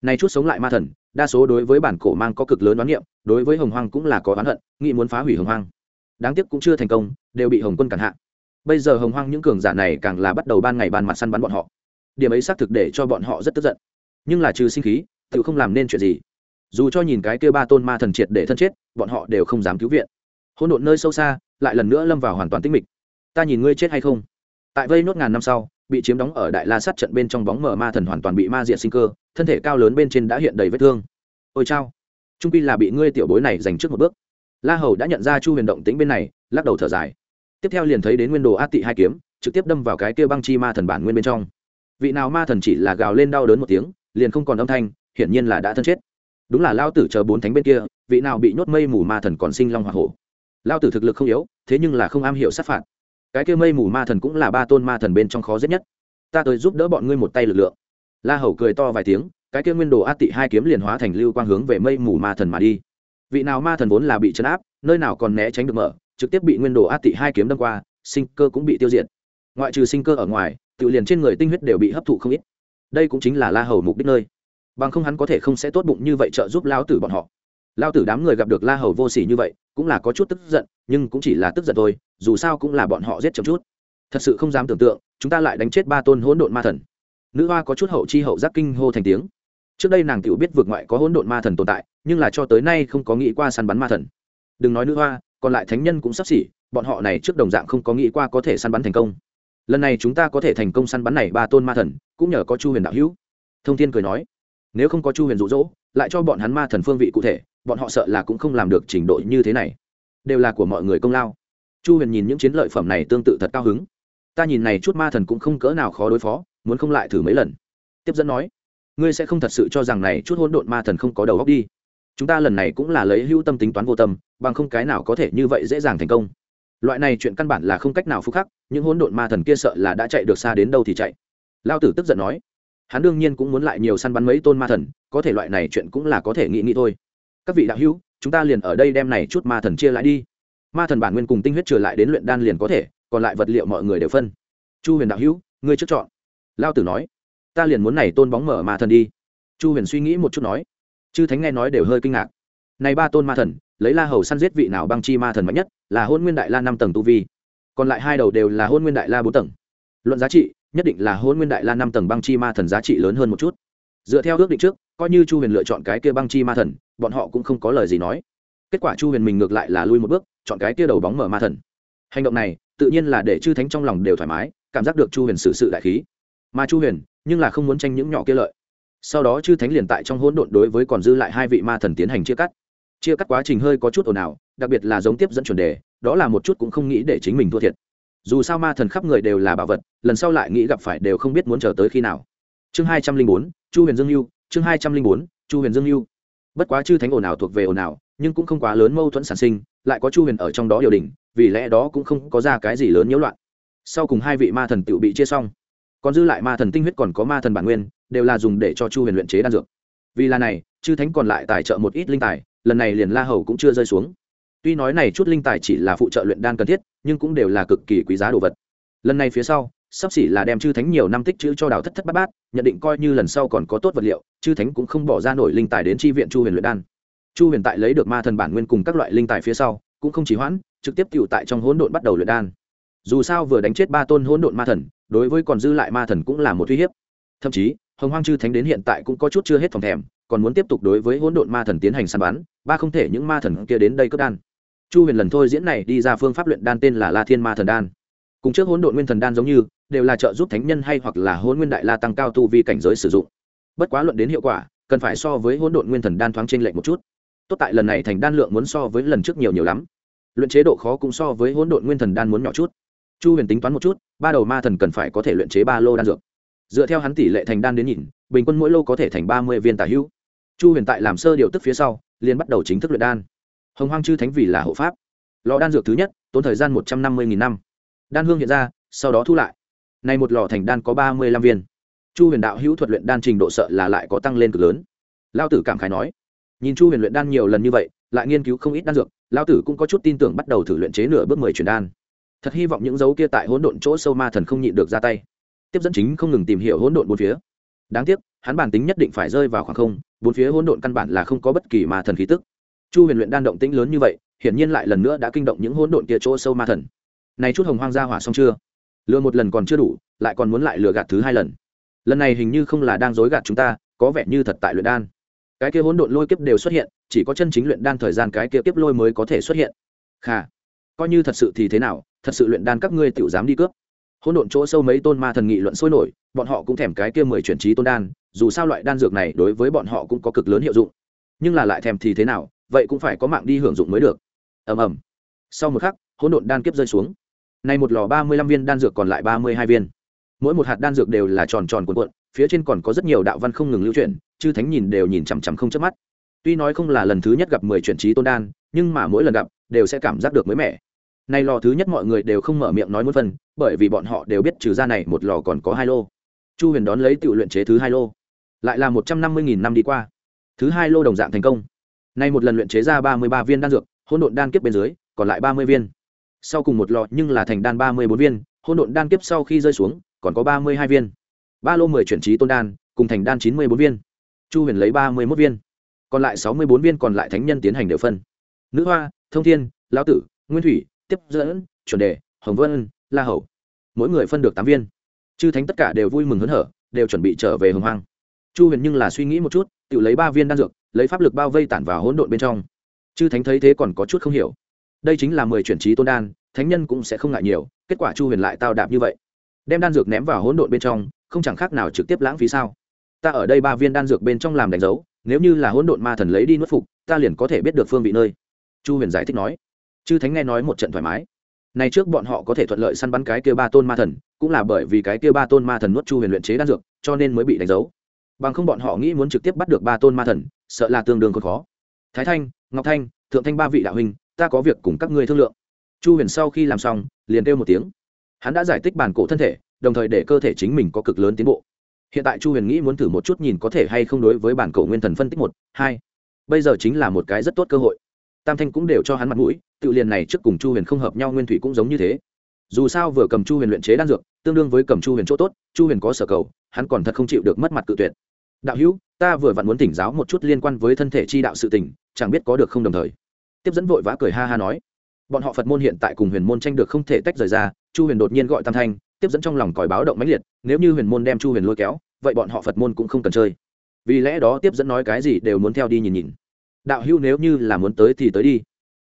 Nay chút sống lại ma thần, đa số đối với bản cổ mang có cực lớn đoán niệm, đối với hồng hoang cũng là có oán hận, nghĩ muốn phá hủy hồng hoang. Đáng tiếc cũng chưa thành công, đều bị hồng quân cản hạ. Bây giờ hồng hoang những cường giả này càng là bắt đầu ban ngày ban mặt săn bắn bọn họ. Điểm ấy xác thực để cho bọn họ rất tức giận. Nhưng là trừ sinh khí tự không làm nên chuyện gì. Dù cho nhìn cái kêu ba tôn ma thần triệt để thân chết, bọn họ đều không dám cứu viện. Hỗn độn nơi sâu xa, lại lần nữa lâm vào hoàn toàn tĩnh mịch. Ta nhìn ngươi chết hay không? Tại vây nốt ngàn năm sau, bị chiếm đóng ở đại la sát trận bên trong bóng mở ma thần hoàn toàn bị ma diện sinh cơ, thân thể cao lớn bên trên đã hiện đầy vết thương. Ôi chao. Trung pi là bị ngươi tiểu bối này dành trước một bước. La hầu đã nhận ra chu huyền động tính bên này, lắc đầu thở dài. Tiếp theo liền thấy đến nguyên đồ át tị hai kiếm, trực tiếp đâm vào cái kia băng chi ma thần bản nguyên bên trong. Vị nào ma thần chỉ là gào lên đau đớn một tiếng, liền không còn âm thanh hiển nhiên là đã thân chết. Đúng là lao tử chờ bốn thánh bên kia, vị nào bị nhốt mây mù ma thần còn sinh long hoa hổ. Lao tử thực lực không yếu, thế nhưng là không am hiểu sát phạt. Cái kia mây mù ma thần cũng là ba tôn ma thần bên trong khó giết nhất. Ta tới giúp đỡ bọn ngươi một tay lực lượng. La hầu cười to vài tiếng, cái kia nguyên đồ át tị hai kiếm liền hóa thành lưu quang hướng về mây mù ma thần mà đi. Vị nào ma thần vốn là bị chấn áp, nơi nào còn né tránh được mở, trực tiếp bị nguyên đồ át tị hai kiếm đâm qua, sinh cơ cũng bị tiêu diệt. Ngoại trừ sinh cơ ở ngoài, tự liền trên người tinh huyết đều bị hấp thụ không ít. Đây cũng chính là la hầu mục đích nơi bằng không hắn có thể không sẽ tốt bụng như vậy trợ giúp lao tử bọn họ. Lao tử đám người gặp được la hầu vô s ỉ như vậy, cũng là có chút tức giận, nhưng cũng chỉ là tức giận thôi, dù sao cũng là bọn họ giết chậm chút. Thật sự không dám tưởng tượng, chúng ta lại đánh chết ba tôn hỗn độn ma thần. Nữ hoa có chút hậu chi hậu giác kinh hô thành tiếng. Trước đây nàng tự biết vượt ngoại có hỗn độn ma thần tồn tại, nhưng là cho tới nay không có nghĩ qua săn bắn ma thần. Đừng nói nữ hoa, còn lại thánh nhân cũng sắp xỉ, bọn họ này trước đồng dạng không có nghĩ qua có thể săn bắn thành công. Lần này chúng ta có thể thành công săn bắn này ba tôn ma thần, cũng nhờ có chu huyền đạo hữu. Thông Thiên cười nói nếu không có chu huyền rụ rỗ lại cho bọn hắn ma thần phương vị cụ thể, bọn họ sợ là cũng không làm được trình độ như thế này. Đều là của mọi người công lao. Chu huyền nhìn những chiến lợi phẩm này tương tự thật cao hứng. Ta nhìn này chút ma thần cũng không cỡ nào khó đối phó, muốn không lại thử mấy lần. Tiếp dẫn nói, ngươi sẽ không thật sự cho rằng này chút hỗn độn ma thần không có đầu óc đi. Chúng ta lần này cũng là lấy hữu tâm tính toán vô tâm, bằng không cái nào có thể như vậy dễ dàng thành công. Loại này chuyện căn bản là không cách nào phúc khắc, những hỗn độn ma thần kia sợ là đã chạy được xa đến đâu thì chạy. Lao tử tức giận nói hắn đương nhiên cũng muốn lại nhiều săn bắn mấy tôn ma thần, có thể loại này chuyện cũng là có thể nghĩ nghĩ thôi. Các vị đạo hữu, chúng ta liền ở đây đem này chút ma thần chia lại đi. Ma thần bản nguyên cùng tinh huyết trở lại đến luyện đan liền có thể, còn lại vật liệu mọi người đều phân. Chu huyền đạo hữu, ngươi trước chọn. Lao tử nói, ta liền muốn này tôn bóng mở ma thần đi. Chu huyền suy nghĩ một chút nói. Chư thánh nghe nói đều hơi kinh ngạc. Này ba tôn ma thần, lấy la hầu săn giết vị nào băng chi ma thần mạnh nhất, là hôn nguyên đại la năm tầng tu vi. Còn lại hai đầu đều là hôn nguyên đại la bốn tầng. Luận giá trị nhất định là hôn nguyên đại la năm tầng băng chi ma thần giá trị lớn hơn một chút. Dựa theo ước định trước, coi như chu huyền lựa chọn cái kia băng chi ma thần, bọn họ cũng không có lời gì nói. Kết quả chu huyền mình ngược lại là lui một bước, chọn cái kia đầu bóng mở ma thần. Hành động này, tự nhiên là để chư thánh trong lòng đều thoải mái, cảm giác được chu huyền xử sự đại khí. Mà chu huyền, nhưng là không muốn tranh những nhỏ kia lợi. Sau đó chư thánh liền tại trong hỗn độn đối với còn dư lại hai vị ma thần tiến hành chia cắt. Chia cắt quá trình hơi có chút ồn ào, đặc biệt là giống tiếp dẫn chuẩn đề, đó là một chút cũng không nghĩ để chính mình thua thiệt dù sao ma thần khắp người đều là bảo vật, lần sau lại nghĩ gặp phải đều không biết muốn chờ tới khi nào. Chương hai trăm linh bốn, chu huyền dương lưu chương hai trăm linh bốn, chu huyền dương lưu bất quá chư thánh ồn ào thuộc về ồn ào, nhưng cũng không quá lớn mâu thuẫn sản sinh, lại có chu huyền ở trong đó điều đình, vì lẽ đó cũng không có ra cái gì lớn nhiễu loạn. Sau cùng hai vị ma thần tự bị chia xong. Còn dư lại ma thần tinh huyết còn có ma thần bản nguyên, đều là dùng để cho chu huyền luyện chế đan dược. Vì là này, chư thánh còn lại tài trợ một ít linh tài, lần này liền la hầu cũng chưa rơi xuống tuy nói này chút linh tài chỉ là phụ trợ luyện đan cần thiết, nhưng cũng đều là cực kỳ quý giá đồ vật. Lần này phía sau, sắp xỉ là đem chư thánh nhiều năm tích chữ cho đào thất thất bát bát, nhận định coi như lần sau còn có tốt vật liệu, chư thánh cũng không bỏ ra nổi linh tài đến tri viện chu huyền luyện đan. Chu huyền tại lấy được ma thần bản nguyên cùng các loại linh tài phía sau, cũng không chỉ hoãn, trực tiếp cựu tại trong hỗn độn bắt đầu luyện đan. Dù sao vừa đánh chết ba tôn hỗn độn ma thần, đối với còn dư lại ma thần cũng là một uy hiếp. Thậm chí, hồng hoang chư thánh đến hiện tại cũng có chút chưa hết phòng thèm, còn muốn tiếp tục đối với hỗn độn ma thần tiến hành săn bắn, ba không thể những ma thần kia đến đây cướp đan chu huyền lần thôi diễn này đi ra phương pháp luyện đan tên là la thiên ma thần đan. Cùng trước hỗn độn nguyên thần đan giống như, đều là trợ giúp thánh nhân hay hoặc là hôn nguyên đại la tăng cao tu vi cảnh giới sử dụng. Bất quá luận đến hiệu quả, cần phải so với hỗn độn nguyên thần đan thoáng trên lệch một chút. Tốt tại lần này thành đan lượng muốn so với lần trước nhiều nhiều lắm. Luyện chế độ khó cũng so với hỗn độn nguyên thần đan muốn nhỏ chút. Chu huyền tính toán một chút, ba đầu ma thần cần phải có thể luyện chế ba lô đan dược. Dựa theo hắn tỷ lệ thành đan đến nhìn, bình quân mỗi lô có thể thành ba mươi viên tả hữu. Chu huyền tại làm sơ điều tức phía sau, liền bắt đầu chính thức luyện đan hồng hoang chư thánh vì là hộ pháp. Lò đan dược thứ nhất, tốn thời gian một trăm năm mươi năm. Đan hương hiện ra, sau đó thu lại. Nay một lò thành đan có ba mươi lăm viên. Chu huyền đạo hữu thuật luyện đan trình độ sợ là lại có tăng lên cực lớn. Lao tử cảm khái nói, nhìn chu huyền luyện đan nhiều lần như vậy, lại nghiên cứu không ít đan dược lao tử cũng có chút tin tưởng bắt đầu thử luyện chế nửa bước mười truyền đan. Thật hy vọng những dấu kia tại hỗn độn chỗ sâu ma thần không nhịn được ra tay. Tiếp dẫn chính không ngừng tìm hiểu hỗn độn bốn phía. Đáng tiếc, hắn bản tính nhất định phải rơi vào khoảng không, bốn phía hỗn độn căn bản là không có bất kỳ ma thần khí tức chu huyền luyện đan động tĩnh lớn như vậy, hiển nhiên lại lần nữa đã kinh động những hỗn độn kia chỗ sâu ma thần. Này chút hồng hoang gia hỏa xong chưa? Lừa một lần còn chưa đủ, lại còn muốn lại lừa gạt thứ hai lần. Lần này hình như không là đang dối gạt chúng ta, có vẻ như thật tại luyện đan. Cái kia hỗn độn lôi kiếp đều xuất hiện, chỉ có chân chính luyện đan thời gian cái kia kiếp lôi mới có thể xuất hiện. Khà, coi như thật sự thì thế nào, thật sự luyện đan các ngươi tự dám đi cướp. Hỗn độn chỗ sâu mấy tôn ma thần nghị luận sôi nổi, bọn họ cũng thèm cái kia mười chuyển trí tôn đan, dù sao loại đan dược này đối với bọn họ cũng có cực lớn hiệu dụng. Nhưng là lại thèm thì thế nào vậy cũng phải có mạng đi hưởng dụng mới được. Ầm ầm. Sau một khắc, hỗn độn đan kiếp rơi xuống. Nay một lò ba mươi lăm viên đan dược còn lại ba mươi hai viên. Mỗi một hạt đan dược đều là tròn tròn cuộn cuộn, phía trên còn có rất nhiều đạo văn không ngừng lưu chuyển, chư thánh nhìn đều nhìn chằm chằm không chớp mắt. Tuy nói không là lần thứ nhất gặp mười chuyển trí tôn đan, nhưng mà mỗi lần gặp, đều sẽ cảm giác được mới mẻ. Nay lò thứ nhất mọi người đều không mở miệng nói muốn phân, bởi vì bọn họ đều biết trừ ra này một lò còn có hai lô. Chu huyền đón lấy tự luyện chế thứ hai lô. Lại là một trăm năm mươi nghìn năm đi qua. Thứ hai lô đồng dạng thành công nay một lần luyện chế ra ba mươi ba viên đan dược, hỗn độn đan kiếp bên dưới, còn lại ba mươi viên. Sau cùng một lọ nhưng là thành đan ba mươi bốn viên, hỗn độn đan kiếp sau khi rơi xuống, còn có ba mươi hai viên. Ba lô mười chuyển trí tôn đan, cùng thành đan chín mươi bốn viên. Chu huyền lấy ba mươi một viên. Còn lại sáu mươi bốn viên còn lại thánh nhân tiến hành đều phân. Nữ hoa, thông thiên, lão tử, nguyên thủy, tiếp dẫn, chuẩn đề, hồng vân, la hầu. Mỗi người phân được tám viên. Chư thánh tất cả đều vui mừng hớn hở, đều chuẩn bị trở về hồng hoang. Chu huyền nhưng là suy nghĩ một chút tự lấy ba viên đan dược, lấy pháp lực bao vây tản vào hỗn độn bên trong. Chư thánh thấy thế còn có chút không hiểu. Đây chính là mười chuyển trí tôn đan, thánh nhân cũng sẽ không ngại nhiều, kết quả chu huyền lại tao đạp như vậy. Đem đan dược ném vào hỗn độn bên trong, không chẳng khác nào trực tiếp lãng phí sao? Ta ở đây ba viên đan dược bên trong làm đánh dấu, nếu như là hỗn độn ma thần lấy đi nuốt phục, ta liền có thể biết được phương vị nơi. Chu huyền giải thích nói. Chư thánh nghe nói một trận thoải mái. Này trước bọn họ có thể thuận lợi săn bắn cái kia ba tôn ma thần, cũng là bởi vì cái kia ba tôn ma thần nuốt chu huyền luyện chế đan dược, cho nên mới bị đánh dấu bằng không bọn họ nghĩ muốn trực tiếp bắt được ba tôn ma thần, sợ là tương đương còn khó. Thái thanh, ngọc thanh, thượng thanh ba vị đạo huynh, ta có việc cùng các ngươi thương lượng. Chu huyền sau khi làm xong, liền kêu một tiếng. Hắn đã giải thích bản cổ thân thể, đồng thời để cơ thể chính mình có cực lớn tiến bộ. Hiện tại chu huyền nghĩ muốn thử một chút nhìn có thể hay không đối với bản cổ nguyên thần phân tích một, hai. Bây giờ chính là một cái rất tốt cơ hội. Tam thanh cũng đều cho hắn mặt mũi, tự liền này trước cùng chu huyền không hợp nhau nguyên thủy cũng giống như thế. Dù sao vừa cầm chu huyền luyện chế đan dược, tương đương với cầm chu huyền chỗ tốt, chu huyền có sở cầu hắn còn thật không chịu được mất mặt cự tuyệt. Đạo hữu, ta vừa vặn muốn tỉnh giáo một chút liên quan với thân thể chi đạo sự tỉnh chẳng biết có được không đồng thời. Tiếp dẫn vội vã cười ha ha nói. Bọn họ phật môn hiện tại cùng huyền môn tranh được không thể tách rời ra, chu huyền đột nhiên gọi tam thanh, tiếp dẫn trong lòng còi báo động mãnh liệt, nếu như huyền môn đem chu huyền lôi kéo, vậy bọn họ phật môn cũng không cần chơi. Vì lẽ đó tiếp dẫn nói cái gì đều muốn theo đi nhìn nhìn. Đạo hữu nếu như là muốn tới thì tới đi.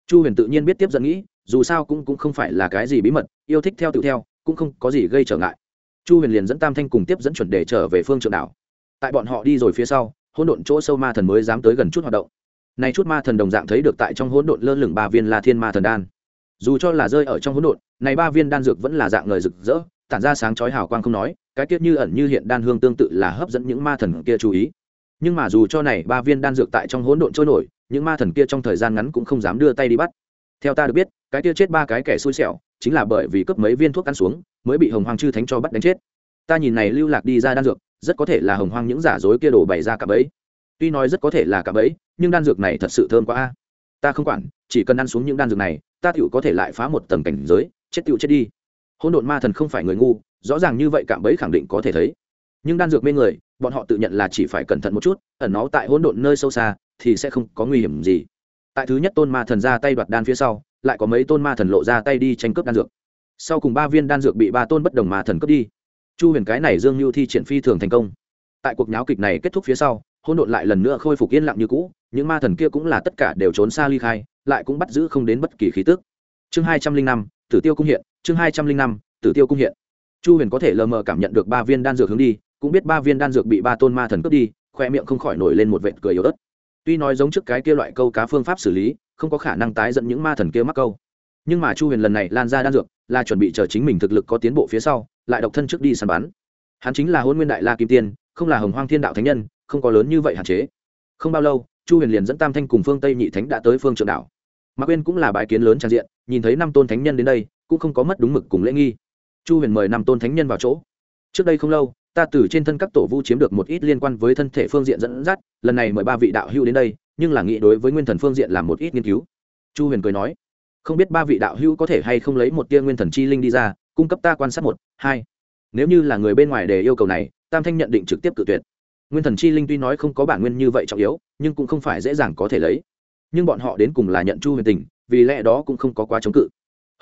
Chu huyền tự nhiên biết tiếp dẫn nghĩ, dù sao cũng cũng không phải là cái gì bí mật, yêu thích theo tự theo, cũng không có gì gây trở ngại chu huyền liền dẫn tam thanh cùng tiếp dẫn chuẩn đề trở về phương trượng đảo. Tại bọn họ đi rồi phía sau, hỗn độn chỗ sâu ma thần mới dám tới gần chút hoạt động. Nay chút ma thần đồng dạng thấy được tại trong hỗn độn lơ lửng ba viên la thiên ma thần đan. Dù cho là rơi ở trong hỗn độn, này ba viên đan dược vẫn là dạng người rực rỡ, tản ra sáng chói hào quang không nói, cái tiết như ẩn như hiện đan hương tương tự là hấp dẫn những ma thần kia chú ý. Nhưng mà dù cho này ba viên đan dược tại trong hỗn độn trôi nổi, những ma thần kia trong thời gian ngắn cũng không dám đưa tay đi bắt. Theo ta được biết, cái kia chết ba cái kẻ xui xẻo, chính là bởi vì cướp mấy viên thuốc ăn xuống mới bị hồng hoàng chư thánh cho bắt đánh chết. Ta nhìn này lưu lạc đi ra đan dược, rất có thể là hồng hoang những giả dối kia đổ bày ra cả bẫy. Tuy nói rất có thể là cả bẫy, nhưng đan dược này thật sự thơm quá a. Ta không quản, chỉ cần ăn xuống những đan dược này, ta tựu có thể lại phá một tầng cảnh giới, chết tựu chết đi. Hôn độn ma thần không phải người ngu, rõ ràng như vậy cạm bẫy khẳng định có thể thấy. Nhưng đan dược mê người, bọn họ tự nhận là chỉ phải cẩn thận một chút, ẩn nó tại hỗn độn nơi sâu xa, thì sẽ không có nguy hiểm gì. Tại thứ nhất tôn ma thần ra tay đoạt đan phía sau, lại có mấy tôn ma thần lộ ra tay đi tranh cướp đan dược sau cùng ba viên đan dược bị ba tôn bất đồng ma thần cướp đi. Chu huyền cái này dương lưu thi triển phi thường thành công. Tại cuộc nháo kịch này kết thúc phía sau hôn độn lại lần nữa khôi phục yên lặng như cũ, những ma thần kia cũng là tất cả đều trốn xa ly khai, lại cũng bắt giữ không đến bất kỳ khí tức. Chương hai trăm linh năm, tử tiêu cung hiện, chương hai trăm linh năm, tử tiêu cung hiện. Chu huyền có thể lờ mờ cảm nhận được ba viên đan dược hướng đi, cũng biết ba viên đan dược bị ba tôn ma thần cướp đi, khoe miệng không khỏi nổi lên một vệt cười yếu ớt. Tuy nói giống trước cái kia loại câu cá phương pháp xử lý, không có khả năng tái dẫn những ma thần kia mắc câu nhưng mà chu huyền lần này lan ra đan dược, là chuẩn bị chờ chính mình thực lực có tiến bộ phía sau, lại độc thân trước đi săn bắn. Hắn chính là hôn nguyên đại la kim tiên, không là hồng hoang thiên đạo thánh nhân, không có lớn như vậy hạn chế. Không bao lâu, chu huyền liền dẫn tam thanh cùng phương tây nhị thánh đã tới phương trượng đảo. Mạc quyên cũng là bái kiến lớn trang diện, nhìn thấy năm tôn thánh nhân đến đây, cũng không có mất đúng mực cùng lễ nghi. Chu huyền mời năm tôn thánh nhân vào chỗ. Trước đây không lâu, ta từ trên thân các tổ vu chiếm được một ít liên quan với thân thể phương diện dẫn dắt, lần này mời ba vị đạo hữu đến đây, nhưng là nghĩ đối với nguyên thần phương diện làm một ít nghiên cứu. Chu huyền cười nói không biết ba vị đạo hữu có thể hay không lấy một tia nguyên thần chi linh đi ra, cung cấp ta quan sát một, hai. Nếu như là người bên ngoài để yêu cầu này, tam thanh nhận định trực tiếp cự tuyệt. Nguyên thần chi linh tuy nói không có bản nguyên như vậy trọng yếu, nhưng cũng không phải dễ dàng có thể lấy. Nhưng bọn họ đến cùng là nhận chu huyền tình, vì lẽ đó cũng không có quá chống cự.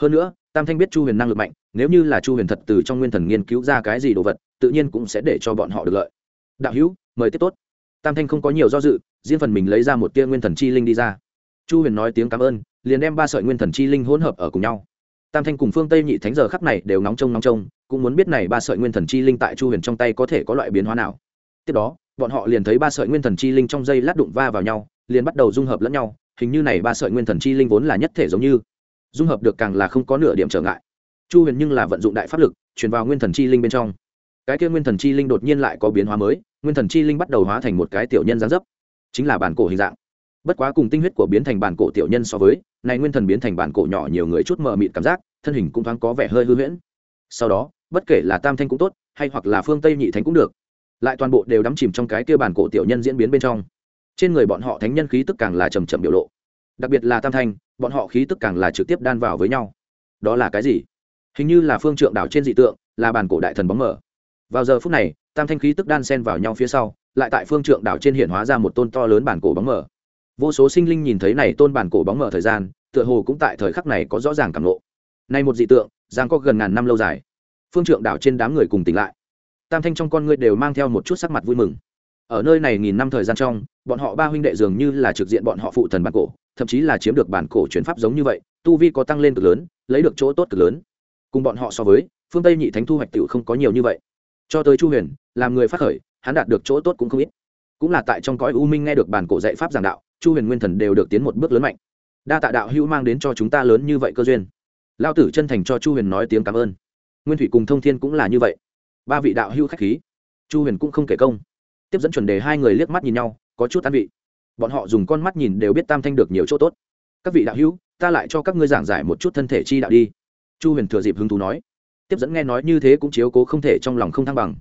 Hơn nữa, tam thanh biết chu huyền năng lực mạnh, nếu như là chu huyền thật từ trong nguyên thần nghiên cứu ra cái gì đồ vật, tự nhiên cũng sẽ để cho bọn họ được lợi. Đạo hữu, mời tiếp tốt. Tam thanh không có nhiều do dự, riêng phần mình lấy ra một tia nguyên thần chi linh đi ra. Chu huyền nói tiếng cảm ơn liền đem ba sợi nguyên thần chi linh hỗn hợp ở cùng nhau. Tam thanh cùng phương tây nhị thánh giờ khắp này đều nóng trông nóng trông, cũng muốn biết này ba sợi nguyên thần chi linh tại chu huyền trong tay có thể có loại biến hóa nào. Tiếp đó, bọn họ liền thấy ba sợi nguyên thần chi linh trong dây lát đụng va vào nhau, liền bắt đầu dung hợp lẫn nhau, hình như này ba sợi nguyên thần chi linh vốn là nhất thể giống như. Dung hợp được càng là không có nửa điểm trở ngại. Chu huyền nhưng là vận dụng đại pháp lực, truyền vào nguyên thần chi linh bên trong. Cái kia nguyên thần chi linh đột nhiên lại có biến hóa mới, nguyên thần chi linh bắt đầu hóa thành một cái tiểu nhân gián dấp, chính là bản cổ hình dạng bất quá cùng tinh huyết của biến thành bản cổ tiểu nhân so với, này nguyên thần biến thành bản cổ nhỏ nhiều người chút mờ mịt cảm giác, thân hình cũng thoáng có vẻ hơi hư huyễn. Sau đó, bất kể là tam thanh cũng tốt, hay hoặc là phương tây nhị thánh cũng được. Lại toàn bộ đều đắm chìm trong cái kia bản cổ tiểu nhân diễn biến bên trong. Trên người bọn họ thánh nhân khí tức càng là trầm trầm biểu lộ. Đặc biệt là tam thanh, bọn họ khí tức càng là trực tiếp đan vào với nhau. Đó là cái gì? Hình như là phương trượng đảo trên dị tượng, là bản cổ đại thần bóng mở vào giờ phút này, tam thanh khí tức đan sen vào nhau phía sau, lại tại phương trượng đảo trên hiện hóa ra một tôn to lớn bản cổ bóng mở vô số sinh linh nhìn thấy này tôn bản cổ bóng mở thời gian, tựa hồ cũng tại thời khắc này có rõ ràng cảm lộ nay một dị tượng, giang có gần ngàn năm lâu dài. Phương trượng đảo trên đám người cùng tỉnh lại. Tam thanh trong con ngươi đều mang theo một chút sắc mặt vui mừng. Ở nơi này nghìn năm thời gian trong, bọn họ ba huynh đệ dường như là trực diện bọn họ phụ thần bản cổ, thậm chí là chiếm được bản cổ chuyển pháp giống như vậy, tu vi có tăng lên cực lớn, lấy được chỗ tốt cực lớn. Cùng bọn họ so với, phương tây nhị thánh thu hoạch tựu không có nhiều như vậy. Cho tới chu huyền, làm người phát khởi, hắn đạt được chỗ tốt cũng không ít. Cũng là tại trong cõi u minh nghe được bản cổ dạy pháp giảng đạo chu huyền nguyên thần đều được tiến một bước lớn mạnh. Đa tạ đạo hữu mang đến cho chúng ta lớn như vậy cơ duyên. Lao tử chân thành cho chu huyền nói tiếng cảm ơn. Nguyên thủy cùng thông thiên cũng là như vậy. Ba vị đạo hữu k h á c h khí. Chu huyền cũng không kể công. Tiếp dẫn chuẩn đề hai người liếc mắt nhìn nhau, có chút tan vị. Bọn họ dùng con mắt nhìn đều biết tam thanh được nhiều chỗ tốt. Các vị đạo hữu, ta lại cho các ngươi giảng giải một chút thân thể chi đạo đi. Chu huyền thừa dịp hứng thú nói. Tiếp dẫn nghe nói như thế cũng chiếu cố không thể trong lòng không thăng bằng.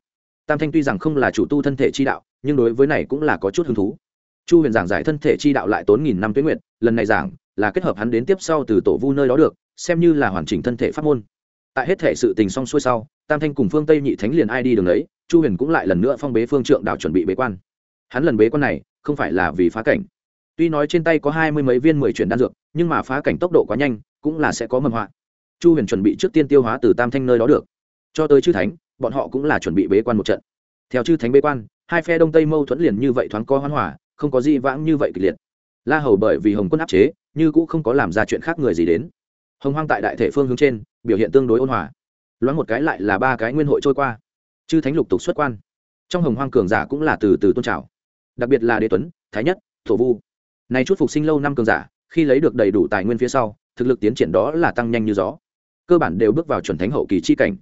Tam thanh tuy rằng không là chủ tu thân thể chi đạo, nhưng đối với này cũng là có chút hứng thú chu huyền giảng giải thân thể chi đạo lại tốn nghìn năm tuyến nguyện lần này giảng là kết hợp hắn đến tiếp sau từ tổ vu nơi đó được, xem như là hoàn chỉnh thân thể pháp môn. Tại hết thể sự tình xong xuôi sau, tam thanh cùng phương tây nhị thánh liền ai đi đường ấy, chu huyền cũng lại lần nữa phong bế phương trượng đạo chuẩn bị bế quan. Hắn lần bế quan này, không phải là vì phá cảnh. Tuy nói trên tay có hai mươi mấy viên mười chuyển đan dược, nhưng mà phá cảnh tốc độ quá nhanh, cũng là sẽ có mầm họa. Chu huyền chuẩn bị trước tiên tiêu hóa từ tam thanh nơi đó được. Cho tới chư thánh, bọn họ cũng là chuẩn bị bế quan một trận. Theo chư thánh bế quan, hai phe đông tây mâu thuẫn liền như vậy thoáng co hoán hỏa không có gì vãng như vậy kịch liệt. La hầu bởi vì hồng quân áp chế, như cũng không có làm ra chuyện khác người gì đến. Hồng hoang tại đại thể phương hướng trên, biểu hiện tương đối ôn hòa. Loáng một cái lại là ba cái nguyên hội trôi qua. Chư thánh lục tục xuất quan. Trong hồng hoang cường giả cũng là từ từ tôn trào. Đặc biệt là đế tuấn, thái nhất, thổ vu. Này chút phục sinh lâu năm cường giả, khi lấy được đầy đủ tài nguyên phía sau, thực lực tiến triển đó là tăng nhanh như gió. Cơ bản đều bước vào chuẩn thánh hậu kỳ chi cảnh.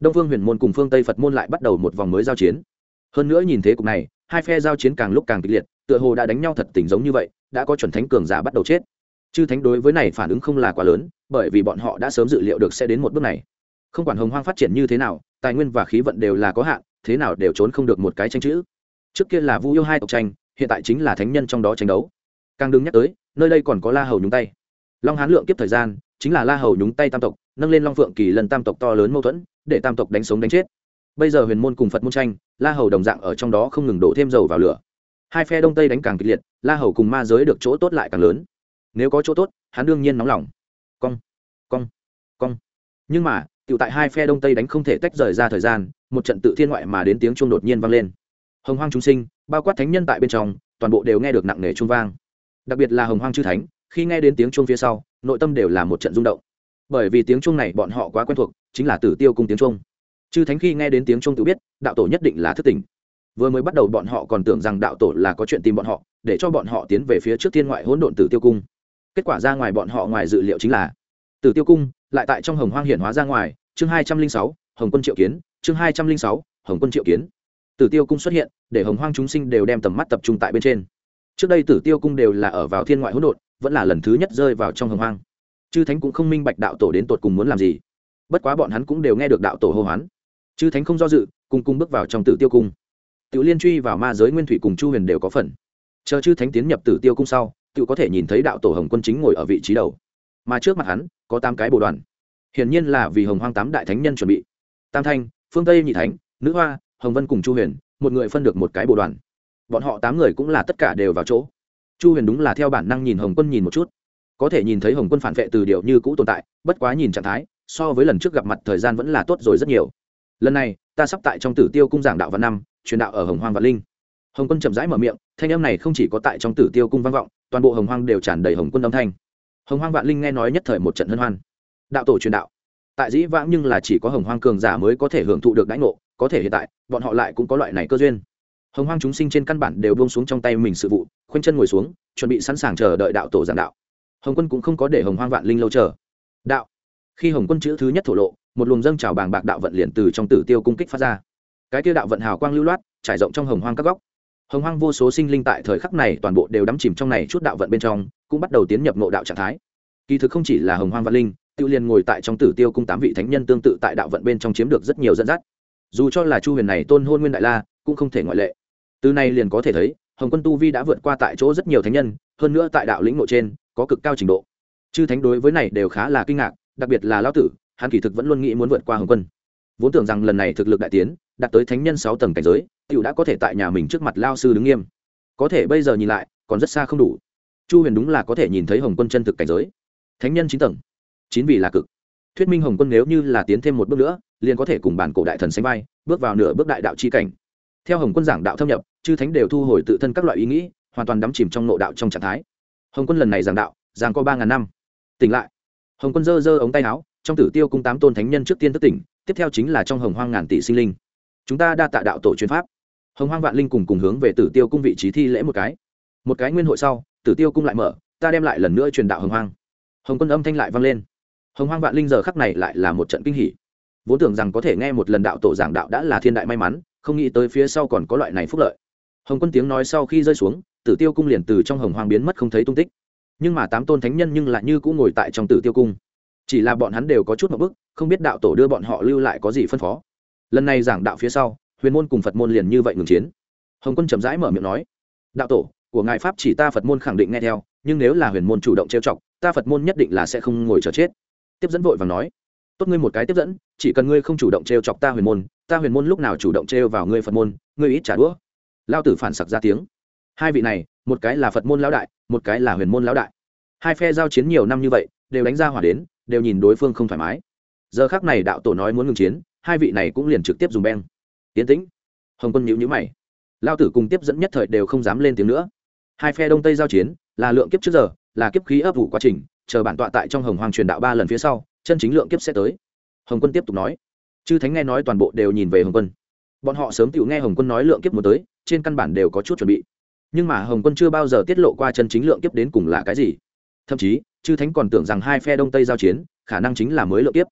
Đông phương huyền môn cùng phương tây phật môn lại bắt đầu một vòng mới giao chiến. Hơn nữa nhìn thế cục này, hai phe giao chiến càng lúc càng kịch liệt tựa hồ đã đánh nhau thật tình giống như vậy, đã có chuẩn thánh cường giả bắt đầu chết. Chư thánh đối với này phản ứng không là quá lớn, bởi vì bọn họ đã sớm dự liệu được sẽ đến một bước này. Không quản hồng hoang phát triển như thế nào, tài nguyên và khí vận đều là có hạn, thế nào đều trốn không được một cái tranh chữ. Trước kia là vu yêu hai tộc tranh, hiện tại chính là thánh nhân trong đó tranh đấu. Càng đừng nhắc tới, nơi đây còn có la hầu nhúng tay. Long hán lượng kiếp thời gian, chính là la hầu nhúng tay tam tộc, nâng lên long phượng kỳ lần tam tộc to lớn mâu thuẫn, để tam tộc đánh sống đánh chết. Bây giờ huyền môn cùng phật môn tranh, la hầu đồng dạng ở trong đó không ngừng đổ thêm dầu vào lửa hai phe đông tây đánh càng kịch liệt, la hầu cùng ma giới được chỗ tốt lại càng lớn. Nếu có chỗ tốt, hắn đương nhiên nóng lòng. Cong cong cong. Nhưng mà tự tại hai phe đông tây đánh không thể tách rời ra thời gian, một trận tự thiên ngoại mà đến tiếng chuông đột nhiên vang lên. Hồng hoang chúng sinh, bao quát thánh nhân tại bên trong, toàn bộ đều nghe được nặng nề chuông vang. Đặc biệt là hồng hoang chư thánh, khi nghe đến tiếng chuông phía sau, nội tâm đều là một trận rung động. Bởi vì tiếng chuông này bọn họ quá quen thuộc, chính là tử tiêu cung tiếng chuông. Chư thánh khi nghe đến tiếng chuông tự biết, đạo tổ nhất định là thức tỉnh vừa mới bắt đầu bọn họ còn tưởng rằng đạo tổ là có chuyện tìm bọn họ, để cho bọn họ tiến về phía trước thiên ngoại hỗn độn tử tiêu cung. Kết quả ra ngoài bọn họ ngoài dự liệu chính là, tử tiêu cung lại tại trong hồng hoang hiển hóa ra ngoài, chương hai trăm linh sáu, hồng quân triệu kiến, chương hai trăm linh sáu, hồng quân triệu kiến. Tử tiêu cung xuất hiện, để hồng hoang chúng sinh đều đem tầm mắt tập trung tại bên trên. Trước đây tử tiêu cung đều là ở vào thiên ngoại hỗn độn, vẫn là lần thứ nhất rơi vào trong hồng hoang. Chư thánh cũng không minh bạch đạo tổ đến tột cùng muốn làm gì. Bất quá bọn hắn cũng đều nghe được đạo tổ hô hoán. Chư thánh không do dự, cùng cung bước vào trong tử tiêu cung tự liên truy vào ma giới nguyên thủy cùng chu huyền đều có phần. Chờ chư thánh tiến nhập tử tiêu cung sau tự có thể nhìn thấy đạo tổ hồng quân chính ngồi ở vị trí đầu. Mà trước mặt hắn, có tám cái bồ đoàn. Hiển nhiên là vì hồng hoang tám đại thánh nhân chuẩn bị. Tam thanh, phương tây nhị thánh, nữ hoa, hồng vân cùng chu huyền, một người phân được một cái bồ đoàn. Bọn họ tám người cũng là tất cả đều vào chỗ. Chu huyền đúng là theo bản năng nhìn hồng quân nhìn một chút. Có thể nhìn thấy hồng quân phản vệ từ điệu như cũ tồn tại, bất quá nhìn trạng thái, so với lần trước gặp mặt thời gian vẫn là tốt rồi rất nhiều. Lần này, ta sắp tại trong tử tiêu cung giảng đạo văn năm truyền đạo ở hồng hoang vạn linh. Hồng quân chậm rãi mở miệng, thanh âm này không chỉ có tại trong tử tiêu cung vang vọng, toàn bộ hồng hoang đều tràn đầy hồng quân âm thanh. Hồng hoang vạn linh nghe nói nhất thời một trận hân hoan. Đạo tổ truyền đạo. Tại dĩ vãng nhưng là chỉ có hồng hoang cường giả mới có thể hưởng thụ được đãi ngộ, có thể hiện tại, bọn họ lại cũng có loại này cơ duyên. Hồng hoang chúng sinh trên căn bản đều buông xuống trong tay mình sự vụ, khoanh chân ngồi xuống, chuẩn bị sẵn sàng chờ đợi đạo tổ giảng đạo. Hồng quân cũng không có để hồng hoang vạn linh lâu chờ. Đạo. Khi hồng quân chữ thứ nhất thổ lộ, một luồng dâng trào bàng bạc đạo vận liền từ trong tử tiêu cung kích phát ra cái kia đạo vận hào quang lưu loát, trải rộng trong hồng hoang các góc. Hồng hoang vô số sinh linh tại thời khắc này toàn bộ đều đắm chìm trong này chút đạo vận bên trong, cũng bắt đầu tiến nhập ngộ đạo trạng thái. Kỳ thực không chỉ là hồng hoang văn linh, tiêu liền ngồi tại trong tử tiêu cung tám vị thánh nhân tương tự tại đạo vận bên trong chiếm được rất nhiều dẫn dắt. Dù cho là chu huyền này tôn hôn nguyên đại la, cũng không thể ngoại lệ. Từ này liền có thể thấy, hồng quân tu vi đã vượt qua tại chỗ rất nhiều thánh nhân, hơn nữa tại đạo lĩnh nội trên, có cực cao trình độ. Chư thánh đối với này đều khá là kinh ngạc, đặc biệt là lão tử, hắn kỳ thực vẫn luôn nghĩ muốn vượt qua hồng quân vốn tưởng rằng lần này thực lực đại tiến, đạt tới thánh nhân sáu tầng cảnh giới t đã có thể tại nhà mình trước mặt lao sư đứng nghiêm. Có thể bây giờ nhìn lại, còn rất xa không đủ. Chu huyền đúng là có thể nhìn thấy hồng quân chân thực cảnh giới. Thánh nhân chín tầng. Chín vị là cực. Thuyết minh hồng quân nếu như là tiến thêm một bước nữa, liền có thể cùng bản cổ đại thần sánh vai, bước vào nửa bước đại đạo chi cảnh. Theo hồng quân giảng đạo thâm nhập, chư thánh đều thu hồi tự thân các loại ý nghĩ, hoàn toàn đắm chìm trong nộ đạo trong trạng thái. Hồng quân lần này giảng đạo, giảng có ba ngàn năm. Tỉnh lại. Hồng quân dơ dơ ống tay áo, trong tử tiêu cung tám tôn thánh nhân trước tiên thức tỉnh tiếp theo chính là trong hồng hoang ngàn tỷ sinh linh. Chúng ta đa tạ đạo tổ chuyên pháp. Hồng hoang vạn linh cùng cùng hướng về tử tiêu cung vị trí thi lễ một cái. Một cái nguyên hội sau, tử tiêu cung lại mở, ta đem lại lần nữa truyền đạo hồng hoang. Hồng quân âm thanh lại vang lên. Hồng hoang vạn linh giờ khắc này lại là một trận kinh hỉ. Vốn tưởng rằng có thể nghe một lần đạo tổ giảng đạo đã là thiên đại may mắn, không nghĩ tới phía sau còn có loại này phúc lợi. Hồng quân tiếng nói sau khi rơi xuống, tử tiêu cung liền từ trong hồng hoang biến mất không thấy tung tích. Nhưng mà tám tôn thánh nhân nhưng lại như cũng ngồi tại trong tử tiêu cung chỉ là bọn hắn đều có chút một bức, không biết đạo tổ đưa bọn họ lưu lại có gì phân phó. Lần này giảng đạo phía sau, huyền môn cùng phật môn liền như vậy ngừng chiến. Hồng quân chậm rãi mở miệng nói, đạo tổ, của ngài pháp chỉ ta phật môn khẳng định nghe theo, nhưng nếu là huyền môn chủ động trêu chọc, ta phật môn nhất định là sẽ không ngồi chờ chết. Tiếp dẫn vội và nói, tốt ngươi một cái tiếp dẫn, chỉ cần ngươi không chủ động trêu chọc ta huyền môn, ta huyền môn lúc nào chủ động trêu vào ngươi phật môn, ngươi ít trả đũa. Lao tử phản sặc ra tiếng. Hai vị này, một cái là phật môn lão đại, một cái là huyền môn lão đại. Hai phe giao chiến nhiều năm như vậy đều đánh ra hỏa đến, đều nhìn đối phương không thoải mái. Giờ khác này đạo tổ nói muốn ngừng chiến, hai vị này cũng liền trực tiếp dùng beng. Tiến tĩnh. Hồng quân nhíu nhíu mày. Lao tử cùng tiếp dẫn nhất thời đều không dám lên tiếng nữa. Hai phe đông tây giao chiến, là lượng kiếp trước giờ, là kiếp khí ấp ủ quá trình, chờ bản tọa tại trong hồng hoàng truyền đạo ba lần phía sau, chân chính lượng kiếp sẽ tới. Hồng quân tiếp tục nói. Chư thánh nghe nói toàn bộ đều nhìn về hồng quân. Bọn họ sớm tự nghe hồng quân nói lượng kiếp muốn tới, trên căn bản đều có chút chuẩn bị. Nhưng mà hồng quân chưa bao giờ tiết lộ qua chân chính lượng kiếp đến cùng là cái gì thậm chí, chư thánh còn tưởng rằng hai phe đông tây giao chiến, khả năng chính là mới lượng kiếp.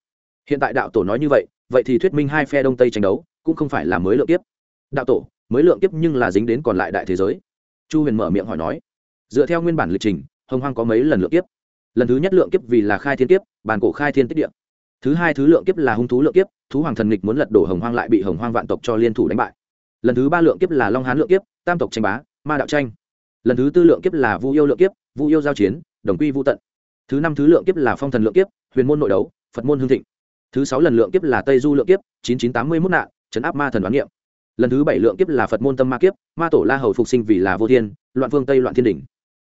Hiện tại đạo tổ nói như vậy vậy thì thuyết minh hai phe đông tây tranh đấu cũng không phải là mới lượng kiếp. Đạo tổ, mới lượng kiếp nhưng là dính đến còn lại đại thế giới. Chu huyền mở miệng hỏi nói, dựa theo nguyên bản lịch trình, hồng hoang có mấy lần lượng kiếp? Lần thứ nhất lượng kiếp vì là khai thiên kiếp, bàn cổ khai thiên tích địa. Thứ hai thứ lượng kiếp là hung thú lượng kiếp, thú hoàng thần nghịch muốn lật đổ hồng hoang lại bị hồng hoang vạn tộc cho liên thủ đánh bại. Lần thứ ba lượng kiếp là long hán lượng kiếp, tam tộc tranh bá, ma đạo tranh. Lần thứ tư lượng kiếp là vu yêu lượng kiếp vu yêu giao chiến, đồng quy vu tận. Thứ năm thứ lượng kiếp là phong thần lượng kiếp, huyền môn nội đấu, phật môn hương thịnh. Thứ sáu lần lượng kiếp là tây du lượng kiếp, chín chín tám mươi mốt nạn, chấn áp ma thần đoán niệm. Lần thứ bảy lượng kiếp là phật môn tâm ma kiếp, ma tổ la hầu phục sinh vì là vô thiên, loạn phương tây loạn thiên đỉnh.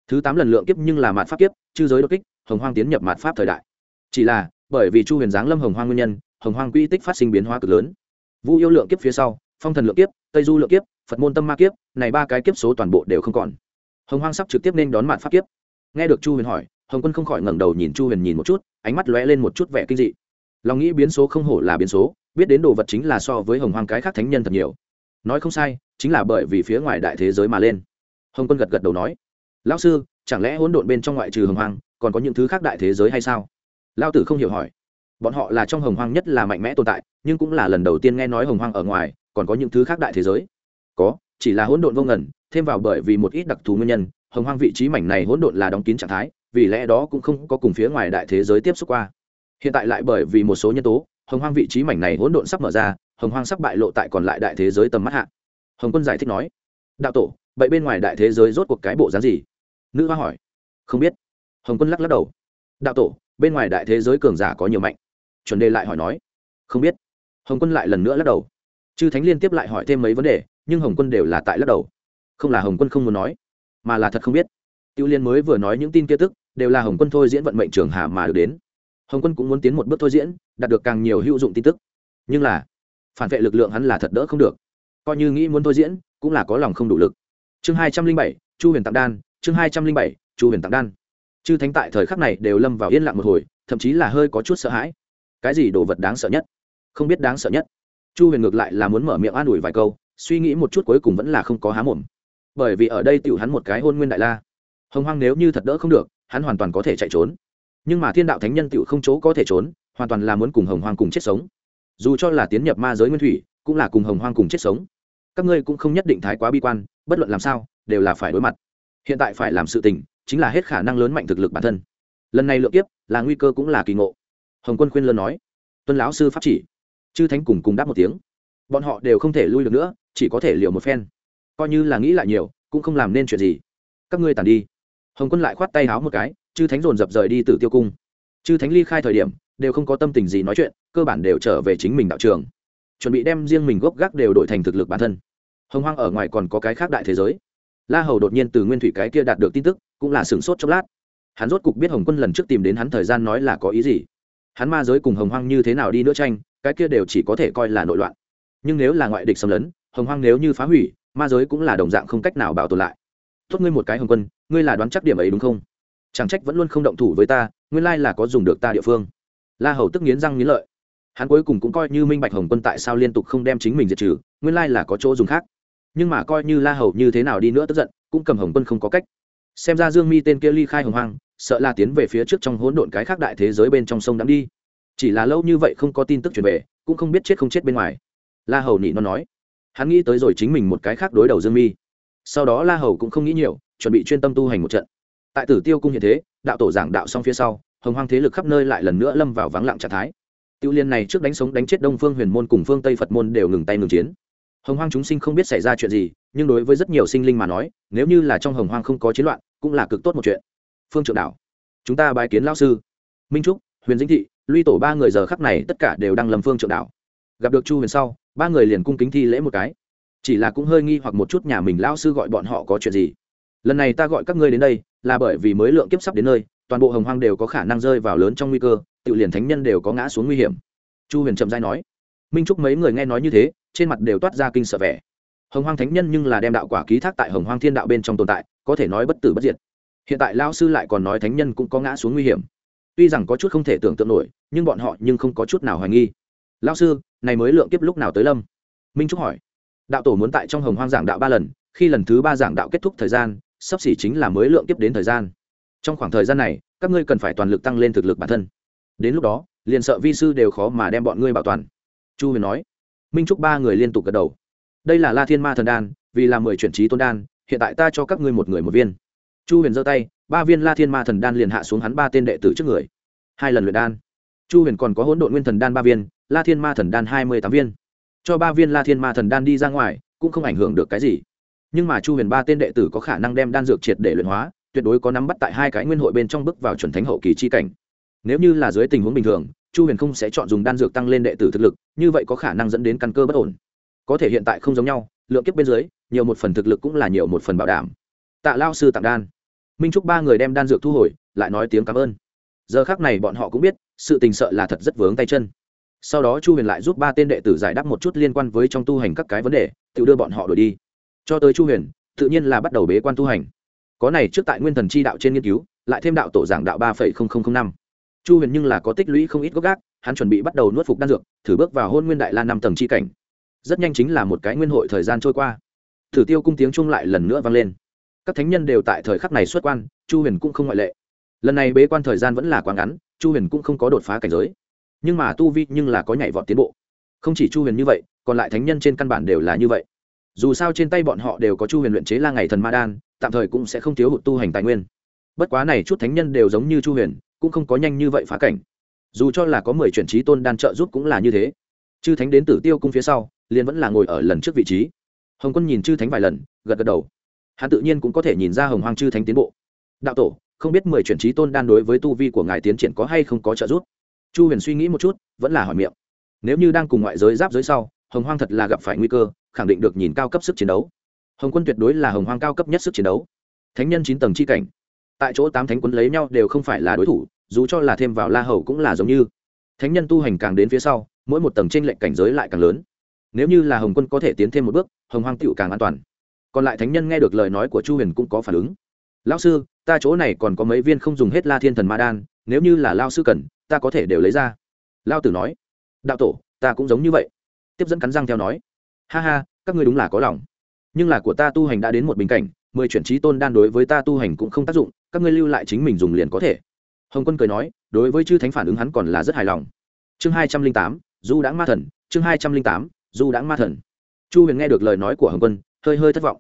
Thứ tám lần lượng kiếp nhưng là mạt pháp kiếp, chư giới đột kích, hồng hoang tiến nhập mạt pháp thời đại. Chỉ là, bởi vì chu huyền giáng lâm hồng hoang nguyên nhân, hồng hoang quy tích phát sinh biến hóa cực lớn. Vu yêu lượng kiếp phía sau, phong thần lượng kiếp, tây du lượng kiếp, phật môn tâm ma kiếp, này ba cái kiếp số toàn bộ đều không còn. Hồng hoang sắp trực tiếp nên đón mạn pháp kiếp nghe được chu huyền hỏi, hồng quân không khỏi ngẩng đầu nhìn chu huyền nhìn một chút, ánh mắt lóe lên một chút vẻ kinh dị. Lòng nghĩ biến số không hổ là biến số, biết đến đồ vật chính là so với hồng hoang cái khác thánh nhân thật nhiều. Nói không sai, chính là bởi vì phía ngoài đại thế giới mà lên. Hồng quân gật gật đầu nói, lão sư, chẳng lẽ hỗn độn bên trong ngoại trừ hồng hoang, còn có những thứ khác đại thế giới hay sao? Lao tử không hiểu hỏi. Bọn họ là trong hồng hoang nhất là mạnh mẽ tồn tại, nhưng cũng là lần đầu tiên nghe nói hồng hoang ở ngoài, còn có những thứ khác đại thế giới. Có, chỉ là hỗn độn vô ngần, thêm vào bởi vì một ít đặc thù nguyên nhân hồng hoang vị trí mảnh này hỗn độn là đóng kín trạng thái, vì lẽ đó cũng không có cùng phía ngoài đại thế giới tiếp xúc qua. Hiện tại lại bởi vì một số nhân tố, hồng hoang vị trí mảnh này hỗn độn sắp mở ra, hồng hoang sắp bại lộ tại còn lại đại thế giới tầm mắt hạ. Hồng quân giải thích nói, đạo tổ, vậy bên ngoài đại thế giới rốt cuộc cái bộ dáng gì? Nữ hoa hỏi. Không biết. Hồng quân lắc lắc đầu. Đạo tổ, bên ngoài đại thế giới cường giả có nhiều mạnh. Chuẩn đề lại hỏi nói. Không biết. Hồng quân lại lần nữa lắc đầu. Chư thánh liên tiếp lại hỏi thêm mấy vấn đề, nhưng hồng quân đều là tại lắc đầu. Không là hồng quân không muốn nói mà là thật không biết. Tiêu liên mới vừa nói những tin kia tức, đều là hồng quân thôi diễn vận mệnh trường hà mà được đến. Hồng quân cũng muốn tiến một bước thôi diễn, đạt được càng nhiều hữu dụng tin tức. Nhưng là, phản vệ lực lượng hắn là thật đỡ không được. Coi như nghĩ muốn thôi diễn, cũng là có lòng không đủ lực. Chương hai trăm linh bảy, chu huyền tặng đan, chương hai trăm linh bảy, chu huyền tặng đan. Chư thánh tại thời khắc này đều lâm vào yên lặng một hồi, thậm chí là hơi có chút sợ hãi. Cái gì đồ vật đáng sợ nhất? Không biết đáng sợ nhất. Chu huyền ngược lại là muốn mở miệng an ủi vài câu, suy nghĩ một chút cuối cùng vẫn là không có há mồm bởi vì ở đây tiểu hắn một cái hôn nguyên đại la. Hồng hoang nếu như thật đỡ không được, hắn hoàn toàn có thể chạy trốn. Nhưng mà thiên đạo thánh nhân tiểu không chỗ có thể trốn, hoàn toàn là muốn cùng hồng hoang cùng chết sống. Dù cho là tiến nhập ma giới nguyên thủy, cũng là cùng hồng hoang cùng chết sống. Các ngươi cũng không nhất định thái quá bi quan, bất luận làm sao, đều là phải đối mặt. Hiện tại phải làm sự tình, chính là hết khả năng lớn mạnh thực lực bản thân. Lần này lượng kiếp, là nguy cơ cũng là kỳ ngộ. Hồng quân khuyên lơn nói, tuân lão sư pháp chỉ. Chư thánh cùng cùng đáp một tiếng. Bọn họ đều không thể lui được nữa, chỉ có thể liều một phen coi như là nghĩ lại nhiều, cũng không làm nên chuyện gì. Các ngươi tàn đi. Hồng quân lại khoát tay háo một cái, chư thánh dồn dập rời đi từ tiêu cung. Chư thánh ly khai thời điểm, đều không có tâm tình gì nói chuyện, cơ bản đều trở về chính mình đạo trường. Chuẩn bị đem riêng mình gốc gác đều đổi thành thực lực bản thân. Hồng hoang ở ngoài còn có cái khác đại thế giới. La hầu đột nhiên từ nguyên thủy cái kia đạt được tin tức, cũng là sửng sốt chốc lát. Hắn rốt cục biết hồng quân lần trước tìm đến hắn thời gian nói là có ý gì. Hắn ma giới cùng hồng hoang như thế nào đi nữa tranh, cái kia đều chỉ có thể coi là nội loạn. Nhưng nếu là ngoại địch xâm lấn, hồng hoang nếu như phá hủy ma giới cũng là đồng dạng không cách nào bảo tồn lại. Tốt ngươi một cái hồng quân, ngươi là đoán chắc điểm ấy đúng không? Chẳng trách vẫn luôn không động thủ với ta, nguyên lai là có dùng được ta địa phương. La hầu tức nghiến răng nghiến lợi. Hắn cuối cùng cũng coi như minh bạch hồng quân tại sao liên tục không đem chính mình diệt trừ, nguyên lai là có chỗ dùng khác. Nhưng mà coi như la hầu như thế nào đi nữa tức giận, cũng cầm hồng quân không có cách. Xem ra dương mi tên kia ly khai hồng hoang, sợ là tiến về phía trước trong hỗn độn cái khác đại thế giới bên trong sông đắm đi. Chỉ là lâu như vậy không có tin tức truyền về, cũng không biết chết không chết bên ngoài. La hầu nị nó nói hắn nghĩ tới rồi chính mình một cái khác đối đầu dương mi. Sau đó la hầu cũng không nghĩ nhiều, chuẩn bị chuyên tâm tu hành một trận. Tại tử tiêu cung hiện thế, đạo tổ giảng đạo xong phía sau, hồng hoang thế lực khắp nơi lại lần nữa lâm vào vắng lặng trạng thái. Tiêu liên này trước đánh sống đánh chết đông phương huyền môn cùng phương tây phật môn đều ngừng tay ngừng chiến. Hồng hoang chúng sinh không biết xảy ra chuyện gì, nhưng đối với rất nhiều sinh linh mà nói, nếu như là trong hồng hoang không có chiến loạn, cũng là cực tốt một chuyện. Phương trượng đạo, chúng ta bài kiến lao sư. Minh trúc, huyền dĩnh thị, luy tổ ba người giờ khắc này tất cả đều đang lầm phương trượng đạo gặp được chu huyền sau, ba người liền cung kính thi lễ một cái. Chỉ là cũng hơi nghi hoặc một chút nhà mình lao sư gọi bọn họ có chuyện gì. Lần này ta gọi các ngươi đến đây, là bởi vì mới lượng kiếp sắp đến nơi, toàn bộ hồng hoang đều có khả năng rơi vào lớn trong nguy cơ, tự liền thánh nhân đều có ngã xuống nguy hiểm. Chu huyền trầm dai nói. Minh trúc mấy người nghe nói như thế, trên mặt đều toát ra kinh sợ vẻ. Hồng hoang thánh nhân nhưng là đem đạo quả ký thác tại hồng hoang thiên đạo bên trong tồn tại, có thể nói bất tử bất diệt. Hiện tại lao sư lại còn nói thánh nhân cũng có ngã xuống nguy hiểm. Tuy rằng có chút không thể tưởng tượng nổi, nhưng bọn họ nhưng không có chút nào hoài nghi lao sư, này mới lượng kiếp lúc nào tới lâm? Minh trúc hỏi. Đạo tổ muốn tại trong hồng hoang giảng đạo ba lần, khi lần thứ ba giảng đạo kết thúc thời gian, sắp xỉ chính là mới lượng tiếp đến thời gian. Trong khoảng thời gian này, các ngươi cần phải toàn lực tăng lên thực lực bản thân. Đến lúc đó, liền sợ vi sư đều khó mà đem bọn ngươi bảo toàn. Chu huyền nói. Minh trúc ba người liên tục gật đầu. Đây là la thiên ma thần đan, vì là mười chuyển trí tôn đan, hiện tại ta cho các ngươi một người một viên. Chu huyền giơ tay, ba viên la thiên ma thần đan liền hạ xuống hắn ba tên đệ tử trước người. Hai lần luyện đan. Chu huyền còn có hỗn độn nguyên thần đan ba viên la thiên ma thần đan hai mươi tám viên. Cho ba viên la thiên ma thần đan đi ra ngoài, cũng không ảnh hưởng được cái gì. Nhưng mà chu huyền ba tên đệ tử có khả năng đem đan dược triệt để luyện hóa, tuyệt đối có nắm bắt tại hai cái nguyên hội bên trong bước vào chuẩn thánh hậu kỳ chi cảnh. Nếu như là dưới tình huống bình thường, chu huyền không sẽ chọn dùng đan dược tăng lên đệ tử thực lực, như vậy có khả năng dẫn đến căn cơ bất ổn. Có thể hiện tại không giống nhau, lượng kiếp bên dưới, nhiều một phần thực lực cũng là nhiều một phần bảo đảm. Tạ lao sư tặng đan. Minh Chúc ba người đem đan dược thu hồi, lại nói tiếng cảm ơn. Giờ khác này bọn họ cũng biết, sự tình sợ là thật rất vướng tay chân sau đó chu huyền lại giúp ba tên đệ tử giải đáp một chút liên quan với trong tu hành các cái vấn đề, tự đưa bọn họ đổi đi. Cho tới chu huyền, tự nhiên là bắt đầu bế quan tu hành. Có này, trước tại nguyên thần chi đạo trên nghiên cứu, lại thêm đạo tổ giảng đạo ba năm. Chu huyền nhưng là có tích lũy không ít gốc gác, hắn chuẩn bị bắt đầu nuốt phục đan dược, thử bước vào hôn nguyên đại la năm tầng chi cảnh. Rất nhanh chính là một cái nguyên hội thời gian trôi qua. Thử tiêu cung tiếng chung lại lần nữa vang lên. Các thánh nhân đều tại thời khắc này xuất quan, chu huyền cũng không ngoại lệ. Lần này bế quan thời gian vẫn là quá ngắn, chu huyền cũng không có đột phá cảnh giới nhưng mà tu vi nhưng là có nhảy vọt tiến bộ. Không chỉ chu huyền như vậy, còn lại thánh nhân trên căn bản đều là như vậy. Dù sao trên tay bọn họ đều có chu huyền luyện chế la ngày thần ma đan, tạm thời cũng sẽ không thiếu hụt tu hành tài nguyên. Bất quá này chút thánh nhân đều giống như chu huyền, cũng không có nhanh như vậy phá cảnh. Dù cho là có mười chuyển trí tôn đan trợ giúp cũng là như thế. Chư thánh đến tử tiêu cung phía sau, liền vẫn là ngồi ở lần trước vị trí. Hồng quân nhìn chư thánh vài lần, gật gật đầu. Hắn tự nhiên cũng có thể nhìn ra hồng hoang chư thánh tiến bộ. Đạo tổ, không biết mười chuyển trí tôn đan đối với tu vi của ngài tiến triển có hay không có trợ giúp? Chu huyền suy nghĩ một chút, vẫn là hỏi miệng. Nếu như đang cùng ngoại giới giáp giới sau, hồng hoang thật là gặp phải nguy cơ, khẳng định được nhìn cao cấp sức chiến đấu. Hồng quân tuyệt đối là hồng hoang cao cấp nhất sức chiến đấu. Thánh nhân chín tầng c h i cảnh. Tại chỗ tám thánh quân lấy nhau đều không phải là đối thủ, dù cho là thêm vào la hầu cũng là giống như. Thánh nhân tu hành càng đến phía sau, mỗi một tầng t r ê n lệnh cảnh giới lại càng lớn. Nếu như là hồng quân có thể tiến thêm một bước, hồng hoang tựu càng an toàn. Còn lại thánh nhân nghe được lời nói của chu huyền cũng có phản ứng. Lão sư, ta chỗ này còn có mấy viên không dùng hết la thiên thần ma đan nếu như là lao sư cần, ta có thể đều lấy ra. Lao tử nói, đạo tổ, ta cũng giống như vậy. Tiếp dẫn cắn răng theo nói, ha ha, các ngươi đúng là có lòng. Nhưng là của ta tu hành đã đến một bình cảnh, mười chuyển trí tôn đan đối với ta tu hành cũng không tác dụng, các ngươi lưu lại chính mình dùng liền có thể. Hồng quân cười nói, đối với chư thánh phản ứng hắn còn là rất hài lòng. Chương hai trăm linh tám, du đãng ma thần, chương hai trăm linh tám, du đãng ma thần. Chu huyền nghe được lời nói của hồng quân, hơi hơi thất vọng.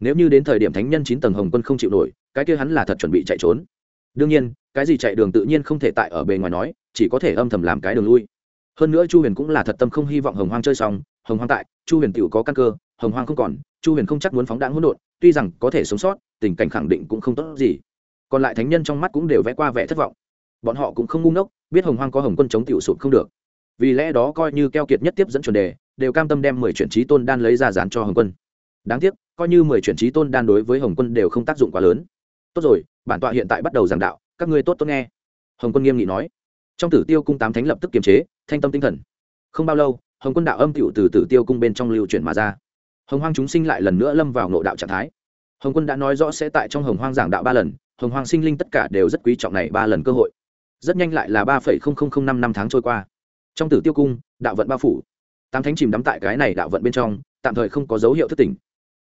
Nếu như đến thời điểm thánh nhân chín tầng hồng quân không chịu nổi, cái kia hắn là thật chuẩn bị chạy trốn đương nhiên, cái gì chạy đường tự nhiên không thể tại ở bề ngoài nói, chỉ có thể âm thầm làm cái đường lui. Hơn nữa chu huyền cũng là thật tâm không hy vọng hồng hoang chơi xong, hồng hoang tại, chu huyền t có căn cơ, hồng hoang không còn, chu huyền không chắc muốn phóng đáng hỗn độn, tuy rằng có thể sống sót, tình cảnh khẳng định cũng không tốt gì. Còn lại thánh nhân trong mắt cũng đều vẽ qua vẻ thất vọng. Bọn họ cũng không ngu ngốc, biết hồng hoang có hồng quân chống tiểu sụp không được. Vì lẽ đó coi như keo kiệt nhất tiếp dẫn chuẩn đề, đều cam tâm đem mười chuyển trí tôn đan lấy ra dán cho hồng quân. Đáng tiếc, coi như mười chuyển trí tôn đan đối với hồng quân đều không tác dụng quá lớn. Tốt rồi bản tọa hiện tại bắt đầu giảng đạo, các ngươi tốt tốt nghe. Hồng quân nghiêm nghị nói. Trong tử tiêu cung tám thánh lập tức kiềm chế, thanh tâm tinh thần. Không bao lâu, hồng quân đạo âm tựu từ tử tiêu cung bên trong lưu chuyển mà ra. Hồng hoang chúng sinh lại lần nữa lâm vào ngộ đạo trạng thái. Hồng quân đã nói rõ sẽ tại trong hồng hoang giảng đạo ba lần, hồng hoang sinh linh tất cả đều rất quý trọng này ba lần cơ hội. Rất nhanh lại là ba năm năm tháng trôi qua. Trong tử tiêu cung, đạo vận bao phủ. Tám thánh chìm đắm tại cái này đạo vận bên trong, tạm thời không có dấu hiệu thất tình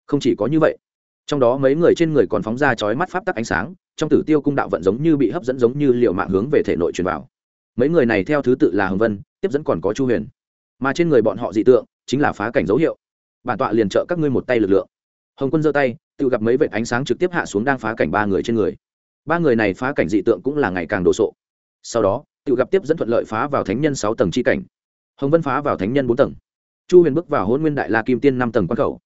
không chỉ có như vậy, trong đó mấy người trên người còn phóng ra chói mắt pháp tắc ánh sáng trong tử tiêu cung đạo vận giống như bị hấp dẫn giống như liệu mạng hướng về thể nội truyền vào. Mấy người này theo thứ tự là hồng vân, tiếp dẫn còn có chu huyền. Mà trên người bọn họ dị tượng chính là phá cảnh dấu hiệu. Bản tọa liền trợ các ngươi một tay lực lượng. Hồng quân giơ tay, tự gặp mấy vệt ánh sáng trực tiếp hạ xuống đang phá cảnh ba người trên người. Ba người này phá cảnh dị tượng cũng là ngày càng đồ sộ. Sau đó, tự gặp tiếp dẫn thuận lợi phá vào thánh nhân sáu tầng chi cảnh. Hồng vân phá vào thánh nhân bốn tầng. Chu huyền bước vào hôn nguyên đại la kim tiên năm tầng quan khẩu.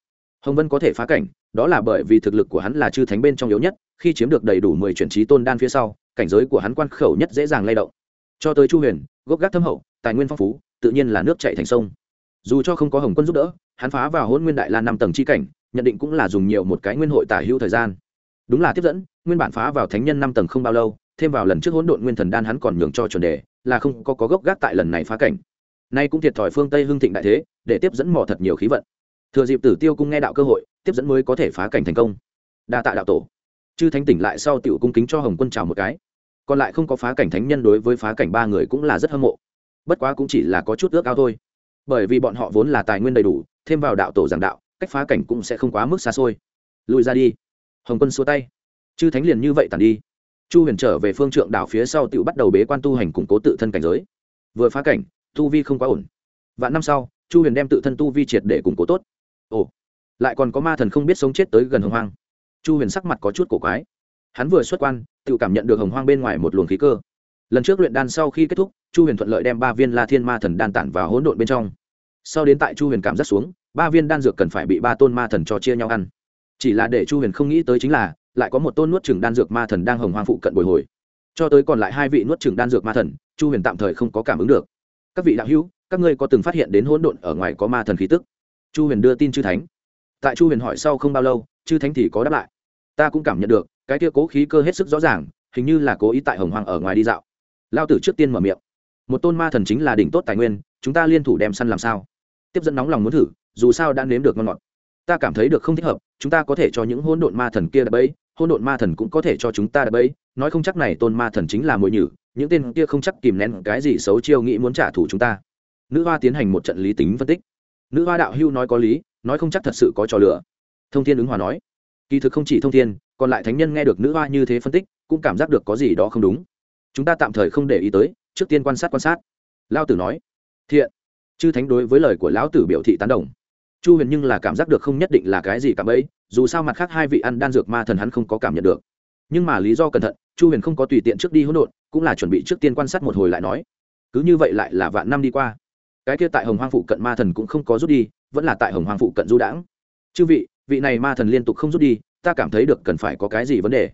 Hồng vân có thể phá cảnh, đó là bởi vì thực lực của hắn là chư thánh bên trong yếu nhất khi chiếm được đầy đủ mười chuyển trí tôn đan phía sau cảnh giới của hắn quan khẩu nhất dễ dàng lay động. Cho tới chu huyền gốc gác thâm hậu tài nguyên phong phú tự nhiên là nước chạy thành sông. Dù cho không có hồng quân giúp đỡ hắn phá vào hôn nguyên đại la năm tầng chi cảnh nhận định cũng là dùng nhiều một cái nguyên hội tả hữu thời gian. Đúng là tiếp dẫn nguyên bản phá vào thánh nhân năm tầng không bao lâu thêm vào lần trước hỗn độn nguyên thần đan hắn còn nhường cho chuẩn đề là không có, có gốc gác tại lần này phá cảnh. Nay cũng thiệt thòi phương tây hưng thịnh đại thế để tiếp dẫn mò thật nhiều khí vận. Thừa dịp tử tiêu cung nghe đạo cơ hội tiếp dẫn mới có thể phá cảnh thành công. Đa tạ đạo tổ chư thánh tỉnh lại sau tiểu cung kính cho hồng quân chào một cái. Còn lại không có phá cảnh thánh nhân đối với phá cảnh ba người cũng là rất hâm mộ. Bất quá cũng chỉ là có chút ước ao thôi. Bởi vì bọn họ vốn là tài nguyên đầy đủ, thêm vào đạo tổ giảng đạo, cách phá cảnh cũng sẽ không quá mức xa xôi. Lùi ra đi. Hồng quân xua tay. Chư thánh liền như vậy tàn đi. Chu huyền trở về phương trượng đảo phía sau tự bắt đầu bế quan tu hành củng cố tự thân cảnh giới. Vừa phá cảnh, tu vi không quá ổn. Vạn năm sau, chu huyền đem tự thân tu vi triệt để củng cố tốt. Ồ, lại còn có ma thần không biết sống chết tới gần hồng hoang chu huyền sắc mặt có chút cổ quái. Hắn vừa xuất quan, tự cảm nhận được hồng hoang bên ngoài một luồng khí cơ. Lần trước luyện đan sau khi kết thúc, chu huyền thuận lợi đem ba viên la thiên ma thần đan tản vào hỗn độn bên trong. Sau đến tại chu huyền cảm giác xuống, ba viên đan dược cần phải bị ba tôn ma thần cho chia nhau ăn. Chỉ là để chu huyền không nghĩ tới chính là, lại có một tôn nuốt trừng đan dược ma thần đang hồng hoang phụ cận bồi hồi. Cho tới còn lại hai vị nuốt trừng đan dược ma thần, chu huyền tạm thời không có cảm ứng được. Các vị đạo hữu, các ngươi có từng phát hiện đến hỗn độn ở ngoài có ma thần khí tức? Chu huyền đưa tin chư thánh. Tại chu huyền hỏi sau không bao lâu, chư thánh thì có đáp lại ta cũng cảm nhận được, cái kia cố khí cơ hết sức rõ ràng, hình như là cố ý tại hồng hoàng ở ngoài đi dạo. Lao tử trước tiên mở miệng. Một tôn ma thần chính là đỉnh tốt tài nguyên, chúng ta liên thủ đem săn làm sao? Tiếp dẫn nóng lòng muốn thử, dù sao đã nếm được ngon ngọt. Ta cảm thấy được không thích hợp, chúng ta có thể cho những hôn độn ma thần kia đập ấy hôn độn ma thần cũng có thể cho chúng ta đập ấy nói không chắc này tôn ma thần chính là mồi nhử, những tên kia không chắc kìm nén cái gì xấu chiêu nghĩ muốn trả thù chúng ta. Nữ hoa tiến hành một trận lý tính phân tích. Nữ hoa đạo hưu nói có lý, nói không chắc thật sự có trò lửa thông thiên ứng hòa nói kỳ thực không chỉ thông thiên, còn lại thánh nhân nghe được nữ hoa như thế phân tích, cũng cảm giác được có gì đó không đúng. Chúng ta tạm thời không để ý tới, trước tiên quan sát quan sát. Lao tử nói. Thiện. Chư thánh đối với lời của lão tử biểu thị tán đồng. Chu huyền nhưng là cảm giác được không nhất định là cái gì cảm ấy dù sao mặt khác hai vị ăn đan dược ma thần hắn không có cảm nhận được. Nhưng mà lý do cẩn thận, chu huyền không có tùy tiện trước đi hỗn độn, cũng là chuẩn bị trước tiên quan sát một hồi lại nói. Cứ như vậy lại là vạn năm đi qua. Cái kia tại hồng hoang phụ cận ma thần cũng không có rút đi, vẫn là tại hồng hoang phụ cận du đãng. Chư vị vị này ma thần liên tục không rút đi, ta cảm thấy được cần phải có cái gì vấn đề.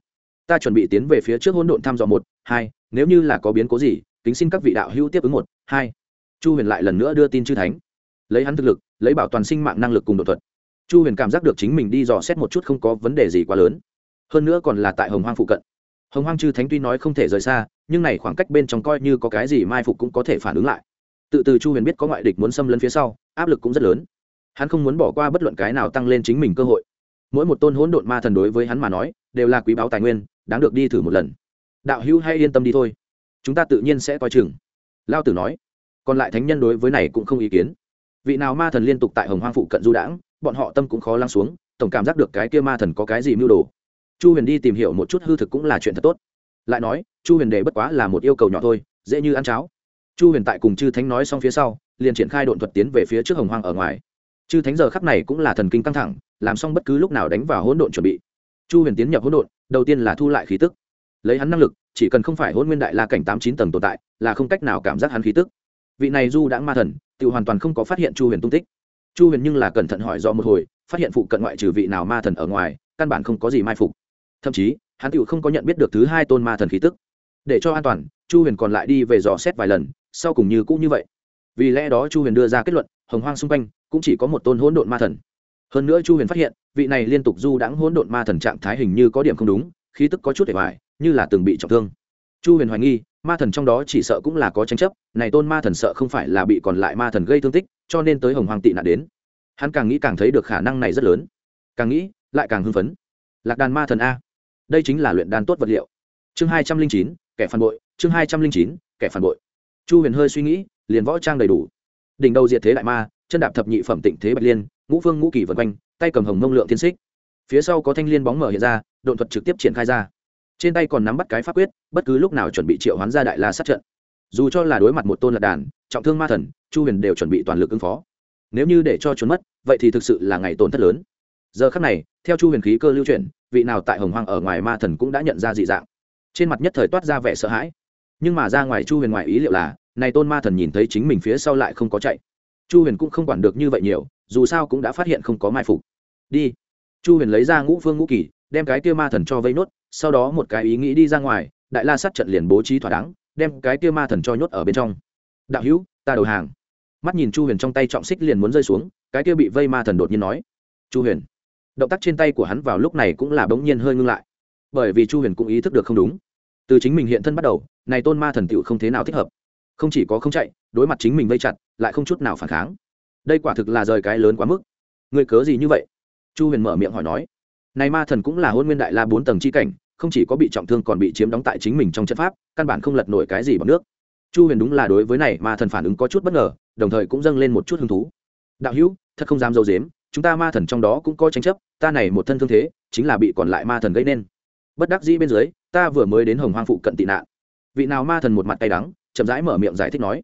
Ta chuẩn bị tiến về phía trước hỗn độn thăm dò một, hai, nếu như là có biến cố gì, kính xin các vị đạo hữu tiếp ứng một, hai. Chu huyền lại lần nữa đưa tin chư thánh. Lấy hắn thực lực, lấy bảo toàn sinh mạng năng lực cùng đột thuật. Chu huyền cảm giác được chính mình đi dò xét một chút không có vấn đề gì quá lớn. Hơn nữa còn là tại hồng hoang phụ cận. Hồng hoang chư thánh tuy nói không thể rời xa, nhưng này khoảng cách bên trong coi như có cái gì mai phục cũng có thể phản ứng lại. Tự từ chu huyền biết có ngoại địch muốn xâm lấn phía sau, áp lực cũng rất lớn hắn không muốn bỏ qua bất luận cái nào tăng lên chính mình cơ hội. Mỗi một tôn hỗn độn ma thần đối với hắn mà nói, đều là quý báu tài nguyên, đáng được đi thử một lần. Đạo hữu hay yên tâm đi thôi. Chúng ta tự nhiên sẽ coi chừng. Lao tử nói. Còn lại thánh nhân đối với này cũng không ý kiến. Vị nào ma thần liên tục tại hồng hoang phụ cận du đãng, bọn họ tâm cũng khó lắng xuống, tổng cảm giác được cái kia ma thần có cái gì mưu đồ. Chu huyền đi tìm hiểu một chút hư thực cũng là chuyện thật tốt. Lại nói, chu huyền đề bất quá là một yêu cầu nhỏ thôi, dễ như ăn cháo. Chu huyền tại cùng chư thánh nói xong phía sau, liền triển khai độn thuật tiến về phía trước hồng hoang ở ngoài chư thánh giờ khắp này cũng là thần kinh căng thẳng, làm xong bất cứ lúc nào đánh vào hỗn độn chuẩn bị. Chu huyền tiến nhập hỗn độn, đầu tiên là thu lại khí tức. Lấy hắn năng lực, chỉ cần không phải hỗn nguyên đại la cảnh tám chín tầng tồn tại, là không cách nào cảm giác hắn khí tức. Vị này du đã ma thần, tự hoàn toàn không có phát hiện chu huyền tung tích. Chu huyền nhưng là cẩn thận hỏi do một hồi, phát hiện phụ cận ngoại trừ vị nào ma thần ở ngoài, căn bản không có gì mai phục. Thậm chí, hắn tự không có nhận biết được thứ hai tôn ma thần khí tức. Để cho an toàn, chu huyền còn lại đi về dò xét vài lần, sau cùng như cũng như vậy. Vì lẽ đó chu huyền đưa ra kết luận, hồng hoang xung quanh cũng chỉ có một tôn hỗn độn ma thần. Hơn nữa chu huyền phát hiện, vị này liên tục du đãng hỗn độn ma thần trạng thái hình như có điểm không đúng, khí tức có chút để hoài như là từng bị trọng thương. Chu huyền hoài nghi, ma thần trong đó chỉ sợ cũng là có tranh chấp, này tôn ma thần sợ không phải là bị còn lại ma thần gây thương tích, cho nên tới hồng hoàng tị nạn đến. Hắn càng nghĩ càng thấy được khả năng này rất lớn. Càng nghĩ, lại càng hưng phấn. Lạc đàn ma thần a. Đây chính là luyện đan tốt vật liệu. Chương hai trăm linh chín, kẻ phản bội, chương hai trăm linh chín, kẻ phản bội. Chu huyền hơi suy nghĩ, liền võ trang đầy đủ. Đỉnh đầu diệt thế đại ma chân đạp thập nhị phẩm tịnh thế bạch liên, ngũ phương ngũ kỳ vân quanh, tay cầm hồng mông lượng thiên xích. Phía sau có thanh liên bóng mở hiện ra đột thuật trực tiếp triển khai ra. Trên tay còn nắm bắt cái pháp quyết, bất cứ lúc nào chuẩn bị triệu hoán ra đại la sát trận. Dù cho là đối mặt một tôn lật đàn, trọng thương ma thần, chu huyền đều chuẩn bị toàn lực ứng phó. Nếu như để cho trốn mất, vậy thì thực sự là ngày tổn thất lớn. Giờ khắc này, theo chu huyền khí cơ lưu chuyển, vị nào tại hồng hoang ở ngoài ma thần cũng đã nhận ra dị dạng. Trên mặt nhất thời toát ra vẻ sợ hãi. Nhưng mà ra ngoài chu huyền ngoài ý liệu là, này tôn ma thần nhìn thấy chính mình phía sau lại không có chạy chu huyền cũng không quản được như vậy nhiều, dù sao cũng đã phát hiện không có mai phục. Đi. Chu huyền lấy ra ngũ phương ngũ kỳ, đem cái kia ma thần cho vây nốt, sau đó một cái ý nghĩ đi ra ngoài, đại la sát trận liền bố trí thỏa đáng, đem cái kia ma thần cho nhốt ở bên trong. Đạo hữu, ta đầu hàng. Mắt nhìn chu huyền trong tay trọng xích liền muốn rơi xuống, cái kia bị vây ma thần đột nhiên nói. Chu huyền. Động tác trên tay của hắn vào lúc này cũng là bỗng nhiên hơi ngưng lại. Bởi vì chu huyền cũng ý thức được không đúng. Từ chính mình hiện thân bắt đầu, này tôn ma thần tựu không thế nào thích hợp. Không chỉ có không chạy, đối mặt chính mình vây chặt lại không chút nào phản kháng. Đây quả thực là rời cái lớn quá mức. Người cớ gì như vậy? Chu huyền mở miệng hỏi nói. Này ma thần cũng là hôn nguyên đại la bốn tầng c h i cảnh, không chỉ có bị trọng thương còn bị chiếm đóng tại chính mình trong trận pháp, căn bản không lật nổi cái gì bằng nước. Chu huyền đúng là đối với này ma thần phản ứng có chút bất ngờ, đồng thời cũng dâng lên một chút hứng thú. Đạo hữu, thật không dám dâu dếm chúng ta ma thần trong đó cũng có tranh chấp, ta này một thân thương thế, chính là bị còn lại ma thần gây nên. Bất đắc dĩ bên dưới, ta vừa mới đến hồng hoang phụ cận tị nạn. Vị nào ma thần một mặt tay đắng, chậm rãi mở miệng giải thích nói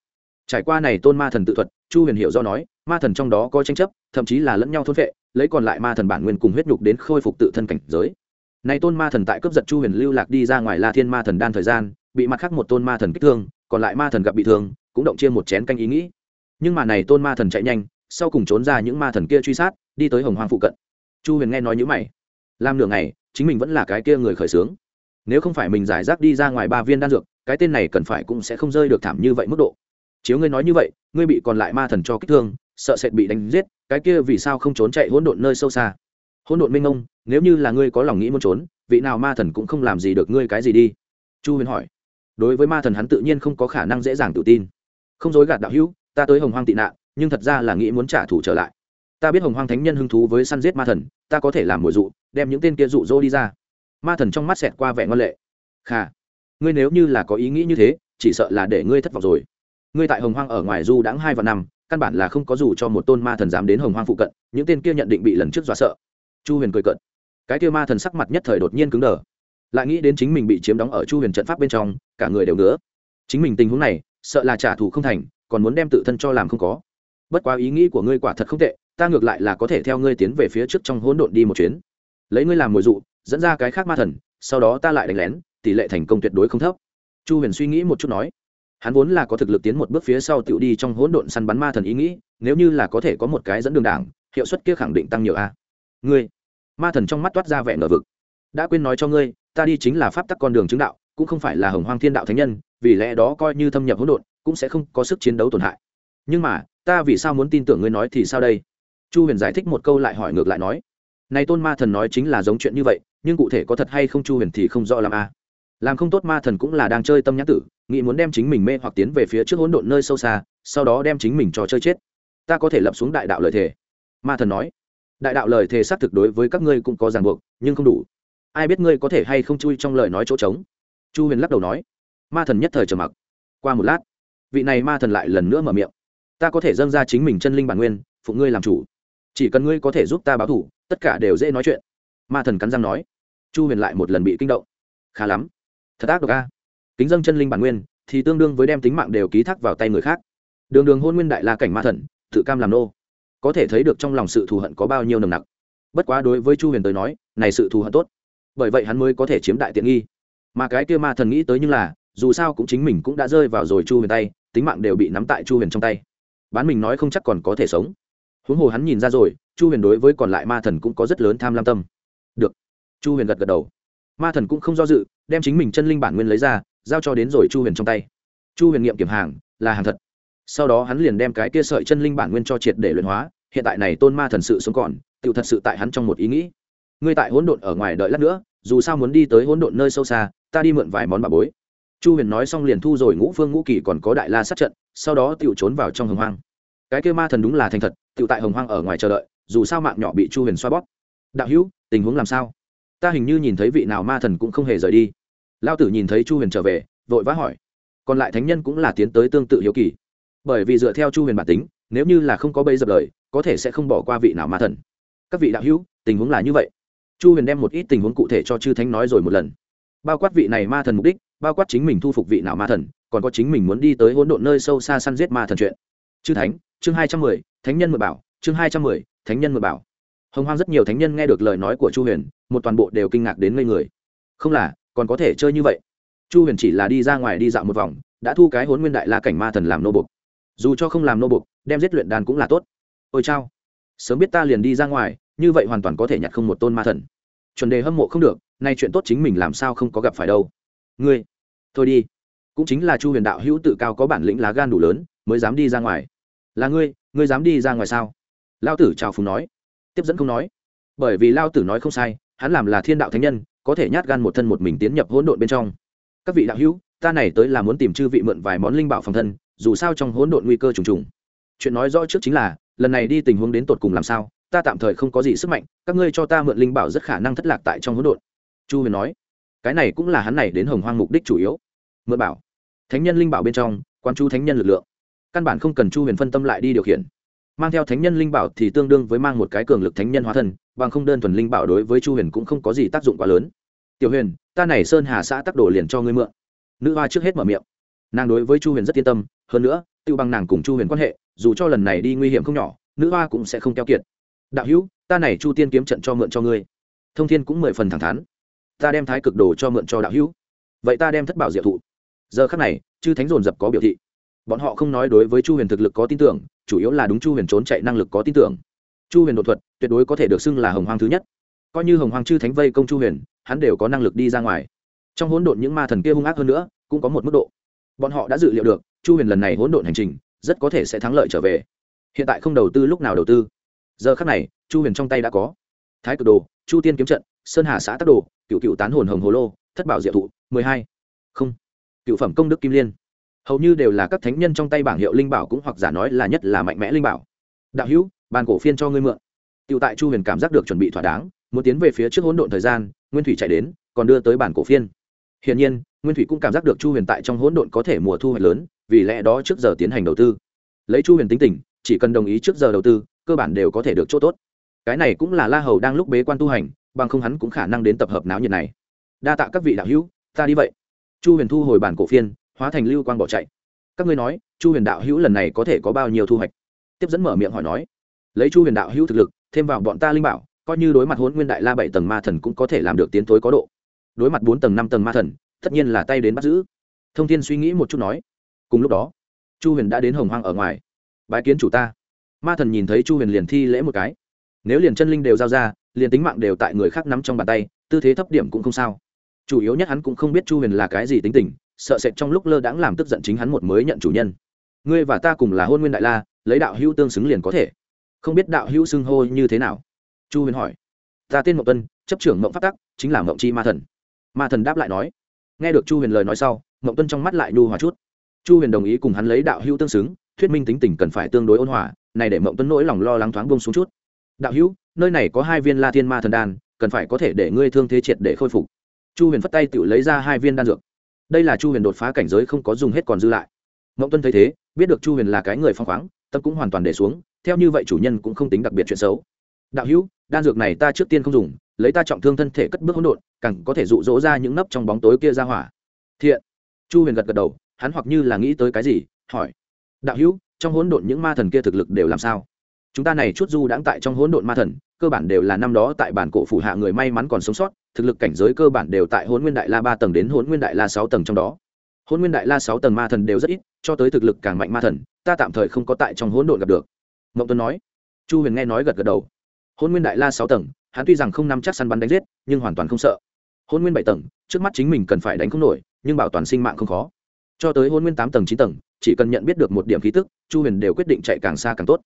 trải qua này tôn ma thần tự thuật, chu huyền hiểu do nói, ma thần trong đó có tranh chấp, thậm chí là lẫn nhau thôn vệ lấy còn lại ma thần bản nguyên cùng huyết nhục đến khôi phục tự thân cảnh giới. Này tôn ma thần tại cướp giật chu huyền lưu lạc đi ra ngoài la thiên ma thần đan thời gian, bị mặt khác một tôn ma thần kích thương, còn lại ma thần gặp bị thương, cũng động chia một chén canh ý nghĩ. Nhưng mà này tôn ma thần chạy nhanh, sau cùng trốn ra những ma thần kia truy sát, đi tới hồng hoang phụ cận. Chu huyền nghe nói như mày. Làm nửa ngày, chính mình vẫn là cái kia người khởi xướng. Nếu không phải mình giải rác đi ra ngoài ba viên đan dược, cái tên này cần phải cũng sẽ không rơi được thảm như vậy mức độ chiếu ngươi nói như vậy, ngươi bị còn lại ma thần cho kích thương, sợ sệt bị đánh giết, cái kia vì sao không trốn chạy hỗn độn nơi sâu xa? Hỗn độn minh ông, nếu như là ngươi có lòng nghĩ muốn trốn, vị nào ma thần cũng không làm gì được ngươi cái gì đi. Chu huyền hỏi. Đối với ma thần hắn tự nhiên không có khả năng dễ dàng tự tin. Không dối gạt đạo hữu, ta tới hồng hoang tị nạn, nhưng thật ra là nghĩ muốn trả thù trở lại. Ta biết hồng hoang thánh nhân hứng thú với săn giết ma thần, ta có thể làm mồi dụ, đem những tên kia dụ dỗ đi ra. Ma thần trong mắt xẹt qua vẻ ngon lệ. Khà, ngươi nếu như là có ý nghĩ như thế, chỉ sợ là để ngươi thất vọng rồi ngươi tại hồng hoang ở ngoài du đãng hai và năm, căn bản là không có dù cho một tôn ma thần dám đến hồng hoang phụ cận, những tên kia nhận định bị lần trước dọa sợ. Chu huyền cười cận cái kia ma thần sắc mặt nhất thời đột nhiên cứng đờ. Lại nghĩ đến chính mình bị chiếm đóng ở chu huyền trận pháp bên trong, cả người đều nữa chính mình tình huống này, sợ là trả thù không thành, còn muốn đem tự thân cho làm không có. Bất quá ý nghĩ của ngươi quả thật không tệ, ta ngược lại là có thể theo ngươi tiến về phía trước trong hỗn độn đi một chuyến. Lấy ngươi làm mồi dụ, dẫn ra cái khác ma thần, sau đó ta lại đánh lén, tỷ lệ thành công tuyệt đối không thấp. Chu huyền suy nghĩ một chút nói hắn vốn là có thực lực tiến một bước phía sau tựu đi trong hỗn độn săn bắn ma thần ý nghĩ, nếu như là có thể có một cái dẫn đường đảng, hiệu suất kia khẳng định tăng nhiều a. Ngươi, ma thần trong mắt toát ra vẻ ngờ vực. Đã quên nói cho ngươi, ta đi chính là pháp tắc con đường chứng đạo, cũng không phải là hồng hoang thiên đạo thánh nhân, vì lẽ đó coi như thâm nhập hỗn độn, cũng sẽ không có sức chiến đấu tổn hại. Nhưng mà, ta vì sao muốn tin tưởng ngươi nói thì sao đây? Chu huyền giải thích một câu lại hỏi ngược lại nói. Này tôn ma thần nói chính là giống chuyện như vậy, nhưng cụ thể có thật hay không chu huyền thì không rõ làm a. Làm không tốt ma thần cũng là đang chơi tâm nhãn tử nghĩ muốn đem chính mình mê hoặc tiến về phía trước hỗn độn nơi sâu xa, sau đó đem chính mình cho chơi chết. Ta có thể lập xuống đại đạo lời thề. Ma thần nói. Đại đạo lời thề xác thực đối với các ngươi cũng có ràng buộc, nhưng không đủ. Ai biết ngươi có thể hay không chui trong lời nói chỗ trống? Chu huyền lắc đầu nói. Ma thần nhất thời trầm mặc. Qua một lát, vị này ma thần lại lần nữa mở miệng. Ta có thể dâng ra chính mình chân linh bản nguyên, phụ ngươi làm chủ. Chỉ cần ngươi có thể giúp ta báo thủ, tất cả đều dễ nói chuyện. Ma thần cắn răng nói. Chu huyền lại một lần bị kinh động. Khá lắm. Thật ác độc a kính dâng chân linh bản nguyên, thì tương đương với đem tính mạng đều ký thác vào tay người khác. Đường đường hôn nguyên đại la cảnh ma thần, tự cam làm nô. Có thể thấy được trong lòng sự thù hận có bao nhiêu nồng nặc. Bất quá đối với chu huyền tới nói, này sự thù hận tốt. Bởi vậy hắn mới có thể chiếm đại tiện nghi. Mà cái kia ma thần nghĩ tới nhưng là, dù sao cũng chính mình cũng đã rơi vào rồi chu huyền tay, tính mạng đều bị nắm tại chu huyền trong tay. Bán mình nói không chắc còn có thể sống. Huống hồ hắn nhìn ra rồi, chu huyền đối với còn lại ma thần cũng có rất lớn tham lam tâm. Được. Chu huyền gật gật đầu. Ma thần cũng không do dự, đem chính mình chân linh bản nguyên lấy ra giao cho đến rồi chu huyền trong tay. Chu huyền nghiệm kiểm hàng, là hàng thật. Sau đó hắn liền đem cái kia sợi chân linh bản nguyên cho triệt để luyện hóa, hiện tại này tôn ma thần sự sống còn tự thật sự tại hắn trong một ý nghĩ. Ngươi tại hỗn độn ở ngoài đợi lát nữa, dù sao muốn đi tới hỗn độn nơi sâu xa, ta đi mượn vài món bà bối. Chu huyền nói xong liền thu rồi ngũ phương ngũ kỳ còn có đại la sát trận, sau đó tự trốn vào trong hồng hoang. Cái kia ma thần đúng là thành thật tự tại hồng hoang ở ngoài chờ đợi, dù sao mạng nhỏ bị chu huyền xoa bóp. Đạo hữu, tình huống làm sao? Ta hình như nhìn thấy vị nào ma thần cũng không hề rời đi lao tử nhìn thấy chu huyền trở về, vội vã hỏi. Còn lại thánh nhân cũng là tiến tới tương tự hiếu kỳ. Bởi vì dựa theo chu huyền bản tính, nếu như là không có bây dập lời, có thể sẽ không bỏ qua vị nào ma thần. Các vị đạo hữu, tình huống là như vậy. Chu huyền đem một ít tình huống cụ thể cho chư thánh nói rồi một lần. Bao quát vị này ma thần mục đích, bao quát chính mình thu phục vị nào ma thần, còn có chính mình muốn đi tới hỗn độn nơi sâu xa săn giết ma thần chuyện. Chư thánh, chương hai trăm mười, thánh nhân mượn bảo, chương hai trăm mười, thánh nhân mượn bảo. Hồng hoang rất nhiều thánh nhân nghe được lời nói của chu huyền, một toàn bộ đều kinh ngạc đến ngây người. Không là còn có thể chơi như vậy. Chu huyền chỉ là đi ra ngoài đi dạo một vòng, đã thu cái hôn nguyên đại la cảnh ma thần làm nô bục dù cho không làm nô bục đem giết luyện đàn cũng là tốt. Ôi chao, sớm biết ta liền đi ra ngoài, như vậy hoàn toàn có thể nhặt không một tôn ma thần. Chuẩn đề hâm mộ không được, nay chuyện tốt chính mình làm sao không có gặp phải đâu. Ngươi, thôi đi. Cũng chính là chu huyền đạo hữu tự cao có bản lĩnh lá gan đủ lớn, mới dám đi ra ngoài. Là ngươi ngươi dám đi ra ngoài sao? Lao tử chào phùng nói. Tiếp dẫn không nói. Bởi vì lao tử nói không sai, hắn làm là thiên đạo thánh nhân có thể nhát gan một thân một mình tiến nhập hỗn độn bên trong. Các vị đạo hữu, ta này tới là muốn tìm chư vị mượn vài món linh bảo phòng thân, dù sao trong hỗn độn nguy cơ trùng trùng. Chuyện nói rõ trước chính là, lần này đi tình huống đến tột cùng làm sao, ta tạm thời không có gì sức mạnh, các ngươi cho ta mượn linh bảo rất khả năng thất lạc tại trong hỗn độn. Chu huyền nói, cái này cũng là hắn này đến hồng hoang mục đích chủ yếu. Mượn bảo, thánh nhân linh bảo bên trong, quan chu thánh nhân lực lượng. Căn bản không cần chu huyền phân tâm lại đi điều khiển. Mang theo thánh nhân linh bảo thì tương đương với mang một cái cường lực thánh nhân hóa thân bằng không đơn thuần linh bảo đối với chu huyền cũng không có gì tác dụng quá lớn. Tiểu huyền, ta này sơn hà xã tắc đồ liền cho ngươi mượn. Nữ hoa trước hết mở miệng. Nàng đối với chu huyền rất yên tâm, hơn nữa tự bằng nàng cùng chu huyền quan hệ, dù cho lần này đi nguy hiểm không nhỏ, nữ hoa cũng sẽ không keo kiệt. Đạo hữu, ta này chu tiên kiếm trận cho mượn cho ngươi. Thông thiên cũng mười phần thẳng thắn. Ta đem thái cực đồ cho mượn cho đạo hữu. Vậy ta đem thất bảo diệu thụ. Giờ khắc này, chư thánh dồn dập có biểu thị. Bọn họ không nói đối với chu huyền thực lực có tin tưởng, chủ yếu là đúng chu huyền trốn chạy năng lực có tin tưởng chu huyền đột thuật, tuyệt đối có thể được xưng là hồng hoang thứ nhất. Coi như hồng hoang chư thánh vây công chu huyền, hắn đều có năng lực đi ra ngoài. Trong hỗn độn những ma thần kia hung ác hơn nữa, cũng có một mức độ. Bọn họ đã dự liệu được, chu huyền lần này hỗn độn hành trình, rất có thể sẽ thắng lợi trở về. Hiện tại không đầu tư, lúc nào đầu tư? Giờ khắc này, chu huyền trong tay đã có. Thái cực đồ, chu tiên kiếm trận, sơn hà xã tắc đồ cựu cựu tán hồn hồng hồ lô, thất bảo diệu thụ, mười hai. Không. Cựu phẩm công đức kim liên. Hầu như đều là các thánh nhân trong tay bảng hiệu linh bảo cũng hoặc giả nói là nhất là mạnh mẽ linh bảo. Đạo hữu bàn cổ phiên cho ngươi mượn. Tựu tại chu huyền cảm giác được chuẩn bị thỏa đáng, muốn tiến về phía trước hỗn độn thời gian, nguyên thủy chạy đến, còn đưa tới bản cổ phiên. Hiển nhiên, nguyên thủy cũng cảm giác được chu huyền tại trong hỗn độn có thể mùa thu hoạch lớn, vì lẽ đó trước giờ tiến hành đầu tư. Lấy chu huyền tính tình, chỉ cần đồng ý trước giờ đầu tư, cơ bản đều có thể được chỗ tốt. Cái này cũng là la hầu đang lúc bế quan tu hành, bằng không hắn cũng khả năng đến tập hợp náo nhiệt này. Đa tạ các vị đạo hữu, ta đi vậy. Chu huyền thu hồi bản cổ phiên, hóa thành lưu quang bỏ chạy. Các ngươi nói, chu huyền đạo hữu lần này có thể có bao nhiêu thu hoạch? Tiếp dẫn mở miệng hỏi nói lấy chu huyền đạo hữu thực lực, thêm vào bọn ta linh bảo, coi như đối mặt hôn nguyên đại la bảy tầng ma thần cũng có thể làm được tiến tối có độ. Đối mặt bốn tầng, năm tầng ma thần, tất nhiên là tay đến bắt giữ. Thông thiên suy nghĩ một chút nói. Cùng lúc đó, chu huyền đã đến hồng hoang ở ngoài. Bái kiến chủ ta. Ma thần nhìn thấy chu huyền liền thi lễ một cái. Nếu liền chân linh đều giao ra, liền tính mạng đều tại người khác nắm trong bàn tay, tư thế thấp điểm cũng không sao. Chủ yếu nhất hắn cũng không biết chu huyền là cái gì tính tình, sợ sệt trong lúc lơ đãng làm tức giận chính hắn một mới nhận chủ nhân. Ngươi và ta cùng là hôn nguyên đại la, lấy đạo hữu tương xứng liền có thể không biết đạo hữu xưng hô như thế nào. Chu huyền hỏi. Ta tên mộng tuân, chấp trưởng mộng phát tắc, chính là mộng chi ma thần. Ma thần đáp lại nói. Nghe được chu huyền lời nói sau, mộng tuân trong mắt lại nhu hòa chút. Chu huyền đồng ý cùng hắn lấy đạo hữu tương xứng, thuyết minh tính tình cần phải tương đối ôn hòa, này để mộng tuân nỗi lòng lo lắng thoáng bông xuống chút. Đạo hữu, nơi này có hai viên la thiên ma thần đan, cần phải có thể để ngươi thương thế triệt để khôi phục. Chu huyền phất tay tự lấy ra hai viên đan dược. Đây là chu huyền đột phá cảnh giới không có dùng hết còn dư lại. Mộng tuân thấy thế, biết được chu huyền là cái người phong khoáng, tâm cũng hoàn toàn để xuống theo như vậy chủ nhân cũng không tính đặc biệt chuyện xấu. Đạo hữu, đan dược này ta trước tiên không dùng, lấy ta trọng thương thân thể cất bước hỗn độn, càng có thể rụ rỗ ra những nấp trong bóng tối kia ra hỏa. Thiện. Chu huyền gật gật đầu, hắn hoặc như là nghĩ tới cái gì, hỏi. Đạo hữu, trong hỗn độn những ma thần kia thực lực đều làm sao? Chúng ta này chút du đãng tại trong hỗn độn ma thần, cơ bản đều là năm đó tại bản cổ phủ hạ người may mắn còn sống sót, thực lực cảnh giới cơ bản đều tại hỗn nguyên đại la ba tầng đến hỗn nguyên đại la sáu tầng trong đó. Hỗn nguyên đại la sáu tầng ma thần đều rất ít, cho tới thực lực càng mạnh ma thần, ta tạm thời không có tại trong hỗn độn gặp được mộng tuấn nói. Chu huyền nghe nói gật gật đầu. Hôn nguyên đại la sáu tầng, hắn tuy rằng không nắm chắc săn bắn đánh giết, nhưng hoàn toàn không sợ. Hôn nguyên bảy tầng, trước mắt chính mình cần phải đánh không nổi, nhưng bảo toàn sinh mạng không khó. Cho tới hôn nguyên tám tầng, chín tầng, chỉ cần nhận biết được một điểm khí tức, chu huyền đều quyết định chạy càng xa càng tốt.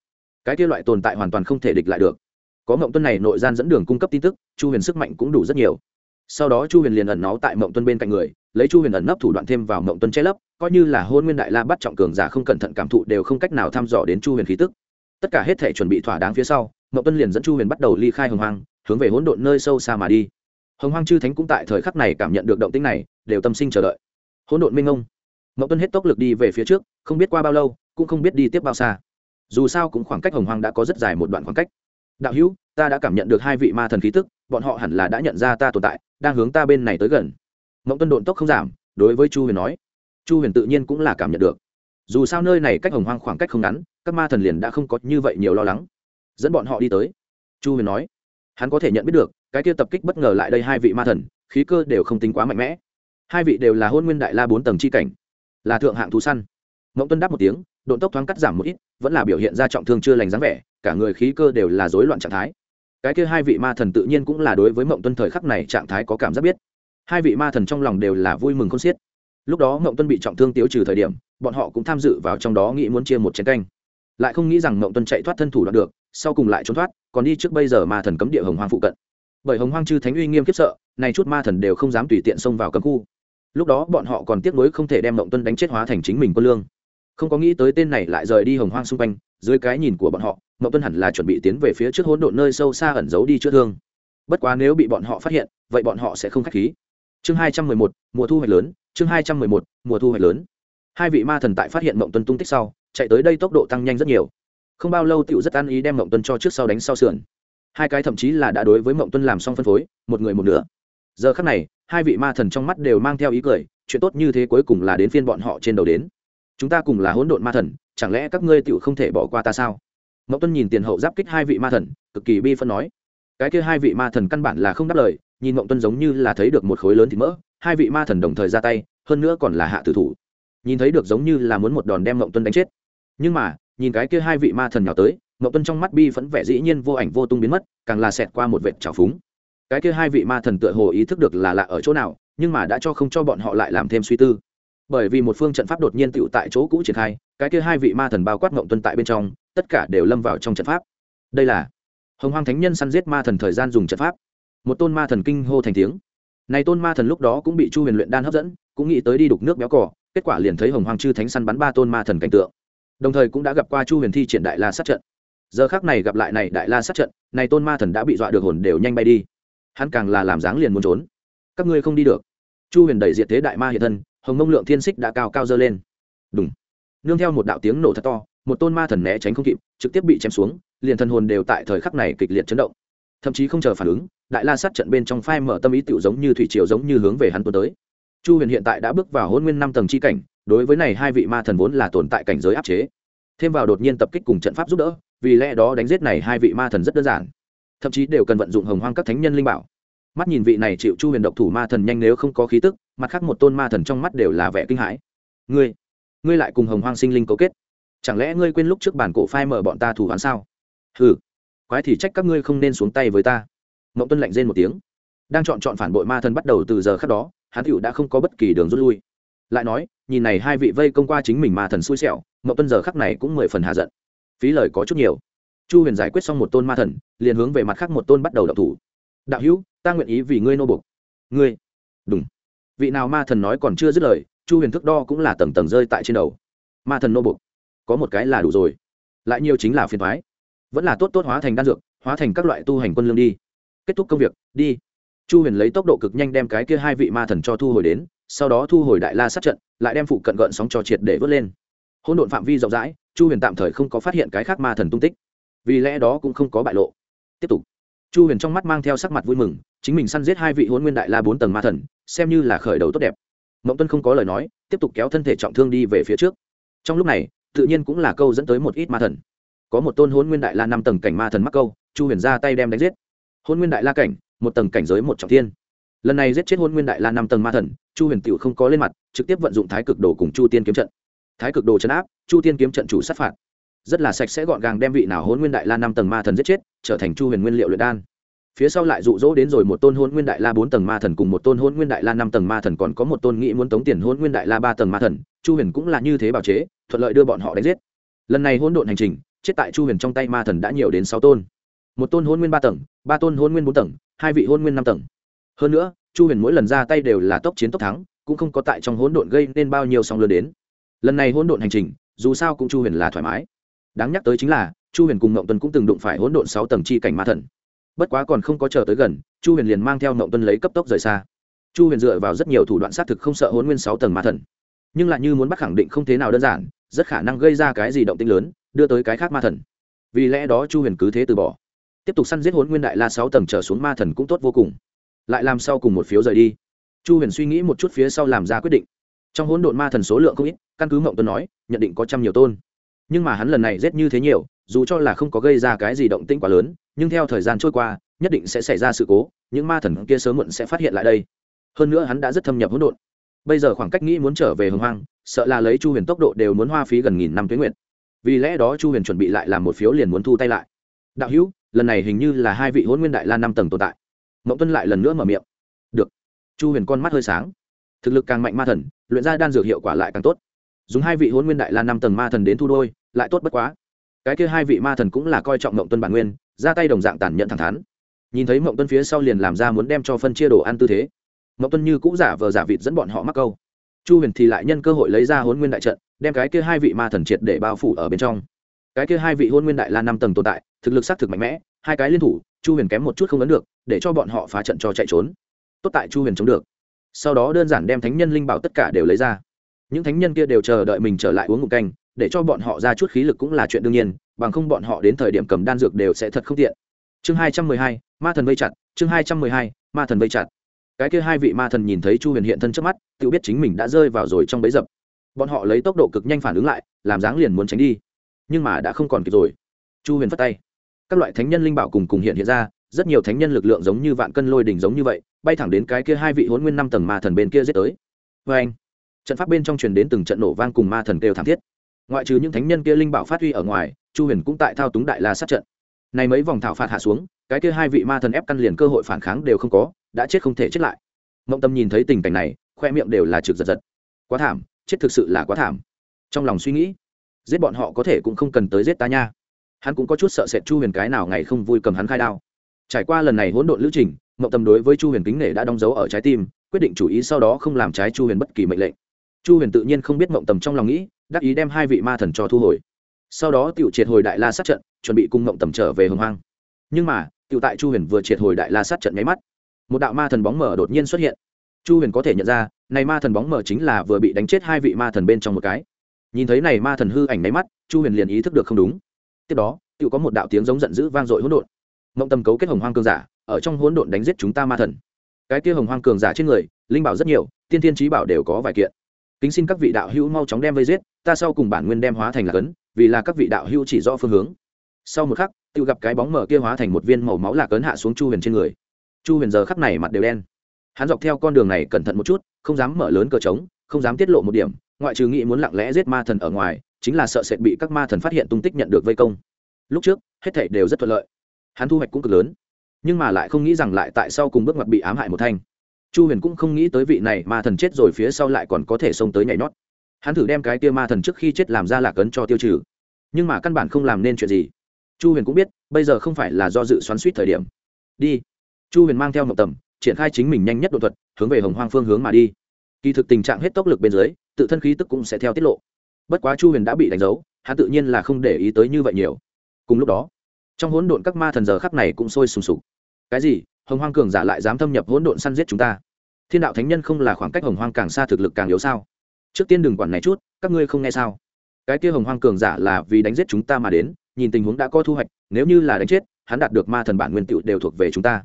Cái kia loại tồn tại hoàn toàn không thể địch lại được. Có mộng tuân này nội gian dẫn đường cung cấp tin tức, chu huyền sức mạnh cũng đủ rất nhiều. Sau đó chu huyền liền ẩn náu tại mộng tuân bên cạnh người, lấy chu huyền ẩn nấp thủ đoạn thêm vào mộng tuân che lấp, coi như là hôn nguyên đại la bắt trọng cường giả không cẩn thận cảm thụ đều không cách nào thăm dò đến chu huyền khí tức tất cả hết thể chuẩn bị thỏa đáng phía sau ngọc tuân liền dẫn chu huyền bắt đầu ly khai hồng hoang, hướng về hỗn độn nơi sâu xa mà đi. Hồng hoang chư thánh cũng tại thời khắc này cảm nhận được động tĩnh này, đều tâm sinh chờ đợi. Hỗn độn minh ông ngọc tuân hết tốc lực đi về phía trước, không biết qua bao lâu, cũng không biết đi tiếp bao xa. Dù sao cũng khoảng cách hồng hoang đã có rất dài một đoạn khoảng cách. Đạo hữu, ta đã cảm nhận được hai vị ma thần khí tức, bọn họ hẳn là đã nhận ra ta tồn tại, đang hướng ta bên này tới gần. Ngọc tuân độn tốc không giảm, đối với chu huyền nói. Chu huyền tự nhiên cũng là cảm nhận được dù sao nơi này cách hồng hoang khoảng cách không ngắn, các ma thần liền đã không có như vậy nhiều lo lắng. Dẫn bọn họ đi tới. Chu huyền nói, hắn có thể nhận biết được, cái kia tập kích bất ngờ lại đây hai vị ma thần, khí cơ đều không tính quá mạnh mẽ. Hai vị đều là hôn nguyên đại la bốn tầng c h i cảnh, là thượng hạng thú săn. Mộng tuân đáp một tiếng, độn tốc thoáng cắt giảm một ít, vẫn là biểu hiện ra trọng thương chưa lành dáng vẻ, cả người khí cơ đều là rối loạn trạng thái. Cái kia hai vị ma thần tự nhiên cũng là đối với mộng tuân thời khắc này trạng thái có cảm giác biết. Hai vị ma thần trong lòng đều là vui mừng không xiết. Lúc đó mộng tuân bị trọng thương tiêu trừ thời điểm bọn họ cũng tham dự vào trong đó nghĩ muốn chia một chén canh. Lại không nghĩ rằng mộng tuân chạy thoát thân thủ đoạt được, sau cùng lại trốn thoát, còn đi trước bây giờ ma thần cấm địa hồng hoang phụ cận. Bởi hồng hoang chư thánh uy nghiêm kiếp sợ, này chút ma thần đều không dám tùy tiện xông vào cấm khu. Lúc đó bọn họ còn tiếc nuối không thể đem mộng tuân đánh chết hóa thành chính mình quân lương. Không có nghĩ tới tên này lại rời đi hồng hoang xung quanh, dưới cái nhìn của bọn họ, mộng tuân hẳn là chuẩn bị tiến về phía trước hỗn độn nơi sâu xa ẩn giấu đi chữa thương. Bất quá nếu bị bọn họ phát hiện, vậy bọn họ sẽ không k h á c h khí. Chương hai trăm mười một, mùa thu hoạch lớn, chương hai trăm mười một, mùa thu hoạch lớn hai vị ma thần tại phát hiện mộng tuân tung tích sau, chạy tới đây tốc độ tăng nhanh rất nhiều. Không bao lâu tựu rất ăn ý đem mộng tuân cho trước sau đánh sau sườn. Hai cái thậm chí là đã đối với mộng tuân làm xong phân phối, một người một nửa. Giờ khắc này, hai vị ma thần trong mắt đều mang theo ý cười, chuyện tốt như thế cuối cùng là đến phiên bọn họ trên đầu đến. Chúng ta cùng là hỗn độn ma thần, chẳng lẽ các ngươi tựu không thể bỏ qua ta sao? Mộng tuân nhìn tiền hậu giáp kích hai vị ma thần, cực kỳ bi phân nói. Cái kia hai vị ma thần căn bản là không đáp lời, nhìn mộng tuân giống như là thấy được một khối lớn thịt mỡ. Hai vị ma thần đồng thời ra tay, hơn nữa còn là hạ tử thủ nhìn thấy được giống như là muốn một đòn đem mộng tuân đánh chết. Nhưng mà, nhìn cái kia hai vị ma thần nhỏ tới mộng tuân trong mắt bi phẫn vẻ dĩ nhiên vô ảnh vô tung biến mất, càng là xẹt qua một vệt trào phúng. Cái kia hai vị ma thần tựa hồ ý thức được là lạ ở chỗ nào, nhưng mà đã cho không cho bọn họ lại làm thêm suy tư. Bởi vì một phương trận pháp đột nhiên tựu tại chỗ cũ triển khai, cái kia hai vị ma thần bao quát mộng tuân tại bên trong, tất cả đều lâm vào trong trận pháp. Đây là hồng hoang thánh nhân săn giết ma thần thời gian dùng trận pháp. Một tôn ma thần kinh hô thành tiếng. Này tôn ma thần lúc đó cũng bị chu huyền luyện đan hấp dẫn, cũng nghĩ tới đi đục nước béo cỏ kết quả liền thấy hồng hoàng chư thánh săn bắn ba tôn ma thần cảnh tượng. Đồng thời cũng đã gặp qua chu huyền thi triển đại la sát trận. Giờ khác này gặp lại này đại la sát trận, này tôn ma thần đã bị dọa được hồn đều nhanh bay đi. Hắn càng là làm dáng liền muốn trốn. Các ngươi không đi được. Chu huyền đẩy diệt thế đại ma hiện thân, hồng mông lượng thiên xích đã cao cao dơ lên. Đúng nương theo một đạo tiếng nổ thật to, một tôn ma thần né tránh không kịp, trực tiếp bị chém xuống, liền thần hồn đều tại thời khắc này kịch liệt chấn động. Thậm chí không chờ phản ứng, đại la sát trận bên trong phai mở tâm ý tựu giống như thủy triều giống như hướng về hắn tuần tới chu huyền hiện tại đã bước vào hôn nguyên năm tầng c h i cảnh, đối với này hai vị ma thần vốn là tồn tại cảnh giới áp chế. Thêm vào đột nhiên tập kích cùng trận pháp giúp đỡ, vì lẽ đó đánh giết này hai vị ma thần rất đơn giản. Thậm chí đều cần vận dụng hồng hoang các thánh nhân linh bảo. Mắt nhìn vị này chịu chu huyền độc thủ ma thần nhanh nếu không có khí tức, mặt khác một tôn ma thần trong mắt đều là vẻ kinh hãi. Ngươi ngươi lại cùng hồng hoang sinh linh cấu kết. Chẳng lẽ ngươi quên lúc trước bản cổ phai mở bọn ta thủ hắn sao? Hừ, quái thì trách các ngươi không nên xuống tay với ta. Mộng tuân lạnh rên một tiếng. Đang chọn chọn phản bội ma thần bắt đầu từ giờ khác đó hắn Tiểu đã không có bất kỳ đường rút lui. Lại nói, nhìn này hai vị vây công qua chính mình ma thần xui xẻo, mậu tuân giờ khắc này cũng mười phần hạ giận. Phí lời có chút nhiều. Chu huyền giải quyết xong một tôn ma thần, liền hướng về mặt khác một tôn bắt đầu đậu thủ. Đạo hữu, ta nguyện ý vì ngươi nô bục ngươi? Đúng vị nào ma thần nói còn chưa dứt lời, chu huyền thức đo cũng là tầng tầng rơi tại trên đầu. Ma thần nô bục có một cái là đủ rồi. Lại nhiều chính là phiền thoái vẫn là tốt tốt hóa thành đan dược, hóa thành các loại tu hành quân lương đi. Kết thúc công việc, đi chu huyền lấy tốc độ cực nhanh đem cái kia hai vị ma thần cho thu hồi đến, sau đó thu hồi đại la sát trận, lại đem phụ cận gợn sóng cho triệt để vớt lên. Hỗn độn phạm vi rộng rãi, chu huyền tạm thời không có phát hiện cái khác ma thần tung tích. Vì lẽ đó cũng không có bại lộ. Tiếp tục. Chu huyền trong mắt mang theo sắc mặt vui mừng, chính mình săn giết hai vị hôn nguyên đại la bốn tầng ma thần, xem như là khởi đầu tốt đẹp. Mộng tuân không có lời nói, tiếp tục kéo thân thể trọng thương đi về phía trước. Trong lúc này, tự nhiên cũng là câu dẫn tới một ít ma thần. Có một tôn hôn nguyên đại la năm tầng cảnh ma thần mắc câu, chu huyền ra tay đem đánh giết. Hôn nguyên đại la cảnh một tầng cảnh giới một trọng thiên. Lần này giết chết hôn nguyên đại la năm tầng ma thần, chu huyền tựu không có lên mặt, trực tiếp vận dụng thái cực đồ cùng chu tiên kiếm trận. Thái cực đồ chấn áp, chu tiên kiếm trận chủ sát phạt. Rất là sạch sẽ gọn gàng đem vị nào hôn nguyên đại la năm tầng ma thần giết chết, trở thành chu huyền nguyên liệu luyện đan. Phía sau lại rụ rỗ đến rồi một tôn hôn nguyên đại la bốn tầng ma thần cùng một tôn hôn nguyên đại la năm tầng ma thần còn có một tôn nghĩ muốn tống tiền hôn nguyên đại la ba tầng ma thần, chu huyền cũng là như thế bảo chế, thuận lợi đưa bọn họ đánh giết. Lần này hôn độn hành trình, chết tại chu huyền trong tay ma thần đã nhiều đến sáu tôn. Một tôn hôn nguyên ba tầng, ba tôn hôn nguyên bốn tầng hai vị hôn nguyên năm tầng. Hơn nữa, chu huyền mỗi lần ra tay đều là tốc chiến tốc thắng, cũng không có tại trong hỗn độn gây nên bao nhiêu song lớn đến. Lần này hỗn độn hành trình, dù sao cũng chu huyền là thoải mái. Đáng nhắc tới chính là, chu huyền cùng mộng tuân cũng từng đụng phải hỗn độn sáu tầng chi cảnh ma thần. Bất quá còn không có chờ tới gần, chu huyền liền mang theo mộng tuân lấy cấp tốc rời xa. Chu huyền dựa vào rất nhiều thủ đoạn xác thực không sợ hôn nguyên sáu tầng ma thần. Nhưng lại như muốn bắt khẳng định không thế nào đơn giản, rất khả năng gây ra cái gì động tinh lớn, đưa tới cái khác ma thần. Vì lẽ đó chu huyền cứ thế từ bỏ tiếp tục săn giết hốn nguyên đại la sáu tầng trở xuống ma thần cũng tốt vô cùng. Lại làm sau cùng một phiếu rời đi. Chu huyền suy nghĩ một chút phía sau làm ra quyết định. Trong hỗn độn ma thần số lượng không ít, căn cứ mộng tuấn nói, nhận định có trăm nhiều tôn. Nhưng mà hắn lần này giết như thế nhiều, dù cho là không có gây ra cái gì động tĩnh quá lớn, nhưng theo thời gian trôi qua, nhất định sẽ xảy ra sự cố, những ma thần kia sớm muộn sẽ phát hiện lại đây. Hơn nữa hắn đã rất thâm nhập hỗn độn. Bây giờ khoảng cách nghĩ muốn trở về hồng hoang, sợ là lấy chu huyền tốc độ đều muốn hoa phí gần nghìn năm tuyến nguyện vì lẽ đó chu huyền chuẩn bị lại làm một phiếu liền muốn thu tay lại. Đạo hữu lần này hình như là hai vị hôn nguyên đại la năm tầng tồn tại. Mộng tuân lại lần nữa mở miệng. Được. Chu huyền con mắt hơi sáng. Thực lực càng mạnh ma thần, luyện ra đan dược hiệu quả lại càng tốt. Dùng hai vị hôn nguyên đại la năm tầng ma thần đến thu đôi, lại tốt bất quá. Cái kia hai vị ma thần cũng là coi trọng mộng tuân bản nguyên, ra tay đồng dạng tàn nhẫn thẳng thắn. Nhìn thấy mộng tuân phía sau liền làm ra muốn đem cho phân chia đồ ăn tư thế. Mộng tuân như cũng giả vờ giả vịt dẫn bọn họ mắc câu. Chu huyền thì lại nhân cơ hội lấy ra hôn nguyên đại trận, đem cái kia hai vị ma thần triệt để bao phủ ở bên trong. Cái kia hai vị hôn nguyên đại la năm tầng tồn tại thực lực xác thực mạnh mẽ, hai cái liên thủ, chu huyền kém một chút không ấn được, để cho bọn họ phá trận cho chạy trốn. Tốt tại chu huyền chống được. Sau đó đơn giản đem thánh nhân linh bảo tất cả đều lấy ra. Những thánh nhân kia đều chờ đợi mình trở lại uống ngụm canh, để cho bọn họ ra chút khí lực cũng là chuyện đương nhiên, bằng không bọn họ đến thời điểm cầm đan dược đều sẽ thật không tiện. Chương hai trăm mười hai, ma thần vây chặt, chương hai trăm mười hai, ma thần vây chặt. Cái kia hai vị ma thần nhìn thấy chu huyền hiện thân trước mắt, tự biết chính mình đã rơi vào rồi trong bẫy dập. Bọn họ lấy tốc độ cực nhanh phản ứng lại, làm dáng liền muốn tránh đi. Nhưng mà đã không còn kịp rồi. Chu huyền phất tay các loại thánh nhân linh bảo cùng cùng hiện hiện ra, rất nhiều thánh nhân lực lượng giống như vạn cân lôi đỉnh giống như vậy, bay thẳng đến cái kia hai vị hôn nguyên năm tầng ma thần bên kia giết tới. Vê anh trận pháp bên trong truyền đến từng trận nổ vang cùng ma thần kêu thảm thiết. Ngoại trừ những thánh nhân kia linh bảo phát huy ở ngoài, chu huyền cũng tại thao túng đại la sát trận. Này mấy vòng thảo phạt hạ xuống, cái kia hai vị ma thần ép căn liền cơ hội phản kháng đều không có, đã chết không thể chết lại. Mộng tâm nhìn thấy tình cảnh này, khoe miệng đều là trực giật giật. Quá thảm, chết thực sự là quá thảm. Trong lòng suy nghĩ, giết bọn họ có thể cũng không cần tới giết ta nha hắn cũng có chút sợ sệt chu huyền cái nào ngày không vui cầm hắn khai đao. Trải qua lần này hỗn độn lữ trình mậu tâm đối với chu huyền kính nể đã đóng dấu ở trái tim, quyết định chủ ý sau đó không làm trái chu huyền bất kỳ mệnh lệnh. Chu huyền tự nhiên không biết mộng tầm trong lòng nghĩ, đắc ý đem hai vị ma thần cho thu hồi. Sau đó t i ể u triệt hồi đại la sát trận, chuẩn bị cùng mộng tầm trở về hồng hoang. Nhưng mà t i ể u tại chu huyền vừa triệt hồi đại la sát trận nháy mắt, một đạo ma thần bóng mở đột nhiên xuất hiện. Chu huyền có thể nhận ra, này ma thần bóng mở chính là vừa bị đánh chết hai vị ma thần bên trong một cái. Nhìn thấy này ma thần hư ảnh nháy mắt, chu huyền liền ý thức được không đúng tiếp đó tự có một đạo tiếng giống giận dữ vang dội hỗn độn. Mộng tâm cấu kết hồng hoang cường giả, ở trong hỗn độn đánh giết chúng ta ma thần. Cái kia hồng hoang cường giả trên người, linh bảo rất nhiều, tiên thiên trí bảo đều có vài kiện. Kính xin các vị đạo hữu mau chóng đem vây giết, ta sau cùng bản nguyên đem hóa thành là cấn, vì là các vị đạo hữu chỉ rõ phương hướng. Sau một khắc tự gặp cái bóng mở kia hóa thành một viên màu máu lạc cấn hạ xuống chu huyền trên người. Chu huyền giờ khắc này mặt đều đen. Hắn dọc theo con đường này cẩn thận một chút, không dám mở lớn cờ trống, không dám tiết lộ một điểm, ngoại trừ nghĩ muốn lặng lẽ giết ma thần ở ngoài chính là sợ sẽ bị các ma thần phát hiện tung tích nhận được vây công. Lúc trước, hết thảy đều rất thuận lợi. Hắn thu hoạch cũng cực lớn. Nhưng mà lại không nghĩ rằng lại tại sau cùng bước ngoặt bị ám hại một thanh. Chu huyền cũng không nghĩ tới vị này ma thần chết rồi phía sau lại còn có thể xông tới nhảy nhót. Hắn thử đem cái tia ma thần trước khi chết làm ra lạc ấn cho tiêu trừ. Nhưng mà căn bản không làm nên chuyện gì. Chu huyền cũng biết, bây giờ không phải là do dự xoắn suýt thời điểm. Đi. Chu huyền mang theo một tầm, triển khai chính mình nhanh nhất đột thuật, hướng về hồng hoang phương hướng mà đi. Kỳ thực tình trạng hết tốc lực bên dưới, tự thân khí tức cũng sẽ theo tiết lộ bất quá chu huyền đã bị đánh dấu, hắn tự nhiên là không để ý tới như vậy nhiều. Cùng lúc đó, trong hỗn độn các ma thần giờ khắc này cũng sôi sùng sục. Cái gì? Hồng hoang cường giả lại dám thâm nhập hỗn độn săn giết chúng ta? Thiên đạo thánh nhân không là khoảng cách hồng hoang càng xa thực lực càng yếu sao? Trước tiên đừng quản này chút, các ngươi không nghe sao? Cái kia hồng hoang cường giả là vì đánh giết chúng ta mà đến, nhìn tình huống đã có thu hoạch, nếu như là đánh chết, hắn đạt được ma thần bản nguyên tựu đều thuộc về chúng ta.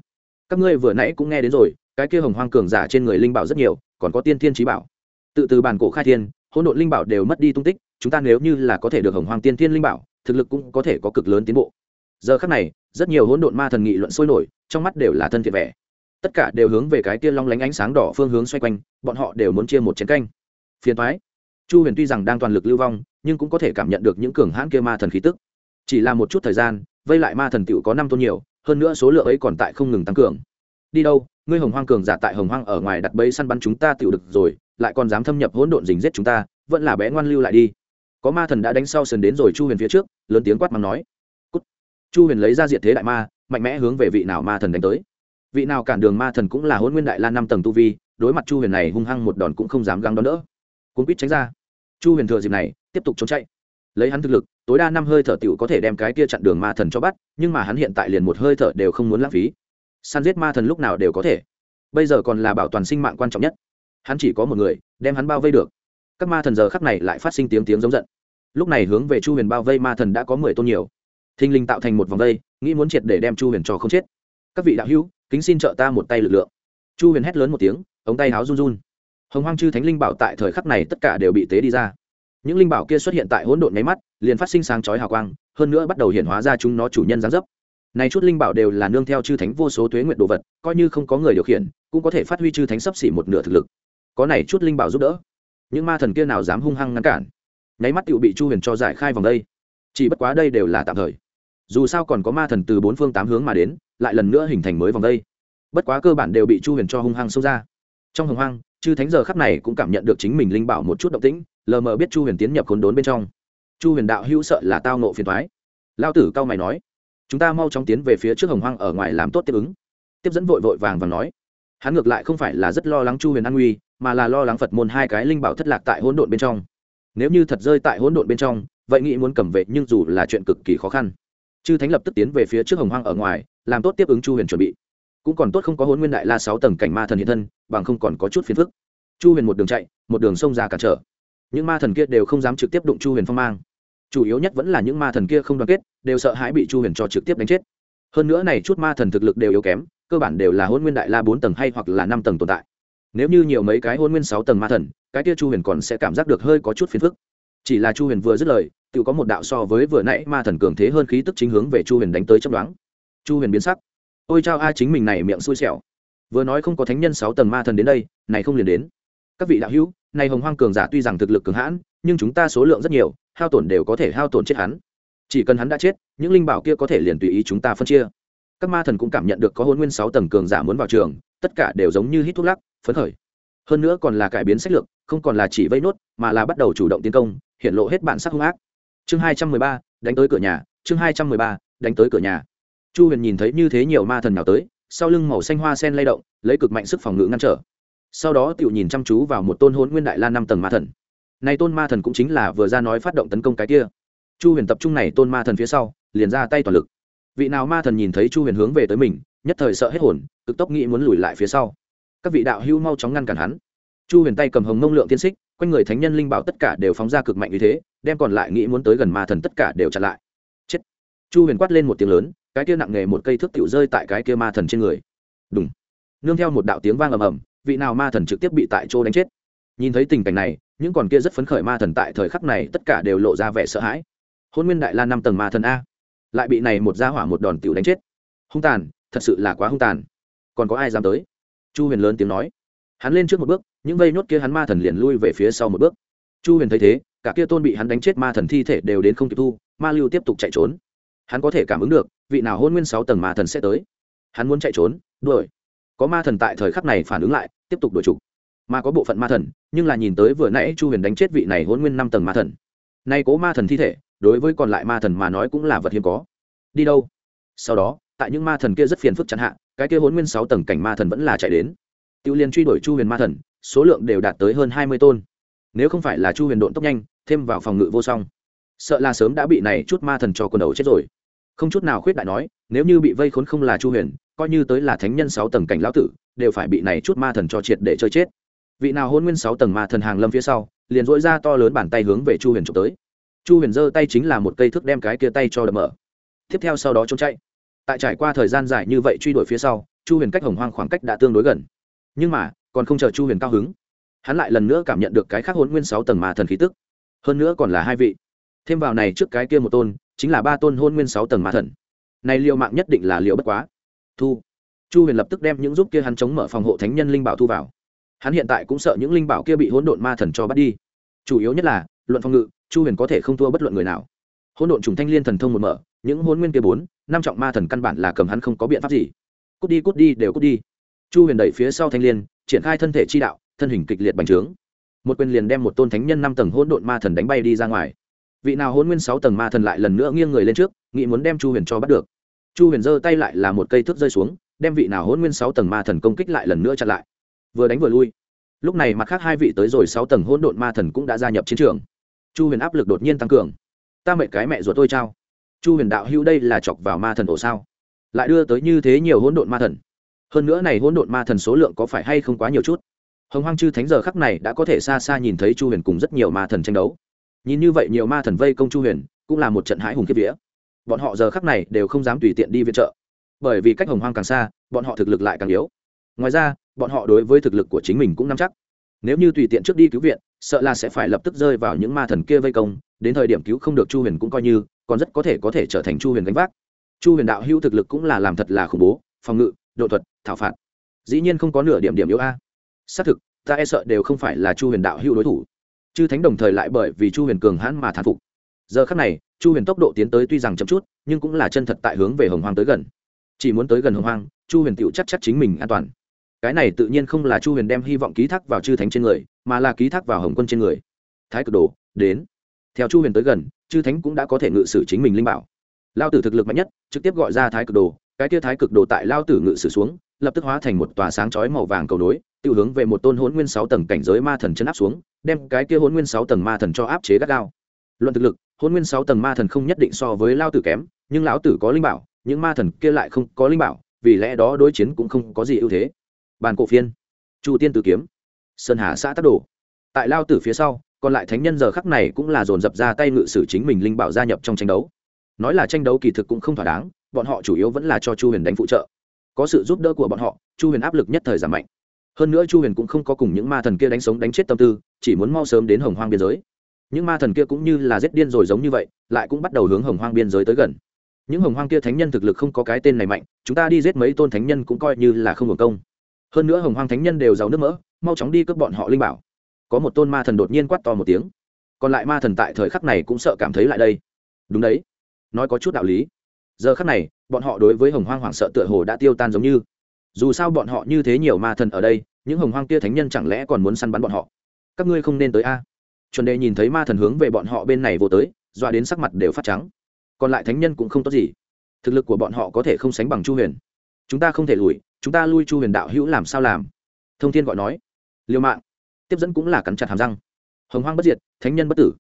Các ngươi vừa nãy cũng nghe đến rồi, cái kia hồng hoang cường giả trên người linh bảo rất nhiều, còn có tiên thiên trí bảo. Tự từ bản cổ khai thiên hỗn độn linh bảo đều mất đi tung tích, chúng ta nếu như là có thể được hồng hoàng tiên thiên linh bảo, thực lực cũng có thể có cực lớn tiến bộ. Giờ khắc này, rất nhiều hỗn độn ma thần nghị luận sôi nổi, trong mắt đều là thân thiện vẻ. Tất cả đều hướng về cái kia long lánh ánh sáng đỏ phương hướng xoay quanh, bọn họ đều muốn chia một chiến canh. Phiền thoái chu huyền tuy rằng đang toàn lực lưu vong, nhưng cũng có thể cảm nhận được những cường hãn kia ma thần khí tức. Chỉ là một chút thời gian, vây lại ma thần tựu có năm tôn nhiều, hơn nữa số lượng ấy còn tại không ngừng tăng cường. Đi đâu? Ngươi hồng hoang cường giả tại hồng hoang ở ngoài đặt bẫy săn bắn chúng ta tiểu được rồi, lại còn dám thâm nhập hỗn độn dình giết chúng ta, vẫn là bé ngoan lưu lại đi. Có ma thần đã đánh sau sườn đến rồi chu huyền phía trước, lớn tiếng quát mắng nói. Cút. chu huyền lấy ra diện thế đại ma, mạnh mẽ hướng về vị nào ma thần đánh tới. Vị nào cản đường ma thần cũng là hôn nguyên đại la năm tầng tu vi, đối mặt chu huyền này hung hăng một đòn cũng không dám găng đón đỡ. Cuốn quýt tránh ra. Chu huyền thừa dịp này, tiếp tục trốn chạy. Lấy hắn thực lực, tối đa năm hơi thở t i ể u có thể đem cái kia chặn đường ma thần cho bắt, nhưng mà hắn hiện tại liền một hơi thở đều không muốn lãng phí săn giết ma thần lúc nào đều có thể. Bây giờ còn là bảo toàn sinh mạng quan trọng nhất. Hắn chỉ có một người, đem hắn bao vây được. Các ma thần giờ khắc này lại phát sinh tiếng tiếng giống giận. Lúc này hướng về chu huyền bao vây ma thần đã có mười tôn nhiều. Thinh linh tạo thành một vòng vây, nghĩ muốn triệt để đem chu huyền cho không chết. Các vị đạo hữu, kính xin trợ ta một tay lực lượng. Chu huyền hét lớn một tiếng, ống tay háo run run. Hồng hoang chư thánh linh bảo tại thời khắc này tất cả đều bị tế đi ra. Những linh bảo kia xuất hiện tại hỗn độn nháy mắt, liền phát sinh sáng chói hào quang, hơn nữa bắt đầu hiện hóa ra chúng nó chủ nhân gián dấp này chút linh bảo đều là nương theo chư thánh vô số tuế nguyện đồ vật, coi như không có người điều khiển, cũng có thể phát huy chư thánh sắp xỉ một nửa thực lực. Có này chút linh bảo giúp đỡ. Những ma thần kia nào dám hung hăng ngăn cản? Nháy mắt tựu bị chu huyền cho giải khai vòng đây. Chỉ bất quá đây đều là tạm thời. Dù sao còn có ma thần từ bốn phương tám hướng mà đến, lại lần nữa hình thành mới vòng đây. Bất quá cơ bản đều bị chu huyền cho hung hăng xông ra. Trong hồng hoang, chư thánh giờ khắp này cũng cảm nhận được chính mình linh bảo một chút động tĩnh, lờ mờ biết chu huyền tiến nhập khốn đốn bên trong. Chu huyền đạo hữu sợ là tao nộ phiền thoái lao tử cao mày nói chúng ta mau chóng tiến về phía trước hồng hoang ở ngoài làm tốt tiếp ứng. Tiếp dẫn vội vội vàng và nói, hắn ngược lại không phải là rất lo lắng chu huyền an nguy, mà là lo lắng phật môn hai cái linh bảo thất lạc tại hỗn độn bên trong. Nếu như thật rơi tại hỗn độn bên trong, vậy nghĩ muốn cầm vệ nhưng dù là chuyện cực kỳ khó khăn. Chư thánh lập tức tiến về phía trước hồng hoang ở ngoài, làm tốt tiếp ứng chu huyền chuẩn bị. Cũng còn tốt không có hôn nguyên đại la sáu tầng cảnh ma thần hiện thân, bằng không còn có chút phiền phức. Chu huyền một đường chạy, một đường sông ra cản trở. Những ma thần kia đều không dám trực tiếp đụng chu huyền phong mang chủ yếu nhất vẫn là những ma thần kia không đoàn kết, đều sợ hãi bị chu huyền cho trực tiếp đánh chết. Hơn nữa này chút ma thần thực lực đều yếu kém, cơ bản đều là hôn nguyên đại la bốn tầng hay hoặc là năm tầng tồn tại. Nếu như nhiều mấy cái hôn nguyên sáu tầng ma thần, cái kia chu huyền còn sẽ cảm giác được hơi có chút phiền phức. Chỉ là chu huyền vừa dứt lời, tự có một đạo so với vừa nãy ma thần cường thế hơn khí tức chính hướng về chu huyền đánh tới chấp đoán chu huyền biến sắc. Ôi chao a, chính mình này miệng xui xẻo. Vừa nói không có thánh nhân sáu tầng ma thần đến đây, này không liền đến. Các vị đạo hữu, này hồng hoang cường giả tuy rằng thực lực cường hãn, nhưng chúng ta số lượng rất nhiều hao tổn đều có thể hao tổn chết hắn. Chỉ cần hắn đã chết, những linh bảo kia có thể liền tùy ý chúng ta phân chia. Các ma thần cũng cảm nhận được có hôn nguyên sáu tầng cường giả muốn vào trường, tất cả đều giống như hít thuốc lắc, phấn khởi. Hơn nữa còn là cải biến sách lược, không còn là chỉ vây nốt, mà là bắt đầu chủ động tiến công, hiện lộ hết bản sắc hung ác. Chương hai trăm mười ba, đánh tới cửa nhà, chương hai trăm mười ba, đánh tới cửa nhà. Chu huyền nhìn thấy như thế nhiều ma thần nào tới, sau lưng màu xanh hoa sen lay động, lấy cực mạnh sức phòng ngự ngăn trở. Sau đó tự nhìn chăm chú vào một tôn hôn nguyên đại la năm tầng ma thần này tôn ma thần cũng chính là vừa ra nói phát động tấn công cái kia. Chu huyền tập trung này tôn ma thần phía sau, liền ra tay toàn lực. Vị nào ma thần nhìn thấy chu huyền hướng về tới mình, nhất thời sợ hết hồn, cực tốc nghĩ muốn lùi lại phía sau. Các vị đạo hữu mau chóng ngăn cản hắn. Chu huyền tay cầm hồng nông lượng tiên xích, quanh người thánh nhân linh bảo tất cả đều phóng ra cực mạnh như thế, đem còn lại nghĩ muốn tới gần ma thần tất cả đều chặn lại. Chết. Chu huyền quát lên một tiếng lớn, cái kia nặng nghề một cây thước tiểu rơi tại cái kia ma thần trên người. Đúng nương theo một đạo tiếng vang ầm ầm, vị nào ma thần trực tiếp bị tại chỗ đánh chết nhìn thấy tình cảnh này, những còn kia rất phấn khởi ma thần tại thời khắc này tất cả đều lộ ra vẻ sợ hãi. Hôn nguyên đại la năm tầng ma thần a. Lại bị này một gia hỏa một đòn tiểu đánh chết. Hung tàn, thật sự là quá hung tàn. Còn có ai dám tới? Chu huyền lớn tiếng nói. Hắn lên trước một bước, những vây nhốt kia hắn ma thần liền lui về phía sau một bước. Chu huyền thấy thế, cả kia tôn bị hắn đánh chết ma thần thi thể đều đến không kịp thu, ma lưu tiếp tục chạy trốn. Hắn có thể cảm ứng được, vị nào hôn nguyên sáu tầng ma thần sẽ tới. Hắn muốn chạy trốn, đuổi. Có ma thần tại thời khắc này phản ứng lại, tiếp tục đuổi trục mà có bộ phận ma thần, nhưng là nhìn tới vừa nãy chu huyền đánh chết vị này hôn nguyên năm tầng ma thần. Nay cố ma thần thi thể, đối với còn lại ma thần mà nói cũng là vật hiếm có. Đi đâu? Sau đó, tại những ma thần kia rất phiền phức chẳng hạn, cái kia hôn nguyên sáu tầng cảnh ma thần vẫn là chạy đến. Tiêu liên truy đuổi chu huyền ma thần, số lượng đều đạt tới hơn hai mươi tôn. Nếu không phải là chu huyền độn tốc nhanh, thêm vào phòng ngự vô song, sợ là sớm đã bị này chút ma thần cho quần đầu chết rồi. Không chút nào khuyết đại nói, nếu như bị vây khốn không là chu huyền, coi như tới là thánh nhân sáu tầng cảnh lão tử, đều phải bị này chút ma thần cho triệt để chơi chết vị nào hôn nguyên sáu tầng ma thần hàng lâm phía sau, liền dỗi ra to lớn bàn tay hướng về chu huyền trộm tới. Chu huyền giơ tay chính là một cây thước đem cái kia tay cho đập mở. Tiếp theo sau đó trốn chạy. Tại trải qua thời gian dài như vậy truy đuổi phía sau, chu huyền cách hồng hoang khoảng cách đã tương đối gần. Nhưng mà, còn không chờ chu huyền cao hứng, hắn lại lần nữa cảm nhận được cái khác hôn nguyên sáu tầng ma thần khí tức. Hơn nữa còn là hai vị. Thêm vào này trước cái kia một tôn, chính là ba tôn hôn nguyên sáu tầng ma thần. Này liệu mạng nhất định là liệu bất quá. Thu. Chu huyền lập tức đem những giúp kia hắn chống mở phòng hộ thánh nhân linh bảo thu vào hắn hiện tại cũng sợ những linh bảo kia bị hỗn độn ma thần cho bắt đi. Chủ yếu nhất là, luận phòng ngự, chu huyền có thể không thua bất luận người nào. Hỗn độn trùng thanh liên thần thông một mở, những hôn nguyên kia bốn, năm trọng ma thần căn bản là cầm hắn không có biện pháp gì. Cút đi cút đi, đều cút đi. Chu huyền đẩy phía sau thanh liên, triển khai thân thể chi đạo, thân hình kịch liệt bành trướng. Một quyền liền đem một tôn thánh nhân năm tầng hỗn độn ma thần đánh bay đi ra ngoài. Vị nào hôn nguyên sáu tầng ma thần lại lần nữa nghiêng người lên trước, nghĩ muốn đem chu huyền cho bắt được. Chu huyền giơ tay lại là một cây thước rơi xuống, đem vị nào hôn nguyên sáu tầng ma thần công kích lại lần nữa chặn lại vừa đánh vừa lui. Lúc này mặt khác hai vị tới rồi sáu tầng hỗn độn ma thần cũng đã gia nhập chiến trường. Chu huyền áp lực đột nhiên tăng cường. Ta mệnh cái mẹ ruột tôi trao chu huyền đạo hữu đây là chọc vào ma thần ổ sao? Lại đưa tới như thế nhiều hỗn độn ma thần. Hơn nữa này hỗn độn ma thần số lượng có phải hay không quá nhiều chút? Hồng hoang chư thánh giờ khắc này đã có thể xa xa nhìn thấy chu huyền cùng rất nhiều ma thần tranh đấu. Nhìn như vậy nhiều ma thần vây công chu huyền cũng là một trận hãi hùng kiếp vía. Bọn họ giờ khắc này đều không dám tùy tiện đi viện trợ. Bởi vì cách hồng hoang càng xa, bọn họ thực lực lại càng yếu ngoài ra, bọn họ đối với thực lực của chính mình cũng nắm chắc. Nếu như tùy tiện trước đi cứu viện, sợ là sẽ phải lập tức rơi vào những ma thần kia vây công, đến thời điểm cứu không được chu huyền cũng coi như, còn rất có thể có thể trở thành chu huyền gánh vác. Chu huyền đạo hữu thực lực cũng là làm thật là khủng bố, phòng ngự, độ thuật, thảo phạt. Dĩ nhiên không có nửa điểm điểm yếu a. Xác thực, ta e sợ đều không phải là chu huyền đạo hữu đối thủ. Chư thánh đồng thời lại bởi vì chu huyền cường hãn mà thán phục. Giờ khắc này, chu huyền tốc độ tiến tới tuy rằng chậm chút, nhưng cũng là chân thật tại hướng về hồng hoang tới gần. Chỉ muốn tới gần hồng hoang, chu huyền tựu chắc chắc chính mình an toàn cái này tự nhiên không là chu huyền đem hy vọng ký thác vào chư thánh trên người, mà là ký thác vào hồng quân trên người. Thái cực đồ, đến. Theo chu huyền tới gần, chư thánh cũng đã có thể ngự sử chính mình linh bảo. Lao tử thực lực mạnh nhất, trực tiếp gọi ra thái cực đồ, cái kia thái cực đồ tại lao tử ngự sử xuống, lập tức hóa thành một tòa sáng chói màu vàng cầu nối, tiêu hướng về một tôn hôn nguyên sáu tầng cảnh giới ma thần chân áp xuống, đem cái kia hôn nguyên sáu tầng ma thần cho áp chế gắt gao. Luận thực lực hôn nguyên sáu tầng ma thần không nhất định so với lao tử kém, nhưng lão tử có linh bảo, những ma thần kia lại không có linh bảo, vì lẽ đó đối chiến cũng không có gì ưu thế bàn cổ phiên. Chu tiên tử kiếm. Sơn hà xã tắc đồ. Tại lao tử phía sau, còn lại thánh nhân giờ khắc này cũng là dồn dập ra tay ngự sử chính mình linh bảo gia nhập trong tranh đấu. Nói là tranh đấu kỳ thực cũng không thỏa đáng, bọn họ chủ yếu vẫn là cho chu huyền đánh phụ trợ. Có sự giúp đỡ của bọn họ, chu huyền áp lực nhất thời giảm mạnh. Hơn nữa chu huyền cũng không có cùng những ma thần kia đánh sống đánh chết tâm tư, chỉ muốn mau sớm đến hồng hoang biên giới. Những ma thần kia cũng như là giết điên rồi giống như vậy, lại cũng bắt đầu hướng hồng hoang biên giới tới gần. Những hồng hoang kia thánh nhân thực lực không có cái tên này mạnh, chúng ta đi giết mấy tôn thánh nhân cũng coi như là không hưởng công hơn nữa hồng hoang thánh nhân đều giàu nước mỡ, mau chóng đi cướp bọn họ linh bảo. Có một tôn ma thần đột nhiên quát to một tiếng. Còn lại ma thần tại thời khắc này cũng sợ cảm thấy lại đây. Đúng đấy. Nói có chút đạo lý. Giờ khắc này, bọn họ đối với hồng hoang hoảng sợ tựa hồ đã tiêu tan giống như. Dù sao bọn họ như thế nhiều ma thần ở đây, những hồng hoang kia thánh nhân chẳng lẽ còn muốn săn bắn bọn họ? Các ngươi không nên tới a. Chuẩn đề nhìn thấy ma thần hướng về bọn họ bên này vô tới, doa đến sắc mặt đều phát trắng. Còn lại thánh nhân cũng không tốt gì. Thực lực của bọn họ có thể không sánh bằng chu huyền. Chúng ta không thể lùi chúng ta lui chu huyền đạo hữu làm sao làm? Thông thiên gọi nói. Liêu mạng tiếp dẫn cũng là cắn chặt hàm răng. Hồng hoang bất diệt, thánh nhân bất tử.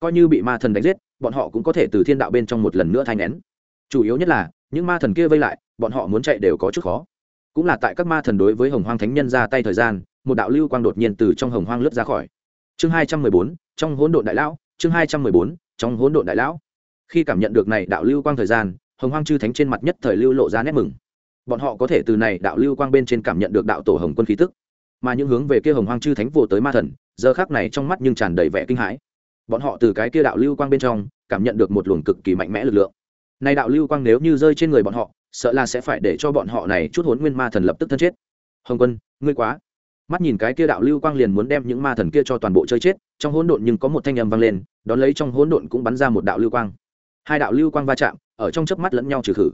Coi như bị ma thần đánh giết, bọn họ cũng có thể từ thiên đạo bên trong một lần nữa thay nén. Chủ yếu nhất là, những ma thần kia vây lại, bọn họ muốn chạy đều có chút khó. Cũng là tại các ma thần đối với hồng hoang thánh nhân ra tay thời gian, một đạo lưu quang đột nhiên từ trong hồng hoang lướt ra khỏi. Chương hai trăm mười bốn, trong hỗn độn đại lão, chương hai trăm mười bốn, trong hỗn độn đại lão. Khi cảm nhận được này đạo lưu quang thời gian, hồng hoang chư thánh trên mặt nhất thời lưu lộ ra nét mừng bọn họ có thể từ này đạo lưu quang bên trên cảm nhận được đạo tổ hồng quân khí tức. Mà những hướng về kia hồng hoang chư thánh vô tới ma thần, giờ khác này trong mắt nhưng tràn đầy vẻ kinh hãi. Bọn họ từ cái kia đạo lưu quang bên trong, cảm nhận được một luồng cực kỳ mạnh mẽ lực lượng. Này đạo lưu quang nếu như rơi trên người bọn họ, sợ là sẽ phải để cho bọn họ này chút hốn nguyên ma thần lập tức thân chết. Hồng quân, ngươi quá. Mắt nhìn cái kia đạo lưu quang liền muốn đem những ma thần kia cho toàn bộ chơi chết, trong hỗn độn nhưng có một thanh âm vang lên, đón lấy trong hỗn độn cũng bắn ra một đạo lưu quang. Hai đạo lưu quang va chạm, ở trong chớp mắt lẫn nhau trừ khử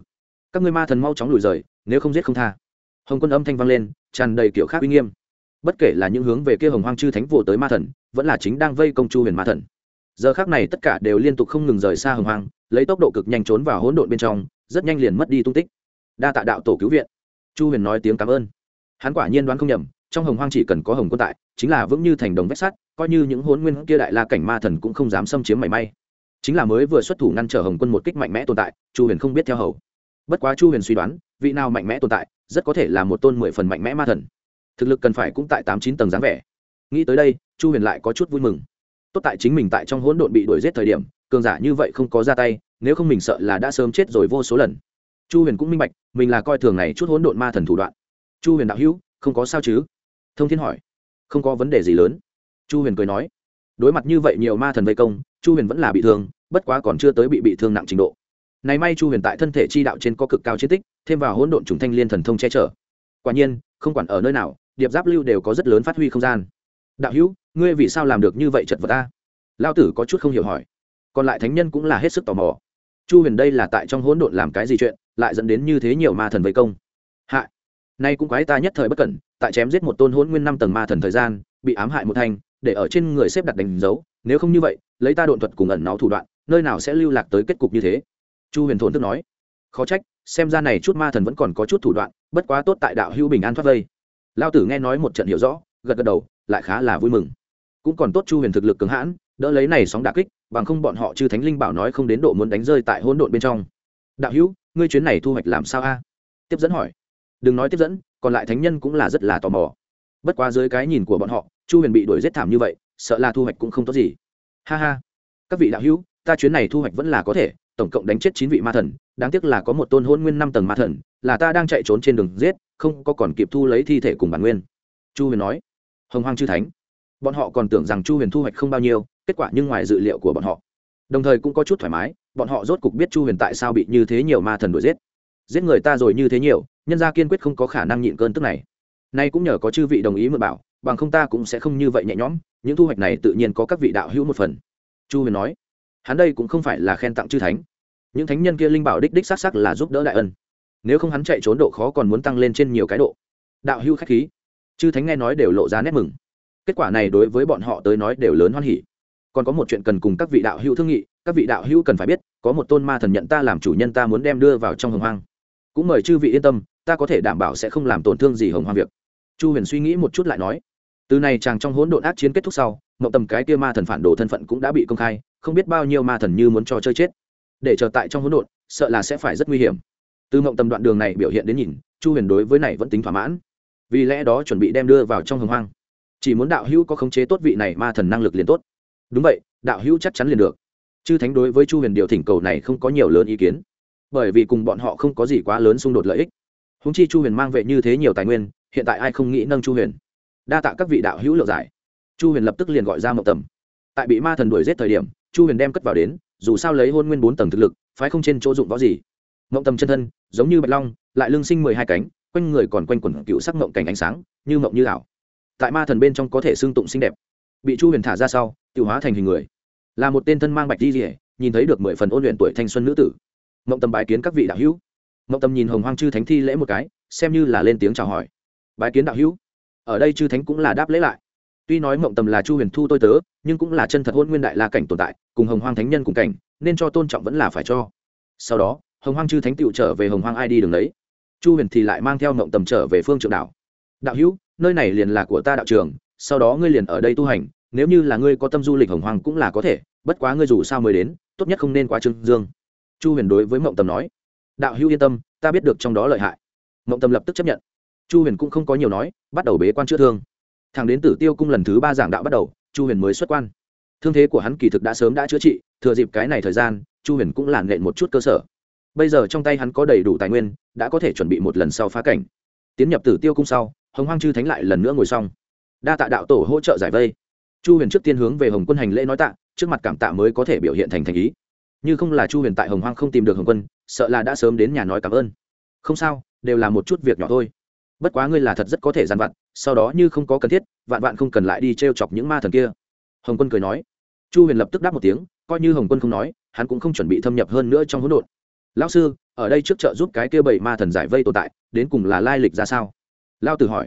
các ngươi ma thần mau chóng lùi rời, nếu không giết không tha. Hồng quân âm thanh vang lên, tràn đầy kiểu khác uy nghiêm. Bất kể là những hướng về kia hồng hoang chư thánh vô tới ma thần, vẫn là chính đang vây công chu huyền ma thần. Giờ khác này tất cả đều liên tục không ngừng rời xa hồng hoang, lấy tốc độ cực nhanh trốn vào hỗn độn bên trong, rất nhanh liền mất đi tung tích. Đa tạ đạo tổ cứu viện. Chu huyền nói tiếng cảm ơn. Hắn quả nhiên đoán không nhầm, trong hồng hoang chỉ cần có hồng quân tại, chính là vững như thành đồng vách sắt, coi như những hôn nguyên kia đại la cảnh ma thần cũng không dám xâm chiếm mảy may. Chính là mới vừa xuất thủ ngăn trở hồng quân một kích mạnh mẽ tồn tại, chu huyền không biết theo hầu bất quá chu huyền suy đoán, vị nào mạnh mẽ tồn tại, rất có thể là một tôn mười phần mạnh mẽ ma thần. Thực lực cần phải cũng tại tám chín tầng dáng vẻ. Nghĩ tới đây, chu huyền lại có chút vui mừng. Tốt tại chính mình tại trong hỗn độn bị đuổi giết thời điểm, cường giả như vậy không có ra tay, nếu không mình sợ là đã sớm chết rồi vô số lần. Chu huyền cũng minh bạch, mình là coi thường này chút hỗn độn ma thần thủ đoạn. Chu huyền đạo hữu, không có sao chứ? Thông thiên hỏi. Không có vấn đề gì lớn. Chu huyền cười nói. Đối mặt như vậy nhiều ma thần vây công, chu huyền vẫn là bị thương, bất quá còn chưa tới bị bị thương nặng trình độ này may chu huyền tại thân thể chi đạo trên có cực cao chiến tích, thêm vào hỗn độn trùng thanh liên thần thông che chở. Quả nhiên, không quản ở nơi nào, điệp giáp lưu đều có rất lớn phát huy không gian. Đạo hữu, ngươi vì sao làm được như vậy chật vật ta lao tử có chút không hiểu hỏi. Còn lại thánh nhân cũng là hết sức tò mò. Chu huyền đây là tại trong hỗn độn làm cái gì chuyện, lại dẫn đến như thế nhiều ma thần vây công. Hạ, nay cũng quái ta nhất thời bất cẩn, tại chém giết một tôn hỗn nguyên năm tầng ma thần thời gian, bị ám hại một thanh để ở trên người xếp đặt đánh dấu. Nếu không như vậy, lấy ta độn thuật cùng ẩn náu thủ đoạn, nơi nào sẽ lưu lạc tới kết cục như thế? Chu huyền thổn thức nói, khó trách, xem ra này chút ma thần vẫn còn có chút thủ đoạn, bất quá tốt tại đạo hữu bình an thoát vây. Lao tử nghe nói một trận hiểu rõ, gật gật đầu, lại khá là vui mừng. Cũng còn tốt chu huyền thực lực cứng hãn, đỡ lấy này sóng đà kích, bằng không bọn họ chư thánh linh bảo nói không đến độ muốn đánh rơi tại hỗn độn bên trong. Đạo hữu, ngươi chuyến này thu hoạch làm sao a? Tiếp dẫn hỏi. Đừng nói tiếp dẫn, còn lại thánh nhân cũng là rất là tò mò. Bất quá dưới cái nhìn của bọn họ, chu huyền bị đuổi giết thảm như vậy, sợ là thu hoạch cũng không tốt gì. Ha ha. Các vị đạo hữu, ta chuyến này thu hoạch vẫn là có thể tổng cộng đánh chết chín vị ma thần, đáng tiếc là có một tôn hôn nguyên năm tầng ma thần, là ta đang chạy trốn trên đường giết, không có còn kịp thu lấy thi thể cùng bản nguyên. Chu huyền nói. Hồng hoang chư thánh, bọn họ còn tưởng rằng chu huyền thu hoạch không bao nhiêu, kết quả nhưng ngoài dự liệu của bọn họ. Đồng thời cũng có chút thoải mái, bọn họ rốt cục biết chu huyền tại sao bị như thế nhiều ma thần đuổi giết. Giết người ta rồi như thế nhiều, nhân gia kiên quyết không có khả năng nhịn cơn tức này. Nay cũng nhờ có chư vị đồng ý mượn bảo, bằng không ta cũng sẽ không như vậy nhẹ nhõm, những thu hoạch này tự nhiên có các vị đạo hữu một phần. Chu huyền nói hắn đây cũng không phải là khen tặng chư thánh. Những thánh nhân kia linh bảo đích đích xác sắc là giúp đỡ đại ân. Nếu không hắn chạy trốn độ khó còn muốn tăng lên trên nhiều cái độ. Đạo hữu khách khí. Chư thánh nghe nói đều lộ ra nét mừng. Kết quả này đối với bọn họ tới nói đều lớn hoan hỉ. Còn có một chuyện cần cùng các vị đạo hữu thương nghị, các vị đạo hữu cần phải biết, có một tôn ma thần nhận ta làm chủ nhân ta muốn đem đưa vào trong hồng hoang. Cũng mời chư vị yên tâm, ta có thể đảm bảo sẽ không làm tổn thương gì hồng hoang việc. Chu huyền suy nghĩ một chút lại nói. Từ này chàng trong hỗn độn ác chiến kết thúc sau mậu tầm cái kia ma thần phản đồ thân phận cũng đã bị công khai không biết bao nhiêu ma thần như muốn cho chơi chết. Để chờ tại trong hỗn độn, sợ là sẽ phải rất nguy hiểm. Từ mộng tầm đoạn đường này biểu hiện đến nhìn, chu huyền đối với này vẫn tính thỏa mãn. Vì lẽ đó chuẩn bị đem đưa vào trong hồng hoang. Chỉ muốn đạo hữu có khống chế tốt vị này ma thần năng lực liền tốt. Đúng vậy, đạo hữu chắc chắn liền được. Chư thánh đối với chu huyền điều thỉnh cầu này không có nhiều lớn ý kiến. Bởi vì cùng bọn họ không có gì quá lớn xung đột lợi ích. Húng chi chu huyền mang về như thế nhiều tài nguyên, hiện tại ai không nghĩ nâng chu huyền? Đa tạ các vị đạo hữu lượng giải. Chu huyền lập tức liền gọi ra mộng tầm tại bị ma thần đuổi giết thời điểm chu huyền đem cất vào đến, dù sao lấy hôn nguyên bốn tầng thực lực, phái không trên chỗ dụng võ gì. Mộng tầm chân thân, giống như bạch long, lại lưng sinh mười hai cánh, quanh người còn quanh quẩn cựu sắc mộng cảnh ánh sáng, như mộng như ảo. Tại ma thần bên trong có thể xương tụng xinh đẹp. Bị chu huyền thả ra sau tự hóa thành hình người. Là một tên thân mang bạch di rỉa nhìn thấy được mười phần ôn luyện tuổi thanh xuân nữ tử. Mộng tầm bái kiến các vị đạo hữu. Mộng tầm nhìn hồng hoang chư thánh thi lễ một cái, xem như là lên tiếng chào hỏi. Bái kiến đạo hữu. Ở đây chư thánh cũng là đáp lễ lại tuy nói mộng tầm là chu huyền thu tôi tớ, nhưng cũng là chân thật hôn nguyên đại la cảnh tồn tại, cùng hồng hoang thánh nhân cùng cảnh, nên cho tôn trọng vẫn là phải cho. Sau đó, hồng hoang chư thánh tựu trở về hồng hoang ai đi đường đấy chu huyền thì lại mang theo mộng tầm trở về phương trượng đảo. Đạo hữu, nơi này liền là của ta đạo trường, sau đó ngươi liền ở đây tu hành, nếu như là ngươi có tâm du lịch hồng hoang cũng là có thể, bất quá ngươi dù sao mới đến, tốt nhất không nên quá trương dương. Chu huyền đối với mộng tầm nói. Đạo hữu yên tâm, ta biết được trong đó lợi hại. Mộng tầm lập tức chấp nhận. Chu huyền cũng không có nhiều nói, bắt đầu bế quan chữa thương thẳng đến tử tiêu cung lần thứ ba giảng đạo bắt đầu, chu huyền mới xuất quan. Thương thế của hắn kỳ thực đã sớm đã chữa trị, thừa dịp cái này thời gian, chu huyền cũng làn nện một chút cơ sở. Bây giờ trong tay hắn có đầy đủ tài nguyên, đã có thể chuẩn bị một lần sau phá cảnh. Tiến nhập tử tiêu cung sau, hồng hoang chư thánh lại lần nữa ngồi xong. Đa tạ đạo tổ hỗ trợ giải vây. Chu huyền trước tiên hướng về hồng quân hành lễ nói tạ, trước mặt cảm tạ mới có thể biểu hiện thành thành ý. Như không là chu huyền tại hồng hoang không tìm được hồng quân, sợ là đã sớm đến nhà nói cảm ơn. Không sao, đều là một chút việc nhỏ thôi bất quá ngươi là thật rất có thể dàn vặt, sau đó như không có cần thiết, vạn vạn không cần lại đi t r e o chọc những ma thần kia. Hồng quân cười nói. Chu huyền lập tức đáp một tiếng, coi như hồng quân không nói, hắn cũng không chuẩn bị thâm nhập hơn nữa trong hỗn độn. Lão sư, ở đây trước chợ giúp cái kia bảy ma thần giải vây tồn tại, đến cùng là lai lịch ra sao? Lao tử hỏi.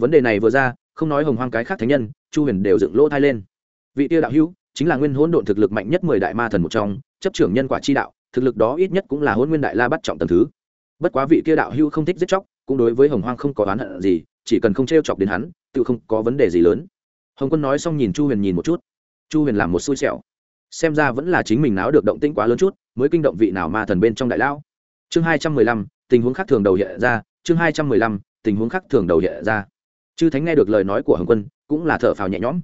Vấn đề này vừa ra, không nói hồng hoang cái khác thánh nhân, chu huyền đều dựng lỗ thai lên. Vị tiêu đạo hữu, chính là nguyên hỗn độn thực lực mạnh nhất mười đại ma thần một trong, chấp trưởng nhân quả chi đạo, thực lực đó ít nhất cũng là hôn nguyên đại la bắt trọng tầm thứ. Bất quá vị kia đạo hữu không thích giết chóc cũng đối với hồng hoang không có oán hận gì, chỉ cần không t r e o chọc đến hắn, tự không có vấn đề gì lớn. Hồng quân nói xong nhìn chu huyền nhìn một chút. Chu huyền làm một xui xẻo. Xem ra vẫn là chính mình náo được động tĩnh quá lớn chút, mới kinh động vị nào ma thần bên trong đại lão. Chương hai trăm mười lăm, tình huống khác thường đầu hiện ra, chương hai trăm mười lăm, tình huống khác thường đầu hiện ra. Chư thánh nghe được lời nói của hồng quân, cũng là thở phào nhẹ nhõm.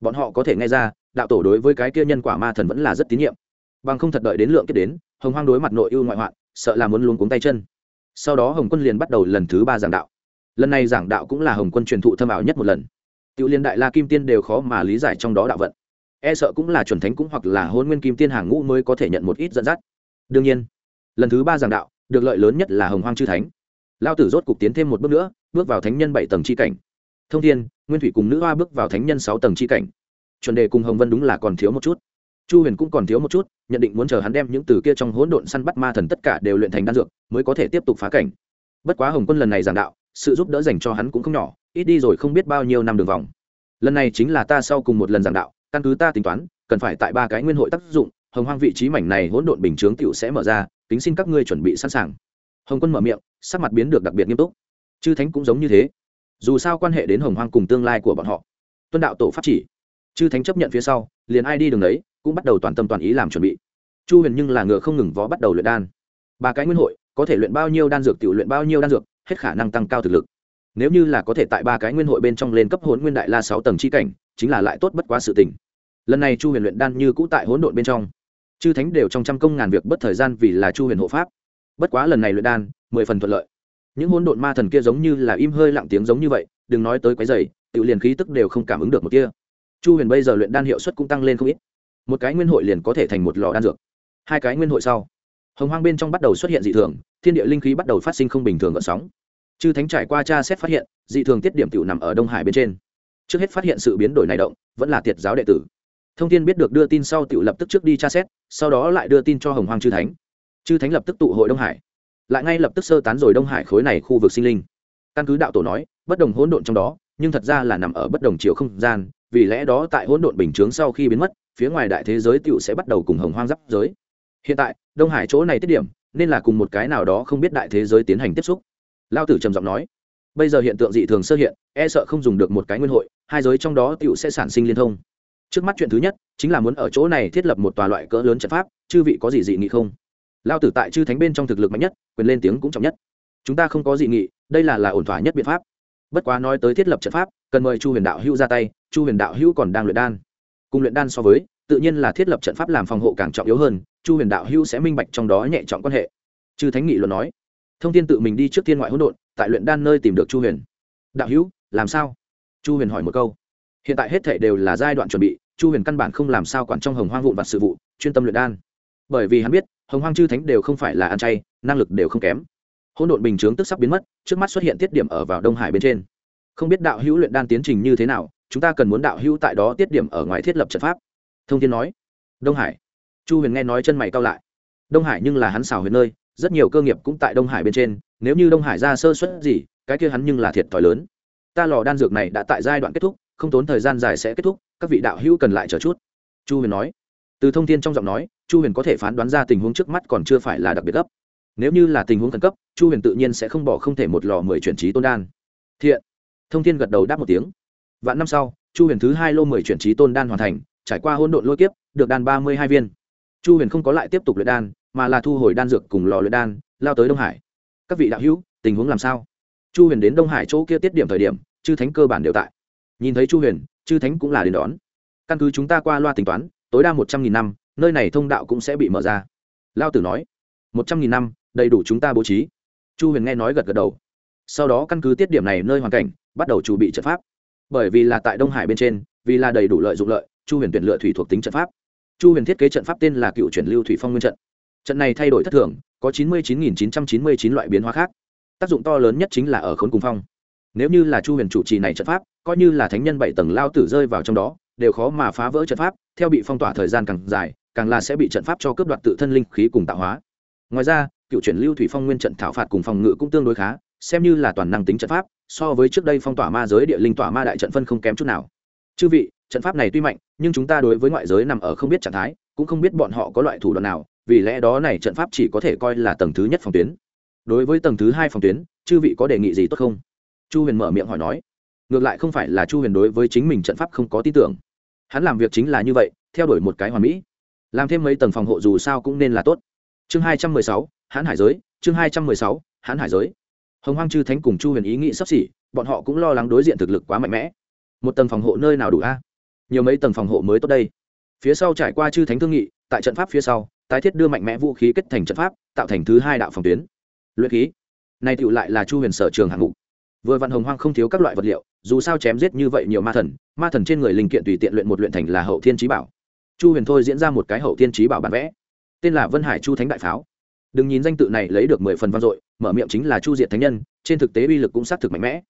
Bọn họ có thể nghe ra, đạo tổ đối với cái kia nhân quả ma thần vẫn là rất tín nhiệm. Bằng không thật đợi đến lượng kết đến, hồng hoang đối mặt nội ưu ngoại hoạn, sợ là muốn luống cuống tay chân sau đó hồng quân liền bắt đầu lần thứ ba giảng đạo. Lần này giảng đạo cũng là hồng quân truyền thụ thâm ảo nhất một lần. Tiểu liên đại la kim tiên đều khó mà lý giải trong đó đạo vận. E sợ cũng là chuẩn thánh cũng hoặc là hôn nguyên kim tiên hàng ngũ mới có thể nhận một ít dẫn dắt. Đương nhiên, lần thứ ba giảng đạo, được lợi lớn nhất là hồng hoang chư thánh. Lao tử rốt cục tiến thêm một bước nữa, bước vào thánh nhân bảy tầng c h i cảnh. Thông thiên, nguyên thủy cùng nữ hoa bước vào thánh nhân sáu tầng c h i cảnh. Chuẩn đề cùng hồng vân đúng là còn thiếu một chút chu huyền cũng còn thiếu một chút, nhận định muốn chờ hắn đem những từ kia trong hỗn độn săn bắt ma thần tất cả đều luyện thành đan dược, mới có thể tiếp tục phá cảnh. Bất quá hồng quân lần này giảng đạo, sự giúp đỡ dành cho hắn cũng không nhỏ, ít đi rồi không biết bao nhiêu năm đường vòng. Lần này chính là ta sau cùng một lần giảng đạo, căn cứ ta tính toán, cần phải tại ba cái nguyên hội tác dụng, hồng hoang vị trí mảnh này hỗn độn bình chướng cựu sẽ mở ra, kính xin các ngươi chuẩn bị sẵn sàng. Hồng quân mở miệng, sắc mặt biến được đặc biệt nghiêm túc. Chư thánh cũng giống như thế. Dù sao quan hệ đến hồng hoang cùng tương lai của bọn họ. Tuân đạo tổ pháp chỉ. Chư thánh chấp nhận phía sau, liền ai đi đường đấy cũng bắt đầu toàn tâm toàn ý làm chuẩn bị. Chu huyền nhưng là ngựa không ngừng vó bắt đầu luyện đan. Ba cái nguyên hội, có thể luyện bao nhiêu đan dược tự luyện bao nhiêu đan dược, hết khả năng tăng cao thực lực. Nếu như là có thể tại ba cái nguyên hội bên trong lên cấp hỗn nguyên đại la sáu tầng chi cảnh, chính là lại tốt bất quá sự tình. Lần này chu huyền luyện đan như cũ tại hỗn độn bên trong. Chư thánh đều trong trăm công ngàn việc bất thời gian vì là chu huyền hộ pháp. Bất quá lần này luyện đan, mười phần thuận lợi. Những hỗn độn ma thần kia giống như là im hơi lặng tiếng giống như vậy, đừng nói tới quái dày tự liền khí tức đều không cảm ứng được một kia. Chu huyền bây giờ luyện đan hiệu suất cũng tăng lên không ít một cái nguyên hội liền có thể thành một lò đan dược. Hai cái nguyên hội sau, hồng hoang bên trong bắt đầu xuất hiện dị thường, thiên địa linh khí bắt đầu phát sinh không bình thường gợn sóng. Chư thánh trải qua tra xét phát hiện, dị thường tiết điểm t nằm ở đông hải bên trên. Trước hết phát hiện sự biến đổi này động, vẫn là tiệt giáo đệ tử. Thông tin biết được đưa tin sau t lập tức trước đi tra xét, sau đó lại đưa tin cho hồng hoang chư thánh. Chư thánh lập tức tụ hội đông hải. Lại ngay lập tức sơ tán rồi đông hải khối này khu vực sinh linh. Căn cứ đạo tổ nói, bất đồng hỗn độn trong đó, nhưng thật ra là nằm ở bất đồng chiều không gian, vì lẽ đó tại hỗn độn bình chướng sau khi biến mất phía ngoài đại thế giới tựu sẽ bắt đầu cùng hồng hoang giáp giới. Hiện tại, đông hải chỗ này tiết điểm, nên là cùng một cái nào đó không biết đại thế giới tiến hành tiếp xúc. Lao tử trầm giọng nói, bây giờ hiện tượng dị thường sơ hiện e sợ không dùng được một cái nguyên hội, hai giới trong đó tựu sẽ sản sinh liên thông. Trước mắt chuyện thứ nhất, chính là muốn ở chỗ này thiết lập một tòa loại cỡ lớn trận pháp, chư vị có gì dị nghị không? Lao tử tại chư thánh bên trong thực lực mạnh nhất, quyền lên tiếng cũng trọng nhất. Chúng ta không có dị nghị, đây là là ổn thỏa nhất biện pháp. Bất quá nói tới thiết lập trận pháp, cần mời chu huyền đạo hữu ra tay, chu huyền đạo hữu còn đang luyện đan cùng luyện đan so với, tự nhiên là thiết lập trận pháp làm phòng hộ càng trọng yếu hơn, chu huyền đạo hữu sẽ minh bạch trong đó nhẹ trọng quan hệ. Chư thánh nghị luận nói. Thông tin tự mình đi trước thiên ngoại hỗn độn, tại luyện đan nơi tìm được chu huyền. Đạo hữu, làm sao? Chu huyền hỏi một câu. Hiện tại hết thể đều là giai đoạn chuẩn bị, chu huyền căn bản không làm sao quản trong hồng hoang vụn vặt sự vụ, chuyên tâm luyện đan. Bởi vì hắn biết, hồng hoang chư thánh đều không phải là ăn chay, năng lực đều không kém. Hỗn độn bình chướng tức sắp biến mất, trước mắt xuất hiện tiết điểm ở vào đông hải bên trên. Không biết đạo hữu luyện đan tiến trình như thế nào chúng ta cần muốn đạo hữu tại đó tiết điểm ở ngoài thiết lập trận pháp. Thông thiên nói. Đông hải. Chu huyền nghe nói chân mày cao lại. Đông hải nhưng là hắn xào huyền nơi, rất nhiều cơ nghiệp cũng tại đông hải bên trên, nếu như đông hải ra sơ suất gì, cái kia hắn nhưng là thiệt thòi lớn. Ta lò đan dược này đã tại giai đoạn kết thúc, không tốn thời gian dài sẽ kết thúc, các vị đạo hữu cần lại chờ chút. Chu huyền nói. Từ thông tin trong giọng nói, chu huyền có thể phán đoán ra tình huống trước mắt còn chưa phải là đặc biệt gấp. Nếu như là tình huống khẩn cấp, chu huyền tự nhiên sẽ không bỏ không thể một lò mười chuyển trí tôn đan. Thiện. Thông tin gật đầu đáp một tiếng vạn năm sau, chu huyền thứ hai lô mười chuyển trí tôn đan hoàn thành, trải qua hôn độn lôi kiếp, được đan ba mươi hai viên. Chu huyền không có lại tiếp tục luyện đan, mà là thu hồi đan dược cùng lò luyện đan, lao tới đông hải. Các vị đạo hữu, tình huống làm sao? Chu huyền đến đông hải chỗ kia tiết điểm thời điểm, chư thánh cơ bản đều tại. Nhìn thấy chu huyền, chư thánh cũng là đến đón. Căn cứ chúng ta qua loa tính toán, tối đa một trăm nghìn năm, nơi này thông đạo cũng sẽ bị mở ra. Lao tử nói. Một trăm nghìn năm, đầy đủ chúng ta bố trí. Chu huyền nghe nói gật gật đầu. Sau đó căn cứ tiết điểm này nơi hoàn cảnh, bắt đầu chuẩn bị trận pháp bởi vì là tại đông hải bên trên, vì là đầy đủ lợi dụng lợi, chu huyền tuyển lựa thủy thuộc tính trận pháp. Chu huyền thiết kế trận pháp tên là cựu chuyển lưu thủy phong nguyên trận. Trận này thay đổi thất thường, có chín mươi chín chín trăm chín mươi chín loại biến hóa khác. Tác dụng to lớn nhất chính là ở khốn cùng phong. Nếu như là chu huyền chủ trì này trận pháp, coi như là thánh nhân bảy tầng lao tử rơi vào trong đó, đều khó mà phá vỡ trận pháp, theo bị phong tỏa thời gian càng dài, càng là sẽ bị trận pháp cho cướp đoạt tự thân linh khí cùng tạo hóa. Ngoài ra, cựu chuyển lưu thủy phong nguyên trận thảo phạt cùng phòng ngự cũng tương đối khá, xem như là toàn năng tính trận pháp so với trước đây phong tỏa ma giới địa linh tỏa ma đại trận phân không kém chút nào. Chư vị, trận pháp này tuy mạnh, nhưng chúng ta đối với ngoại giới nằm ở không biết trạng thái, cũng không biết bọn họ có loại thủ đoạn nào, vì lẽ đó này trận pháp chỉ có thể coi là tầng thứ nhất phòng tuyến. Đối với tầng thứ hai phòng tuyến, chư vị có đề nghị gì tốt không? Chu huyền mở miệng hỏi nói. Ngược lại không phải là chu huyền đối với chính mình trận pháp không có tin tưởng. Hắn làm việc chính là như vậy, theo đuổi một cái hoàn mỹ. Làm thêm mấy tầng phòng hộ dù sao cũng nên là tốt. Chương hai trăm mười sáu, hãn hải giới, chương hai trăm mười sáu, hãn hải giới hồng hoang chư thánh cùng chu huyền ý nghĩ sắp xỉ, bọn họ cũng lo lắng đối diện thực lực quá mạnh mẽ. Một tầng phòng hộ nơi nào đủ a? Nhiều mấy tầng phòng hộ mới tốt đây. Phía sau trải qua chư thánh thương nghị, tại trận pháp phía sau, tái thiết đưa mạnh mẽ vũ khí kết thành trận pháp, tạo thành thứ hai đạo phòng tuyến. Luyện khí. Này tựu lại là chu huyền sở trường hạng mục. Vừa văn hồng hoang không thiếu các loại vật liệu, dù sao chém giết như vậy nhiều ma thần ma thần trên người linh kiện tùy tiện luyện một luyện thành là hậu thiên trí bảo. Chu huyền thôi diễn ra một cái hậu thiên trí bảo bản vẽ. Tên là vân hải chu thánh đại pháo đừng nhìn danh tự này lấy được mười phần vang dội, mở miệng chính là chu diệt thánh nhân, trên thực tế uy lực cũng xác thực mạnh mẽ.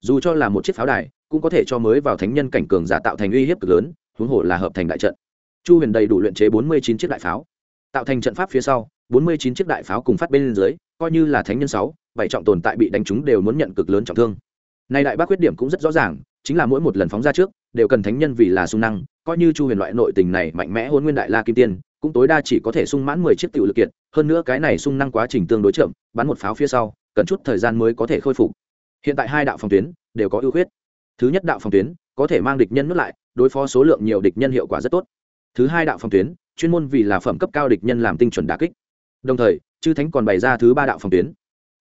Dù cho là một chiếc pháo đài, cũng có thể cho mới vào thánh nhân cảnh cường giả tạo thành uy hiếp cực lớn, huống hồ là hợp thành đại trận. Chu huyền đầy đủ luyện chế bốn mươi chín chiếc đại pháo. Tạo thành trận pháp phía sau, bốn mươi chín chiếc đại pháo cùng phát bên dưới, coi như là thánh nhân sáu, bảy trọng tồn tại bị đánh trúng đều muốn nhận cực lớn trọng thương. Nay đại bác khuyết điểm cũng rất rõ ràng, chính là mỗi một lần phóng ra trước, đều cần thánh nhân vì là sung năng, coi như chu huyền loại nội tình này mạnh mẽ hôn nguyên đại la kim tiên cũng tối đa chỉ có thể sung mãn mười chiếc tiểu lực kiện hơn nữa cái này sung năng quá trình tương đối chậm, bắn một pháo phía sau, cần chút thời gian mới có thể khôi phục. Hiện tại hai đạo phòng tuyến đều có ưu khuyết. Thứ nhất đạo phòng tuyến có thể mang địch nhân nuốt lại, đối phó số lượng nhiều địch nhân hiệu quả rất tốt. Thứ hai đạo phòng tuyến chuyên môn vì là phẩm cấp cao địch nhân làm tinh chuẩn đà kích. Đồng thời, chư thánh còn bày ra thứ ba đạo phòng tuyến.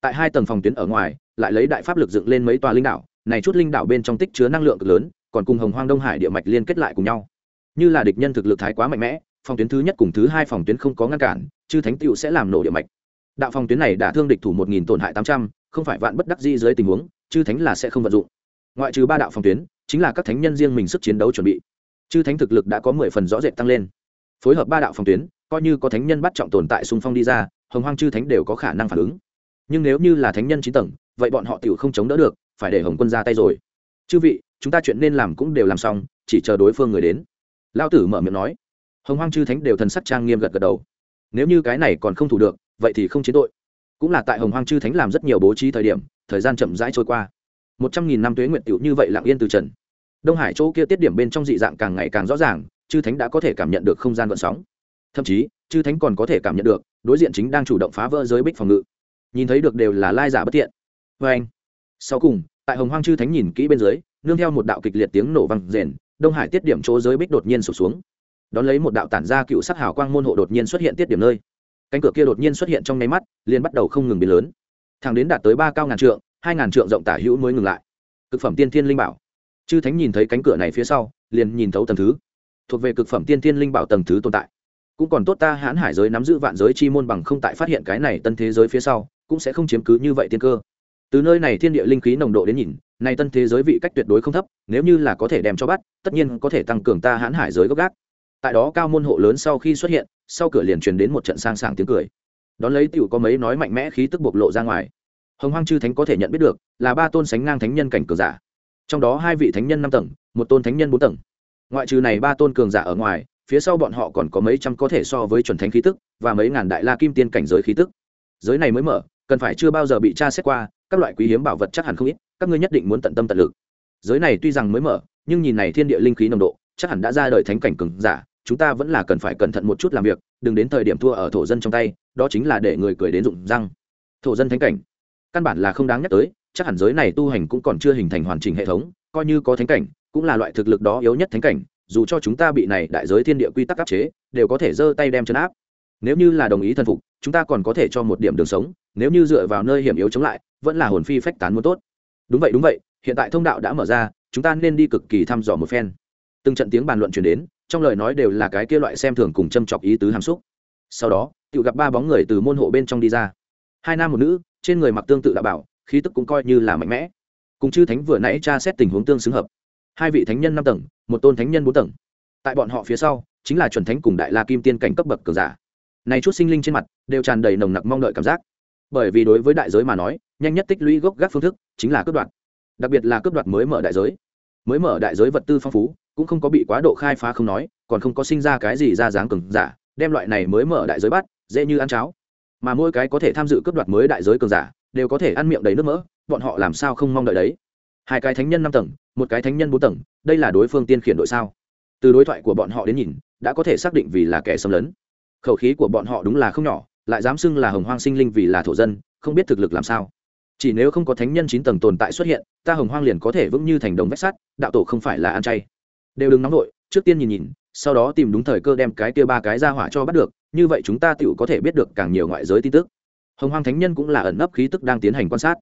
Tại hai tầng phòng tuyến ở ngoài, lại lấy đại pháp lực dựng lên mấy tòa linh đảo, này chút linh đảo bên trong tích chứa năng lượng cực lớn, còn cùng hồng hoang đông hải địa mạch liên kết lại cùng nhau. Như là địch nhân thực lực thái quá mạnh mẽ phòng tuyến thứ nhất cùng thứ hai phòng tuyến không có ngăn cản, chư thánh tựu sẽ làm nổ địa mạch. Đạo phòng tuyến này đã thương địch thủ một nghìn tổn hại tám trăm, không phải vạn bất đắc di dưới tình huống, chư thánh là sẽ không vận dụng. Ngoại trừ ba đạo phòng tuyến, chính là các thánh nhân riêng mình sức chiến đấu chuẩn bị. Chư thánh thực lực đã có mười phần rõ rệt tăng lên. Phối hợp ba đạo phòng tuyến, coi như có thánh nhân bắt trọng tồn tại xung phong đi ra, hồng hoang chư thánh đều có khả năng phản ứng. Nhưng nếu như là thánh nhân chín tầng, vậy bọn họ tự không chống đỡ được, phải để hồng quân ra tay rồi. Chư vị, chúng ta chuyện nên làm cũng đều làm xong, chỉ chờ đối phương người đến. Lao tử mở miệng nói hồng hoang chư thánh đều thần sắc trang nghiêm gật gật đầu. Nếu như cái này còn không thủ được, vậy thì không chiến tội. Cũng là tại hồng hoang chư thánh làm rất nhiều bố trí thời điểm, thời gian chậm rãi trôi qua. Một trăm nghìn năm tuế nguyện tiểu như vậy lặng yên từ trần. Đông hải chỗ kia tiết điểm bên trong dị dạng càng ngày càng rõ ràng, chư thánh đã có thể cảm nhận được không gian vận sóng. Thậm chí, chư thánh còn có thể cảm nhận được, đối diện chính đang chủ động phá vỡ giới bích phòng ngự. Nhìn thấy được đều là lai giả bất tiện vê anh, sau cùng, tại hồng hoang chư thánh nhìn kỹ bên dưới, nương theo một đạo kịch liệt tiếng nổ vang rền, đông hải tiết điểm chỗ giới bích đột nhiên sụp xuống đón lấy một đạo tản ra cựu sắc hào quang môn hộ đột nhiên xuất hiện tiết điểm nơi. Cánh cửa kia đột nhiên xuất hiện trong nháy mắt, liền bắt đầu không ngừng biến lớn. Thẳng đến đạt tới ba cao ngàn trượng, hai ngàn trượng rộng tả hữu mới ngừng lại. Cực phẩm tiên thiên linh bảo. Chư thánh nhìn thấy cánh cửa này phía sau, liền nhìn thấu tầng thứ. Thuộc về cực phẩm tiên thiên linh bảo tầng thứ tồn tại. Cũng còn tốt ta hãn hải giới nắm giữ vạn giới chi môn bằng không tại phát hiện cái này tân thế giới phía sau, cũng sẽ không chiếm cứ như vậy tiên cơ. Từ nơi này thiên địa linh khí nồng độ đến nhìn, này tân thế giới vị cách tuyệt đối không thấp, nếu như là có thể đem cho bắt, tất nhiên có thể tăng cường ta hãn hải giới gốc gác tại đó cao môn hộ lớn sau khi xuất hiện, sau cửa liền truyền đến một trận sang sảng tiếng cười. Đón lấy tiểu có mấy nói mạnh mẽ khí tức bộc lộ ra ngoài. Hồng hoang chư thánh có thể nhận biết được, là ba tôn sánh ngang thánh nhân cảnh cường giả. Trong đó hai vị thánh nhân năm tầng, một tôn thánh nhân bốn tầng. Ngoại trừ này ba tôn cường giả ở ngoài, phía sau bọn họ còn có mấy trăm có thể so với chuẩn thánh khí tức, và mấy ngàn đại la kim tiên cảnh giới khí tức. Giới này mới mở, cần phải chưa bao giờ bị tra xét qua, các loại quý hiếm bảo vật chắc hẳn không ít, các ngươi nhất định muốn tận tâm tận lực. Giới này tuy rằng mới mở, nhưng nhìn này thiên địa linh khí nồng độ, chắc hẳn đã ra đời thánh cảnh cường giả chúng ta vẫn là cần phải cẩn thận một chút làm việc, đừng đến thời điểm thua ở thổ dân trong tay, đó chính là để người cười đến rụng răng. Thổ dân thánh cảnh, căn bản là không đáng nhắc tới, chắc hẳn giới này tu hành cũng còn chưa hình thành hoàn chỉnh hệ thống, coi như có thánh cảnh, cũng là loại thực lực đó yếu nhất thánh cảnh, dù cho chúng ta bị này đại giới thiên địa quy tắc áp chế, đều có thể giơ tay đem chấn áp. Nếu như là đồng ý thần phục, chúng ta còn có thể cho một điểm đường sống, nếu như dựa vào nơi hiểm yếu chống lại, vẫn là hồn phi phách tán muốn tốt. Đúng vậy đúng vậy, hiện tại thông đạo đã mở ra, chúng ta nên đi cực kỳ thăm dò một phen. Từng trận tiếng bàn luận chuyển đến trong lời nói đều là cái kia loại xem thường cùng châm chọc ý tứ hàm xúc. Sau đó tự gặp ba bóng người từ môn hộ bên trong đi ra. Hai nam một nữ, trên người mặc tương tự đã bảo, khí tức cũng coi như là mạnh mẽ. Cùng chư thánh vừa nãy tra xét tình huống tương xứng hợp. Hai vị thánh nhân năm tầng, một tôn thánh nhân bốn tầng. Tại bọn họ phía sau, chính là chuẩn thánh cùng đại la kim tiên cảnh cấp bậc cường giả. Này chút sinh linh trên mặt, đều tràn đầy nồng nặc mong đợi cảm giác. Bởi vì đối với đại giới mà nói, nhanh nhất tích lũy gốc gác phương thức chính là cướp đoạt. Đặc biệt là cướp đoạt mới mở đại giới. Mới mở đại giới vật tư phong phú cũng không có bị quá độ khai phá không nói, còn không có sinh ra cái gì ra dáng cường giả, đem loại này mới mở đại giới bắt, dễ như ăn cháo. Mà mỗi cái có thể tham dự cướp đoạt mới đại giới cường giả, đều có thể ăn miệng đầy nước mỡ, bọn họ làm sao không mong đợi đấy? Hai cái thánh nhân năm tầng, một cái thánh nhân bốn tầng, đây là đối phương tiên khiển đội sao? Từ đối thoại của bọn họ đến nhìn, đã có thể xác định vì là kẻ xâm lấn. Khẩu khí của bọn họ đúng là không nhỏ, lại dám xưng là hồng hoang sinh linh vì là thổ dân, không biết thực lực làm sao. Chỉ nếu không có thánh nhân chín tầng tồn tại xuất hiện, ta hồng hoang liền có thể vững như thành đồng vách sắt, đạo tổ không phải là ăn chay đều đừng nóng vội, trước tiên nhìn nhìn, sau đó tìm đúng thời cơ đem cái kia ba cái ra hỏa cho bắt được, như vậy chúng ta tựu có thể biết được càng nhiều ngoại giới tin tức. Hồng hoang thánh nhân cũng là ẩn nấp khí tức đang tiến hành quan sát.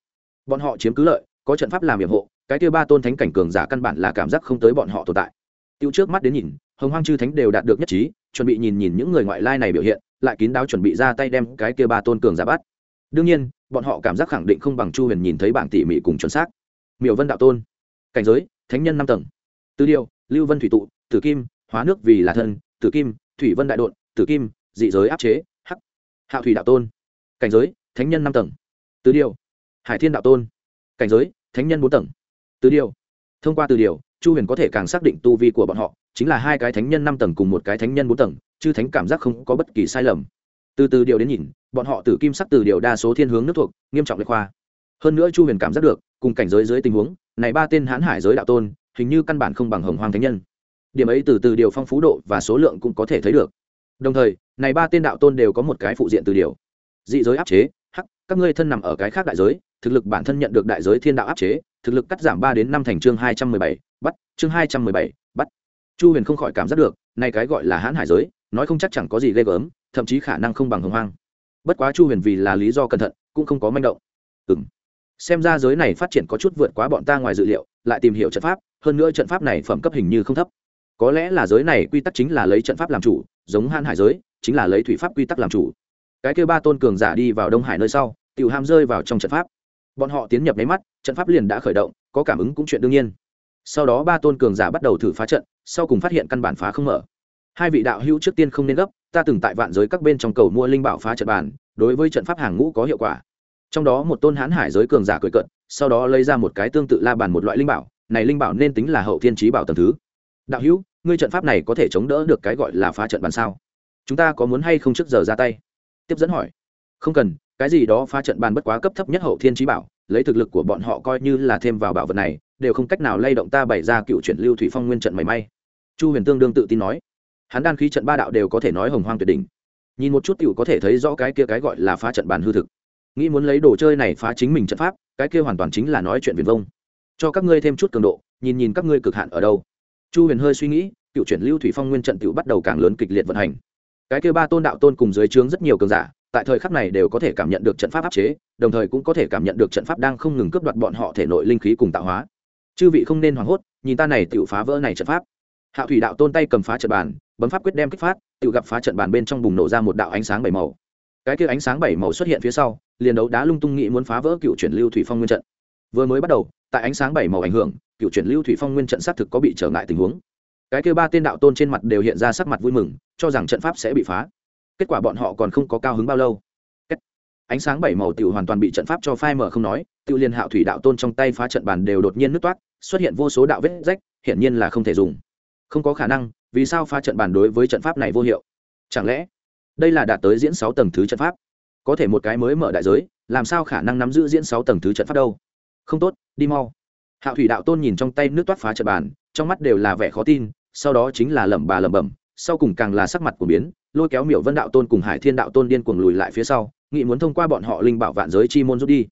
Bọn họ chiếm cứ lợi, có trận pháp làm nhiệm hộ cái kia ba tôn thánh cảnh cường giả căn bản là cảm giác không tới bọn họ tồn tại. Tiêu trước mắt đến nhìn, hồng hoang chư thánh đều đạt được nhất trí, chuẩn bị nhìn nhìn những người ngoại lai này biểu hiện, lại kín đáo chuẩn bị ra tay đem cái kia ba tôn cường giả bắt. Đương nhiên, bọn họ cảm giác khẳng định không bằng chu huyền nhìn thấy bảng tỉ mỉ cùng chuẩn xác. Miểu vân đạo tôn. Cảnh giới, thánh nhân năm tầng. Tư điều lưu vân thủy tụ tử kim hóa nước vì là thân tử kim thủy vân đại độn, tử kim dị giới áp chế hắc. Hạ thủy đạo tôn. Cảnh giới thánh nhân năm tầng. Tứ điều. Hải thiên đạo tôn. Cảnh giới thánh nhân bốn tầng. Tứ điều. Thông qua từ điều chu huyền có thể càng xác định tu vi của bọn họ chính là hai cái thánh nhân năm tầng cùng một cái thánh nhân bốn tầng chứ thánh cảm giác không có bất kỳ sai lầm. Từ từ điều đến nhìn bọn họ từ kim sắc từ điều đa số thiên hướng nước thuộc nghiêm trọng lệ khoa. Hơn nữa chu huyền cảm giác được cùng cảnh giới dưới tình huống này ba tên hãn hải giới đạo tôn hình như căn bản không bằng hồng hoàng thánh nhân. Điểm ấy từ từ điều phong phú độ và số lượng cũng có thể thấy được. Đồng thời, này ba tên đạo tôn đều có một cái phụ diện từ điều. Dị giới áp chế, hắc, các ngươi thân nằm ở cái khác đại giới, thực lực bản thân nhận được đại giới thiên đạo áp chế, thực lực cắt giảm ba đến năm thành chương hai trăm mười bảy, bắt, chương hai trăm mười bảy, bắt. Chu huyền không khỏi cảm giác được nay cái gọi là hãn hải giới, nói không chắc chẳng có gì ghê gớm, thậm chí khả năng không bằng hồng hoang. Bất quá chu huyền vì là lý do cẩn thận, cũng không có manh động. Ừ m xem ra giới này phát triển có chút vượt quá bọn ta ngoài dự liệu, lại tìm hiểu trận pháp hơn nữa trận pháp này phẩm cấp hình như không thấp. Có lẽ là giới này quy tắc chính là lấy trận pháp làm chủ, giống han hải giới, chính là lấy thủy pháp quy tắc làm chủ. Cái kêu ba tôn cường giả đi vào đông hải nơi sau, tiểu ham rơi vào trong trận pháp. Bọn họ tiến nhập máy mắt, trận pháp liền đã khởi động, có cảm ứng cũng chuyện đương nhiên. Sau đó ba tôn cường giả bắt đầu thử phá trận, sau cùng phát hiện căn bản phá không mở. Hai vị đạo hữu trước tiên không nên gấp, ta từng tại vạn giới các bên trong cầu mua linh bảo phá trận bàn, đối với trận pháp hàng ngũ có hiệu quả. Trong đó một tôn hãn hải giới cường giả cười cận sau đó lấy ra một cái tương tự la bàn một loại linh bảo này linh bảo nên tính là hậu thiên trí bảo tầm thứ. Đạo hữu, ngươi trận pháp này có thể chống đỡ được cái gọi là phá trận bàn sao? Chúng ta có muốn hay không trước giờ ra tay? Tiếp dẫn hỏi. Không cần, cái gì đó phá trận bàn bất quá cấp thấp nhất hậu thiên trí bảo, lấy thực lực của bọn họ coi như là thêm vào bảo vật này, đều không cách nào lay động ta bày ra cựu chuyển lưu thủy phong nguyên trận mảy may. Chu huyền tương đương tự tin nói. Hắn đan khí trận ba đạo đều có thể nói hồng hoang tuyệt đỉnh. Nhìn một chút t có thể thấy rõ cái kia cái gọi là phá trận bàn hư thực. Nghĩ muốn lấy đồ chơi này phá chính mình trận pháp, cái kia hoàn toàn chính là nói chuyện viền vông cho các ngươi thêm chút cường độ, nhìn nhìn các ngươi cực hạn ở đâu. Chu huyền hơi suy nghĩ, cựu chuyển lưu thủy phong nguyên trận t bắt đầu càng lớn kịch liệt vận hành. Cái kia ba tôn đạo tôn cùng dưới trướng rất nhiều cường giả, tại thời khắc này đều có thể cảm nhận được trận pháp áp chế, đồng thời cũng có thể cảm nhận được trận pháp đang không ngừng cướp đoạt bọn họ thể nội linh khí cùng tạo hóa. Chư vị không nên hoảng hốt, nhìn ta này tự phá vỡ này trận pháp. Hạo thủy đạo tôn tay cầm phá trận bàn, bấm pháp quyết đem kích phát, tự gặp phá trận bàn bên trong bùng nổ ra một đạo ánh sáng bảy màu. Cái kia ánh sáng bảy màu xuất hiện phía sau, liền đấu đá lung tung nghĩ muốn phá vỡ cựu chuyển lưu thủy phong nguyên trận vừa mới bắt đầu, tại ánh sáng bảy màu ảnh hưởng, cựu chuyển lưu thủy phong nguyên trận xác thực có bị trở ngại tình huống. Cái kia ba tên đạo tôn trên mặt đều hiện ra sắc mặt vui mừng, cho rằng trận pháp sẽ bị phá. Kết quả bọn họ còn không có cao hứng bao lâu. Kết. ánh sáng bảy màu tiểu hoàn toàn bị trận pháp cho phai mở không nói tự liên hạo thủy đạo tôn trong tay phá trận bàn đều đột nhiên nứt toát, xuất hiện vô số đạo vết rách, hiển nhiên là không thể dùng. Không có khả năng, vì sao phá trận bàn đối với trận pháp này vô hiệu? Chẳng lẽ, đây là đạt tới diễn sáu tầng thứ trận pháp? Có thể một cái mới mở đại giới, làm sao khả năng nắm giữ diễn sáu tầng thứ trận pháp đâu? Không tốt, đi mau. Hạo thủy đạo tôn nhìn trong tay nước toát phá trận bàn, trong mắt đều là vẻ khó tin, sau đó chính là lẩm bà lẩm bẩm, sau cùng càng là sắc mặt của biến, lôi kéo miểu vân đạo tôn cùng hải thiên đạo tôn điên cuồng lùi lại phía sau nghị muốn thông qua bọn họ linh bảo vạn giới chi môn rút đi.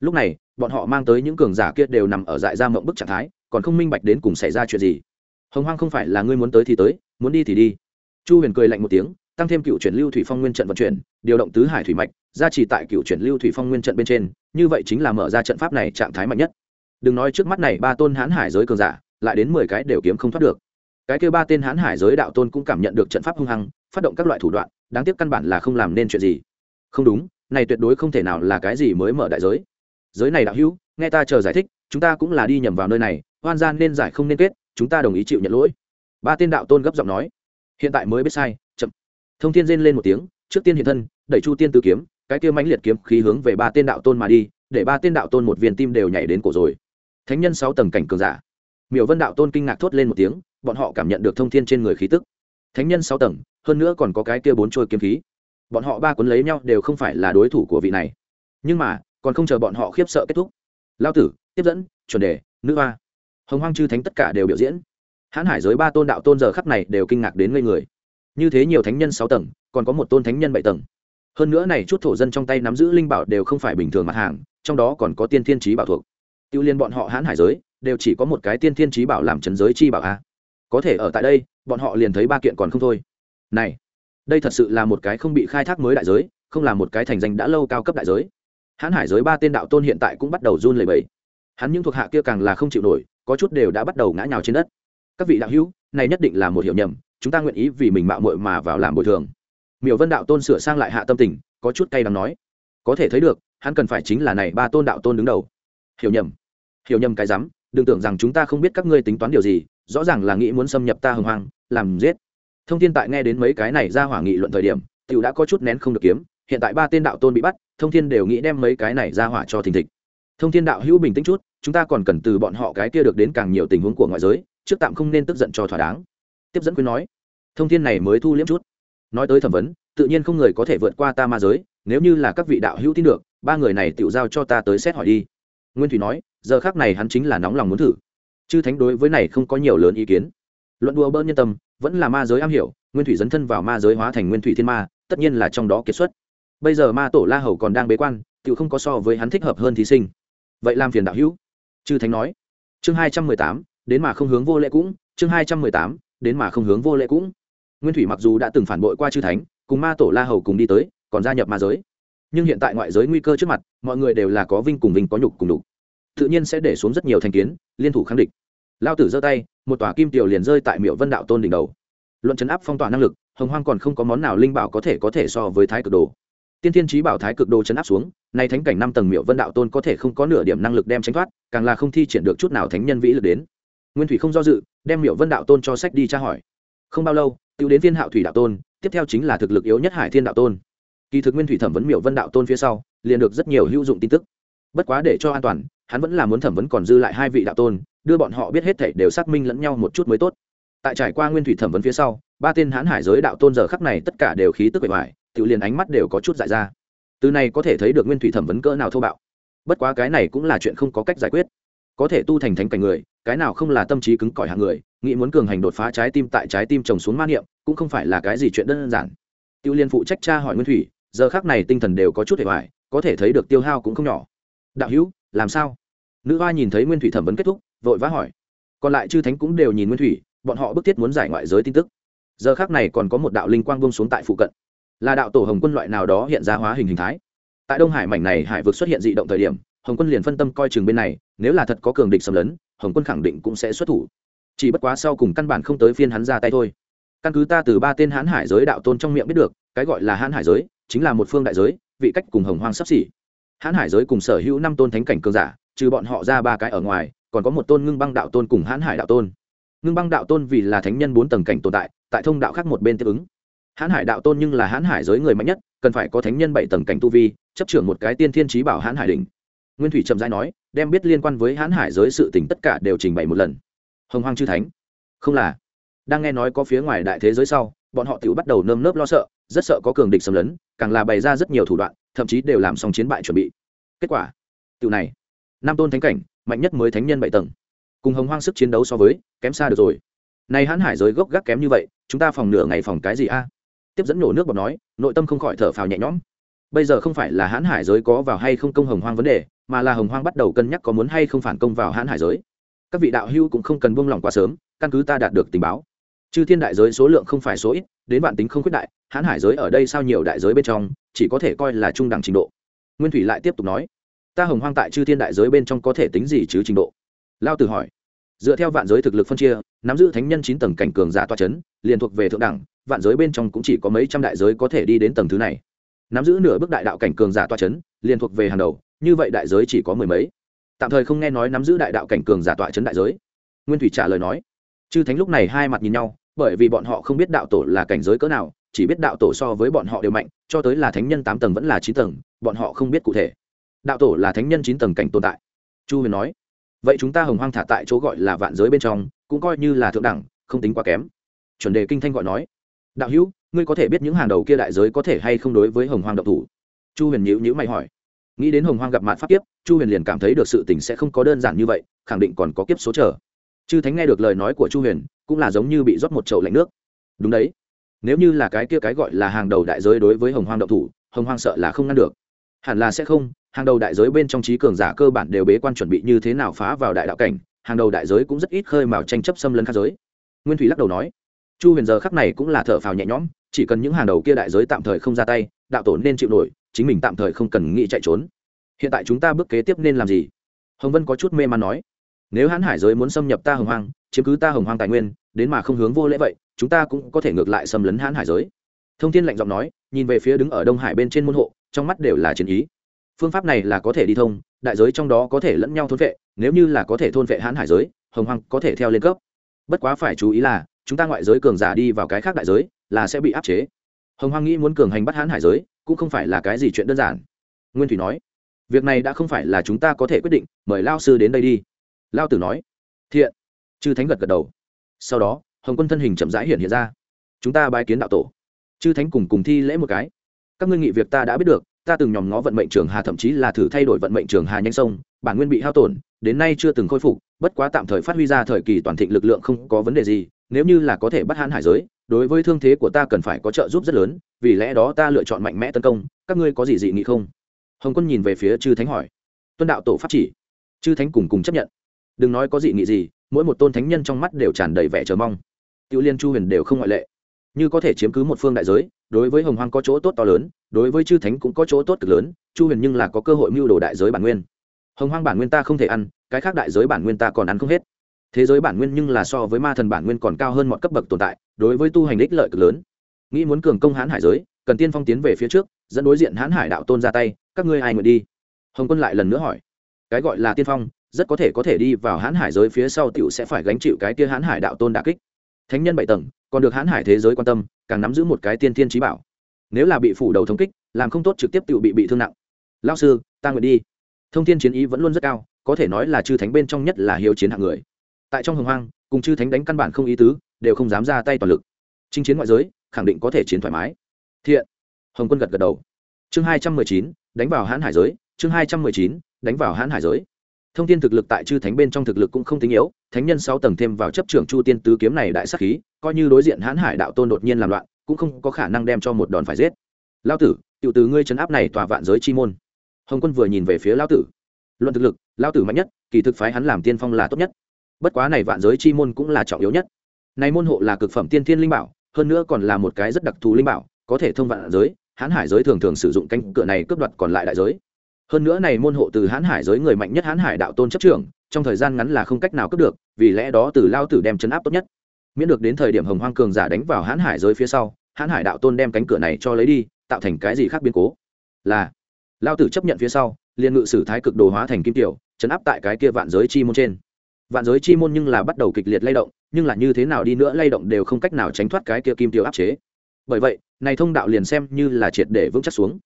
Lúc này, bọn họ mang tới những cường giả kia đều nằm ở dại ra mộng bức trạng thái, còn không minh bạch đến cùng xảy ra chuyện gì. Hồng hoang không phải là ngươi muốn tới thì tới, muốn đi thì đi. Chu huyền cười lạnh một tiếng, tăng thêm cựu chuyển lưu thủy phong nguyên trận vận chuyển điều động tứ hải thủy mạch ra chỉ tại cựu chuyển lưu thủy phong nguyên trận bên trên, như vậy chính là mở ra trận pháp này trạng thái mạnh nhất. Đừng nói trước mắt này, ba tôn hán hải giới cường giả, lại đến mười cái đều kiếm không thoát được. Cái kêu ba tên hán hải giới đạo tôn cũng cảm nhận được trận pháp hung hăng, phát động các loại thủ đoạn, đáng tiếc căn bản là không làm nên chuyện gì. Không đúng, này tuyệt đối không thể nào là cái gì mới mở đại giới. Giới này đạo hữu, nghe ta chờ giải thích, chúng ta cũng là đi nhầm vào nơi này, hoan gian nên giải không nên kết, chúng ta đồng ý chịu nhận lỗi. Ba tên đạo tôn gấp giọng nói. Hiện tại mới biết sai, chậm. Thông thiên rên lên một tiếng, trước tiên hiện thân đẩy chu tiên tứ kiếm, cái kia mãnh liệt kiếm khí hướng về ba tên đạo tôn mà đi, để ba tên đạo tôn một viên tim đều nhảy đến cổ rồi. Thánh nhân sáu tầng cảnh cường giả. Miểu vân đạo tôn kinh ngạc thốt lên một tiếng, bọn họ cảm nhận được thông thiên trên người khí tức. Thánh nhân sáu tầng, hơn nữa còn có cái kia bốn trôi kiếm khí. Bọn họ ba cuốn lấy nhau đều không phải là đối thủ của vị này. Nhưng mà, còn không chờ bọn họ khiếp sợ kết thúc. Lao tử, tiếp dẫn, chuẩn đề, nữ hoa. Hồng hoang chư thánh tất cả đều biểu diễn. Hãn hải giới ba tôn đạo tôn giờ khắp này đều kinh ngạc đến ngây người. Như thế nhiều thánh nhân sáu tầng, còn có một tôn thánh nhân bảy tầng hơn nữa này chút thổ dân trong tay nắm giữ linh bảo đều không phải bình thường mặt hàng, trong đó còn có tiên thiên trí bảo thuộc. Tiêu liên bọn họ hãn hải giới, đều chỉ có một cái tiên thiên trí bảo làm trấn giới chi bảo a. Có thể ở tại đây, bọn họ liền thấy ba kiện còn không thôi. Này, đây thật sự là một cái không bị khai thác mới đại giới, không là một cái thành danh đã lâu cao cấp đại giới. Hãn hải giới ba tên đạo tôn hiện tại cũng bắt đầu run lẩy bẩy. Hắn những thuộc hạ kia càng là không chịu nổi, có chút đều đã bắt đầu ngã nhào trên đất. Các vị đạo hữu, này nhất định là một hiểu nhầm, chúng ta nguyện ý vì mình mạo muội mà vào làm bồi thường miểu vân đạo tôn sửa sang lại hạ tâm tình, có chút cay đắng nói, có thể thấy được, hắn cần phải chính là này ba tôn đạo tôn đứng đầu. Hiểu nhầm hiểu nhầm cái rắm, đừng tưởng rằng chúng ta không biết các ngươi tính toán điều gì, rõ ràng là nghĩ muốn xâm nhập ta hồng hoang, làm giết. Thông thiên tại nghe đến mấy cái này ra hỏa nghị luận thời điểm, tiểu đã có chút nén không được kiếm, hiện tại ba tên đạo tôn bị bắt, thông thiên đều nghĩ đem mấy cái này ra hỏa cho thình thịch. Thông thiên đạo hữu bình tĩnh chút, chúng ta còn cần từ bọn họ cái kia được đến càng nhiều tình huống của ngoại giới, trước tạm không nên tức giận cho thỏa đáng. Tiếp dẫn quyên nói, thông thiên này mới thu liếm chút nói tới thẩm vấn, tự nhiên không người có thể vượt qua ta ma giới, nếu như là các vị đạo hữu tin được, ba người này tự giao cho ta tới xét hỏi đi. Nguyên thủy nói, giờ khác này hắn chính là nóng lòng muốn thử. Chư thánh đối với này không có nhiều lớn ý kiến. Luận đua bỡ nhân tâm, vẫn là ma giới am hiểu, nguyên thủy dấn thân vào ma giới hóa thành nguyên thủy thiên ma, tất nhiên là trong đó kiệt xuất. Bây giờ ma tổ la hầu còn đang bế quan tự không có so với hắn thích hợp hơn thí sinh. Vậy làm phiền đạo hữu. Chư thánh nói. Chương hai trăm mười tám, đến mà không hướng vô lệ cũng, chương hai trăm mười tám, đến mà không hướng vô lệ cũng nguyên thủy mặc dù đã từng phản bội qua chư thánh, cùng ma tổ la hầu cùng đi tới, còn gia nhập ma giới. Nhưng hiện tại ngoại giới nguy cơ trước mặt, mọi người đều là có vinh cùng vinh có nhục cùng đục tự nhiên sẽ để xuống rất nhiều thành kiến, liên thủ kháng địch. Lao tử giơ tay, một tòa kim tiểu liền rơi tại miệu vân đạo tôn đỉnh đầu. Luận chấn áp phong tỏa năng lực, hồng hoang còn không có món nào linh bảo có thể có thể so với thái cực đồ. Tiên thiên trí bảo thái cực đồ chấn áp xuống, nay thánh cảnh năm tầng miệu vân đạo tôn có thể không có nửa điểm năng lực đem tránh thoát, càng là không thi triển được chút nào thánh nhân vĩ lực đến. Nguyên thủy không do dự, đem miệu vân đạo tôn cho sách đi tra hỏi không bao lâu, tiêu đến viên hạo thủy đạo tôn, tiếp theo chính là thực lực yếu nhất hải thiên đạo tôn. Kỳ thực nguyên thủy thẩm vấn miệu vân đạo tôn phía sau, liền được rất nhiều hữu dụng tin tức. Bất quá để cho an toàn, hắn vẫn là muốn thẩm vấn còn dư lại hai vị đạo tôn, đưa bọn họ biết hết thảy đều xác minh lẫn nhau một chút mới tốt. Tại trải qua nguyên thủy thẩm vấn phía sau, ba tên hãn hải giới đạo tôn giờ khắc này tất cả đều khí tức bề ngoài tự liền ánh mắt đều có chút dại ra. Từ này có thể thấy được nguyên thủy thẩm vấn cỡ nào thô bạo. Bất quá cái này cũng là chuyện không có cách giải quyết. Có thể tu thành thánh cảnh người cái nào không là tâm trí cứng cỏi hạng người, nghĩ muốn cường hành đột phá trái tim tại trái tim trồng xuống ma niệm, cũng không phải là cái gì chuyện đơn giản. Tiêu liên phụ trách cha hỏi nguyên thủy, giờ khác này tinh thần đều có chút hệ hoại có thể thấy được tiêu hao cũng không nhỏ. Đạo hữu, làm sao? Nữ hoa nhìn thấy nguyên thủy thẩm vấn kết thúc, vội vã hỏi. Còn lại chư thánh cũng đều nhìn nguyên thủy, bọn họ bức thiết muốn giải ngoại giới tin tức. Giờ khác này còn có một đạo linh quang bông xuống tại phụ cận. Là đạo tổ hồng quân loại nào đó hiện ra hóa hình hình thái. Tại đông hải mảnh này hải vực xuất hiện dị động thời điểm, hồng quân liền phân tâm coi chừng bên này, nếu là thật có cường địch xâm lấn hồng quân khẳng định cũng sẽ xuất thủ. Chỉ bất quá sau cùng căn bản không tới phiên hắn ra tay thôi. Căn cứ ta từ ba tên hãn hải giới đạo tôn trong miệng biết được, cái gọi là hãn hải giới chính là một phương đại giới, vị cách cùng hồng hoang sắp xỉ. Hãn hải giới cùng sở hữu năm tôn thánh cảnh cường giả, trừ bọn họ ra ba cái ở ngoài, còn có một tôn ngưng băng đạo tôn cùng hãn hải đạo tôn. Ngưng băng đạo tôn vì là thánh nhân bốn tầng cảnh tồn tại tại thông đạo khác một bên tiếp ứng. Hãn hải đạo tôn nhưng là hãn hải giới người mạnh nhất, cần phải có thánh nhân bảy tầng cảnh tu vi, chấp trưởng một cái tiên thiên trí bảo hãn hải đình nguyên thủy trầm giai nói đem biết liên quan với hãn hải giới sự tình tất cả đều trình bày một lần. Hồng hoang chư thánh. Không là. Đang nghe nói có phía ngoài đại thế giới sau, bọn họ tự bắt đầu nơm nớp lo sợ, rất sợ có cường địch xâm lấn, càng là bày ra rất nhiều thủ đoạn, thậm chí đều làm xong chiến bại chuẩn bị. Kết quả tự này, năm tôn thánh cảnh, mạnh nhất mới thánh nhân bảy tầng. Cùng hồng hoang sức chiến đấu so với, kém xa được rồi. Này hãn hải giới gốc gác kém như vậy, chúng ta phòng nửa ngày phòng cái gì a? Tiếp dẫn nổ nước bọt nói, nội tâm không khỏi thở phào nhẹ nhõm. Bây giờ không phải là hãn hải giới có vào hay không công hồng hoang vấn đề mà là hồng hoang bắt đầu cân nhắc có muốn hay không phản công vào hãn hải giới. Các vị đạo hưu cũng không cần buông lỏng quá sớm, căn cứ ta đạt được tình báo. Chư thiên đại giới số lượng không phải số ít, đến vạn tính không khuyết đại, hãn hải giới ở đây sao nhiều đại giới bên trong, chỉ có thể coi là trung đẳng trình độ. Nguyên thủy lại tiếp tục nói, ta hồng hoang tại chư thiên đại giới bên trong có thể tính gì chứ trình độ? Lao tử hỏi, dựa theo vạn giới thực lực phân chia, nắm giữ thánh nhân chín tầng cảnh cường giả toa c h ấ n liền thuộc về thượng đẳng, vạn giới bên trong cũng chỉ có mấy trăm đại giới có thể đi đến tầng thứ này. Nắm giữ nửa bước đại đạo cảnh cường giả toa c h ấ n liền thuộc về hàng đầu như vậy đại giới chỉ có mười mấy. Tạm thời không nghe nói nắm giữ đại đạo cảnh cường giả tọa c đại giới. Nguyên thủy trả lời nói. Chư thánh lúc này hai mặt nhìn nhau, bởi vì bọn họ không biết đạo tổ là cảnh giới cỡ nào, chỉ biết đạo tổ so với bọn họ đều mạnh, cho tới là thánh nhân tám tầng vẫn là chín tầng, bọn họ không biết cụ thể. Đạo tổ là thánh nhân chín tầng cảnh tồn tại. Chu huyền nói. Vậy chúng ta hồng hoang thả tại chỗ gọi là vạn giới bên trong, cũng coi như là thượng đẳng, không tính quá kém. Chuẩn đề kinh thanh gọi nói. Đạo hữu, ngươi có thể biết những hàng đầu kia đại giới có thể hay không đối với hồng hoang độc thủ? Chu huyền nhữ nhữ mày hỏi nghĩ đến hồng hoang gặp mặt pháp kiếp, chu huyền liền cảm thấy được sự tình sẽ không có đơn giản như vậy, khẳng định còn có kiếp số trở chư thánh nghe được lời nói của chu huyền, cũng là giống như bị rót một chậu lạnh nước. Đúng đấy. Nếu như là cái kia cái gọi là hàng đầu đại giới đối với hồng hoang động thủ, hồng hoang sợ là không ngăn được. Hẳn là sẽ không, hàng đầu đại giới bên trong trí cường giả cơ bản đều bế quan chuẩn bị như thế nào phá vào đại đạo cảnh, hàng đầu đại giới cũng rất ít khơi mào tranh chấp xâm lấn khác giới. Nguyên thủy lắc đầu nói. Chu huyền giờ khắc này cũng là thở phào nhẹ nhõm, chỉ cần những hàng đầu kia đại giới tạm thời không ra tay, đạo tổ nên chịu nổi chính mình tạm thời không cần nghĩ chạy trốn. Hiện tại chúng ta bước kế tiếp nên làm gì? Hồng vân có chút mê man nói. Nếu hãn hải giới muốn xâm nhập ta hồng hoang, chiếm cứ ta hồng hoang tài nguyên, đến mà không hướng vô lễ vậy, chúng ta cũng có thể ngược lại xâm lấn hãn hải giới. Thông thiên lạnh giọng nói, nhìn về phía đứng ở đông hải bên trên môn hộ, trong mắt đều là chiến ý. Phương pháp này là có thể đi thông, đại giới trong đó có thể lẫn nhau thôn vệ, nếu như là có thể thôn vệ hãn hải giới, hồng hoang có thể theo lên cấp. Bất quá phải chú ý là, chúng ta ngoại giới cường giả đi vào cái khác đại giới, là sẽ bị áp chế hồng hoang nghĩ muốn cường hành bắt hãn hải giới, cũng không phải là cái gì chuyện đơn giản. Nguyên thủy nói, việc này đã không phải là chúng ta có thể quyết định, mời lao sư đến đây đi. Lao tử nói, thiện. Chư thánh gật gật đầu. Sau đó, hồng quân thân hình chậm rãi hiện hiện ra. Chúng ta bài kiến đạo tổ. Chư thánh cùng cùng thi lễ một cái. Các ngươi nghị việc ta đã biết được, ta từng nhòm ngó vận mệnh trường hà thậm chí là thử thay đổi vận mệnh trường hà nhanh sông, bản nguyên bị hao tổn, đến nay chưa từng khôi phục, bất quá tạm thời phát huy ra thời kỳ toàn thịnh lực lượng không có vấn đề gì, nếu như là có thể bắt hãn hải giới đối với thương thế của ta cần phải có trợ giúp rất lớn, vì lẽ đó ta lựa chọn mạnh mẽ tấn công. Các ngươi có gì dị nghị không? Hồng quân nhìn về phía chư thánh hỏi. Tuân đạo tổ pháp chỉ. Chư thánh cùng cùng chấp nhận. Đừng nói có dị nghị gì, mỗi một tôn thánh nhân trong mắt đều tràn đầy vẻ chờ mong. Tiểu liên chu huyền đều không ngoại lệ. Như có thể chiếm cứ một phương đại giới, đối với hồng hoang có chỗ tốt to lớn, đối với chư thánh cũng có chỗ tốt cực lớn, chu huyền nhưng là có cơ hội mưu đồ đại giới bản nguyên. Hồng hoang bản nguyên ta không thể ăn, cái khác đại giới bản nguyên ta còn ăn không hết thế giới bản nguyên nhưng là so với ma thần bản nguyên còn cao hơn mọi cấp bậc tồn tại, đối với tu hành ích lợi cực lớn. Nghĩ muốn cường công hãn hải giới, cần tiên phong tiến về phía trước, dẫn đối diện hãn hải đạo tôn ra tay, các ngươi ai nguyện đi? Hồng quân lại lần nữa hỏi. Cái gọi là tiên phong, rất có thể có thể đi vào hãn hải giới phía sau t i ể u sẽ phải gánh chịu cái kia hãn hải đạo tôn đà kích. Thánh nhân bảy tầng, còn được hãn hải thế giới quan tâm, càng nắm giữ một cái tiên thiên trí bảo. Nếu là bị phủ đầu thống kích, làm không tốt trực tiếp tự bị bị thương nặng. Lao sư, ta nguyện đi. Thông thiên chiến ý vẫn luôn rất cao, có thể nói là chư thánh bên trong nhất là hiếu chiến hạng người tại trong hồng hoang, cùng chư thánh đánh căn bản không ý tứ, đều không dám ra tay toàn lực. Chinh chiến ngoại giới, khẳng định có thể chiến thoải mái. Thiện. Hồng quân gật gật đầu. Chương hai trăm mười chín, đánh vào hãn hải giới. Chương hai trăm mười chín, đánh vào hãn hải giới. Thông tin thực lực tại chư thánh bên trong thực lực cũng không tính yếu, thánh nhân sáu tầng thêm vào chấp trưởng chu tiên tứ kiếm này đại sắc khí, coi như đối diện hãn hải đạo tôn đột nhiên làm loạn, cũng không có khả năng đem cho một đòn phải giết. Lao tử, tiểu từ ngươi chấn áp này tòa vạn giới chi môn. Hồng quân vừa nhìn về phía lao tử. Luận thực lực lao tử mạnh nhất, kỳ thực phái hắn làm tiên phong là tốt nhất bất quá này vạn giới chi môn cũng là trọng yếu nhất. Này môn hộ là cực phẩm tiên thiên linh bảo, hơn nữa còn là một cái rất đặc thù linh bảo, có thể thông vạn giới hãn hải giới thường thường sử dụng cánh cửa này cướp đoạt còn lại đại giới. Hơn nữa này môn hộ từ hãn hải giới người mạnh nhất hãn hải đạo tôn chấp trưởng, trong thời gian ngắn là không cách nào cướp được, vì lẽ đó từ lao tử đem chấn áp tốt nhất. Miễn được đến thời điểm hồng hoang cường giả đánh vào hãn hải giới phía sau hãn hải đạo tôn đem cánh cửa này cho lấy đi, tạo thành cái gì khác biến cố? Là, lao tử chấp nhận phía sau, liền ngự sử thái cực đồ hóa thành kim tiểu, chấn áp tại cái kia vạn giới chi môn trên vạn giới chi môn nhưng là bắt đầu kịch liệt lay động, nhưng là như thế nào đi nữa lay động đều không cách nào tránh thoát cái kia kim tiêu áp chế. Bởi vậy, này thông đạo liền xem như là triệt để vững chắc xuống.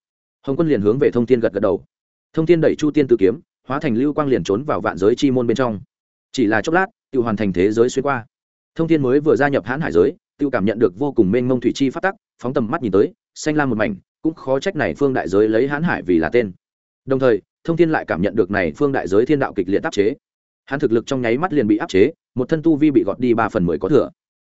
Hồng quân liền hướng về thông thiên gật gật đầu. Thông thiên đẩy chu tiên tự kiếm, hóa thành lưu quang liền trốn vào vạn giới chi môn bên trong. Chỉ là chốc lát tự hoàn thành thế giới xuyên qua. Thông thiên mới vừa gia nhập hãn hải giới tự cảm nhận được vô cùng mênh mông thủy chi phát tắc, phóng tầm mắt nhìn tới, xanh lam một mảnh, cũng khó trách này phương đại giới lấy hãn hải vì là tên. Đồng thời, thông thiên lại cảm nhận được này phương đại giới thiên đạo kịch liệt áp chế hắn thực lực trong nháy mắt liền bị áp chế, một thân tu vi bị gọt đi ba phần mười có thừa.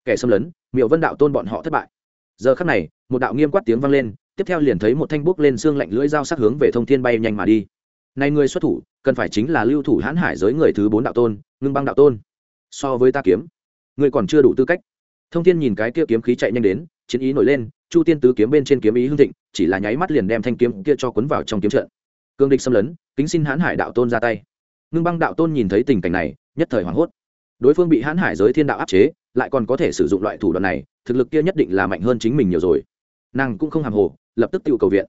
Kẻ xâm lấn miệu vân đạo tôn bọn họ thất bại. Giờ khắc này, một đạo nghiêm quát tiếng vang lên, tiếp theo liền thấy một thanh bút lên xương lạnh lưỡi dao sắc hướng về thông thiên bay nhanh mà đi. Này người xuất thủ, cần phải chính là lưu thủ hãn hải giới người thứ bốn đạo tôn, ngưng băng đạo tôn. So với ta kiếm người còn chưa đủ tư cách. Thông thiên nhìn cái kia kiếm khí chạy nhanh đến, chiến ý nổi lên, chu tiên tứ kiếm bên trên kiếm ý hưng thịnh, chỉ là nháy mắt liền đem thanh kiếm kia cho cuốn vào trong kiếm trận. Cương địch xâm lấn, kính xin hãn hải đạo tôn ra tay ngưng băng đạo tôn nhìn thấy tình cảnh này, nhất thời hoảng hốt. Đối phương bị hãn hải giới thiên đạo áp chế, lại còn có thể sử dụng loại thủ đoạn này, thực lực kia nhất định là mạnh hơn chính mình nhiều rồi. Nàng cũng không hàm hồ, lập tức tự cầu viện.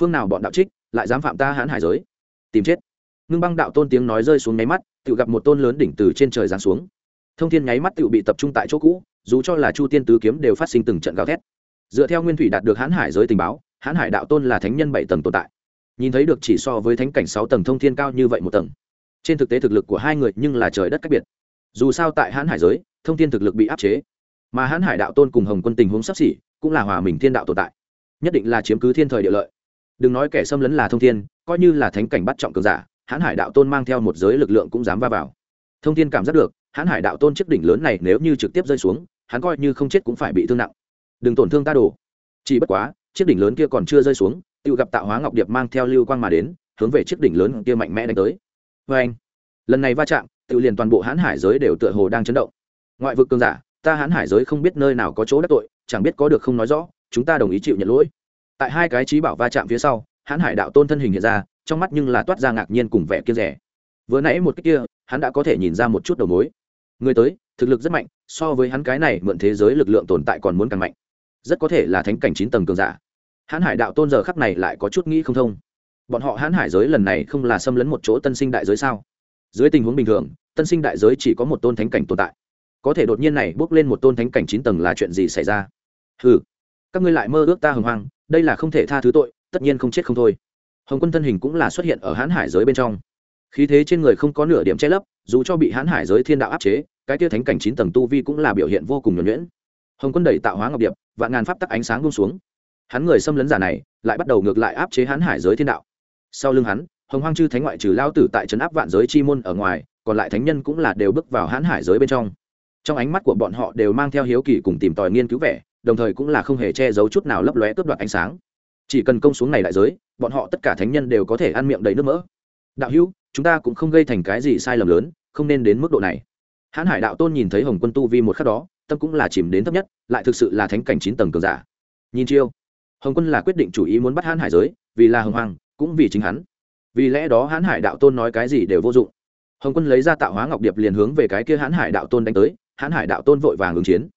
Phương nào bọn đạo trích, lại dám phạm ta hãn hải giới? Tìm chết. Ngưng băng đạo tôn tiếng nói rơi xuống nháy mắt tự gặp một tôn lớn đỉnh từ trên trời giáng xuống. Thông thiên nháy mắt tự bị tập trung tại chỗ cũ, dù cho là chu tiên tứ kiếm đều phát sinh từng trận gào thét. Dựa theo nguyên thủy đạt được hãn hải giới tình báo, hãn hải đạo tôn là thánh nhân bảy tầng tồn tại. Nhìn thấy được chỉ so với thánh cảnh sáu tầng thông thiên cao như vậy một tầng trên thực tế thực lực của hai người nhưng là trời đất cách biệt. Dù sao tại hãn hải giới, thông thiên thực lực bị áp chế. Mà hãn hải đạo tôn cùng hồng quân tình huống sắp xỉ, cũng là hòa mình thiên đạo tồn tại. Nhất định là chiếm cứ thiên thời địa lợi. Đừng nói kẻ xâm lấn là thông thiên, coi như là thánh cảnh bắt trọng cường giả, hãn hải đạo tôn mang theo một giới lực lượng cũng dám va vào. Thông thiên cảm giác được, hãn hải đạo tôn chiếc đỉnh lớn này nếu như trực tiếp rơi xuống, hắn coi như không chết cũng phải bị thương nặng. Đừng tổn thương ta đồ. Chỉ bất quá, chiếc đỉnh lớn kia còn chưa rơi xuống, tự gặp tạo hóa ngọc điệp mang theo lưu quang mà đến, hướng về chiếc đỉnh lớn kia mạnh mẽ đánh tới vê anh, lần này va chạm, tự liền toàn bộ hãn hải giới đều tựa hồ đang chấn động. Ngoại vực cường giả, ta hãn hải giới không biết nơi nào có chỗ đắc tội, chẳng biết có được không nói rõ, chúng ta đồng ý chịu nhận lỗi. Tại hai cái trí bảo va chạm phía sau, hãn hải đạo tôn thân hình hiện ra, trong mắt nhưng là toát ra ngạc nhiên cùng vẻ kia rẻ. Vừa nãy một cách kia, hắn đã có thể nhìn ra một chút đầu mối. Người tới, thực lực rất mạnh, so với hắn cái này mượn thế giới lực lượng tồn tại còn muốn càng mạnh. Rất có thể là thánh cảnh chín tầng cường giả. Hãn hải đạo tôn giờ khắc này lại có chút nghĩ không thông bọn họ hãn hải giới lần này không là xâm lấn một chỗ tân sinh đại giới sao? Dưới tình huống bình thường, tân sinh đại giới chỉ có một tôn thánh cảnh tồn tại. Có thể đột nhiên này bước lên một tôn thánh cảnh chín tầng là chuyện gì xảy ra? Ừ các ngươi lại mơ ước ta hồng hoang, đây là không thể tha thứ tội, tất nhiên không chết không thôi. Hồng quân thân hình cũng là xuất hiện ở hãn hải giới bên trong. Khí thế trên người không có nửa điểm che lấp, dù cho bị hãn hải giới thiên đạo áp chế, cái tia thánh cảnh chín tầng tu vi cũng là biểu hiện vô cùng nhuẩn nhuyễn. Hồng quân đẩy tạo hóa ngọc điệp, vạn ngàn pháp tắc ánh sáng bung xuống. Hắn người xâm lấn giả này, lại bắt đầu ngược lại áp chế hãn hải giới thiên đạo sau lưng hắn, hồng hoang chư thánh ngoại trừ lao tử tại trấn áp vạn giới chi môn ở ngoài, còn lại thánh nhân cũng là đều bước vào hãn hải giới bên trong. Trong ánh mắt của bọn họ đều mang theo hiếu kỳ cùng tìm tòi nghiên cứu vẻ, đồng thời cũng là không hề che giấu chút nào lấp lóe cướp đoạt ánh sáng. Chỉ cần công xuống này đại giới, bọn họ tất cả thánh nhân đều có thể ăn miệng đầy nước mỡ. Đạo hữu, chúng ta cũng không gây thành cái gì sai lầm lớn, không nên đến mức độ này. Hãn hải đạo tôn nhìn thấy hồng quân tu vi một khắc đó, tâm cũng là chìm đến thấp nhất, lại thực sự là thánh cảnh chín tầng cường giả. Nhìn chiêu, hồng quân là quyết định chủ ý muốn bắt hãn hải giới, vì là hồng hoàng cũng vì chính hắn. Vì lẽ đó hãn hải đạo tôn nói cái gì đều vô dụng. Hồng quân lấy ra tạo hóa ngọc điệp liền hướng về cái kia hãn hải đạo tôn đánh tới hãn hải đạo tôn vội vàng ứng chiến.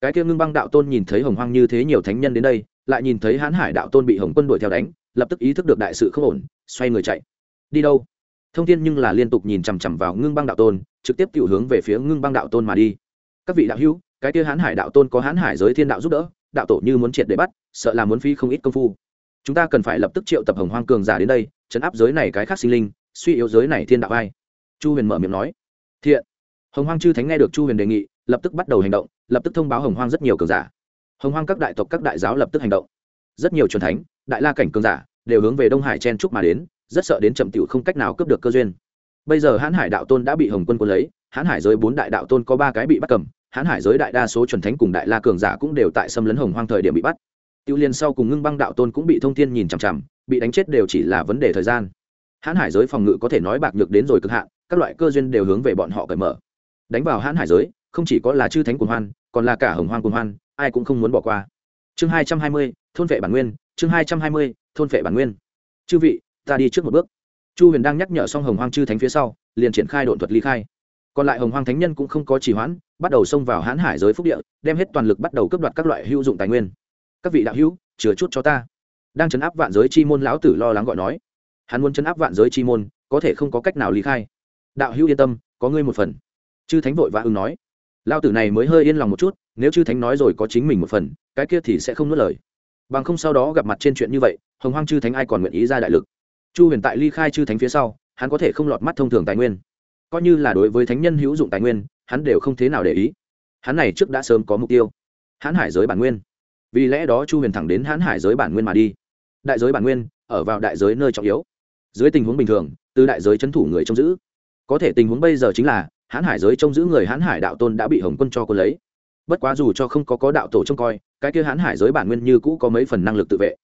Cái kia ngưng băng đạo tôn nhìn thấy hồng hoang như thế nhiều thánh nhân đến đây, lại nhìn thấy hãn hải đạo tôn bị hồng quân đuổi theo đánh, lập tức ý thức được đại sự không ổn, xoay người chạy. Đi đâu? Thông tin nhưng là liên tục nhìn chằm chằm vào ngưng băng đạo tôn, trực tiếp tự hướng về phía ngưng băng đạo tôn mà đi. Các vị đạo hữu, cái kia hãn hải đạo tôn có hãn hải giới thiên đạo giúp đỡ, đạo tổ như muốn triệt để bắt, sợ là muốn phi không ít công phu chúng ta cần phải lập tức triệu tập hồng hoang cường giả đến đây, chấn áp giới này cái khác sinh linh, suy yếu giới này thiên đạo ai. Chu huyền mở miệng nói. Thiện. Hồng hoang chư thánh nghe được chu huyền đề nghị, lập tức bắt đầu hành động, lập tức thông báo hồng hoang rất nhiều cường giả. Hồng hoang các đại tộc, các đại giáo lập tức hành động. Rất nhiều truyền thánh, đại la cảnh cường giả đều hướng về đông hải chen trúc mà đến, rất sợ đến chậm tiểu không cách nào cướp được cơ duyên. Bây giờ hãn hải đạo tôn đã bị hồng quân quân lấy, hãn hải giới bốn đại đạo tôn có ba cái bị bắt cầm, hãn hải giới đại đa số chuẩn thánh cùng đại la cường giả cũng đều tại xâm lấn hồng hoang thời điểm bị bắt tiêu liên sau cùng ngưng băng đạo tôn cũng bị thông thiên nhìn chằm chằm, bị đánh chết đều chỉ là vấn đề thời gian. Hãn hải giới phòng ngự có thể nói bạc nhược đến rồi cực hạn, các loại cơ duyên đều hướng về bọn họ cởi mở. Đánh vào hãn hải giới, không chỉ có là chư thánh cuồng hoan, còn là cả hồng hoang cuồng hoan, ai cũng không muốn bỏ qua. Chương hai trăm hai mươi, thôn vệ bản nguyên, chương hai trăm hai mươi, thôn vệ bản nguyên. Chư vị, ta đi trước một bước. Chu huyền đang nhắc nhở xong hồng hoang chư thánh phía sau, liền triển khai độn thuật ly khai. Còn lại hồng hoang thánh nhân cũng không có trì hoãn, bắt đầu xông vào hãn hải giới phúc địa, đem hết toàn lực bắt đầu cướp đoạt các loại hữu dụng tài nguyên các vị đạo hữu chứa chút cho ta. Đang chấn áp vạn giới chi môn lão tử lo lắng gọi nói. Hắn muốn chấn áp vạn giới chi môn, có thể không có cách nào ly khai. Đạo hữu yên tâm, có ngươi một phần. Chư thánh vội vã ứng nói. Lao tử này mới hơi yên lòng một chút, nếu chư thánh nói rồi có chính mình một phần, cái kia thì sẽ không nuốt lời. Bằng không sau đó gặp mặt trên chuyện như vậy, hồng hoang chư thánh ai còn nguyện ý ra đại lực? Chu huyền tại ly khai chư thánh phía sau, hắn có thể không lọt mắt thông thường tài nguyên. Coi như là đối với thánh nhân hữu dụng tài nguyên, hắn đều không thế nào để ý. Hắn này trước đã sớm có mục tiêu. Hắn hải giới bản nguyên vì lẽ đó chu huyền thẳng đến hãn hải giới bản nguyên mà đi đại giới bản nguyên ở vào đại giới nơi trọng yếu dưới tình huống bình thường từ đại giới c h ấ n thủ người trông giữ có thể tình huống bây giờ chính là hãn hải giới trông giữ người hãn hải đạo tôn đã bị hồng quân cho quân lấy bất quá dù cho không có có đạo tổ trông coi cái kia hãn hải giới bản nguyên như cũ có mấy phần năng lực tự vệ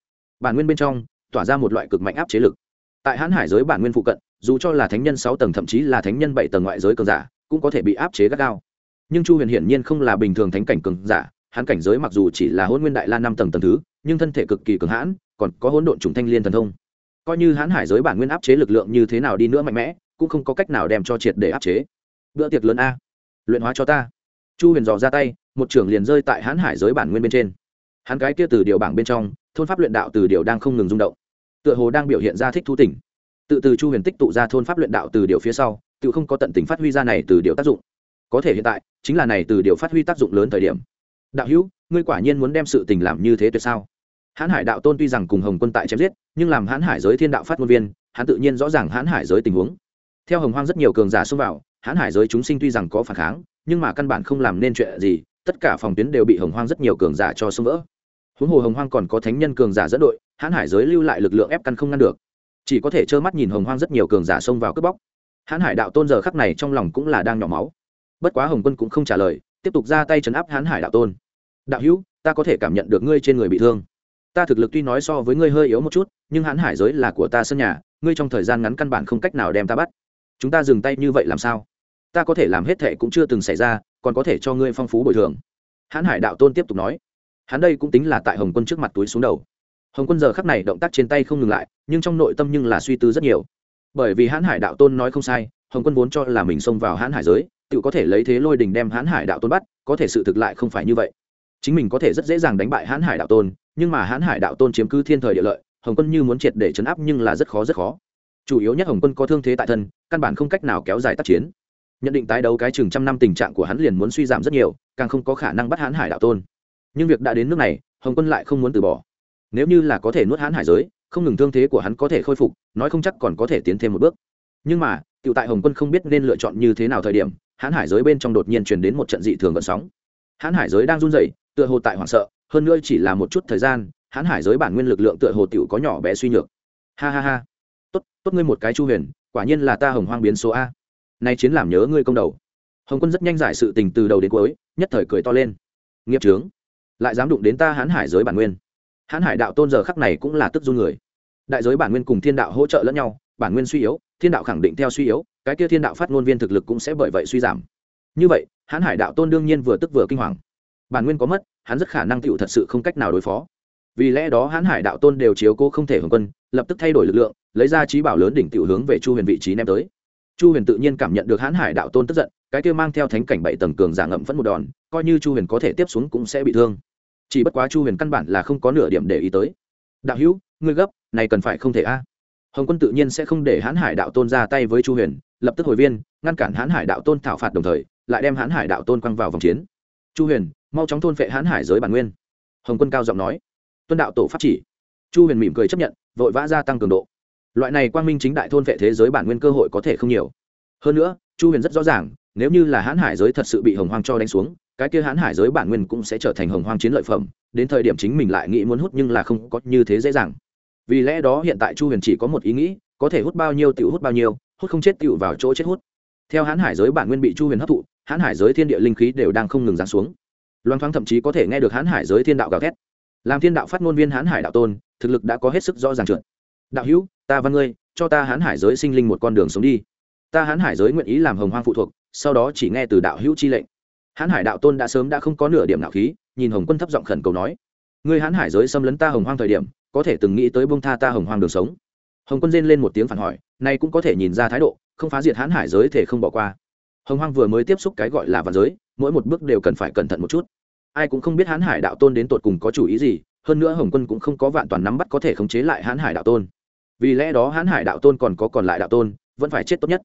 bản nguyên bên trong tỏa ra một loại cực mạnh áp chế lực tại hãn hải giới bản nguyên phụ cận dù cho là thánh nhân sáu tầng thậm chí là thánh nhân bảy tầng ngoại giới cường giả cũng có thể bị áp chế gắt gao nhưng chu huyền hiển nhiên không là bình thường thánh cảnh cường giả hắn cảnh giới mặc dù chỉ là hôn nguyên đại la năm tầng tầng thứ, nhưng thân thể cực kỳ cường hãn, còn có hỗn độn trùng thanh liên thần thông. Coi như hãn hải giới bản nguyên áp chế lực lượng như thế nào đi nữa mạnh mẽ, cũng không có cách nào đem cho triệt để áp chế. Bữa tiệc lớn a. Luyện hóa cho ta. Chu huyền dò ra tay, một trưởng liền rơi tại hãn hải giới bản nguyên bên trên. Hắn cái kia từ điều bảng bên trong, thôn pháp luyện đạo từ điều đang không ngừng rung động. Tựa hồ đang biểu hiện ra thích thú tỉnh tự từ chu huyền tích tụ ra thôn pháp luyện đạo từ điều phía sau, tự không có tận tình phát huy ra này từ điều tác dụng. Có thể hiện tại, chính là này từ điều phát huy tác dụng lớn thời điểm đạo hữu, ngươi quả nhiên muốn đem sự tình làm như thế tuyệt sao? Hãn hải đạo tôn tuy rằng cùng hồng quân tại chém giết, nhưng làm hãn hải giới thiên đạo phát ngôn viên, hắn tự nhiên rõ ràng hãn hải giới tình huống. Theo hồng hoang rất nhiều cường giả xông vào, hãn hải giới chúng sinh tuy rằng có phản kháng, nhưng mà căn bản không làm nên chuyện gì, tất cả phòng tuyến đều bị hồng hoang rất nhiều cường giả cho xông vỡ. Huống hồ hồng hoang còn có thánh nhân cường giả dẫn đội, hãn hải giới lưu lại lực lượng ép căn không ngăn được. Chỉ có thể trơ mắt nhìn hồng hoang rất nhiều cường giả xông vào cướp bóc. Hãn hải đạo tôn giờ khắc này trong lòng cũng là đang nhỏ máu. Bất quá hồng quân cũng không trả lời tiếp tục ra tay chấn áp Hán hải đạo tôn. Đạo hữu, ta có thể cảm nhận được ngươi trên người bị thương. Ta thực lực tuy nói so với ngươi hơi yếu một chút, nhưng Hán hải giới là của ta sân nhà, ngươi trong thời gian ngắn căn bản không cách nào đem ta bắt. Chúng ta dừng tay như vậy làm sao? Ta có thể làm hết thệ cũng chưa từng xảy ra, còn có thể cho ngươi phong phú bồi thường. Hán hải đạo tôn tiếp tục nói. Hắn đây cũng tính là tại hồng quân trước mặt túi xuống đầu. Hồng quân giờ khắc này động tác trên tay không ngừng lại, nhưng trong nội tâm nhưng là suy tư rất nhiều. Bởi vì hãn hải đạo tôn nói không sai, hồng quân vốn cho là mình xông vào hãn hải giới tự có thể lấy thế lôi đình đem hãn hải đạo tôn bắt, có thể sự thực lại không phải như vậy. Chính mình có thể rất dễ dàng đánh bại hãn hải đạo tôn, nhưng mà hãn hải đạo tôn chiếm cứ thiên thời địa lợi, hồng quân như muốn triệt để chấn áp nhưng là rất khó rất khó. Chủ yếu nhất hồng quân có thương thế tại thân, căn bản không cách nào kéo dài tác chiến. Nhận định tái đấu cái chừng trăm năm tình trạng của hắn liền muốn suy giảm rất nhiều, càng không có khả năng bắt hãn hải đạo tôn. Nhưng việc đã đến nước này, hồng quân lại không muốn từ bỏ. Nếu như là có thể nuốt hãn hải giới, không ngừng thương thế của hắn có thể khôi phục, nói không chắc còn có thể tiến thêm một bước. Nhưng mà cựu tại hồng quân không biết nên lựa chọn như thế nào thời điểm hãn hải giới bên trong đột nhiên truyền đến một trận dị thường gợn sóng. Hãn hải giới đang run rẩy, tựa hồ tại hoảng sợ, hơn nữa chỉ là một chút thời gian, hãn hải giới bản nguyên lực lượng tựa hồ tiểu có nhỏ bé suy nhược. Ha ha ha. Tốt tốt ngươi một cái chu huyền, quả nhiên là ta hồng hoang biến số a. Nay chiến làm nhớ ngươi công đầu. Hồng quân rất nhanh giải sự tình từ đầu đến cuối, nhất thời cười to lên. Nghiệp trướng. Lại dám đụng đến ta hãn hải giới bản nguyên. Hãn hải đạo tôn giờ khắc này cũng là tức du người. Đại giới bản nguyên cùng thiên đạo hỗ trợ lẫn nhau, bản nguyên suy yếu, thiên đạo khẳng định theo suy yếu cái kia thiên đạo phát ngôn viên thực lực cũng sẽ bởi vậy suy giảm. Như vậy, hãn hải đạo tôn đương nhiên vừa tức vừa kinh hoàng. Bản nguyên có mất, hắn rất khả năng tựu thật sự không cách nào đối phó. Vì lẽ đó hãn hải đạo tôn đều chiếu cố không thể hưởng quân, lập tức thay đổi lực lượng, lấy ra trí bảo lớn đỉnh tiểu hướng về chu huyền vị trí ném tới. Chu huyền tự nhiên cảm nhận được hãn hải đạo tôn tức giận, cái kia mang theo thánh cảnh bảy tầng cường giả ngậm vẫn một đòn, coi như chu huyền có thể tiếp xuống cũng sẽ bị thương. Chỉ bất quá chu huyền căn bản là không có nửa điểm để ý tới. Đạo hữu, ngươi gấp, này cần phải không thể a. Hồng quân tự nhiên sẽ không để hãn hải đạo tôn ra tay với chu huyền lập tức hồi viên, ngăn cản hãn hải đạo tôn thảo phạt đồng thời, lại đem hãn hải đạo tôn quăng vào vòng chiến. Chu huyền, mau chóng thôn phệ hãn hải giới bản nguyên. Hồng quân cao giọng nói. Tuân đạo tổ pháp chỉ. Chu huyền mỉm cười chấp nhận, vội vã gia tăng cường độ. Loại này quang minh chính đại thôn vệ thế giới bản nguyên cơ hội có thể không nhiều. Hơn nữa, chu huyền rất rõ ràng, nếu như là hãn hải giới thật sự bị hồng hoang cho đánh xuống, cái kia hãn hải giới bản nguyên cũng sẽ trở thành hồng hoang chiến lợi phẩm, đến thời điểm chính mình lại nghĩ muốn hút nhưng là không có như thế dễ dàng. Vì lẽ đó hiện tại chu huyền chỉ có một ý nghĩ, có thể hút bao nhiêu tự hút bao nhiêu hút không chết tựu vào chỗ chết hút. Theo hãn hải giới bản nguyên bị chu huyền hấp thụ, hãn hải giới thiên địa linh khí đều đang không ngừng giáng xuống. Loan thoáng thậm chí có thể nghe được hãn hải giới thiên đạo gào thét. Làm thiên đạo phát ngôn viên hãn hải đạo tôn, thực lực đã có hết sức rõ ràng trượt. Đạo hữu, ta văn ngươi, cho ta hãn hải giới sinh linh một con đường sống đi. Ta hãn hải giới nguyện ý làm hồng hoang phụ thuộc, sau đó chỉ nghe từ đạo hữu chi lệnh. Hãn hải đạo tôn đã sớm đã không có nửa điểm nào khí, nhìn hồng quân thấp giọng khẩn cầu nói. Ngươi hãn hải giới xâm lấn ta hồng hoang thời điểm, có thể từng nghĩ tới bông tha ta hồng hoang đường sống hồng quân rên lên một tiếng phản hỏi, nay cũng có thể nhìn ra thái độ, không phá diệt hãn hải giới thể không bỏ qua. Hồng hoang vừa mới tiếp xúc cái gọi là vạn giới, mỗi một bước đều cần phải cẩn thận một chút. Ai cũng không biết hãn hải đạo tôn đến tột cùng có chủ ý gì, hơn nữa hồng quân cũng không có vạn toàn nắm bắt có thể khống chế lại hãn hải đạo tôn. Vì lẽ đó hãn hải đạo tôn còn có còn lại đạo tôn, vẫn phải chết tốt nhất.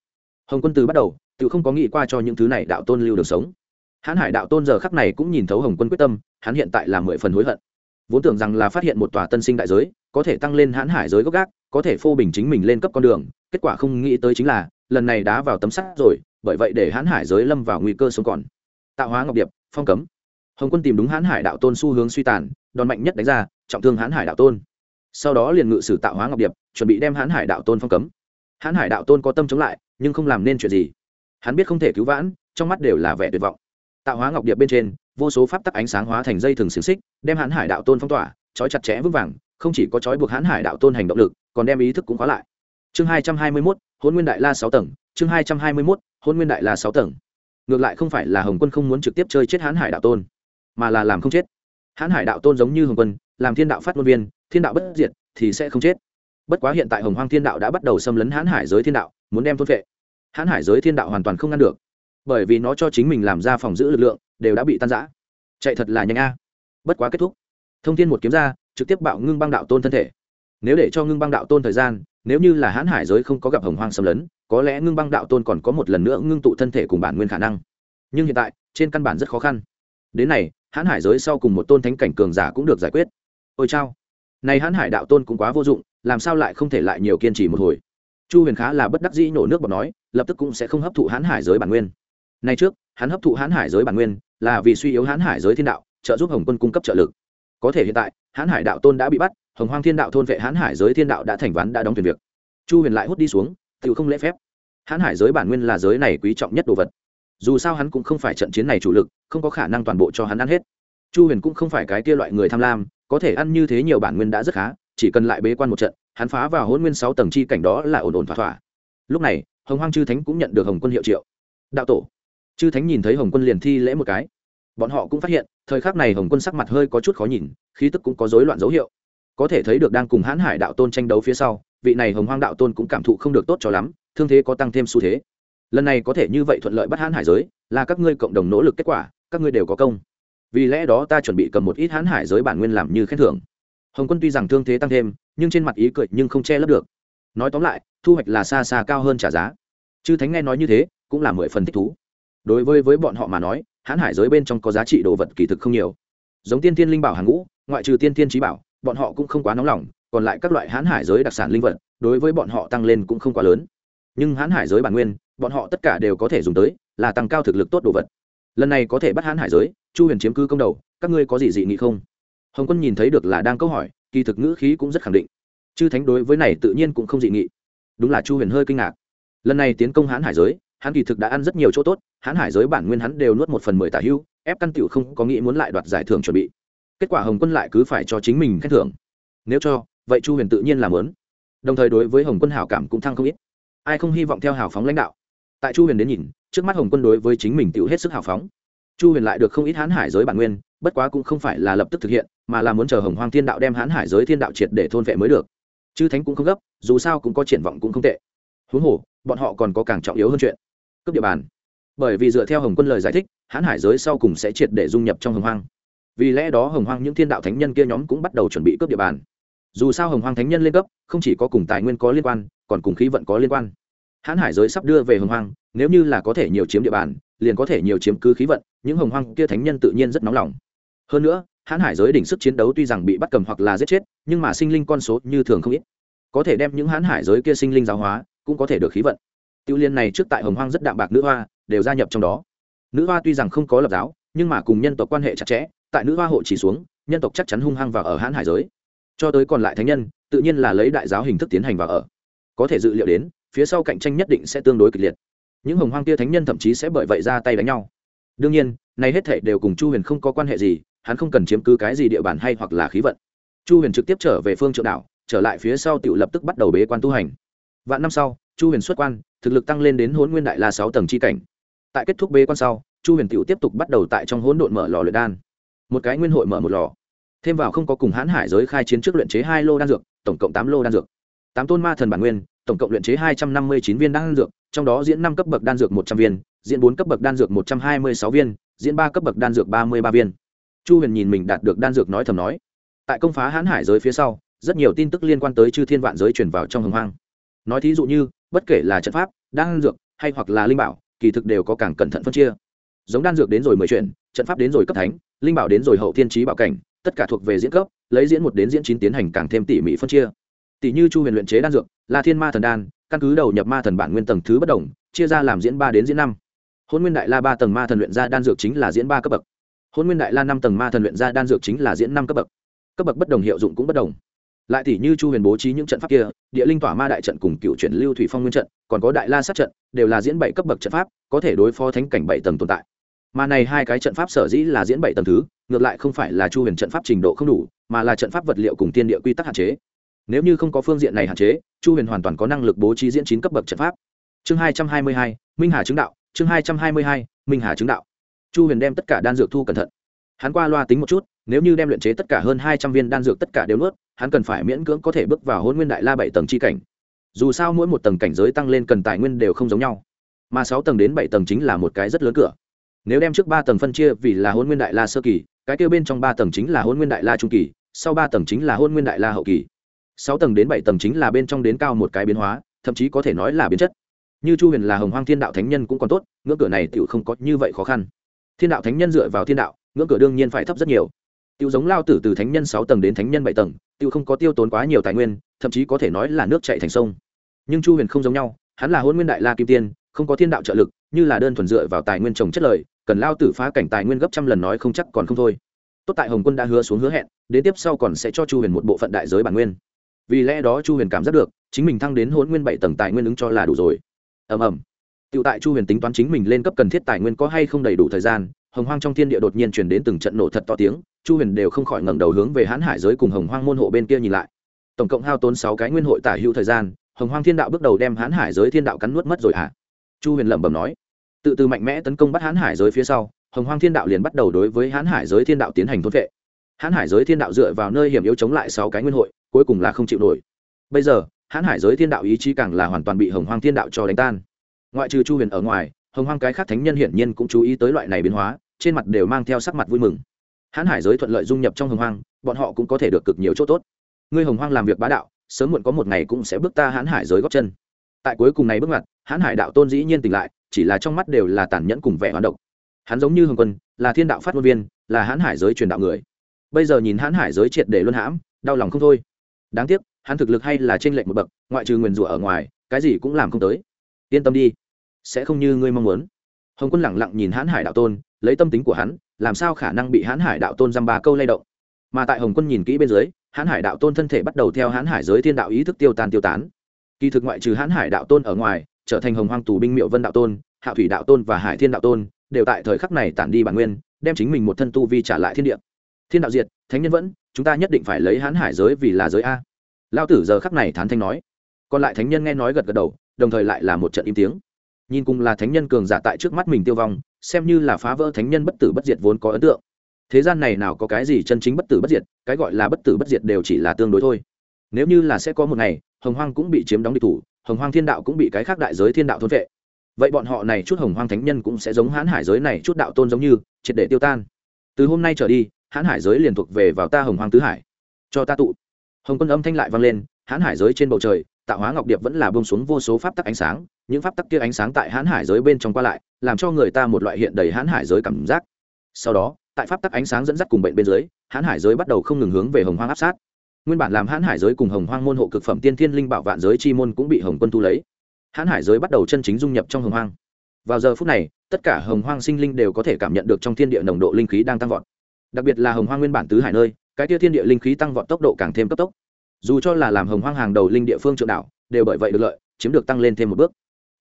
Hồng quân từ bắt đầu, tự không có nghĩ qua cho những thứ này đạo tôn lưu được sống. Hãn hải đạo tôn giờ khắc này cũng nhìn thấu hồng quân quyết tâm, hắn hiện tại là mười phần hối hận. Vốn tưởng rằng là phát hiện một tòa tân sinh đại giới, có thể tăng lên hãn hải giới gốc gác có thể phô bình chính mình lên cấp con đường, kết quả không nghĩ tới chính là, lần này đá vào tấm sắt rồi, bởi vậy để hãn hải giới lâm vào nguy cơ sống còn. Tạo hóa ngọc điệp, phong cấm. Hồng quân tìm đúng hãn hải đạo tôn xu hướng suy tàn, đòn mạnh nhất đánh ra, trọng thương hãn hải đạo tôn. Sau đó liền ngự sử tạo hóa ngọc điệp, chuẩn bị đem hãn hải đạo tôn phong cấm. Hãn hải đạo tôn có tâm chống lại, nhưng không làm nên chuyện gì. Hắn biết không thể cứu vãn, trong mắt đều là vẻ tuyệt vọng. Tạo hóa ngọc điệp bên trên, vô số pháp tắc ánh sáng hóa thành dây thừng xiềng xích, đem hãn hải đạo tôn phong tỏa, trói chặt chẽ vững vàng, không chỉ có trói buộc hãn hải đạo tôn hành động lực còn đem ý thức cũng khóa lại. Chương hai trăm hai mươi mốt hôn nguyên đại la sáu tầng, chương hai trăm hai mươi mốt hôn nguyên đại la sáu tầng. Ngược lại không phải là hồng quân không muốn trực tiếp chơi chết hãn hải đạo tôn, mà là làm không chết. Hãn hải đạo tôn giống như hồng quân, làm thiên đạo phát ngôn viên, thiên đạo bất diệt thì sẽ không chết. Bất quá hiện tại hồng hoang thiên đạo đã bắt đầu xâm lấn hãn hải giới thiên đạo, muốn đem thôn vệ hãn hải giới thiên đạo hoàn toàn không ngăn được. Bởi vì nó cho chính mình làm ra phòng giữ lực lượng, đều đã bị tan giã chạy thật là nhanh a. Bất quá kết thúc. Thông tin một kiếm ra, trực tiếp bạo ngưng băng đạo tôn thân thể nếu để cho ngưng băng đạo tôn thời gian, nếu như là hãn hải giới không có gặp hồng hoang xâm lấn, có lẽ ngưng băng đạo tôn còn có một lần nữa ngưng tụ thân thể cùng bản nguyên khả năng. Nhưng hiện tại, trên căn bản rất khó khăn. Đến này, hãn hải giới sau cùng một tôn thánh cảnh cường giả cũng được giải quyết. Ôi chao. Này hãn hải đạo tôn cũng quá vô dụng, làm sao lại không thể lại nhiều kiên trì một hồi? Chu huyền khá là bất đắc dĩ nổ nước bọt nói, lập tức cũng sẽ không hấp thụ hãn hải giới bản nguyên. Nay trước, hắn hấp thụ hãn hải giới bản nguyên là vì suy yếu hãn hải giới thiên đạo, trợ giúp hồng quân cung cấp trợ lực. Có thể hiện tại, hãn hải đạo tôn đã bị bắt hồng hoang thiên đạo thôn vệ hãn hải giới thiên đạo đã thành ván đã đóng thuyền việc. Chu huyền lại hút đi xuống, tự không lễ phép. Hãn hải giới bản nguyên là giới này quý trọng nhất đồ vật. Dù sao hắn cũng không phải trận chiến này chủ lực, không có khả năng toàn bộ cho hắn ăn hết. Chu huyền cũng không phải cái kia loại người tham lam, có thể ăn như thế nhiều bản nguyên đã rất khá, chỉ cần lại bế quan một trận, hắn phá vào hôn nguyên sáu tầng chi cảnh đó là ổn ổn thỏa thỏa. Lúc này, hồng hoang chư thánh cũng nhận được hồng quân hiệu triệu. Đạo tổ. Chư thánh nhìn thấy hồng quân liền thi lễ một cái. Bọn họ cũng phát hiện, thời khắc này hồng quân sắc mặt hơi có chút khó nhìn, khí tức cũng có rối loạn dấu hiệu có thể thấy được đang cùng hãn hải đạo tôn tranh đấu phía sau, vị này hồng hoang đạo tôn cũng cảm thụ không được tốt cho lắm, thương thế có tăng thêm xu thế. Lần này có thể như vậy thuận lợi bắt hãn hải giới, là các ngươi cộng đồng nỗ lực kết quả, các ngươi đều có công. Vì lẽ đó ta chuẩn bị cầm một ít hãn hải giới bản nguyên làm như khen thưởng. Hồng quân tuy rằng thương thế tăng thêm, nhưng trên mặt ý cười nhưng không che lấp được. Nói tóm lại, thu hoạch là xa xa cao hơn trả giá. Chư thánh nghe nói như thế, cũng là mười phần thích thú. Đối với với bọn họ mà nói, hãn hải giới bên trong có giá trị đồ vật kỳ thực không nhiều. Giống tiên tiên linh bảo hàng ngũ, ngoại trừ tiên tiên trí bảo bọn họ cũng không quá nóng lòng, còn lại các loại hãn hải giới đặc sản linh vật, đối với bọn họ tăng lên cũng không quá lớn. Nhưng hãn hải giới bản nguyên, bọn họ tất cả đều có thể dùng tới, là tăng cao thực lực tốt đồ vật. Lần này có thể bắt hãn hải giới, chu huyền chiếm cư công đầu, các ngươi có gì dị nghị không? Hồng quân nhìn thấy được là đang câu hỏi, kỳ thực ngữ khí cũng rất khẳng định. Chư thánh đối với này tự nhiên cũng không dị nghị. Đúng là chu huyền hơi kinh ngạc. Lần này tiến công hãn hải giới, hắn kỳ thực đã ăn rất nhiều chỗ tốt, hãn hải giới bản nguyên hắn đều nuốt một phần mười tả hưu, ép căn tiểu không có nghĩ muốn lại đoạt giải thưởng chuẩn bị kết quả hồng quân lại cứ phải cho chính mình khen thưởng nếu cho vậy chu huyền tự nhiên làm lớn đồng thời đối với hồng quân hảo cảm cũng thăng không ít ai không hy vọng theo hảo phóng lãnh đạo tại chu huyền đến nhìn trước mắt hồng quân đối với chính mình tự hết sức hảo phóng chu huyền lại được không ít hãn hải giới bản nguyên bất quá cũng không phải là lập tức thực hiện mà là muốn chờ hồng hoang thiên đạo đem hãn hải giới thiên đạo triệt để thôn vệ mới được chư thánh cũng không gấp dù sao cũng có triển vọng cũng không tệ huống hồ bọn họ còn có càng trọng yếu hơn chuyện cướp địa bàn bởi vì dựa theo hồng quân lời giải thích hãn hải giới sau cùng sẽ triệt để dung nhập trong hồng hoang vì lẽ đó hồng hoang những thiên đạo thánh nhân kia nhóm cũng bắt đầu chuẩn bị cướp địa bàn. Dù sao hồng hoang thánh nhân lên cấp, không chỉ có cùng tài nguyên có liên quan, còn cùng khí vận có liên quan. Hãn hải giới sắp đưa về hồng hoang, nếu như là có thể nhiều chiếm địa bàn, liền có thể nhiều chiếm cứ khí vận, những hồng hoang kia thánh nhân tự nhiên rất nóng lòng. Hơn nữa, hãn hải giới đỉnh sức chiến đấu tuy rằng bị bắt cầm hoặc là giết chết, nhưng mà sinh linh con số như thường không ít. Có thể đem những hãn hải giới kia sinh linh giáo hóa, cũng có thể được khí vận. Tiêu liên này trước tại hồng hoang rất đạm bạc nữ hoa, đều gia nhập trong đó. Nữ hoa tuy rằng không có lập giáo, nhưng mà cùng nhân tộc quan hệ chặt chẽ tại nữ hoa hộ chỉ xuống, nhân tộc chắc chắn hung hăng vào ở hãn hải giới. Cho tới còn lại thánh nhân, tự nhiên là lấy đại giáo hình thức tiến hành vào ở. Có thể dự liệu đến, phía sau cạnh tranh nhất định sẽ tương đối kịch liệt. Những hồng hoang kia thánh nhân thậm chí sẽ bởi vậy ra tay đánh nhau. Đương nhiên nay hết thể đều cùng chu huyền không có quan hệ gì, hắn không cần chiếm cứ cái gì địa bàn hay hoặc là khí vận. Chu huyền trực tiếp trở về phương trượng đảo, trở lại phía sau tự lập tức bắt đầu bế quan tu hành. Vạn năm sau, chu huyền xuất quan, thực lực tăng lên đến hôn nguyên đại la sáu tầng c h i cảnh. Tại kết thúc bế quan sau, chu huyền tự tiếp tục bắt đầu tại trong hỗn độn mở lò luyện đan một cái nguyên hội mở một lò. Thêm vào không có cùng hãn hải giới khai chiến trước luyện chế hai lô đan dược, tổng cộng tám lô đan dược. Tám tôn ma thần bản nguyên, tổng cộng luyện chế hai trăm năm mươi chín viên đan dược, trong đó diễn năm cấp bậc đan dược một trăm viên, diễn bốn cấp bậc đan dược một trăm hai mươi sáu viên, diễn ba cấp bậc đan dược ba mươi ba viên. Chu huyền nhìn mình đạt được đan dược nói thầm nói. Tại công phá hãn hải giới phía sau, rất nhiều tin tức liên quan tới chư thiên vạn giới truyền vào trong hồng hoang. Nói thí dụ như, bất kể là trận pháp, đan dược, hay hoặc là linh bảo, kỳ thực đều có càng cẩn thận phân chia giống đan dược đến rồi mười chuyển, trận pháp đến rồi cấp thánh, linh bảo đến rồi hậu thiên trí bảo cảnh, tất cả thuộc về diễn cấp, lấy diễn một đến diễn chín tiến hành càng thêm tỉ mỉ phân chia. Tỷ như chu huyền luyện chế đan dược, là thiên ma thần đan, căn cứ đầu nhập ma thần bản nguyên tầng thứ bất đồng, chia ra làm diễn ba đến diễn năm. Hôn nguyên đại la ba tầng ma thần luyện ra đan dược chính là diễn ba cấp bậc. Hôn nguyên đại la năm tầng ma thần luyện ra đan dược chính là diễn năm cấp bậc. Cấp bậc bất đồng hiệu dụng cũng bất đồng. Lại tỷ như chu huyền bố trí những trận pháp kia, địa linh tỏa ma đại trận cùng cựu chuyển lưu thủy phong nguyên trận, còn có đại la sát trận, đều là diễn bảy cấp bậc trận pháp, có thể đối phó thánh cảnh bảy tầng tồn tại mà này hai cái trận pháp sở dĩ là diễn bảy tầng thứ, ngược lại không phải là chu huyền trận pháp trình độ không đủ, mà là trận pháp vật liệu cùng tiên địa quy tắc hạn chế. Nếu như không có phương diện này hạn chế, chu huyền hoàn toàn có năng lực bố trí diễn chín cấp bậc trận pháp. Chương hai trăm hai mươi hai, minh hà chứng đạo, chương hai trăm hai mươi hai, minh hà chứng đạo. Chu huyền đem tất cả đan dược thu cẩn thận. Hắn qua loa tính một chút, nếu như đem luyện chế tất cả hơn hai trăm viên đan dược tất cả đều nuốt, hắn cần phải miễn cưỡng có thể bước vào hôn nguyên đại la bảy tầng c h i cảnh. Dù sao mỗi một tầng cảnh giới tăng lên cần tài nguyên đều không giống nhau. Mà sáu tầng đến bảy tầng chính là một cái rất lớn cửa nếu đem trước ba tầng phân chia vì là hôn nguyên đại la sơ kỳ, cái kêu bên trong ba tầng chính là hôn nguyên đại la trung kỳ, sau ba tầng chính là hôn nguyên đại la hậu kỳ. Sáu tầng đến bảy tầng chính là bên trong đến cao một cái biến hóa, thậm chí có thể nói là biến chất. Như chu huyền là hồng hoang thiên đạo thánh nhân cũng còn tốt, ngưỡng cửa này tự không có như vậy khó khăn. Thiên đạo thánh nhân dựa vào thiên đạo, ngưỡng cửa đương nhiên phải thấp rất nhiều. Tiêu giống lao tử từ thánh nhân sáu tầng đến thánh nhân bảy tầng tiêu không có tiêu tốn quá nhiều tài nguyên, thậm chí có thể nói là nước chạy thành sông. Nhưng chu huyền không giống nhau, hắn là hôn nguyên đại la kim tiên, không có thiên đạo trợ lực, như là đơn thuần dựa vào tài nguyên trồng chất lời cần lao tử phá cảnh tài nguyên gấp trăm lần nói không chắc còn không thôi. Tốt tại hồng quân đã hứa xuống hứa hẹn, đến tiếp sau còn sẽ cho chu huyền một bộ phận đại giới bản nguyên. Vì lẽ đó chu huyền cảm giác được, chính mình thăng đến hôn nguyên bảy tầng tài nguyên ứng cho là đủ rồi. Ầm ầm. Tự tại chu huyền tính toán chính mình lên cấp cần thiết tài nguyên có hay không đầy đủ thời gian, hồng hoang trong thiên địa đột nhiên chuyển đến từng trận nổ thật to tiếng, chu huyền đều không khỏi ngẩng đầu hướng về hãn hải giới cùng hồng hoang môn hộ bên kia nhìn lại. Tổng cộng hao tốn sáu cái nguyên hội tả hữu thời gian, hồng hoang thiên đạo bước đầu đem hãn hải giới thiên đạo cắn nuốt mất rồi hả? À? chu huyền lẩm bẩm nói tự từ mạnh mẽ tấn công bắt hãn hải giới phía sau, hồng hoang thiên đạo liền bắt đầu đối với hãn hải giới thiên đạo tiến hành thôn vệ. Hãn hải giới thiên đạo dựa vào nơi hiểm yếu chống lại sáu cái nguyên hội, cuối cùng là không chịu nổi. Bây giờ, hãn hải giới thiên đạo ý chí càng là hoàn toàn bị hồng hoang thiên đạo cho đánh tan. Ngoại trừ chu huyền ở ngoài, hồng hoang cái khác thánh nhân hiển nhiên cũng chú ý tới loại này biến hóa, trên mặt đều mang theo sắc mặt vui mừng. Hãn hải giới thuận lợi dung nhập trong hồng hoang, bọn họ cũng có thể được cực nhiều chỗ tốt. Ngươi hồng hoang làm việc bá đạo, sớm muộn có một ngày cũng sẽ bước ta hãn hải giới góp chân. Tại cuối cùng này bước ngoặt hãn hải đạo tôn dĩ nhiên tỉnh lại, chỉ là trong mắt đều là tàn nhẫn cùng vẻ hoán độc. Hắn giống như hồng quân, là thiên đạo phát ngôn viên, là hãn hải giới truyền đạo người. Bây giờ nhìn hãn hải giới triệt để luân hãm, đau lòng không thôi. Đáng tiếc, hắn thực lực hay là trên lệnh một bậc, ngoại trừ nguyền rủa ở ngoài, cái gì cũng làm không tới. Yên tâm đi, sẽ không như ngươi mong muốn. Hồng quân lẳng lặng nhìn hãn hải đạo tôn, lấy tâm tính của hắn, làm sao khả năng bị hãn hải đạo tôn dăm ba câu lay động? Mà tại hồng quân nhìn kỹ bên dưới, hãn hải đạo tôn thân thể bắt đầu theo hãn hải giới thiên đạo ý thức tiêu tan tiêu tán. Kỳ thực ngoại trừ hãn hải đạo tôn ở ngoài trở thành hồng hoang tù binh miệu vân đạo tôn, hạ thủy đạo tôn và hải thiên đạo tôn, đều tại thời khắc này tản đi bản nguyên, đem chính mình một thân tu vi trả lại thiên địa. Thiên đạo diệt, thánh nhân vẫn, chúng ta nhất định phải lấy hãn hải giới vì là giới a. Lao tử giờ khắc này thán thanh nói. Còn lại thánh nhân nghe nói gật gật đầu, đồng thời lại là một trận im tiếng. Nhìn cùng là thánh nhân cường giả tại trước mắt mình tiêu vong, xem như là phá vỡ thánh nhân bất tử bất diệt vốn có ấn tượng. Thế gian này nào có cái gì chân chính bất tử bất diệt, cái gọi là bất tử bất diệt đều chỉ là tương đối thôi. Nếu như là sẽ có một ngày, hồng hoang cũng bị chiếm đóng địch thủ hồng hoang thiên đạo cũng bị cái khác đại giới thiên đạo thôn vệ. Vậy bọn họ này chút hồng hoang thánh nhân cũng sẽ giống hãn hải giới này chút đạo tôn giống như, triệt để tiêu tan. Từ hôm nay trở đi, hãn hải giới liền thuộc về vào ta hồng hoang tứ hải. Cho ta tụ. Hồng quân âm thanh lại vang lên, hãn hải giới trên bầu trời, tạo hóa ngọc điệp vẫn là bông xuống vô số pháp tắc ánh sáng, những pháp tắc kia ánh sáng tại hãn hải giới bên trong qua lại, làm cho người ta một loại hiện đầy hãn hải giới cảm giác. Sau đó, tại pháp tắc ánh sáng dẫn dắt cùng bệnh bên dưới, hãn hải giới bắt đầu không ngừng hướng về hồng hoang áp sát nguyên bản làm hãn hải giới cùng hồng hoang môn hộ cực phẩm tiên thiên linh bảo vạn giới chi môn cũng bị hồng quân thu lấy. Hãn hải giới bắt đầu chân chính dung nhập trong hồng hoang. Vào giờ phút này, tất cả hồng hoang sinh linh đều có thể cảm nhận được trong thiên địa nồng độ linh khí đang tăng vọt. Đặc biệt là hồng hoang nguyên bản tứ hải nơi, cái tia thiên địa linh khí tăng vọt tốc độ càng thêm cấp tốc. Dù cho là làm hồng hoang hàng đầu linh địa phương trượng đảo, đều bởi vậy được lợi, chiếm được tăng lên thêm một bước.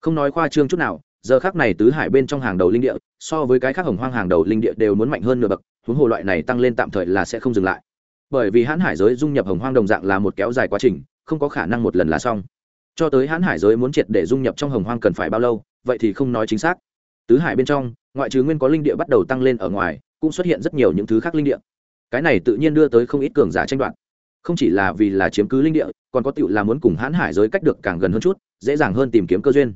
Không nói khoa trương chút nào, giờ khác này tứ hải bên trong hàng đầu linh địa, so với cái khác hồng hoang hàng đầu linh địa đều muốn mạnh hơn nửa bậc, huống hồ loại này tăng lên tạm thời là sẽ không dừng lại bởi vì hãn hải giới dung nhập hồng hoang đồng dạng là một kéo dài quá trình, không có khả năng một lần là xong. Cho tới hãn hải giới muốn triệt để dung nhập trong hồng hoang cần phải bao lâu, vậy thì không nói chính xác. Tứ hải bên trong, ngoại trừ nguyên có linh địa bắt đầu tăng lên ở ngoài, cũng xuất hiện rất nhiều những thứ khác linh địa. Cái này tự nhiên đưa tới không ít cường giả tranh đoạt. Không chỉ là vì là chiếm cứ linh địa, còn có tựu là muốn cùng hãn hải giới cách được càng gần hơn chút, dễ dàng hơn tìm kiếm cơ duyên.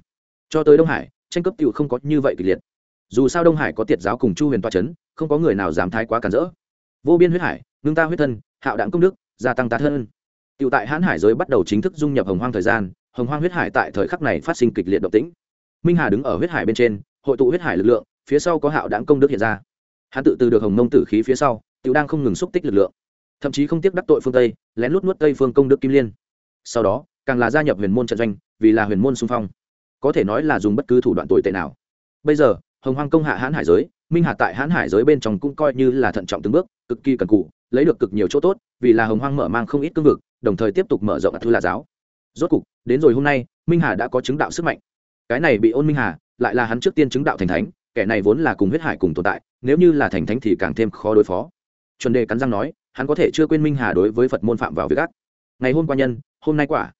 Cho tới đông hải, tranh cấp tựu không có như vậy kịch liệt. Dù sao đông hải có tiệt giáo cùng chu huyền toa c h ấ n không có người nào dám thái quá cản rỡ. Vô biên huyết hải ngưng ta huyết thân, hạo đạn công đức, gia tăng tá thân. Tựu tại hãn hải giới bắt đầu chính thức dung nhập hồng hoang thời gian, hồng hoang huyết hải tại thời khắc này phát sinh kịch liệt động tĩnh. Minh hà đứng ở huyết hải bên trên, hội tụ huyết hải lực lượng, phía sau có hạo đạn công đức hiện ra. Hắn tự từ được hồng mông tử khí phía sau tựu đang không ngừng xúc tích lực lượng. Thậm chí không tiếc đắc tội phương tây, lén lút nuốt tây phương công đức kim liên. Sau đó, càng là gia nhập huyền môn trận doanh, vì là huyền môn xung phong. Có thể nói là dùng bất cứ thủ đoạn tồi tệ nào. Bây giờ, hồng hoang công hạ hãn hải giới minh Hà tại hãn hải giới bên trong cũng coi như là thận trọng từng bước, cực kỳ cần cụ lấy được cực nhiều chỗ tốt, vì là hồng hoang mở mang không ít cương vực, đồng thời tiếp tục mở rộng thư là giáo. Rốt cục, đến rồi hôm nay, minh hà đã có chứng đạo sức mạnh. Cái này bị ôn minh hà, lại là hắn trước tiên chứng đạo thành thánh, kẻ này vốn là cùng huyết hải cùng tồn tại, nếu như là thành thánh thì càng thêm khó đối phó. Chuẩn đề cắn răng nói, hắn có thể chưa quên minh hà đối với phật môn phạm vào việc ác. Ngày hôm qua nhân, hôm nay quả.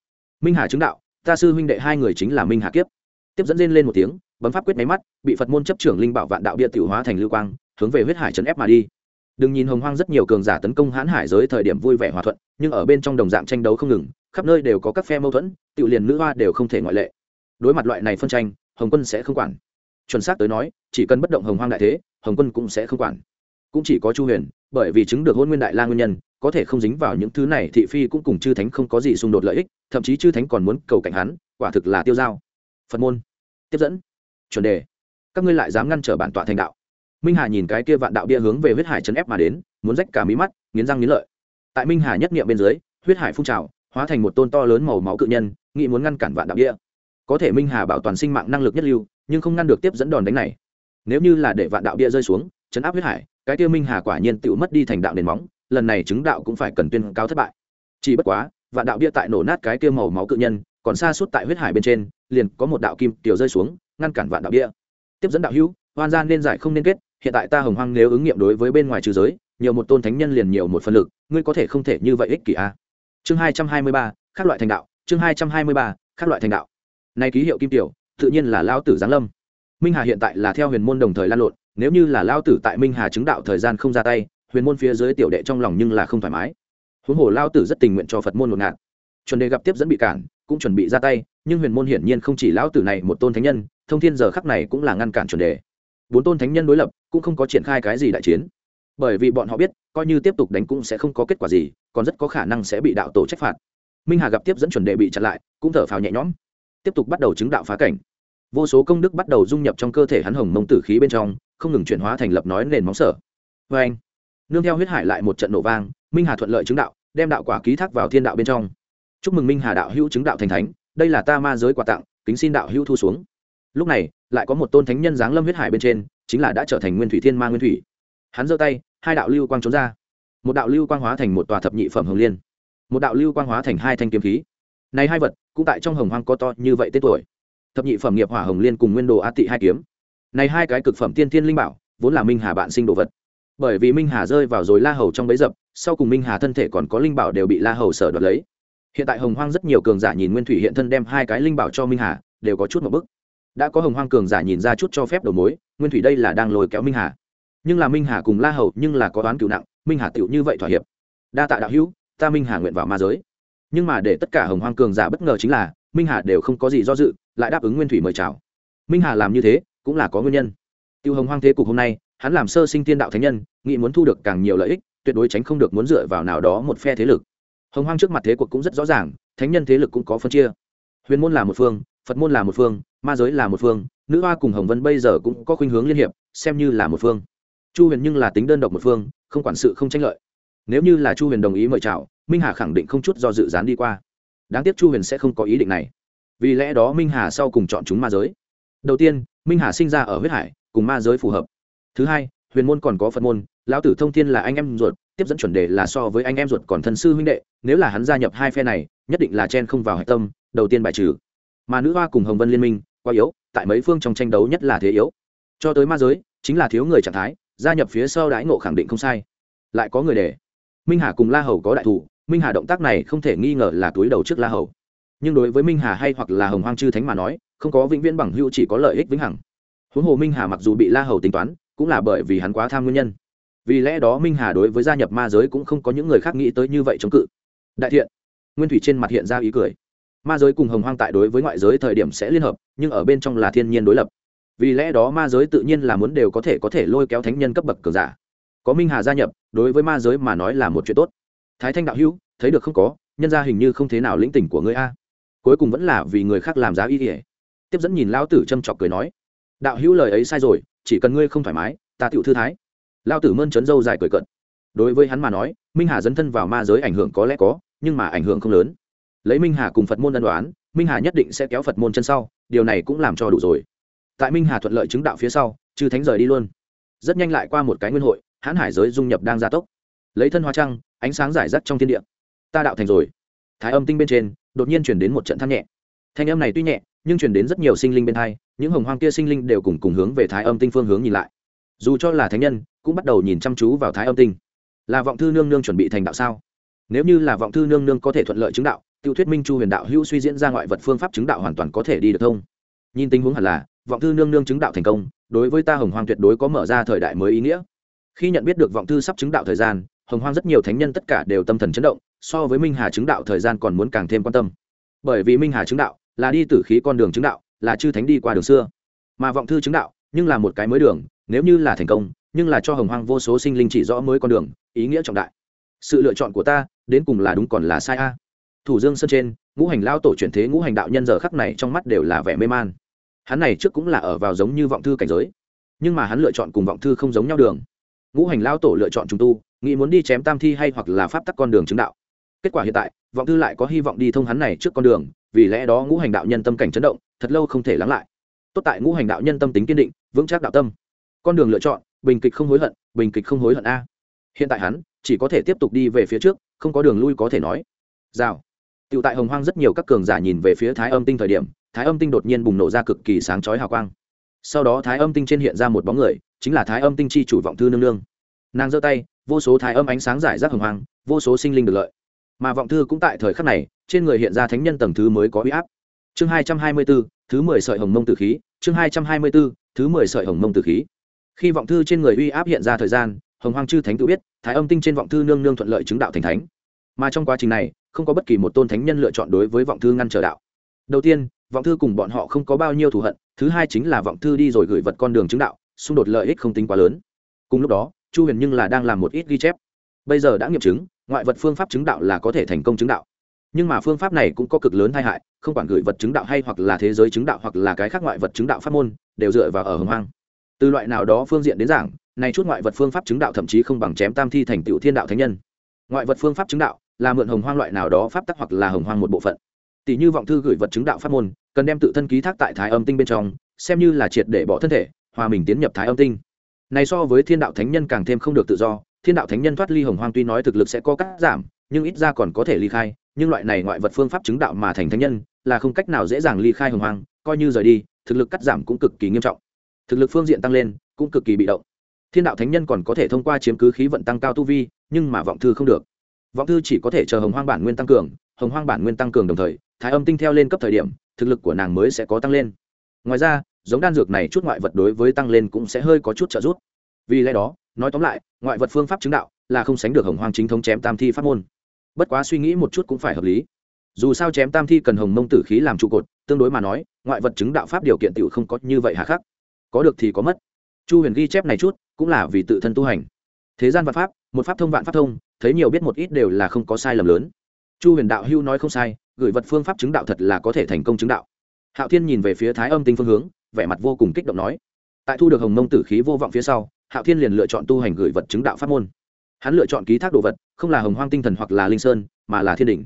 Minh hà chứng đạo, ta sư huynh đệ hai người chính là minh hà kiếp. Tiếp dẫn lên lên một tiếng bấm pháp quyết máy mắt, bị phật môn chấp trưởng linh bảo vạn đạo bia tiểu hóa thành lưu quang, hướng về huyết hải trấn ép mà đi. Đừng nhìn hồng hoang rất nhiều cường giả tấn công hãn hải giới thời điểm vui vẻ hòa thuận, nhưng ở bên trong đồng dạng tranh đấu không ngừng, khắp nơi đều có các phe mâu thuẫn tự liền nữ hoa đều không thể ngoại lệ. Đối mặt loại này phân tranh, hồng quân sẽ không quản. Chuẩn xác tới nói, chỉ cần bất động hồng hoang đại thế, hồng quân cũng sẽ không quản. Cũng chỉ có chu huyền, bởi vì chứng được hôn nguyên đại la nguyên nhân, có thể không dính vào những thứ này, thị phi cũng cùng chư thánh không có gì xung đột lợi ích, thậm chí chư thánh còn muốn cầu cảnh hắn, quả thực là tiêu dao. Phật môn. Tiếp dẫn chuẩn đề. Các ngươi lại dám ngăn trở bản tọa thành đạo. Minh hà nhìn cái kia vạn đạo bia hướng về huyết hải chấn ép mà đến, muốn rách cả mí mắt, nghiến răng nghiến lợi. Tại minh hà nhất niệm bên dưới, huyết hải phun trào, hóa thành một tôn to lớn màu máu cự nhân nghĩ muốn ngăn cản vạn đạo bia. Có thể minh hà bảo toàn sinh mạng năng lực nhất lưu, nhưng không ngăn được tiếp dẫn đòn đánh này. Nếu như là để vạn đạo bia rơi xuống, chấn áp huyết hải, cái kia minh hà quả nhiên tự mất đi thành đạo nền móng, lần này chứng đạo cũng phải cần tuyên cao thất bại. Chỉ bất quá, vạn đạo bia tại nổ nát cái kia màu máu cự nhân, còn xa suốt tại huyết hải bên trên, liền có một đạo kim tiểu rơi xuống ngăn cản vạn đạo bia. Tiếp dẫn đạo hữu, hoan gian nên giải không nên kết, hiện tại ta hồng hoang nếu ứng nghiệm đối với bên ngoài trừ giới, nhiều một tôn thánh nhân liền nhiều một phân lực, ngươi có thể không thể như vậy ích kỷ a à. chương hai trăm hai mươi ba các loại thành đạo, chương hai trăm hai mươi ba các loại thành đạo. Nay ký hiệu kim tiểu, tự nhiên là lao tử giáng lâm. Minh hà hiện tại là theo huyền môn đồng thời lan lộn, nếu như là lao tử tại minh hà chứng đạo thời gian không ra tay, huyền môn phía dưới tiểu đệ trong lòng nhưng là không thoải mái. Huống hồ lao tử rất tình nguyện cho phật môn một ngạn chuẩn đề gặp tiếp dẫn bị cản cũng chuẩn bị ra tay, nhưng huyền môn hiển nhiên không chỉ lão tử này một tôn thánh nhân, thông thiên giờ khắc này cũng là ngăn cản chuẩn đề. Bốn tôn thánh nhân đối lập, cũng không có triển khai cái gì đại chiến. Bởi vì bọn họ biết, coi như tiếp tục đánh cũng sẽ không có kết quả gì, còn rất có khả năng sẽ bị đạo tổ trách phạt. Minh hà gặp tiếp dẫn chuẩn đề bị chặn lại, cũng thở phào nhẹ nhõm. Tiếp tục bắt đầu chứng đạo phá cảnh. Vô số công đức bắt đầu dung nhập trong cơ thể hắn hồng mông tử khí bên trong, không ngừng chuyển hóa thành lập nói nền móng sở. Vê anh nương theo huyết hải lại một trận nổ vang, minh hà thuận lợi chứng đạo, đem đạo quả ký thác vào thiên đạo bên trong chúc mừng minh hà đạo hữu chứng đạo thành thánh, đây là ta ma giới quà tặng, kính xin đạo hữu thu xuống. Lúc này, lại có một tôn thánh nhân giáng lâm huyết hải bên trên, chính là đã trở thành nguyên thủy thiên ma nguyên thủy. Hắn giơ tay, hai đạo lưu quang trốn ra. Một đạo lưu quang hóa thành một tòa thập nhị phẩm hồng liên. Một đạo lưu quang hóa thành hai thanh kiếm khí. Này hai vật, cũng tại trong hồng hoang có to như vậy tên tuổi. Thập nhị phẩm nghiệp hỏa hồng liên cùng nguyên đồ á tị hai kiếm. Này hai cái cực phẩm tiên thiên linh bảo, vốn là minh hà bạn sinh đồ vật. Bởi vì minh hà rơi vào rồi la hầu trong bấy dập, sau cùng minh hà thân thể còn có linh bảo đều bị la hầu sở đoạt lấy hiện tại hồng hoang rất nhiều cường giả nhìn nguyên thủy hiện thân đem hai cái linh bảo cho minh hà, đều có chút một bức. Đã có hồng hoang cường giả nhìn ra chút cho phép đầu mối, nguyên thủy đây là đang lôi kéo minh hà. Nhưng là minh hà cùng la hầu nhưng là có đoán cựu nặng, minh hà tựu như vậy thỏa hiệp. Đa tạ đạo hữu, ta minh hà nguyện vào ma giới. Nhưng mà để tất cả hồng hoang cường giả bất ngờ chính là, minh hà đều không có gì do dự, lại đáp ứng nguyên thủy mời chào. Minh hà làm như thế, cũng là có nguyên nhân. Tiêu hồng hoang thế cục hôm nay, hắn làm sơ sinh tiên đạo thánh nhân, nghĩ muốn thu được càng nhiều lợi ích, tuyệt đối tránh không được muốn dựa vào nào đó một phe thế lực hồng hoang trước mặt thế cuộc cũng rất rõ ràng, thánh nhân thế lực cũng có phân chia. Huyền môn là một phương, phật môn là một phương, ma giới là một phương, nữ hoa cùng hồng vân bây giờ cũng có khuynh hướng liên hiệp, xem như là một phương. Chu huyền nhưng là tính đơn độc một phương, không quản sự, không tranh lợi. Nếu như là chu huyền đồng ý mời chào, minh hà khẳng định không chút do dự dán đi qua. Đáng tiếc chu huyền sẽ không có ý định này. Vì lẽ đó minh hà sau cùng chọn chúng ma giới. Đầu tiên, minh hà sinh ra ở huyết hải, cùng ma giới phù hợp. Thứ hai, huyền môn còn có phật môn, lão tử thông thiên là anh em ruột tiếp dẫn chuẩn đề là so với anh em ruột còn thân sư huynh đệ, nếu là hắn gia nhập hai phe này, nhất định là chen không vào hạch tâm, đầu tiên bài trừ. Mà nữ hoa cùng hồng vân liên minh, quá yếu, tại mấy phương trong tranh đấu nhất là thế yếu. Cho tới ma giới, chính là thiếu người trạng thái, gia nhập phía sau đãi ngộ khẳng định không sai. Lại có người để. Minh hà cùng la hầu có đại thủ, minh hà động tác này không thể nghi ngờ là túi đầu trước la hầu. Nhưng đối với minh hà hay hoặc là hồng hoang chư thánh mà nói, không có vĩnh viễn bằng hưu chỉ có lợi ích vĩnh hằng. Huống hồ minh hà mặc dù bị la hầu tính toán, cũng là bởi vì hắn quá tham nguyên nhân vì lẽ đó minh hà đối với gia nhập ma giới cũng không có những người khác nghĩ tới như vậy chống cự. Đại thiện, nguyên thủy trên mặt hiện ra ý cười. Ma giới cùng hồng hoang tại đối với ngoại giới thời điểm sẽ liên hợp, nhưng ở bên trong là thiên nhiên đối lập. Vì lẽ đó ma giới tự nhiên là muốn đều có thể có thể lôi kéo thánh nhân cấp bậc cường giả. Có minh hà gia nhập, đối với ma giới mà nói là một chuyện tốt. Thái thanh đạo hữu, thấy được không có, nhân ra hình như không thế nào lĩnh tỉnh của ngươi a. Cuối cùng vẫn là vì người khác làm giá ý ỉa tiếp dẫn nhìn lão tử châm chọc cười nói. Đạo hữu lời ấy sai rồi, chỉ cần ngươi không thoải mái, ta tựu thư thái lao tử mơn trấn dâu dài cười cận đối với hắn mà nói, minh hà dấn thân vào ma giới ảnh hưởng có lẽ có, nhưng mà ảnh hưởng không lớn. Lấy minh hà cùng phật môn ân đoán minh hà nhất định sẽ kéo phật môn chân sau, điều này cũng làm cho đủ rồi. Tại minh hà thuận lợi chứng đạo phía sau, chư thánh rời đi luôn. Rất nhanh lại qua một cái nguyên hội, hãn hải giới dung nhập đang gia tốc. Lấy thân hoa trăng, ánh sáng giải rác trong thiên địa. Ta đạo thành rồi. Thái âm tinh bên trên, đột nhiên chuyển đến một trận than nhẹ. Thanh âm này tuy nhẹ, nhưng chuyển đến rất nhiều sinh linh bên thai những hồng hoang kia sinh linh đều cùng cùng hướng về thái âm tinh phương hướng nhìn lại dù cho là thánh nhân, cũng bắt đầu nhìn chăm chú vào thái âm tinh. Là vọng thư nương nương chuẩn bị thành đạo sao? Nếu như là vọng thư nương nương có thể thuận lợi chứng đạo, tiêu thuyết minh chu huyền đạo hữu suy diễn ra ngoại vật phương pháp chứng đạo hoàn toàn có thể đi được thông nhìn tình huống hẳn là, vọng thư nương nương chứng đạo thành công, đối với ta hồng hoang tuyệt đối có mở ra thời đại mới ý nghĩa. Khi nhận biết được vọng thư sắp chứng đạo thời gian, hồng hoang rất nhiều thánh nhân tất cả đều tâm thần chấn động, so với minh hà chứng đạo thời gian còn muốn càng thêm quan tâm. Bởi vì minh hà chứng đạo là đi từ khí con đường chứng đạo, là chư thánh đi qua đường xưa. Mà vọng thư chứng đạo nhưng là một cái mới đường, nếu như là thành công, nhưng là cho hồng hoang vô số sinh linh chỉ rõ mới con đường, ý nghĩa trọng đại. Sự lựa chọn của ta, đến cùng là đúng còn là sai a? Thủ dương sân trên, ngũ hành lao tổ chuyển thế ngũ hành đạo nhân giờ khắc này trong mắt đều là vẻ mê man. Hắn này trước cũng là ở vào giống như vọng thư cảnh giới, nhưng mà hắn lựa chọn cùng vọng thư không giống nhau đường. Ngũ hành lao tổ lựa chọn trung tu, nghĩ muốn đi chém tam thi hay hoặc là pháp tắc con đường chứng đạo. Kết quả hiện tại, vọng thư lại có hy vọng đi thông hắn này trước con đường, vì lẽ đó ngũ hành đạo nhân tâm cảnh chấn động, thật lâu không thể lắng lại tốt tại ngũ hành đạo nhân tâm tính kiên định, vững chắc đạo tâm. Con đường lựa chọn, bình kịch không hối hận, bình kịch không hối hận a. Hiện tại hắn, chỉ có thể tiếp tục đi về phía trước, không có đường lui có thể nói. Rào. Tựu tại hồng hoang rất nhiều các cường giả nhìn về phía thái âm tinh thời điểm, thái âm tinh đột nhiên bùng nổ ra cực kỳ sáng chói hào quang. Sau đó thái âm tinh trên hiện ra một bóng người, chính là thái âm tinh chi chủ vọng thư nương nương. Nàng giơ tay, vô số thái âm ánh sáng giải rác hồng hoang, vô số sinh linh được lợi. Mà vọng thư cũng tại thời khắc này, trên người hiện ra thánh nhân tầng thứ mới có huy áp. Chương hai trăm hai mươi bốn thứ mười sợi hồng mông tử khí, chương hai trăm hai mươi b ố thứ mười sợi hồng mông tử khí. Khi vọng thư trên người uy áp hiện ra thời gian, hồng hoang chư thánh tự biết, thái âm tinh trên vọng thư nương nương thuận lợi chứng đạo thành thánh. Mà trong quá trình này, không có bất kỳ một tôn thánh nhân lựa chọn đối với vọng thư ngăn trở đạo. Đầu tiên, vọng thư cùng bọn họ không có bao nhiêu thù hận, thứ hai chính là vọng thư đi rồi gửi vật con đường chứng đạo, xung đột lợi ích không tính quá lớn. Cùng lúc đó, chu huyền nhưng là đang làm một ít ghi chép. Bây giờ đã nghiệm chứng, ngoại vật phương pháp chứng đạo là có thể thành công chứng đạo nhưng mà phương pháp này cũng có cực lớn tai hại, không quản gửi vật chứng đạo hay hoặc là thế giới chứng đạo hoặc là cái khác ngoại vật chứng đạo pháp môn, đều dựa vào ở hồng hoang. Từ loại nào đó phương diện đến giảng, này chút ngoại vật phương pháp chứng đạo thậm chí không bằng chém tam thi thành tựu thiên đạo thánh nhân. Ngoại vật phương pháp chứng đạo là mượn hồng hoang loại nào đó pháp tắc hoặc là hồng hoang một bộ phận. Tỷ như vọng thư gửi vật chứng đạo pháp môn, cần đem tự thân ký thác tại thái âm tinh bên trong, xem như là triệt để bỏ thân thể, hòa mình tiến nhập thái âm tinh. Này so với thiên đạo thánh nhân càng thêm không được tự do, thiên đạo thánh nhân thoát ly hồng hoang tuy nói thực lực sẽ có cắt giảm, nhưng ít ra còn có thể ly khai nhưng loại này ngoại vật phương pháp chứng đạo mà thành thánh nhân là không cách nào dễ dàng ly khai hồng hoang, coi như rời đi, thực lực cắt giảm cũng cực kỳ nghiêm trọng. Thực lực phương diện tăng lên cũng cực kỳ bị động. Thiên đạo thánh nhân còn có thể thông qua chiếm cứ khí vận tăng cao tu vi, nhưng mà vọng thư không được. Vọng thư chỉ có thể chờ hồng hoang bản nguyên tăng cường, hồng hoang bản nguyên tăng cường đồng thời, thái âm tinh theo lên cấp thời điểm, thực lực của nàng mới sẽ có tăng lên. Ngoài ra, giống đan dược này chút ngoại vật đối với tăng lên cũng sẽ hơi có chút trợ giúp. Vì lẽ đó, nói tóm lại, ngoại vật phương pháp chứng đạo là không sánh được hồng hoang chính thống chém tam thi pháp môn bất quá suy nghĩ một chút cũng phải hợp lý. Dù sao chém tam thi cần hồng mông tử khí làm trụ cột, tương đối mà nói, ngoại vật chứng đạo pháp điều kiện t không có như vậy hà khắc. Có được thì có mất. Chu huyền ghi chép này chút, cũng là vì tự thân tu hành. Thế gian vạn pháp, một pháp thông vạn pháp thông, thấy nhiều biết một ít đều là không có sai lầm lớn. Chu huyền đạo hưu nói không sai, gửi vật phương pháp chứng đạo thật là có thể thành công chứng đạo. Hạo thiên nhìn về phía thái âm tinh phương hướng, vẻ mặt vô cùng kích động nói. Tại thu được hồng mông tử khí vô vọng phía sau, hạo thiên liền lựa chọn tu hành gửi vật chứng đạo pháp môn hắn lựa chọn ký thác đồ vật, không là hồng hoang tinh thần hoặc là linh sơn, mà là thiên đình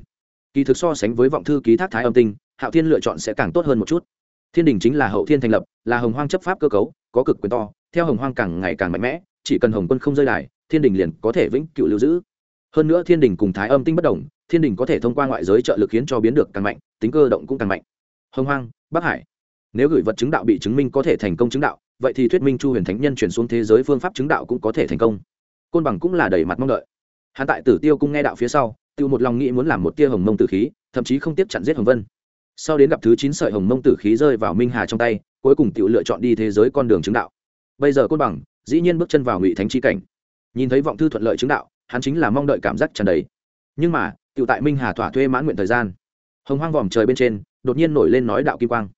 kỳ thực so sánh với vọng thư ký thác thái âm tinh, hạo thiên lựa chọn sẽ càng tốt hơn một chút. Thiên đình chính là hậu thiên thành lập, là hồng hoang chấp pháp cơ cấu, có cực quyền to, theo hồng hoang càng ngày càng mạnh mẽ, chỉ cần hồng quân không rơi đài, thiên đình liền có thể vĩnh cựu lưu giữ. Hơn nữa thiên đình cùng thái âm tinh bất đồng, thiên đình có thể thông qua ngoại giới trợ lực khiến cho biến được càng mạnh, tính cơ động cũng càng mạnh. Hồng hoang, bắc hải. Nếu gửi vật chứng đạo bị chứng minh có thể thành công chứng đạo, vậy thì thuyết minh chu huyền thánh nhân chuyển xuống thế giới phương pháp chứng đạo cũng có thể thành công côn bằng cũng là đầy mặt mong đợi. Hắn tại tử tiêu cung nghe đạo phía sau, tự một lòng nghĩ muốn làm một tia hồng mông tử khí, thậm chí không tiếp chặn giết hồng vân. Sau đến gặp thứ chín sợi hồng mông tử khí rơi vào minh hà trong tay, cuối cùng tự lựa chọn đi thế giới con đường chứng đạo. Bây giờ côn bằng dĩ nhiên bước chân vào ngụy thánh chi cảnh. Nhìn thấy vọng thư thuận lợi chứng đạo, hắn chính là mong đợi cảm giác tràn đầy. Nhưng mà, tự tại minh hà thỏa thuê mãn nguyện thời gian, hồng hoang vòm trời bên trên, đột nhiên nổi lên nói đạo kim quang.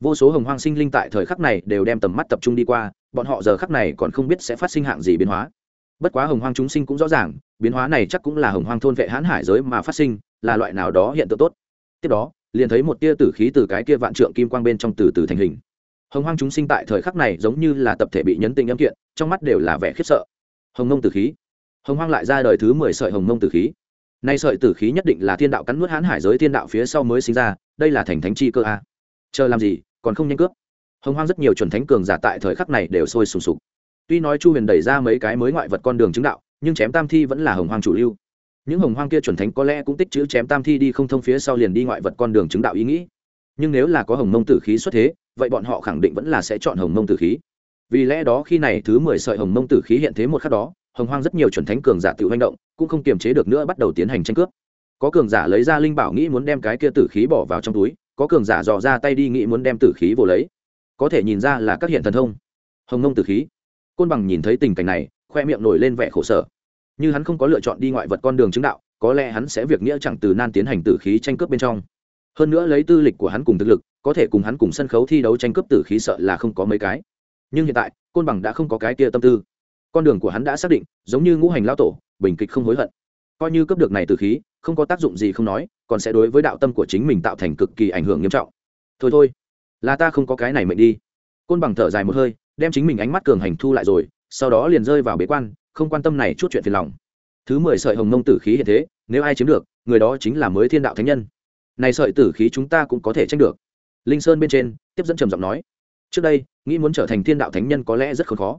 Vô số hồng hoang sinh linh tại thời khắc này đều đem tầm mắt tập trung đi qua, bọn họ giờ khắc này còn không biết sẽ phát sinh hạng gì biến hóa bất quá hồng hoang chúng sinh cũng rõ ràng, biến hóa này chắc cũng là hồng hoang thôn vệ hãn hải giới mà phát sinh, là loại nào đó hiện tượng tốt. Tiếp đó, liền thấy một tia tử khí từ cái kia vạn trượng kim quang bên trong từ từ thành hình. Hồng hoang chúng sinh tại thời khắc này giống như là tập thể bị nhấn tình âm kiện, trong mắt đều là vẻ khiếp sợ. Hồng nông tử khí. Hồng hoang lại ra đời thứ mười sợi hồng nông tử khí. Nay sợi tử khí nhất định là thiên đạo cắn nuốt hãn hải giới thiên đạo phía sau mới sinh ra, đây là thành thánh chi cơ a. Chờ làm gì, còn không nhanh cướp. Hồng hoang rất nhiều chuẩn thánh cường giả tại thời khắc này đều sôi sùng sục tuy nói chu huyền đẩy ra mấy cái mới ngoại vật con đường chứng đạo, nhưng chém tam thi vẫn là hồng hoang chủ lưu. Những hồng hoang kia chuẩn thánh có lẽ cũng tích chữ chém tam thi đi không thông phía sau liền đi ngoại vật con đường chứng đạo ý nghĩ. Nhưng nếu là có hồng mông tử khí xuất thế, vậy bọn họ khẳng định vẫn là sẽ chọn hồng mông tử khí. Vì lẽ đó khi này thứ mười sợi hồng mông tử khí hiện thế một khắc đó, hồng hoang rất nhiều chuẩn thánh cường giả tự hành động, cũng không kiềm chế được nữa bắt đầu tiến hành tranh cướp. Có cường giả lấy ra linh bảo nghĩ muốn đem cái kia tử khí bỏ vào trong túi, có cường giả dò ra tay đi nghĩ muốn đem tử khí vô lấy. Có thể nhìn ra là các hiện thần thông. Hồng mông tử khí côn bằng nhìn thấy tình cảnh này, khoe miệng nổi lên vẻ khổ sở. Như hắn không có lựa chọn đi ngoại vật con đường chứng đạo, có lẽ hắn sẽ việc nghĩa chẳng từ nan tiến hành tử khí tranh cướp bên trong. Hơn nữa lấy tư lịch của hắn cùng thực lực, có thể cùng hắn cùng sân khấu thi đấu tranh cướp tử khí sợ là không có mấy cái. Nhưng hiện tại, côn bằng đã không có cái kia tâm tư. Con đường của hắn đã xác định, giống như ngũ hành lao tổ, bình kịch không hối hận. Coi như cấp được này tử khí, không có tác dụng gì không nói, còn sẽ đối với đạo tâm của chính mình tạo thành cực kỳ ảnh hưởng nghiêm trọng. Thôi thôi, là ta không có cái này mệnh đi. Côn bằng thở dài một hơi đem chính mình ánh mắt cường hành thu lại rồi, sau đó liền rơi vào bế quan, không quan tâm này chút chuyện phiền lòng. Thứ mười sợi hồng mông tử khí hiện thế, nếu ai chiếm được, người đó chính là mới thiên đạo thánh nhân. Này sợi tử khí chúng ta cũng có thể tranh được. Linh sơn bên trên, tiếp dẫn trầm giọng nói. Trước đây, nghĩ muốn trở thành thiên đạo thánh nhân có lẽ rất khó.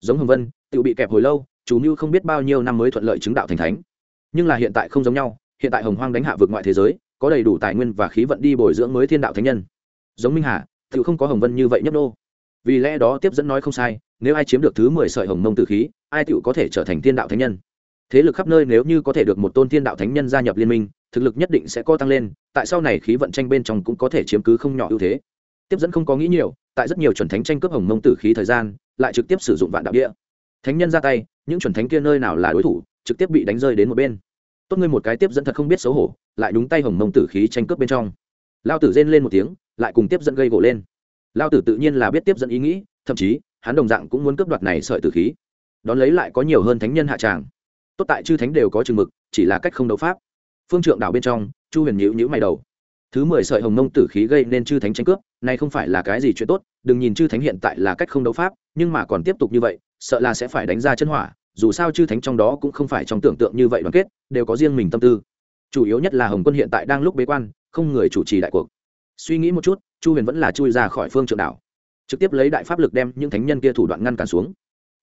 Giống hồng vân tự bị kẹp hồi lâu, chủ mưu không biết bao nhiêu năm mới thuận lợi chứng đạo thành thánh. Nhưng là hiện tại không giống nhau, hiện tại hồng hoang đánh hạ vượt ngoại thế giới, có đầy đủ tài nguyên và khí vận đi bồi dưỡng mới thiên đạo thánh nhân. Giống minh hà tự không có hồng vân như vậy nhấp đô vì lẽ đó tiếp dẫn nói không sai, nếu ai chiếm được thứ mười sợi hồng mông tử khí, ai tựu có thể trở thành thiên đạo thánh nhân. Thế lực khắp nơi nếu như có thể được một tôn thiên đạo thánh nhân gia nhập liên minh, thực lực nhất định sẽ co tăng lên, tại sau này khí vận tranh bên trong cũng có thể chiếm cứ không nhỏ ưu thế. Tiếp dẫn không có nghĩ nhiều, tại rất nhiều chuẩn thánh tranh cướp hồng mông tử khí thời gian, lại trực tiếp sử dụng vạn đạo địa. Thánh nhân ra tay, những chuẩn thánh kia nơi nào là đối thủ, trực tiếp bị đánh rơi đến một bên. Tốt ngươi một cái tiếp dẫn thật không biết xấu hổ, lại đúng tay hồng mông tử khí tranh cướp bên trong. Lao tử rên lên một tiếng, lại cùng tiếp dẫn gây gỗ lên lao tử tự nhiên là biết tiếp dẫn ý nghĩ, thậm chí, hắn đồng dạng cũng muốn cướp đoạt này sợi tử khí. Đón lấy lại có nhiều hơn thánh nhân hạ tràng. Tốt tại chư thánh đều có chừng mực, chỉ là cách không đấu pháp. Phương trượng đảo bên trong, chu huyền nhữ nhữ mày đầu. Thứ mười sợi hồng nông tử khí gây nên chư thánh tranh cướp, này không phải là cái gì chuyện tốt, đừng nhìn chư thánh hiện tại là cách không đấu pháp, nhưng mà còn tiếp tục như vậy, sợ là sẽ phải đánh ra chân hỏa, dù sao chư thánh trong đó cũng không phải trong tưởng tượng như vậy đoàn kết, đều có riêng mình tâm tư. Chủ yếu nhất là hồng quân hiện tại đang lúc bế quan, không người chủ trì đại cuộc. Suy nghĩ một chút chu huyền vẫn là chui ra khỏi phương trượng đảo, trực tiếp lấy đại pháp lực đem những thánh nhân kia thủ đoạn ngăn cản xuống.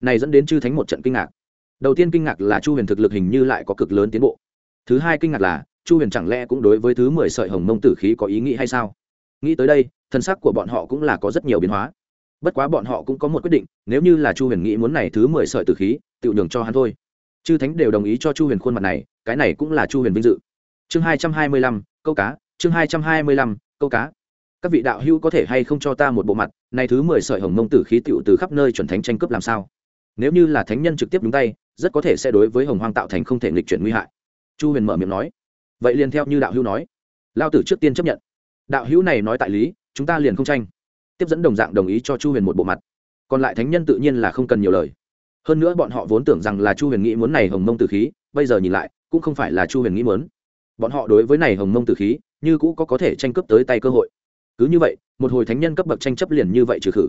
Này dẫn đến chư thánh một trận kinh ngạc. Đầu tiên kinh ngạc là chu huyền thực lực hình như lại có cực lớn tiến bộ. Thứ hai kinh ngạc là, chu huyền chẳng lẽ cũng đối với thứ mười sợi hồng mông tử khí có ý nghĩ hay sao? Nghĩ tới đây, thân sắc của bọn họ cũng là có rất nhiều biến hóa. Bất quá bọn họ cũng có một quyết định, nếu như là chu huyền nghĩ muốn này thứ mười sợi tử khí tự nhường cho hắn thôi. Chư thánh đều đồng ý cho chu huyền khuôn mặt này, cái này cũng là chu huyền vinh dự. Chương hai trăm hai mươi lăm, câu cá, chương hai trăm hai mươi lăm, câu cá các vị đạo hữu có thể hay không cho ta một bộ mặt này thứ mười sợi hồng mông tử khí tựu từ khắp nơi chuẩn thánh tranh cướp làm sao? Nếu như là thánh nhân trực tiếp đúng tay, rất có thể sẽ đối với hồng hoang tạo thành không thể nghịch chuyển nguy hại. Chu huyền mở miệng nói. Vậy liền theo như đạo hữu nói. Lao tử trước tiên chấp nhận. Đạo hữu này nói tại lý, chúng ta liền không tranh. Tiếp dẫn đồng dạng đồng ý cho chu huyền một bộ mặt. Còn lại thánh nhân tự nhiên là không cần nhiều lời. Hơn nữa bọn họ vốn tưởng rằng là chu huyền nghĩ muốn này hồng mông tử khí, bây giờ nhìn lại, cũng không phải là chu huyền nghĩ muốn. Bọn họ đối với này hồng mông tử khí, như cũ có có thể tranh cướp tới tay cơ hội cứ như vậy, một hồi thánh nhân cấp bậc tranh chấp liền như vậy trừ khử.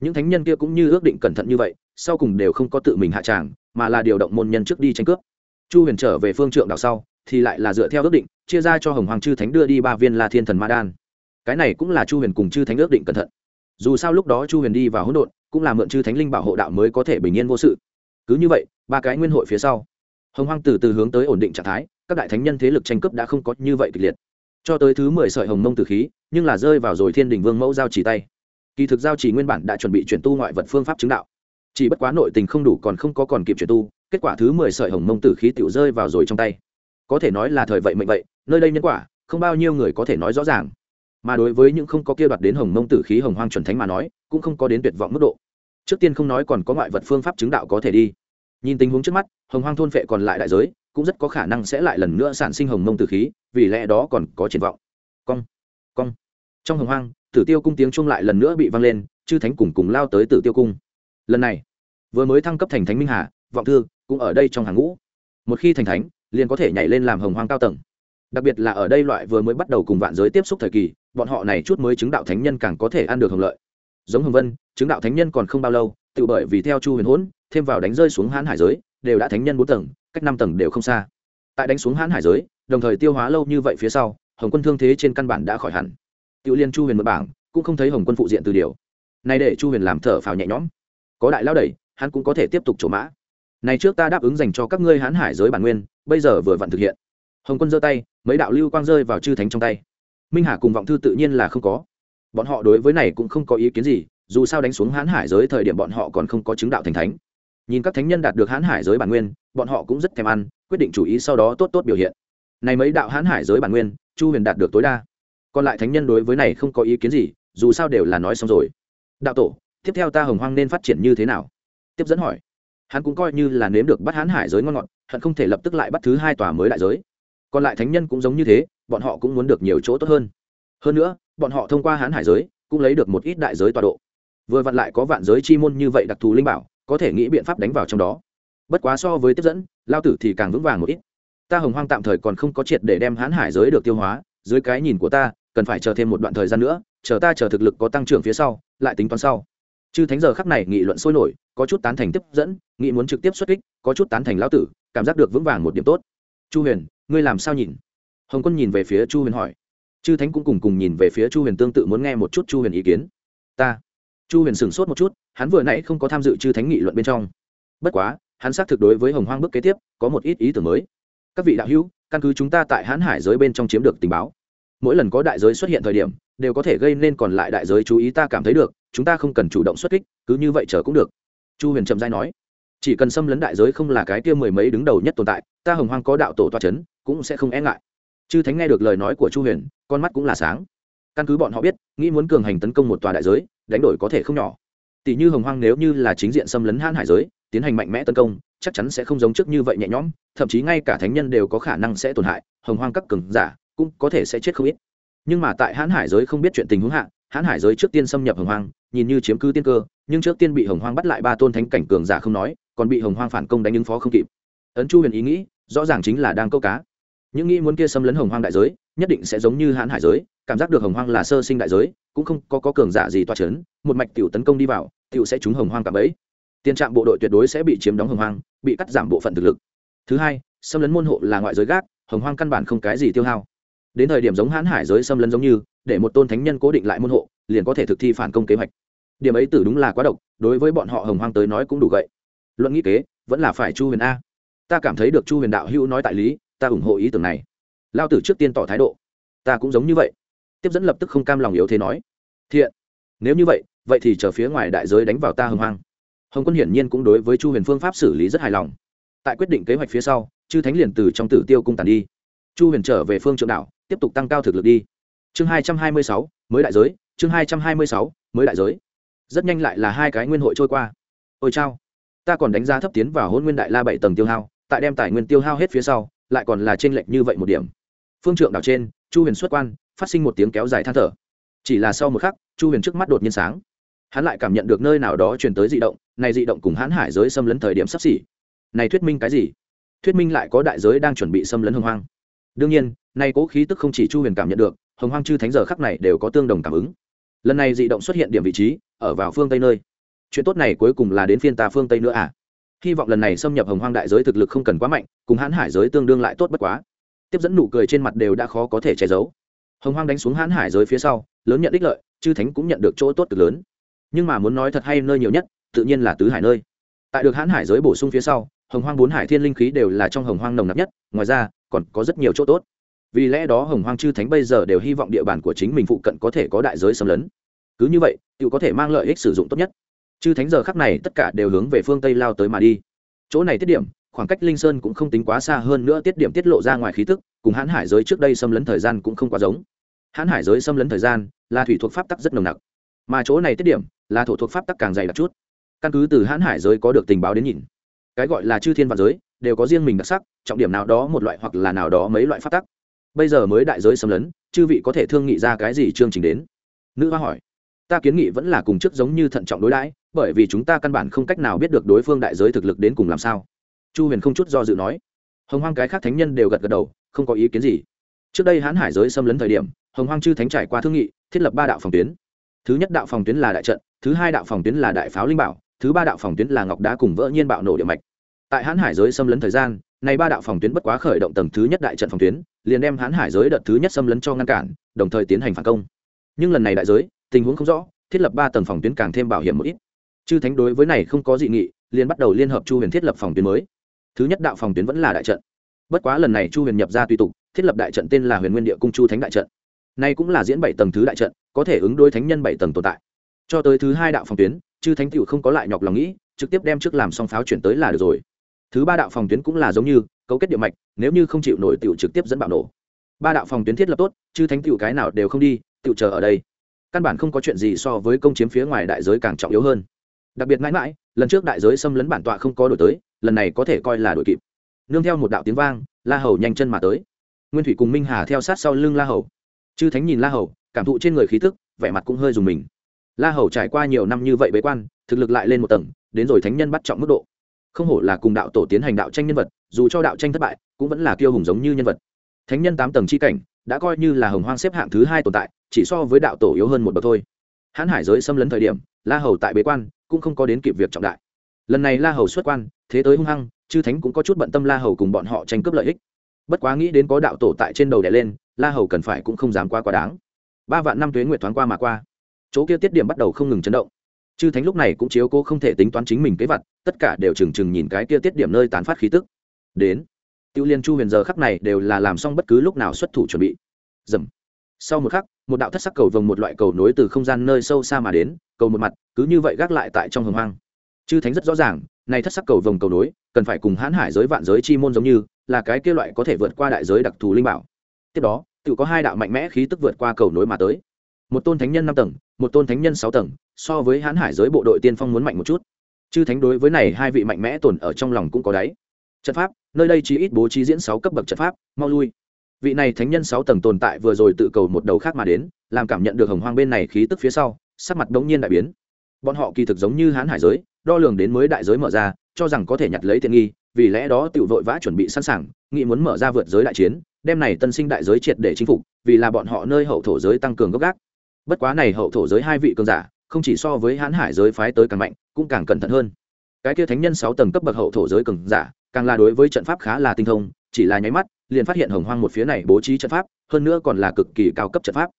Những thánh nhân kia cũng như ước định cẩn thận như vậy, sau cùng đều không có tự mình hạ tràng, mà là điều động môn nhân trước đi tranh cướp. Chu huyền trở về phương trượng đảo sau, thì lại là dựa theo ước định, chia ra cho hồng hoàng chư thánh đưa đi ba viên la thiên thần ma đan. Cái này cũng là chu huyền cùng chư thánh ước định cẩn thận. Dù sao lúc đó chu huyền đi vào hỗn độn, cũng là mượn chư thánh linh bảo hộ đạo mới có thể bình yên vô sự. Cứ như vậy, ba cái nguyên hội phía sau, hồng Hoàng từ từ hướng tới ổn định trạng thái, các đại thánh nhân thế lực tranh cướp đã không có như vậy kịch liệt cho tới thứ mười sợi hồng mông tử khí, nhưng là rơi vào rồi thiên đình vương mẫu giao chỉ tay. Kỳ thực giao chỉ nguyên bản đã chuẩn bị chuyển tu ngoại vật phương pháp chứng đạo. Chỉ bất quá nội tình không đủ còn không có còn kịp chuyển tu, kết quả thứ mười sợi hồng mông tử khí tiểu rơi vào rồi trong tay. Có thể nói là thời vậy mệnh vậy, nơi đây nhân quả, không bao nhiêu người có thể nói rõ ràng. Mà đối với những không có kia đoạt đến hồng mông tử khí hồng hoang chuẩn thánh mà nói, cũng không có đến tuyệt vọng mức độ. Trước tiên không nói còn có ngoại vật phương pháp chứng đạo có thể đi. Nhìn tình huống trước mắt, hồng hoang thôn phệ còn lại đại giới, cũng rất có khả năng sẽ lại lần nữa sản sinh hồng mông tử khí vì lẽ đó còn có triển vọng. Cong cong. Trong hồng hoang, tử tiêu cung tiếng chung lại lần nữa bị vang lên, chư thánh cùng cùng lao tới tử tiêu cung. Lần này, vừa mới thăng cấp thành thánh minh hà, vọng thư cũng ở đây trong hàng ngũ. Một khi thành thánh, liền có thể nhảy lên làm hồng hoang cao tầng. Đặc biệt là ở đây loại vừa mới bắt đầu cùng vạn giới tiếp xúc thời kỳ, bọn họ này chút mới chứng đạo thánh nhân càng có thể ăn được hưởng lợi. Giống hồng vân, chứng đạo thánh nhân còn không bao lâu, tự bởi vì theo chu huyền hỗn, thêm vào đánh rơi xuống hãn hải giới, đều đã thánh nhân bốn tầng, cách năm tầng đều không xa. Tại đánh xuống hãn hải giới đồng thời tiêu hóa lâu như vậy phía sau, hồng quân thương thế trên căn bản đã khỏi hẳn. Tiểu liên chu huyền một bảng, cũng không thấy hồng quân phụ diện từ điều. Này để chu huyền làm thở phào nhẹ nhõm. Có đại lao đẩy, hắn cũng có thể tiếp tục trổ mã. Này trước ta đáp ứng dành cho các ngươi hãn hải giới bản nguyên, bây giờ vừa vặn thực hiện. Hồng quân giơ tay, mấy đạo lưu quang rơi vào chư thánh trong tay. Minh hà cùng vọng thư tự nhiên là không có. Bọn họ đối với này cũng không có ý kiến gì, dù sao đánh xuống hãn hải giới thời điểm bọn họ còn không có chứng đạo thành thánh. Nhìn các thánh nhân đạt được hãn hải giới bản nguyên, bọn họ cũng rất thèm ăn, quyết định chủ ý sau đó tốt tốt biểu hiện này mấy đạo hãn hải giới bản nguyên, chu huyền đạt được tối đa. Còn lại thánh nhân đối với này không có ý kiến gì, dù sao đều là nói xong rồi. Đạo tổ, tiếp theo ta hồng hoang nên phát triển như thế nào? Tiếp dẫn hỏi. Hắn cũng coi như là nếm được bắt hãn hải giới ngon ngọt, hận không thể lập tức lại bắt thứ hai tòa mới đại giới. Còn lại thánh nhân cũng giống như thế, bọn họ cũng muốn được nhiều chỗ tốt hơn. Hơn nữa, bọn họ thông qua hãn hải giới, cũng lấy được một ít đại giới tọa độ. Vừa vặn lại có vạn giới chi môn như vậy đặc thù linh bảo, có thể nghĩ biện pháp đánh vào trong đó. Bất quá so với tiếp dẫn, lao tử thì càng vững vàng một ít ta hồng hoang tạm thời còn không có triệt để đem hãn hải giới được tiêu hóa, dưới cái nhìn của ta, cần phải chờ thêm một đoạn thời gian nữa, chờ ta chờ thực lực có tăng trưởng phía sau, lại tính toán sau. Chư thánh giờ khắc này nghị luận sôi nổi, có chút tán thành tiếp dẫn, nghị muốn trực tiếp xuất kích, có chút tán thành lão tử, cảm giác được vững vàng một điểm tốt. Chu huyền, ngươi làm sao nhìn? Hồng quân nhìn về phía chu huyền hỏi. Chư thánh cũng cùng cùng nhìn về phía chu huyền tương tự muốn nghe một chút chu huyền ý kiến. Ta. Chu huyền sửng sốt một chút, hắn vừa nãy không có tham dự chư thánh nghị luận bên trong. Bất quá, hắn xác thực đối với hồng hoang bước kế tiếp, có một ít ý tưởng mới các vị đạo hữu, căn cứ chúng ta tại hãn hải giới bên trong chiếm được tình báo. Mỗi lần có đại giới xuất hiện thời điểm, đều có thể gây nên còn lại đại giới chú ý ta cảm thấy được, chúng ta không cần chủ động xuất kích, cứ như vậy chờ cũng được. Chu huyền trầm giai nói. Chỉ cần xâm lấn đại giới không là cái kia mười mấy đứng đầu nhất tồn tại, ta hồng hoang có đạo tổ toa c h ấ n cũng sẽ không e ngại. Chư thánh nghe được lời nói của chu huyền, con mắt cũng là sáng. Căn cứ bọn họ biết, nghĩ muốn cường hành tấn công một tòa đại giới, đánh đổi có thể không nhỏ. Tỷ như hồng hoang nếu như là chính diện xâm lấn hãn hải giới tiến hành mạnh mẽ tấn công chắc chắn sẽ không giống trước như vậy nhẹ nhõm thậm chí ngay cả thánh nhân đều có khả năng sẽ tổn hại hồng hoang các cường giả cũng có thể sẽ chết không ít. Nhưng mà tại hãn hải giới không biết chuyện tình huống hạ hãn hải giới trước tiên xâm nhập hồng hoang nhìn như chiếm cứ tiên cơ nhưng trước tiên bị hồng hoang bắt lại ba tôn thánh cảnh cường giả không nói còn bị hồng hoang phản công đánh ứng phó không kịp. Ấn chu huyền ý nghĩ rõ ràng chính là đang câu cá. Những nghĩ muốn kia xâm lấn hồng hoang đại giới nhất định sẽ giống như hãn hải giới cảm giác được hồng hoang là sơ sinh đại giới cũng không có, có cường giả gì toa c h ấ n một mạch t i ể u tấn công đi vào t i ể u sẽ trúng hồng hoang cả bẫy tiền trạm bộ đội tuyệt đối sẽ bị chiếm đóng hồng hoang, bị cắt giảm bộ phận thực lực. Thứ hai, xâm lấn môn hộ là ngoại giới gác, hồng hoang căn bản không cái gì tiêu hao. Đến thời điểm giống hãn hải giới xâm lấn giống như, để một tôn thánh nhân cố định lại môn hộ, liền có thể thực thi phản công kế hoạch. Điểm ấy tử đúng là quá độc, đối với bọn họ hồng hoang tới nói cũng đủ gậy. Luận nghĩ kế, vẫn là phải chu huyền a. Ta cảm thấy được chu huyền đạo hữu nói tại lý, ta ủng hộ ý tưởng này. Lao tử trước tiên tỏ thái độ. Ta cũng giống như vậy. Tiếp dẫn lập tức không cam lòng yếu thế nói. Thiện. Nếu như vậy vậy thì chờ phía ngoài đại giới đánh vào ta hồng hoang hồng quân hiển nhiên cũng đối với chu huyền phương pháp xử lý rất hài lòng. Tại quyết định kế hoạch phía sau, chư thánh liền từ trong tử tiêu cung tàn đi. Chu huyền trở về phương trượng đạo tiếp tục tăng cao thực lực đi. Chương hai trăm hai mươi sáu, mới đại giới, chương hai trăm hai mươi sáu, mới đại giới. Rất nhanh lại là hai cái nguyên hội trôi qua. Ôi chao, ta còn đánh giá thấp tiến vào hôn nguyên đại la bảy tầng tiêu hao, tại đem tài nguyên tiêu hao hết phía sau, lại còn là t r ê n lệch như vậy một điểm. Phương trượng đảo trên, chu huyền xuất quan, phát sinh một tiếng kéo dài than thở. Chỉ là sau một khắc, chu huyền trước mắt đột nhiên sáng. Hắn lại cảm nhận được nơi nào đó truyền tới d ị động này dị động cùng hãn hải giới xâm lấn thời điểm sắp xỉ. Này thuyết minh cái gì? Thuyết minh lại có đại giới đang chuẩn bị xâm lấn hồng hoang. Đương nhiên nay cố khí tức không chỉ chu huyền cảm nhận được, hồng hoang chư thánh giờ khắc này đều có tương đồng cảm ứng. Lần này dị động xuất hiện điểm vị trí, ở vào phương tây nơi. Chuyện tốt này cuối cùng là đến phiên ta phương tây nữa à? Hy vọng lần này xâm nhập hồng hoang đại giới thực lực không cần quá mạnh, cùng hãn hải giới tương đương lại tốt bất quá. Tiếp dẫn nụ cười trên mặt đều đã khó có thể che giấu. Hồng hoang đánh xuống hãn hải giới phía sau, lớn nhận ích lợi, chư thánh cũng nhận được chỗ tốt cực lớn. Nhưng mà muốn nói thật hay nơi nhiều nhất tự nhiên là tứ hải nơi. Tại được hãn hải giới bổ sung phía sau, hồng hoang bốn hải thiên linh khí đều là trong hồng hoang nồng nặc nhất, ngoài ra, còn có rất nhiều chỗ tốt. Vì lẽ đó hồng hoang chư thánh bây giờ đều hy vọng địa bàn của chính mình phụ cận có thể có đại giới xâm lấn. Cứ như vậy tự có thể mang lợi ích sử dụng tốt nhất. Chư thánh giờ khắc này tất cả đều hướng về phương tây lao tới mà đi. Chỗ này tiết điểm, khoảng cách linh sơn cũng không tính quá xa hơn nữa tiết điểm tiết lộ ra ngoài khí tức, cùng hãn hải giới trước đây xâm lấn thời gian cũng không quá giống. Hãn hải giới xâm lấn thời gian là thủy thuộc pháp tắc rất nồng nặc. Mà chỗ này tiết điểm là thổ thuộc pháp tắc càng dày đặc chút căn cứ từ hãn hải giới có được tình báo đến nhìn. Cái gọi là chư thiên và giới đều có riêng mình đặc sắc, trọng điểm nào đó một loại hoặc là nào đó mấy loại phát tắc. Bây giờ mới đại giới xâm lấn, chư vị có thể thương nghị ra cái gì chương trình đến? Nữ hoa hỏi. Ta kiến nghị vẫn là cùng chức giống như thận trọng đối đãi, bởi vì chúng ta căn bản không cách nào biết được đối phương đại giới thực lực đến cùng làm sao. Chu huyền không chút do dự nói. Hồng hoang cái khác thánh nhân đều gật gật đầu, không có ý kiến gì. Trước đây hãn hải giới xâm lấn thời điểm, hồng hoang chư thánh trải qua thương nghị, thiết lập ba đạo phòng tuyến. Thứ nhất đạo phòng tuyến là đại trận, thứ hai đạo phòng tuyến là đại pháo linh bảo thứ ba đạo phòng tuyến là ngọc đá cùng vỡ nhiên bạo nổ địa mạch. Tại hãn hải giới xâm lấn thời gian, này ba đạo phòng tuyến bất quá khởi động tầng thứ nhất đại trận phòng tuyến, liền đem hãn hải giới đợt thứ nhất xâm lấn cho ngăn cản, đồng thời tiến hành phản công. Nhưng lần này đại giới, tình huống không rõ, thiết lập ba tầng phòng tuyến càng thêm bảo hiểm một ít. Chư thánh đối với này không có dị nghị, liền bắt đầu liên hợp chu huyền thiết lập phòng tuyến mới. Thứ nhất đạo phòng tuyến vẫn là đại trận. Bất quá lần này chu huyền nhập ra tùy tục, thiết lập đại trận tên là huyền nguyên địa cung chu thánh đại trận. Nay cũng là diễn bảy tầng thứ đại trận, có thể ứng đối thánh nhân bảy tầng tồn tại. Cho tới thứ hai đạo phòng tuyến chư thánh tiểu không có lại nhọc lòng nghĩ, trực tiếp đem trước làm xong pháo chuyển tới là được rồi. Thứ ba đạo phòng tuyến cũng là giống như, cấu kết địa mạch, nếu như không chịu nổi tiểu trực tiếp dẫn bạo nổ. Ba đạo phòng tuyến thiết lập tốt, chư thánh tiểu cái nào đều không đi, tiểu chờ ở đây. Căn bản không có chuyện gì so với công chiếm phía ngoài đại giới càng trọng yếu hơn. Đặc biệt mãi mãi, lần trước đại giới xâm lấn bản tọa không có đổi tới, lần này có thể coi là đổi kịp. Nương theo một đạo tiếng vang, la hầu nhanh chân mà tới. Nguyên thủy cùng minh hà theo sát sau lưng la hầu. Chư thánh nhìn la hầu, cảm thụ trên người khí tức, vẻ mặt cũng hơi dùng mình la hầu trải qua nhiều năm như vậy bế quan, thực lực lại lên một tầng, đến rồi thánh nhân bắt trọng mức độ. Không hổ là cùng đạo tổ tiến hành đạo tranh nhân vật, dù cho đạo tranh thất bại, cũng vẫn là kiêu hùng giống như nhân vật. Thánh nhân tám tầng c h i cảnh, đã coi như là hồng hoang xếp hạng thứ hai tồn tại, chỉ so với đạo tổ yếu hơn một bậc thôi. Hãn hải giới xâm lấn thời điểm, la hầu tại bế quan, cũng không có đến kịp việc trọng đại. Lần này la hầu xuất quan, thế tới hung hăng, chư thánh cũng có chút bận tâm la hầu cùng bọn họ tranh cướp lợi ích. Bất quá nghĩ đến có đạo tổ tại trên đầu đè lên, la hầu cần phải cũng không dám qua quá đáng. Ba vạn năm tuế nguyệt thoáng qua mà qua chỗ kia tiết điểm bắt đầu không ngừng chấn động. Chư thánh lúc này cũng chiếu cố không thể tính toán chính mình kế vật, tất cả đều trừng trừng nhìn cái kia tiết điểm nơi tán phát khí tức. Đến, tiêu liên chu huyền giờ khắc này đều là làm xong bất cứ lúc nào xuất thủ chuẩn bị. Dầm. Sau một khắc, một đạo thất sắc cầu vồng một loại cầu nối từ không gian nơi sâu xa mà đến, cầu một mặt, cứ như vậy gác lại tại trong hồng hoang. Chư thánh rất rõ ràng, này thất sắc cầu vồng cầu nối, cần phải cùng hãn hải giới vạn giới chi môn giống như, là cái kia loại có thể vượt qua đại giới đặc thù linh bảo. Tiếp đó, tự có hai đạo mạnh mẽ khí tức vượt qua cầu nối mà tới. Một tôn thánh nhân năm tầng một tôn thánh nhân sáu tầng, so với hãn hải giới bộ đội tiên phong muốn mạnh một chút. Chư thánh đối với này hai vị mạnh mẽ tồn ở trong lòng cũng có đáy. Trận pháp, nơi đây chỉ ít bố trí diễn sáu cấp bậc trận pháp, mau lui. Vị này thánh nhân sáu tầng tồn tại vừa rồi tự cầu một đầu khác mà đến, làm cảm nhận được hồng hoang bên này khí tức phía sau, sắc mặt đống nhiên đại biến. Bọn họ kỳ thực giống như hán hải giới, đo lường đến mới đại giới mở ra, cho rằng có thể nhặt lấy tiện nghi, vì lẽ đó tự vội vã chuẩn bị sẵn sàng, nghĩ muốn mở ra vượt giới đại chiến, đem này tân sinh đại giới triệt để chinh phục, vì là bọn họ nơi hậu thổ giới tăng cường gốc gác bất quá này hậu thổ giới hai vị cường giả, không chỉ so với hãn hải giới phái tới càng mạnh, cũng càng cẩn thận hơn. Cái kia thánh nhân sáu tầng cấp bậc hậu thổ giới cường giả, càng là đối với trận pháp khá là tinh thông, chỉ là nháy mắt, liền phát hiện hồng hoang một phía này bố trí trận pháp, hơn nữa còn là cực kỳ cao cấp trận pháp.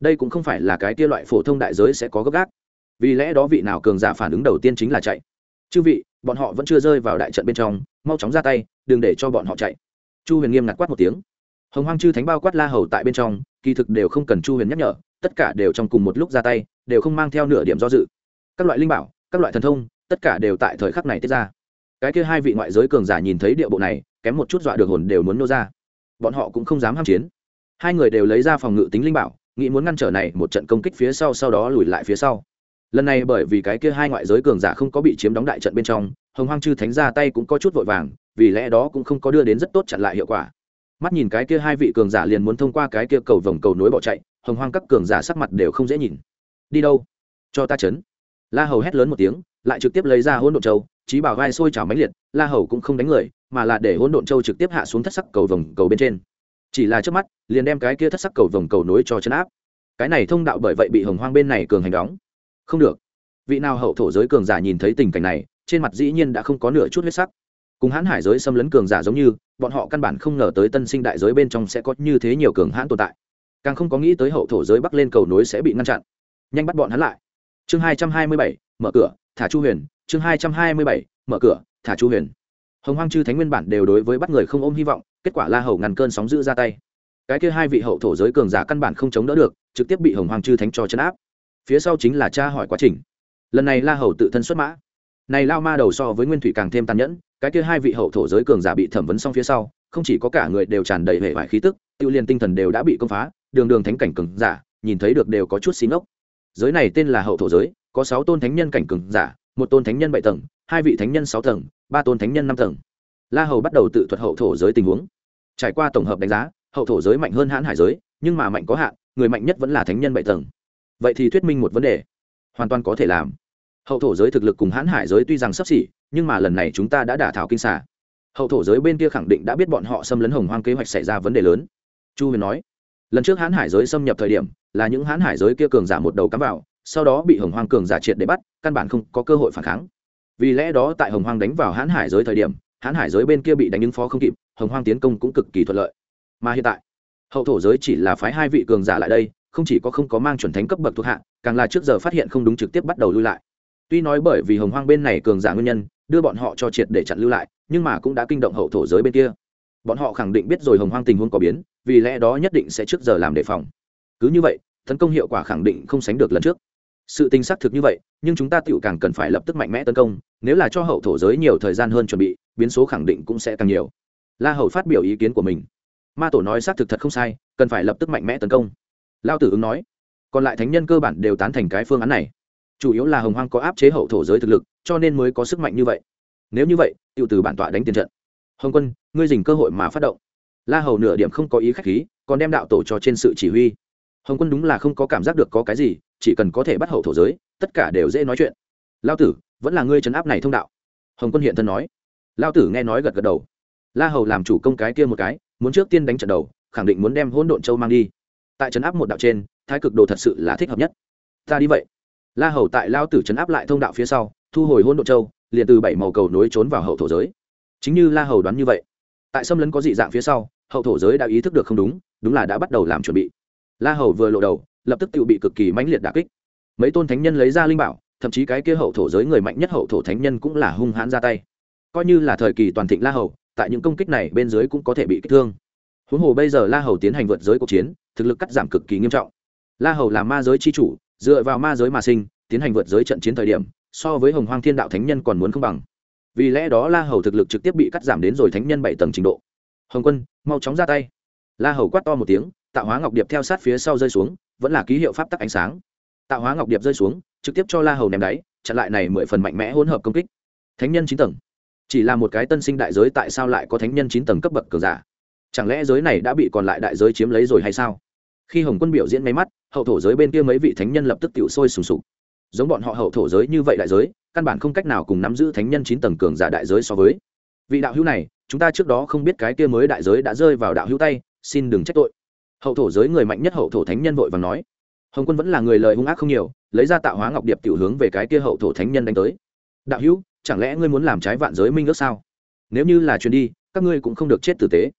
Đây cũng không phải là cái kia loại phổ thông đại giới sẽ có gấp gác vì lẽ đó vị nào cường giả phản ứng đầu tiên chính là chạy. Chư vị, bọn họ vẫn chưa rơi vào đại trận bên trong, mau chóng ra tay, đừng để cho bọn họ chạy. Chu huyền nghiêm ngặt quát một tiếng. Hồng hoang chư thánh bao quát la hầu tại bên trong, kỳ thực đều không cần chu huyền nhắc nhở tất cả đều trong cùng một lúc ra tay, đều không mang theo nửa điểm do dự. Các loại linh bảo, các loại thần thông, tất cả đều tại thời khắc này tiết ra. Cái kia hai vị ngoại giới cường giả nhìn thấy địa bộ này, kém một chút dọa được hồn đều muốn nô ra. Bọn họ cũng không dám ham chiến. Hai người đều lấy ra phòng ngự tính linh bảo, nghĩ muốn ngăn trở này một trận công kích phía sau sau đó lùi lại phía sau. Lần này bởi vì cái kia hai ngoại giới cường giả không có bị chiếm đóng đại trận bên trong, hồng hoang chư thánh ra tay cũng có chút vội vàng, vì lẽ đó cũng không có đưa đến rất tốt chặn lại hiệu quả. Mắt nhìn cái kia hai vị cường giả liền muốn thông qua cái kia cầu vòng cầu nối bỏ chạy hồng hoang các cường giả sắc mặt đều không dễ nhìn. Đi đâu? Cho ta chấn. La hầu hét lớn một tiếng, lại trực tiếp lấy ra hỗn độn châu trí bảo vai sôi trào máy liệt, la hầu cũng không đánh người, mà là để hỗn độn châu trực tiếp hạ xuống thất sắc cầu vòng cầu bên trên. Chỉ là trước mắt, liền đem cái kia thất sắc cầu vòng cầu nối cho chấn áp. Cái này thông đạo bởi vậy bị hồng hoang bên này cường hành đóng. Không được. Vị nào hậu thổ giới cường giả nhìn thấy tình cảnh này, trên mặt dĩ nhiên đã không có nửa chút huyết sắc. Cùng hãn hải giới xâm lấn cường giả giống như, bọn họ căn bản không ngờ tới tân sinh đại giới bên trong sẽ có như thế nhiều cường hãn tồn tại càng không có nghĩ tới hậu thổ giới bắc lên cầu nối sẽ bị ngăn chặn. Nhanh bắt bọn hắn lại. Chương hai trăm hai mươi bảy, mở cửa, thả chu huyền. Chương hai trăm hai mươi bảy, mở cửa, thả chu huyền. Hồng hoang chư thánh nguyên bản đều đối với bắt người không ôm hy vọng, kết quả la hầu ngăn cơn sóng giữ ra tay. Cái kia hai vị hậu thổ giới cường giả căn bản không chống đỡ được, trực tiếp bị hồng hoang chư thánh cho chấn áp. Phía sau chính là cha hỏi quá trình. Lần này la hầu tự thân xuất mã. Này lao ma đầu so với nguyên thủy càng thêm tàn nhẫn, cái kia hai vị hậu thổ giới cường giả bị thẩm vấn xong phía sau không chỉ có cả người đều tràn đầy hệ vải khí tức, tiêu liên tinh thần đều đã bị công phá, đường đường thánh cảnh cường giả, nhìn thấy được đều có chút xí ngốc. Giới này tên là hậu thổ giới, có sáu tôn thánh nhân cảnh cường giả, một tôn thánh nhân bảy tầng, hai vị thánh nhân sáu tầng, ba tôn thánh nhân năm tầng. La hầu bắt đầu tự thuật hậu thổ giới tình huống. Trải qua tổng hợp đánh giá, hậu thổ giới mạnh hơn hãn hải giới, nhưng mà mạnh có hạn, người mạnh nhất vẫn là thánh nhân bảy tầng. Vậy thì thuyết minh một vấn đề, hoàn toàn có thể làm. Hậu thổ giới thực lực cùng hãn hải giới tuy rằng sấp xỉ, nhưng mà lần này chúng ta đã đả thảo kinh xả hậu thổ giới bên kia khẳng định đã biết bọn họ xâm lấn hồng hoang kế hoạch xảy ra vấn đề lớn. Chu huyền nói, lần trước hãn hải giới xâm nhập thời điểm, là những hãn hải giới kia cường giả một đầu cắm vào, sau đó bị hồng hoang cường giả triệt để bắt, căn bản không có cơ hội phản kháng. Vì lẽ đó tại hồng hoang đánh vào hãn hải giới thời điểm hãn hải giới bên kia bị đánh ứng phó không kịp, hồng hoang tiến công cũng cực kỳ thuận lợi. Mà hiện tại, hậu thổ giới chỉ là phái hai vị cường giả lại đây, không chỉ có không có mang chuẩn thánh cấp bậc thuộc hạ, càng là trước giờ phát hiện không đúng trực tiếp bắt đầu lui lại. Tuy nói bởi vì hồng hoang bên này cường giả nguyên nhân đưa bọn họ cho triệt để chặn lưu lại, nhưng mà cũng đã kinh động hậu thổ giới bên kia. Bọn họ khẳng định biết rồi hồng hoang tình huống có biến, vì lẽ đó nhất định sẽ trước giờ làm đề phòng. Cứ như vậy, tấn công hiệu quả khẳng định không sánh được lần trước. Sự tình xác thực như vậy, nhưng chúng ta tựu càng cần phải lập tức mạnh mẽ tấn công, nếu là cho hậu thổ giới nhiều thời gian hơn chuẩn bị, biến số khẳng định cũng sẽ càng nhiều. La hậu phát biểu ý kiến của mình. Ma tổ nói xác thực thật không sai, cần phải lập tức mạnh mẽ tấn công. Lao tử ứng nói. Còn lại thánh nhân cơ bản đều tán thành cái phương án này. Chủ yếu là hồng hoang có áp chế hậu thổ giới thực lực cho nên mới có sức mạnh như vậy. Nếu như vậy tự từ bản tọa đánh tiền trận. Hồng quân, ngươi dình cơ hội mà phát động. La hầu nửa điểm không có ý k h á c h khí, còn đem đạo tổ cho trên sự chỉ huy. Hồng quân đúng là không có cảm giác được có cái gì, chỉ cần có thể bắt hậu thổ giới, tất cả đều dễ nói chuyện. Lao tử, vẫn là ngươi trấn áp này thông đạo. Hồng quân hiện thân nói. Lao tử nghe nói gật gật đầu. La hầu làm chủ công cái kia một cái, muốn trước tiên đánh trận đầu, khẳng định muốn đem hỗn độn châu mang đi. Tại trấn áp một đạo trên, thái cực đồ thật sự là thích hợp nhất. Ta đi vậy. La hầu tại lao tử trấn áp lại thông đạo phía sau thu hồi hôn độ châu, liền từ bảy màu cầu nối trốn vào hậu thổ giới. Chính như la hầu đoán như vậy, tại xâm lấn có dị dạng phía sau, hậu thổ giới đã ý thức được không đúng đúng là đã bắt đầu làm chuẩn bị. La hầu vừa lộ đầu, lập tức tự bị cực kỳ mãnh liệt đà kích. Mấy tôn thánh nhân lấy ra linh bảo, thậm chí cái kia hậu thổ giới người mạnh nhất hậu thổ thánh nhân cũng là hung hãn ra tay. Coi như là thời kỳ toàn thịnh la hầu, tại những công kích này bên dưới cũng có thể bị kích thương. Huống hồ bây giờ la hầu tiến hành vượt giới cuộc chiến, thực lực cắt giảm cực kỳ nghiêm trọng. La hầu là ma giới c h i chủ, dựa vào ma giới mà sinh, tiến hành vượt giới trận chiến thời điểm so với hồng hoang thiên đạo thánh nhân còn muốn không bằng. Vì lẽ đó la hầu thực lực trực tiếp bị cắt giảm đến rồi thánh nhân bảy tầng trình độ. Hồng quân, mau chóng ra tay. La hầu quát to một tiếng, tạo hóa ngọc điệp theo sát phía sau rơi xuống, vẫn là ký hiệu pháp tắc ánh sáng. Tạo hóa ngọc điệp rơi xuống, trực tiếp cho la hầu ném đáy, chặn lại này mười phần mạnh mẽ hỗn hợp công kích. Thánh nhân chín tầng. Chỉ là một cái tân sinh đại giới tại sao lại có thánh nhân chín tầng cấp bậc cường giả? Chẳng lẽ giới này đã bị còn lại đại giới chiếm lấy rồi hay sao? Khi hồng quân biểu diễn máy mắt, hậu thổ giới bên kia mấy vị thánh nhân lập tức tiểu sôi sùng sục giống bọn họ hậu thổ giới như vậy đại giới, căn bản không cách nào cùng nắm giữ thánh nhân chín tầng cường giả đại giới so với. Vị đạo hữu này, chúng ta trước đó không biết cái kia mới đại giới đã rơi vào đạo hữu tay, xin đừng trách tội. Hậu thổ giới người mạnh nhất hậu thổ thánh nhân vội và nói. Hồng quân vẫn là người lời hung ác không nhiều, lấy ra tạo hóa ngọc điệp tiểu hướng về cái kia hậu thổ thánh nhân đánh tới. Đạo hữu, chẳng lẽ ngươi muốn làm trái vạn giới minh ước sao? Nếu như là chuyền đi, các ngươi cũng không được chết tử tế.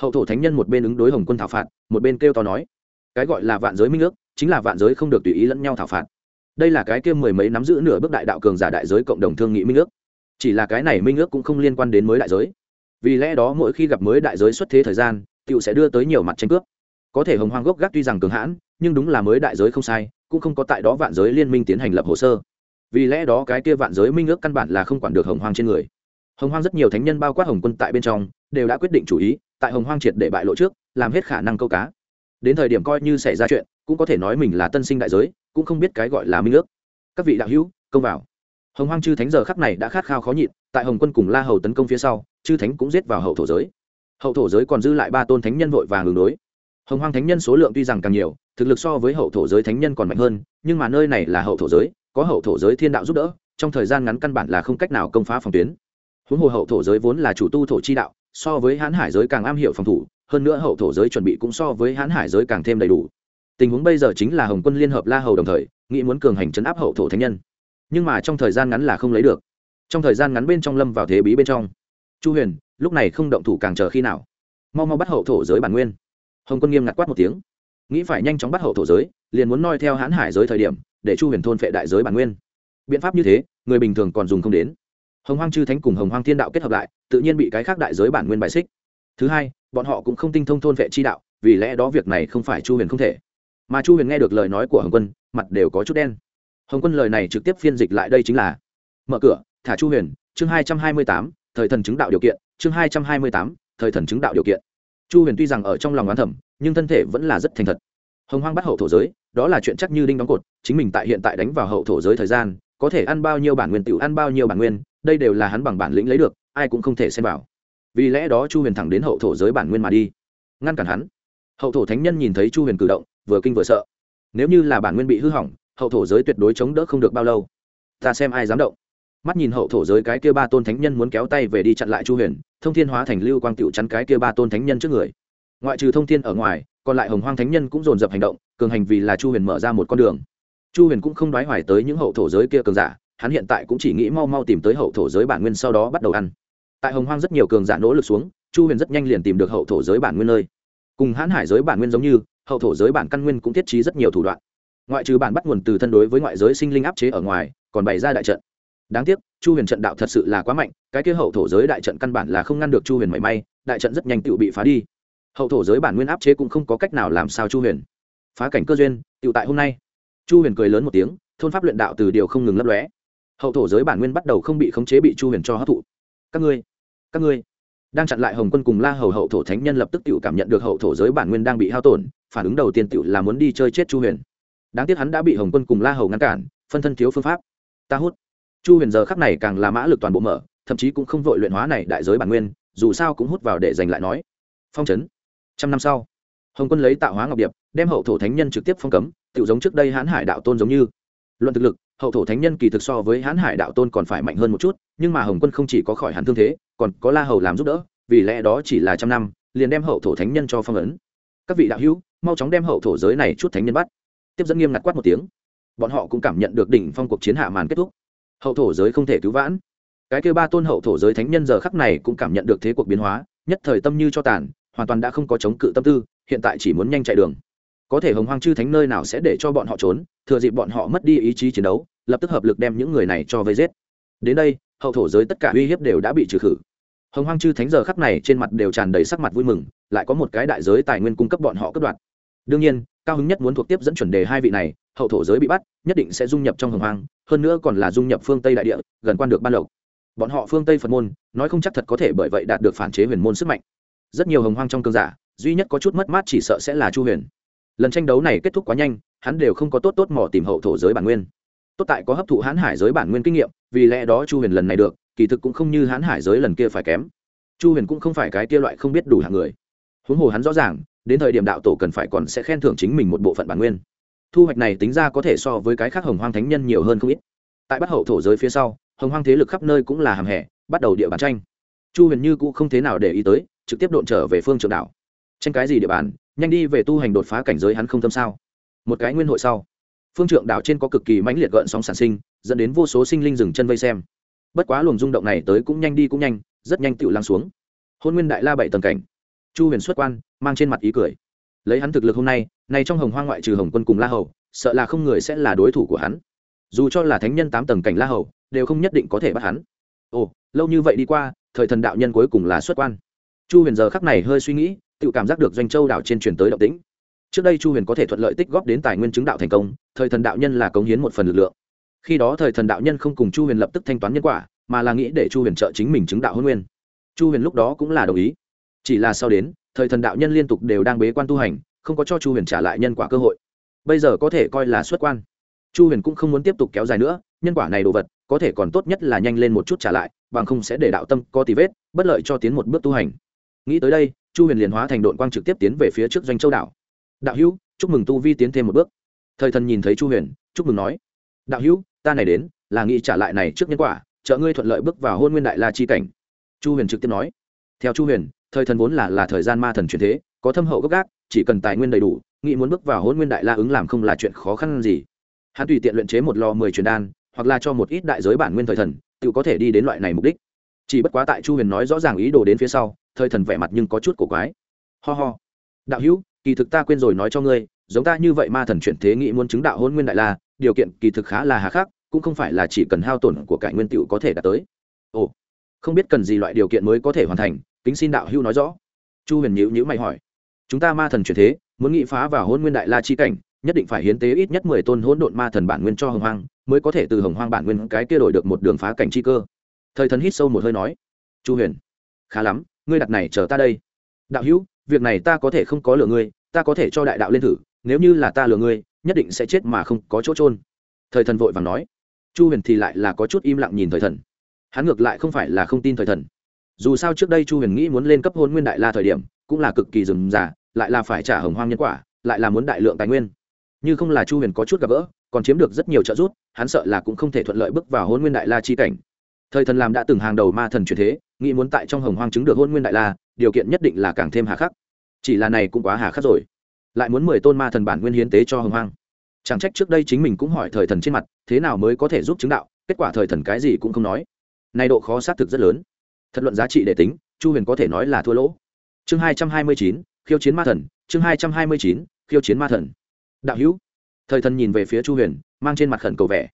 Hậu thổ thánh nhân một bên ứng đối hồng quân thảo phạt, một bên kêu to nói. Cái gọi là vạn giới minh ước, chính là vạn giới không được tùy ý lẫn nhau thảo phạt đây là cái kia mười mấy nắm giữ nửa bước đại đạo cường giả đại giới cộng đồng thương nghị minh ước. Chỉ là cái này minh ước cũng không liên quan đến mới đại giới. Vì lẽ đó mỗi khi gặp mới đại giới xuất thế thời gian tựu sẽ đưa tới nhiều mặt tranh cướp. Có thể hồng hoang gốc gác tuy rằng cường hãn, nhưng đúng là mới đại giới không sai, cũng không có tại đó vạn giới liên minh tiến hành lập hồ sơ. Vì lẽ đó cái kia vạn giới minh ước căn bản là không quản được hồng hoang trên người. Hồng hoang rất nhiều thánh nhân bao quát hồng quân tại bên trong, đều đã quyết định chủ ý, tại hồng hoang triệt để bại lộ trước, làm hết khả năng câu cá. Đến thời điểm coi như xảy ra chuyện, cũng có thể nói mình là tân sinh đại giới cũng không biết cái gọi là minh ước. Các vị đạo hữu, công vào. Hồng hoang chư thánh giờ khắc này đã khát khao khó nhịn, tại hồng quân cùng la hầu tấn công phía sau, chư thánh cũng giết vào hậu thổ giới. Hậu thổ giới còn dư lại ba tôn thánh nhân vội vàng ứng đối. Hồng hoang thánh nhân số lượng tuy rằng càng nhiều, thực lực so với hậu thổ giới thánh nhân còn mạnh hơn, nhưng mà nơi này là hậu thổ giới, có hậu thổ giới thiên đạo giúp đỡ, trong thời gian ngắn căn bản là không cách nào công phá phòng tuyến. Huống hồ hậu thổ giới vốn là chủ tu thổ chi đạo, so với hãn hải giới càng am hiểu phòng thủ, hơn nữa hậu thổ giới chuẩn bị cũng so với hãn hải giới càng thêm đầy đủ tình huống bây giờ chính là hồng quân liên hợp la hầu đồng thời, nghĩ muốn cường hành chấn áp hậu thổ thánh nhân. Nhưng mà trong thời gian ngắn là không lấy được. Trong thời gian ngắn bên trong lâm vào thế bí bên trong. Chu huyền, lúc này không động thủ càng chờ khi nào? Mau mau bắt hậu thổ giới bản nguyên. Hồng quân nghiêm ngặt quát một tiếng. Nghĩ phải nhanh chóng bắt hậu thổ giới, liền muốn noi theo hãn hải giới thời điểm, để chu huyền thôn phệ đại giới bản nguyên. Biện pháp như thế, người bình thường còn dùng không đến. Hồng hoang chư thánh cùng hồng hoang thiên đạo kết hợp lại, tự nhiên bị cái khác đại giới bản nguyên bài xích. Thứ hai, bọn họ cũng không tinh thông thôn vệ chi đạo, vì lẽ đó việc này không phải chu huyền không thể mà chu huyền nghe được lời nói của hồng quân, mặt đều có chút đen. hồng quân lời này trực tiếp phiên dịch lại đây chính là, mở cửa, thả chu huyền, chương hai trăm hai mươi tám, thời thần chứng đạo điều kiện, chương hai trăm hai mươi tám, thời thần chứng đạo điều kiện. chu huyền tuy rằng ở trong lòng oán thẩm nhưng thân thể vẫn là rất thành thật. hồng hoang bắt hậu thổ giới, đó là chuyện chắc như đinh đóng cột, chính mình tại hiện tại đánh vào hậu thổ giới thời gian, có thể ăn bao nhiêu bản nguyên tiểu ăn bao nhiêu bản nguyên, đây đều là hắn bằng bản lĩnh lấy được, ai cũng không thể xem vào. vì lẽ đó chu huyền thẳng đến hậu thổ giới bản nguyên mà đi. ngăn cản hắn. hậu thổ thánh nhân nhìn thấy chu huyền cử động vừa kinh vừa sợ. Nếu như là bản nguyên bị hư hỏng, hậu thổ giới tuyệt đối chống đỡ không được bao lâu. Ta xem ai dám động. Mắt nhìn hậu thổ giới cái kia ba tôn thánh nhân muốn kéo tay về đi chặn lại chu huyền, thông thiên hóa thành lưu quang tựu chắn cái kia ba tôn thánh nhân trước người. Ngoại trừ thông thiên ở ngoài, còn lại hồng hoang thánh nhân cũng dồn dập hành động, cường hành vì là chu huyền mở ra một con đường. Chu huyền cũng không đoái hoài tới những hậu thổ giới kia cường giả, hắn hiện tại cũng chỉ nghĩ mau mau tìm tới hậu thổ giới bản nguyên sau đó bắt đầu ăn. Tại hồng hoang rất nhiều cường giả nỗ lực xuống, chu huyền rất nhanh liền tìm được hậu thổ giới bản nguyên nơi. Cùng hãn hải giới bản nguyên giống như hậu thổ giới bản căn nguyên cũng thiết trí rất nhiều thủ đoạn. Ngoại trừ bản bắt nguồn từ thân đối với ngoại giới sinh linh áp chế ở ngoài, còn bày ra đại trận. Đáng tiếc, chu huyền trận đạo thật sự là quá mạnh, cái kia hậu thổ giới đại trận căn bản là không ngăn được chu huyền mảy may, đại trận rất nhanh tự bị phá đi. Hậu thổ giới bản nguyên áp chế cũng không có cách nào làm sao chu huyền. Phá cảnh cơ duyên tự tại hôm nay. Chu huyền cười lớn một tiếng, thôn pháp luyện đạo từ điều không ngừng lấp lóe. Hậu thổ giới bản nguyên bắt đầu không bị khống chế bị chu huyền cho hấp thụ. Các ngươi các ngươi đang chặn lại hồng quân cùng la hầu hậu thổ thánh nhân lập tức tự cảm nhận được hậu thổ giới bản nguyên đang bị hao tổn, phản ứng đầu tiên tự là muốn đi chơi chết chu huyền. Đáng tiếc hắn đã bị hồng quân cùng la hầu ngăn cản, phân thân thiếu phương pháp. Ta hút. Chu huyền giờ khắc này càng là mã lực toàn bộ mở, thậm chí cũng không vội luyện hóa này đại giới bản nguyên, dù sao cũng hút vào để giành lại nói. Phong trấn trăm năm sau, hồng quân lấy tạo hóa ngọc điệp, đem hậu thổ thánh nhân trực tiếp phong cấm tự giống trước đây hãn hải đạo tôn giống như. Luận thực lực hậu thổ thánh nhân kỳ thực so với hãn hải đạo tôn còn phải mạnh hơn một chút, nhưng mà hồng quân không chỉ có khỏi hẳn thương thế, còn có la hầu làm giúp đỡ, vì lẽ đó chỉ là trăm năm, liền đem hậu thổ thánh nhân cho phong ấn. Các vị đạo hữu, mau chóng đem hậu thổ giới này chút thánh nhân bắt. Tiếp dẫn nghiêm ngặt quát một tiếng. Bọn họ cũng cảm nhận được đỉnh phong cuộc chiến hạ màn kết thúc. Hậu thổ giới không thể cứu vãn. Cái kêu ba tôn hậu thổ giới thánh nhân giờ khắc này cũng cảm nhận được thế cuộc biến hóa, nhất thời tâm như cho tàn, hoàn toàn đã không có chống cự tâm tư, hiện tại chỉ muốn nhanh chạy đường có thể hồng hoang chư thánh nơi nào sẽ để cho bọn họ trốn, thừa dịp bọn họ mất đi ý chí chiến đấu, lập tức hợp lực đem những người này cho vây giết. Đến đây, hậu thổ giới tất cả uy hiếp đều đã bị trừ khử. Hồng hoang chư thánh giờ khắc này trên mặt đều tràn đầy sắc mặt vui mừng, lại có một cái đại giới tài nguyên cung cấp bọn họ cấp đoạt. Đương nhiên, cao hứng nhất muốn thuộc tiếp dẫn chuẩn đề hai vị này, hậu thổ giới bị bắt, nhất định sẽ dung nhập trong hồng hoang, hơn nữa còn là dung nhập phương tây đại địa, gần quan được ban lộc. Bọn họ phương tây phật môn, nói không chắc thật có thể bởi vậy đạt được phản chế huyền môn sức mạnh. Rất nhiều hồng hoang trong cơn giả, duy nhất có chút mất mát chỉ sợ sẽ là chu huyền lần tranh đấu này kết thúc quá nhanh, hắn đều không có tốt tốt mò tìm hậu thổ giới bản nguyên. Tốt tại có hấp thụ hãn hải giới bản nguyên kinh nghiệm, vì lẽ đó chu huyền lần này được, kỳ thực cũng không như hãn hải giới lần kia phải kém. Chu huyền cũng không phải cái kia loại không biết đủ hạng người. Huống hồ hắn rõ ràng, đến thời điểm đạo tổ cần phải còn sẽ khen thưởng chính mình một bộ phận bản nguyên. Thu hoạch này tính ra có thể so với cái khác hồng hoang thánh nhân nhiều hơn không ít. Tại bắt hậu thổ giới phía sau, hồng hoang thế lực khắp nơi cũng là hàm hẻ bắt đầu địa bàn tranh. Chu huyền như cũng không thế nào để ý tới, trực tiếp độn trở về phương trượng đảo. Tranh cái gì địa bàn nhanh đi về tu hành đột phá cảnh giới hắn không tâm sao? Một cái nguyên hội sau, phương trượng đảo trên có cực kỳ mãnh liệt gợn sóng sản sinh, dẫn đến vô số sinh linh dừng chân vây xem. Bất quá luồng rung động này tới cũng nhanh đi cũng nhanh, rất nhanh tự lắng xuống. Hôn nguyên đại la bảy tầng cảnh. Chu huyền xuất quan, mang trên mặt ý cười. Lấy hắn thực lực hôm nay, này trong hồng hoa ngoại trừ hồng quân cùng la hầu, sợ là không người sẽ là đối thủ của hắn. Dù cho là thánh nhân tám tầng cảnh la hầu, đều không nhất định có thể bắt hắn. Ồ, lâu như vậy đi qua, thời thần đạo nhân cuối cùng là xuất quan. Chu huyền giờ khắc này hơi suy nghĩ tự cảm giác được doanh châu đảo trên truyền tới động tĩnh. Trước đây chu huyền có thể thuận lợi tích góp đến tài nguyên chứng đạo thành công, thời thần đạo nhân là cống hiến một phần lực lượng. Khi đó thời thần đạo nhân không cùng chu huyền lập tức thanh toán nhân quả, mà là nghĩ để chu huyền trợ chính mình chứng đạo hôn nguyên. Chu huyền lúc đó cũng là đồng ý. Chỉ là sau đến, thời thần đạo nhân liên tục đều đang bế quan tu hành, không có cho chu huyền trả lại nhân quả cơ hội. Bây giờ có thể coi là xuất quan. Chu huyền cũng không muốn tiếp tục kéo dài nữa, nhân quả này đồ vật, có thể còn tốt nhất là nhanh lên một chút trả lại, bằng không sẽ để đạo tâm có tí vết, bất lợi cho tiến một bước tu hành. Nghĩ tới đây chu huyền liền hóa thành đội quang trực tiếp tiến về phía trước doanh châu đảo. Đạo hữu, chúc mừng tu vi tiến thêm một bước. Thời thần nhìn thấy chu huyền, chúc mừng nói, đạo hữu, ta này đến, là nghĩ trả lại này trước nhân quả, trợ ngươi thuận lợi bước vào hôn nguyên đại la chi cảnh. Chu huyền trực tiếp nói. Theo chu huyền, thời thần vốn là là thời gian ma thần truyền thế, có thâm hậu gốc gác, chỉ cần tài nguyên đầy đủ, nghĩ muốn bước vào hôn nguyên đại la ứng làm không là chuyện khó khăn gì. Hắn tùy tiện luyện chế một lò mười truyền đan, hoặc là cho một ít đại giới bản nguyên thời thần, tự có thể đi đến loại này mục đích. Chỉ bất quá tại chu huyền nói rõ ràng ý đồ đến phía sau thời thần vẻ mặt nhưng có chút cổ quái. Ho ho. Đạo hữu, kỳ thực ta quên rồi nói cho ngươi, giống ta như vậy ma thần chuyển thế nghĩ muốn chứng đạo hôn nguyên đại la, điều kiện kỳ thực khá là hà khắc, cũng không phải là chỉ cần hao tổn của cải nguyên tựu có thể đạt tới. Ồ, không biết cần gì loại điều kiện mới có thể hoàn thành, kính xin đạo hữu nói rõ. Chu huyền nhữ nhữ mày hỏi, chúng ta ma thần chuyển thế, muốn nghị phá vào hôn nguyên đại la chi cảnh, nhất định phải hiến tế ít nhất mười tôn hỗn độn ma thần bản nguyên cho hồng hoang, mới có thể từ hồng hoang bản nguyên cái kia đổi được một đường phá cảnh chi cơ. Thời thần hít sâu một hơi nói, chu huyền, khá lắm ngươi đặt này chờ ta đây. Đạo hữu, việc này ta có thể không có lừa ngươi, ta có thể cho đại đạo lên thử, nếu như là ta lừa ngươi, nhất định sẽ chết mà không có chỗ trôn thời thần vội vàng nói. Chu huyền thì lại là có chút im lặng nhìn thời thần. Hắn ngược lại không phải là không tin thời thần. Dù sao trước đây chu huyền nghĩ muốn lên cấp hôn nguyên đại la thời điểm, cũng là cực kỳ rườm rà lại là phải trả hồng hoang nhân quả, lại là muốn đại lượng tài nguyên. Như không là chu huyền có chút gặp gỡ, còn chiếm được rất nhiều trợ giúp, hắn sợ là cũng không thể thuận lợi bước vào hôn nguyên đại la chi cảnh. Thời thần làm đã từng hàng đầu ma thần truyền thế nghĩ muốn tại trong hồng hoang chứng được hôn nguyên đại la, điều kiện nhất định là càng thêm hà khắc. Chỉ là này cũng quá hà khắc rồi. Lại muốn mười tôn ma thần bản nguyên hiến tế cho hồng hoang. Chẳng trách trước đây chính mình cũng hỏi thời thần trên mặt, thế nào mới có thể giúp chứng đạo, kết quả thời thần cái gì cũng không nói. Nay độ khó xác thực rất lớn. Thật luận giá trị để tính, chu huyền có thể nói là thua lỗ. Chương hai trăm hai mươi chín, khiêu chiến ma thần, chương hai trăm hai mươi chín, khiêu chiến ma thần. Đạo hữu. Thời thần nhìn về phía chu huyền, mang trên mặt khẩn cầu vẻ.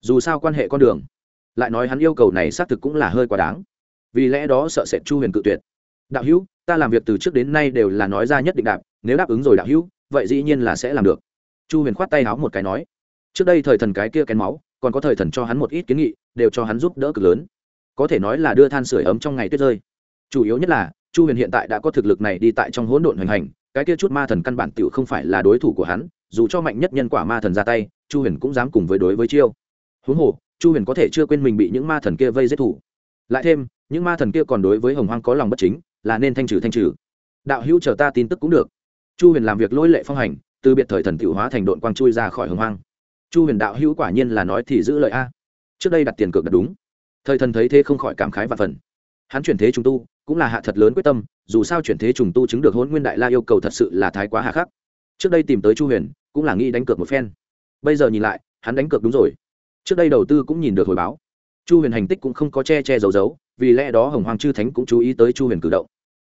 Dù sao quan hệ con đường. Lại nói hắn yêu cầu này xác thực cũng là hơi quá đáng vì lẽ đó sợ sệt chu huyền cự tuyệt. Đạo hữu, ta làm việc từ trước đến nay đều là nói ra nhất định đạp nếu đáp ứng rồi đạo hữu, vậy dĩ nhiên là sẽ làm được. Chu huyền khoát tay háo một cái nói. Trước đây thời thần cái kia kén máu, còn có thời thần cho hắn một ít kiến nghị, đều cho hắn giúp đỡ cực lớn. Có thể nói là đưa than sửa ấm trong ngày tuyết rơi. Chủ yếu nhất là, chu huyền hiện tại đã có thực lực này đi tại trong hỗn độn hoành hành, cái kia chút ma thần căn bản tựu không phải là đối thủ của hắn, dù cho mạnh nhất nhân quả ma thần ra tay, chu huyền cũng dám cùng với đối với chiêu. Huống hồ, chu huyền có thể chưa quên mình bị những ma thần kia vây giết thủ. Lại thêm những ma thần kia còn đối với hồng hoang có lòng bất chính, là nên thanh trừ thanh trừ. Đạo hữu chờ ta tin tức cũng được. Chu huyền làm việc lỗi lệ phong hành, từ biệt thời thần t hóa thành đội quang chui ra khỏi hồng hoang. Chu huyền đạo hữu quả nhiên là nói thì giữ lời a. Trước đây đặt tiền cược đặt đúng. Thời thần thấy thế không khỏi cảm khái và phần. Hắn chuyển thế trùng tu, cũng là hạ thật lớn quyết tâm, dù sao chuyển thế trùng tu chứng được hôn nguyên đại la yêu cầu thật sự là thái quá hạ khắc. Trước đây tìm tới chu huyền, cũng là nghĩ đánh cược một phen. Bây giờ nhìn lại, hắn đánh cược đúng rồi. Trước đây đầu tư cũng nhìn được hồi báo. Chu huyền hành tích cũng không có che che giấu giấu vì lẽ đó hồng hoàng chư thánh cũng chú ý tới chu huyền cử động.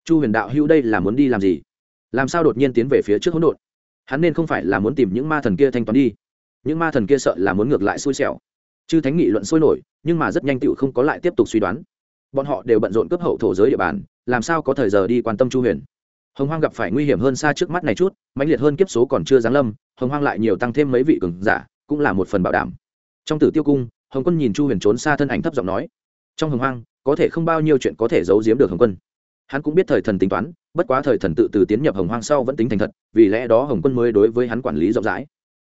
Chu huyền đạo hữu đây là muốn đi làm gì? Làm sao đột nhiên tiến về phía trước hỗn độn? Hắn nên không phải là muốn tìm những ma thần kia thanh toán đi. Những ma thần kia sợ là muốn ngược lại xui xẻo. Chư thánh nghị luận sôi nổi, nhưng mà rất nhanh tựu không có lại tiếp tục suy đoán. Bọn họ đều bận rộn cấp hậu thổ giới địa bàn, làm sao có thời giờ đi quan tâm chu huyền? Hồng hoang gặp phải nguy hiểm hơn xa trước mắt này chút, mãnh liệt hơn kiếp số còn chưa giáng lâm, hồng hoang lại nhiều tăng thêm mấy vị cường giả, cũng là một phần bảo đảm. Trong tử tiêu cung, hồng quân nhìn chu huyền trốn xa thân ảnh thấp giọng nói, trong hồng hoang có thể không bao nhiêu chuyện có thể giấu giếm được hồng quân. Hắn cũng biết thời thần tính toán, bất quá thời thần tự từ tiến nhập hồng hoang sau vẫn tính thành thật, vì lẽ đó hồng quân mới đối với hắn quản lý rộng rãi.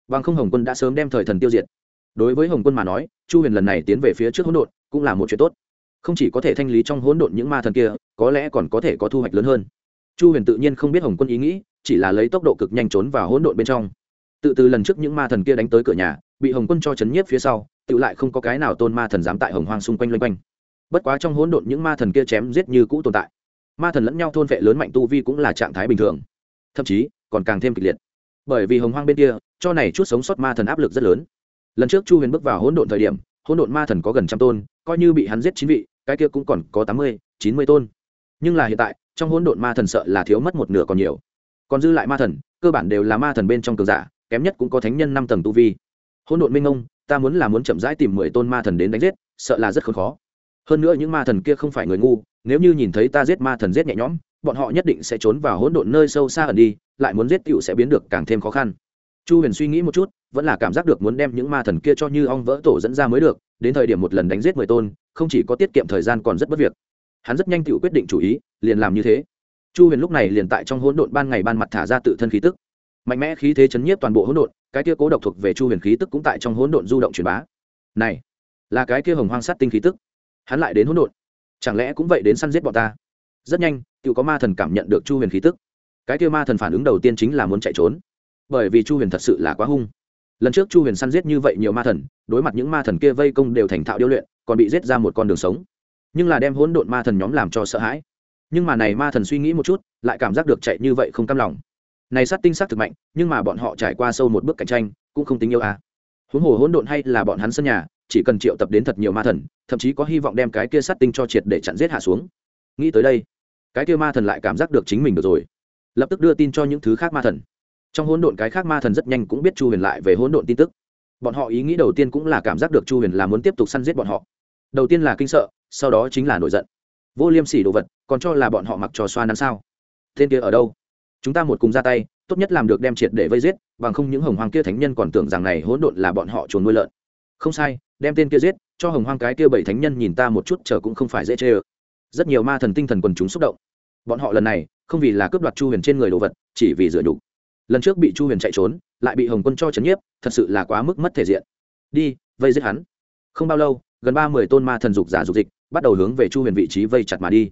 Bằng không hồng quân đã sớm đem thời thần tiêu diệt. Đối với hồng quân mà nói, chu huyền lần này tiến về phía trước hỗn độn cũng là một chuyện tốt. Không chỉ có thể thanh lý trong hỗn độn những ma thần kia, có lẽ còn có thể có thu hoạch lớn hơn. Chu huyền tự nhiên không biết hồng quân ý nghĩ, chỉ là lấy tốc độ cực nhanh trốn vào hỗn độn bên trong. Tự từ lần trước những ma thần kia đánh tới cửa nhà, bị hồng quân cho chấn nhiếp phía sau, tự lại không có cái nào tôn ma thần dám tại hồng hoang xung quanh loanh quanh bất quá trong hỗn độn những ma thần kia chém giết như cũ tồn tại. Ma thần lẫn nhau thôn vệ lớn mạnh tu vi cũng là trạng thái bình thường. Thậm chí, còn càng thêm kịch liệt. Bởi vì hồng hoang bên kia, cho này chút sống sót ma thần áp lực rất lớn. Lần trước chu huyền bước vào hỗn độn thời điểm, hỗn độn ma thần có gần trăm tôn, coi như bị hắn giết chín vị, cái kia cũng còn có tám mươi, chín mươi tôn. Nhưng là hiện tại, trong hỗn độn ma thần sợ là thiếu mất một nửa còn nhiều. Còn dư lại ma thần, cơ bản đều là ma thần bên trong cường giả, kém nhất cũng có thánh nhân năm tầng tu vi. Hỗn độn minh ông, ta muốn là muốn chậm rãi tìm mười tôn ma thần đến đánh giết, sợ là rất khó hơn nữa những ma thần kia không phải người ngu, nếu như nhìn thấy ta giết ma thần giết nhẹ nhõm, bọn họ nhất định sẽ trốn vào hỗn độn nơi sâu xa ẩn đi, lại muốn giết tựu sẽ biến được càng thêm khó khăn. Chu huyền suy nghĩ một chút, vẫn là cảm giác được muốn đem những ma thần kia cho như ong vỡ tổ dẫn ra mới được, đến thời điểm một lần đánh giết mười tôn, không chỉ có tiết kiệm thời gian còn rất bất việc. Hắn rất nhanh tự quyết định chủ ý, liền làm như thế. Chu huyền lúc này liền tại trong hỗn độn ban ngày ban mặt thả ra tự thân khí tức. Mạnh mẽ khí thế chấn nhiếp toàn bộ hỗn độn, cái kia cố độc thuộc về chu huyền khí tức cũng tại trong hỗn độn du động truyền bá. Này, là cái kia hồng hoang sát tinh khí tức hắn lại đến hỗn độn. Chẳng lẽ cũng vậy đến săn giết bọn ta? Rất nhanh tự có ma thần cảm nhận được chu huyền khí tức. Cái kia ma thần phản ứng đầu tiên chính là muốn chạy trốn. Bởi vì chu huyền thật sự là quá hung. Lần trước chu huyền săn giết như vậy nhiều ma thần, đối mặt những ma thần kia vây công đều thành thạo điêu luyện, còn bị giết ra một con đường sống. Nhưng là đem hỗn độn ma thần nhóm làm cho sợ hãi. Nhưng mà này ma thần suy nghĩ một chút, lại cảm giác được chạy như vậy không cam lòng. Này sát tinh sắc thực mạnh, nhưng mà bọn họ trải qua sâu một bước cạnh tranh, cũng không tính yêu à. huống hồ hỗn độn hay là bọn hắn sân nhà chỉ cần triệu tập đến thật nhiều ma thần, thậm chí có hy vọng đem cái kia sát tinh cho triệt để chặn giết hạ xuống. Nghĩ tới đây, cái kia ma thần lại cảm giác được chính mình được rồi. Lập tức đưa tin cho những thứ khác ma thần. Trong hỗn độn cái khác ma thần rất nhanh cũng biết chu huyền lại về hỗn độn tin tức. Bọn họ ý nghĩ đầu tiên cũng là cảm giác được chu huyền là muốn tiếp tục săn giết bọn họ. Đầu tiên là kinh sợ, sau đó chính là nổi giận. Vô liêm sỉ đồ vật, còn cho là bọn họ mặc trò xoa nắn sao? Tên kia ở đâu? Chúng ta một cùng ra tay, tốt nhất làm được đem triệt để vây giết, bằng không những hồng hoàng kia thánh nhân còn tưởng rằng này hỗn độn là bọn họ chuồn nuôi lợn. Không sai đem tên kia giết, cho hồng hoang cái kia bảy thánh nhân nhìn ta một chút chờ cũng không phải dễ chê ơ. Rất nhiều ma thần tinh thần quần chúng xúc động. Bọn họ lần này, không vì là cướp đoạt chu huyền trên người đồ vật, chỉ vì dựa đủ. lần trước bị chu huyền chạy trốn, lại bị hồng quân cho trấn nhiếp, thật sự là quá mức mất thể diện. Đi, vây giết hắn. Không bao lâu, gần ba mươi tôn ma thần dục giả dục dịch, bắt đầu hướng về chu huyền vị trí vây chặt mà đi.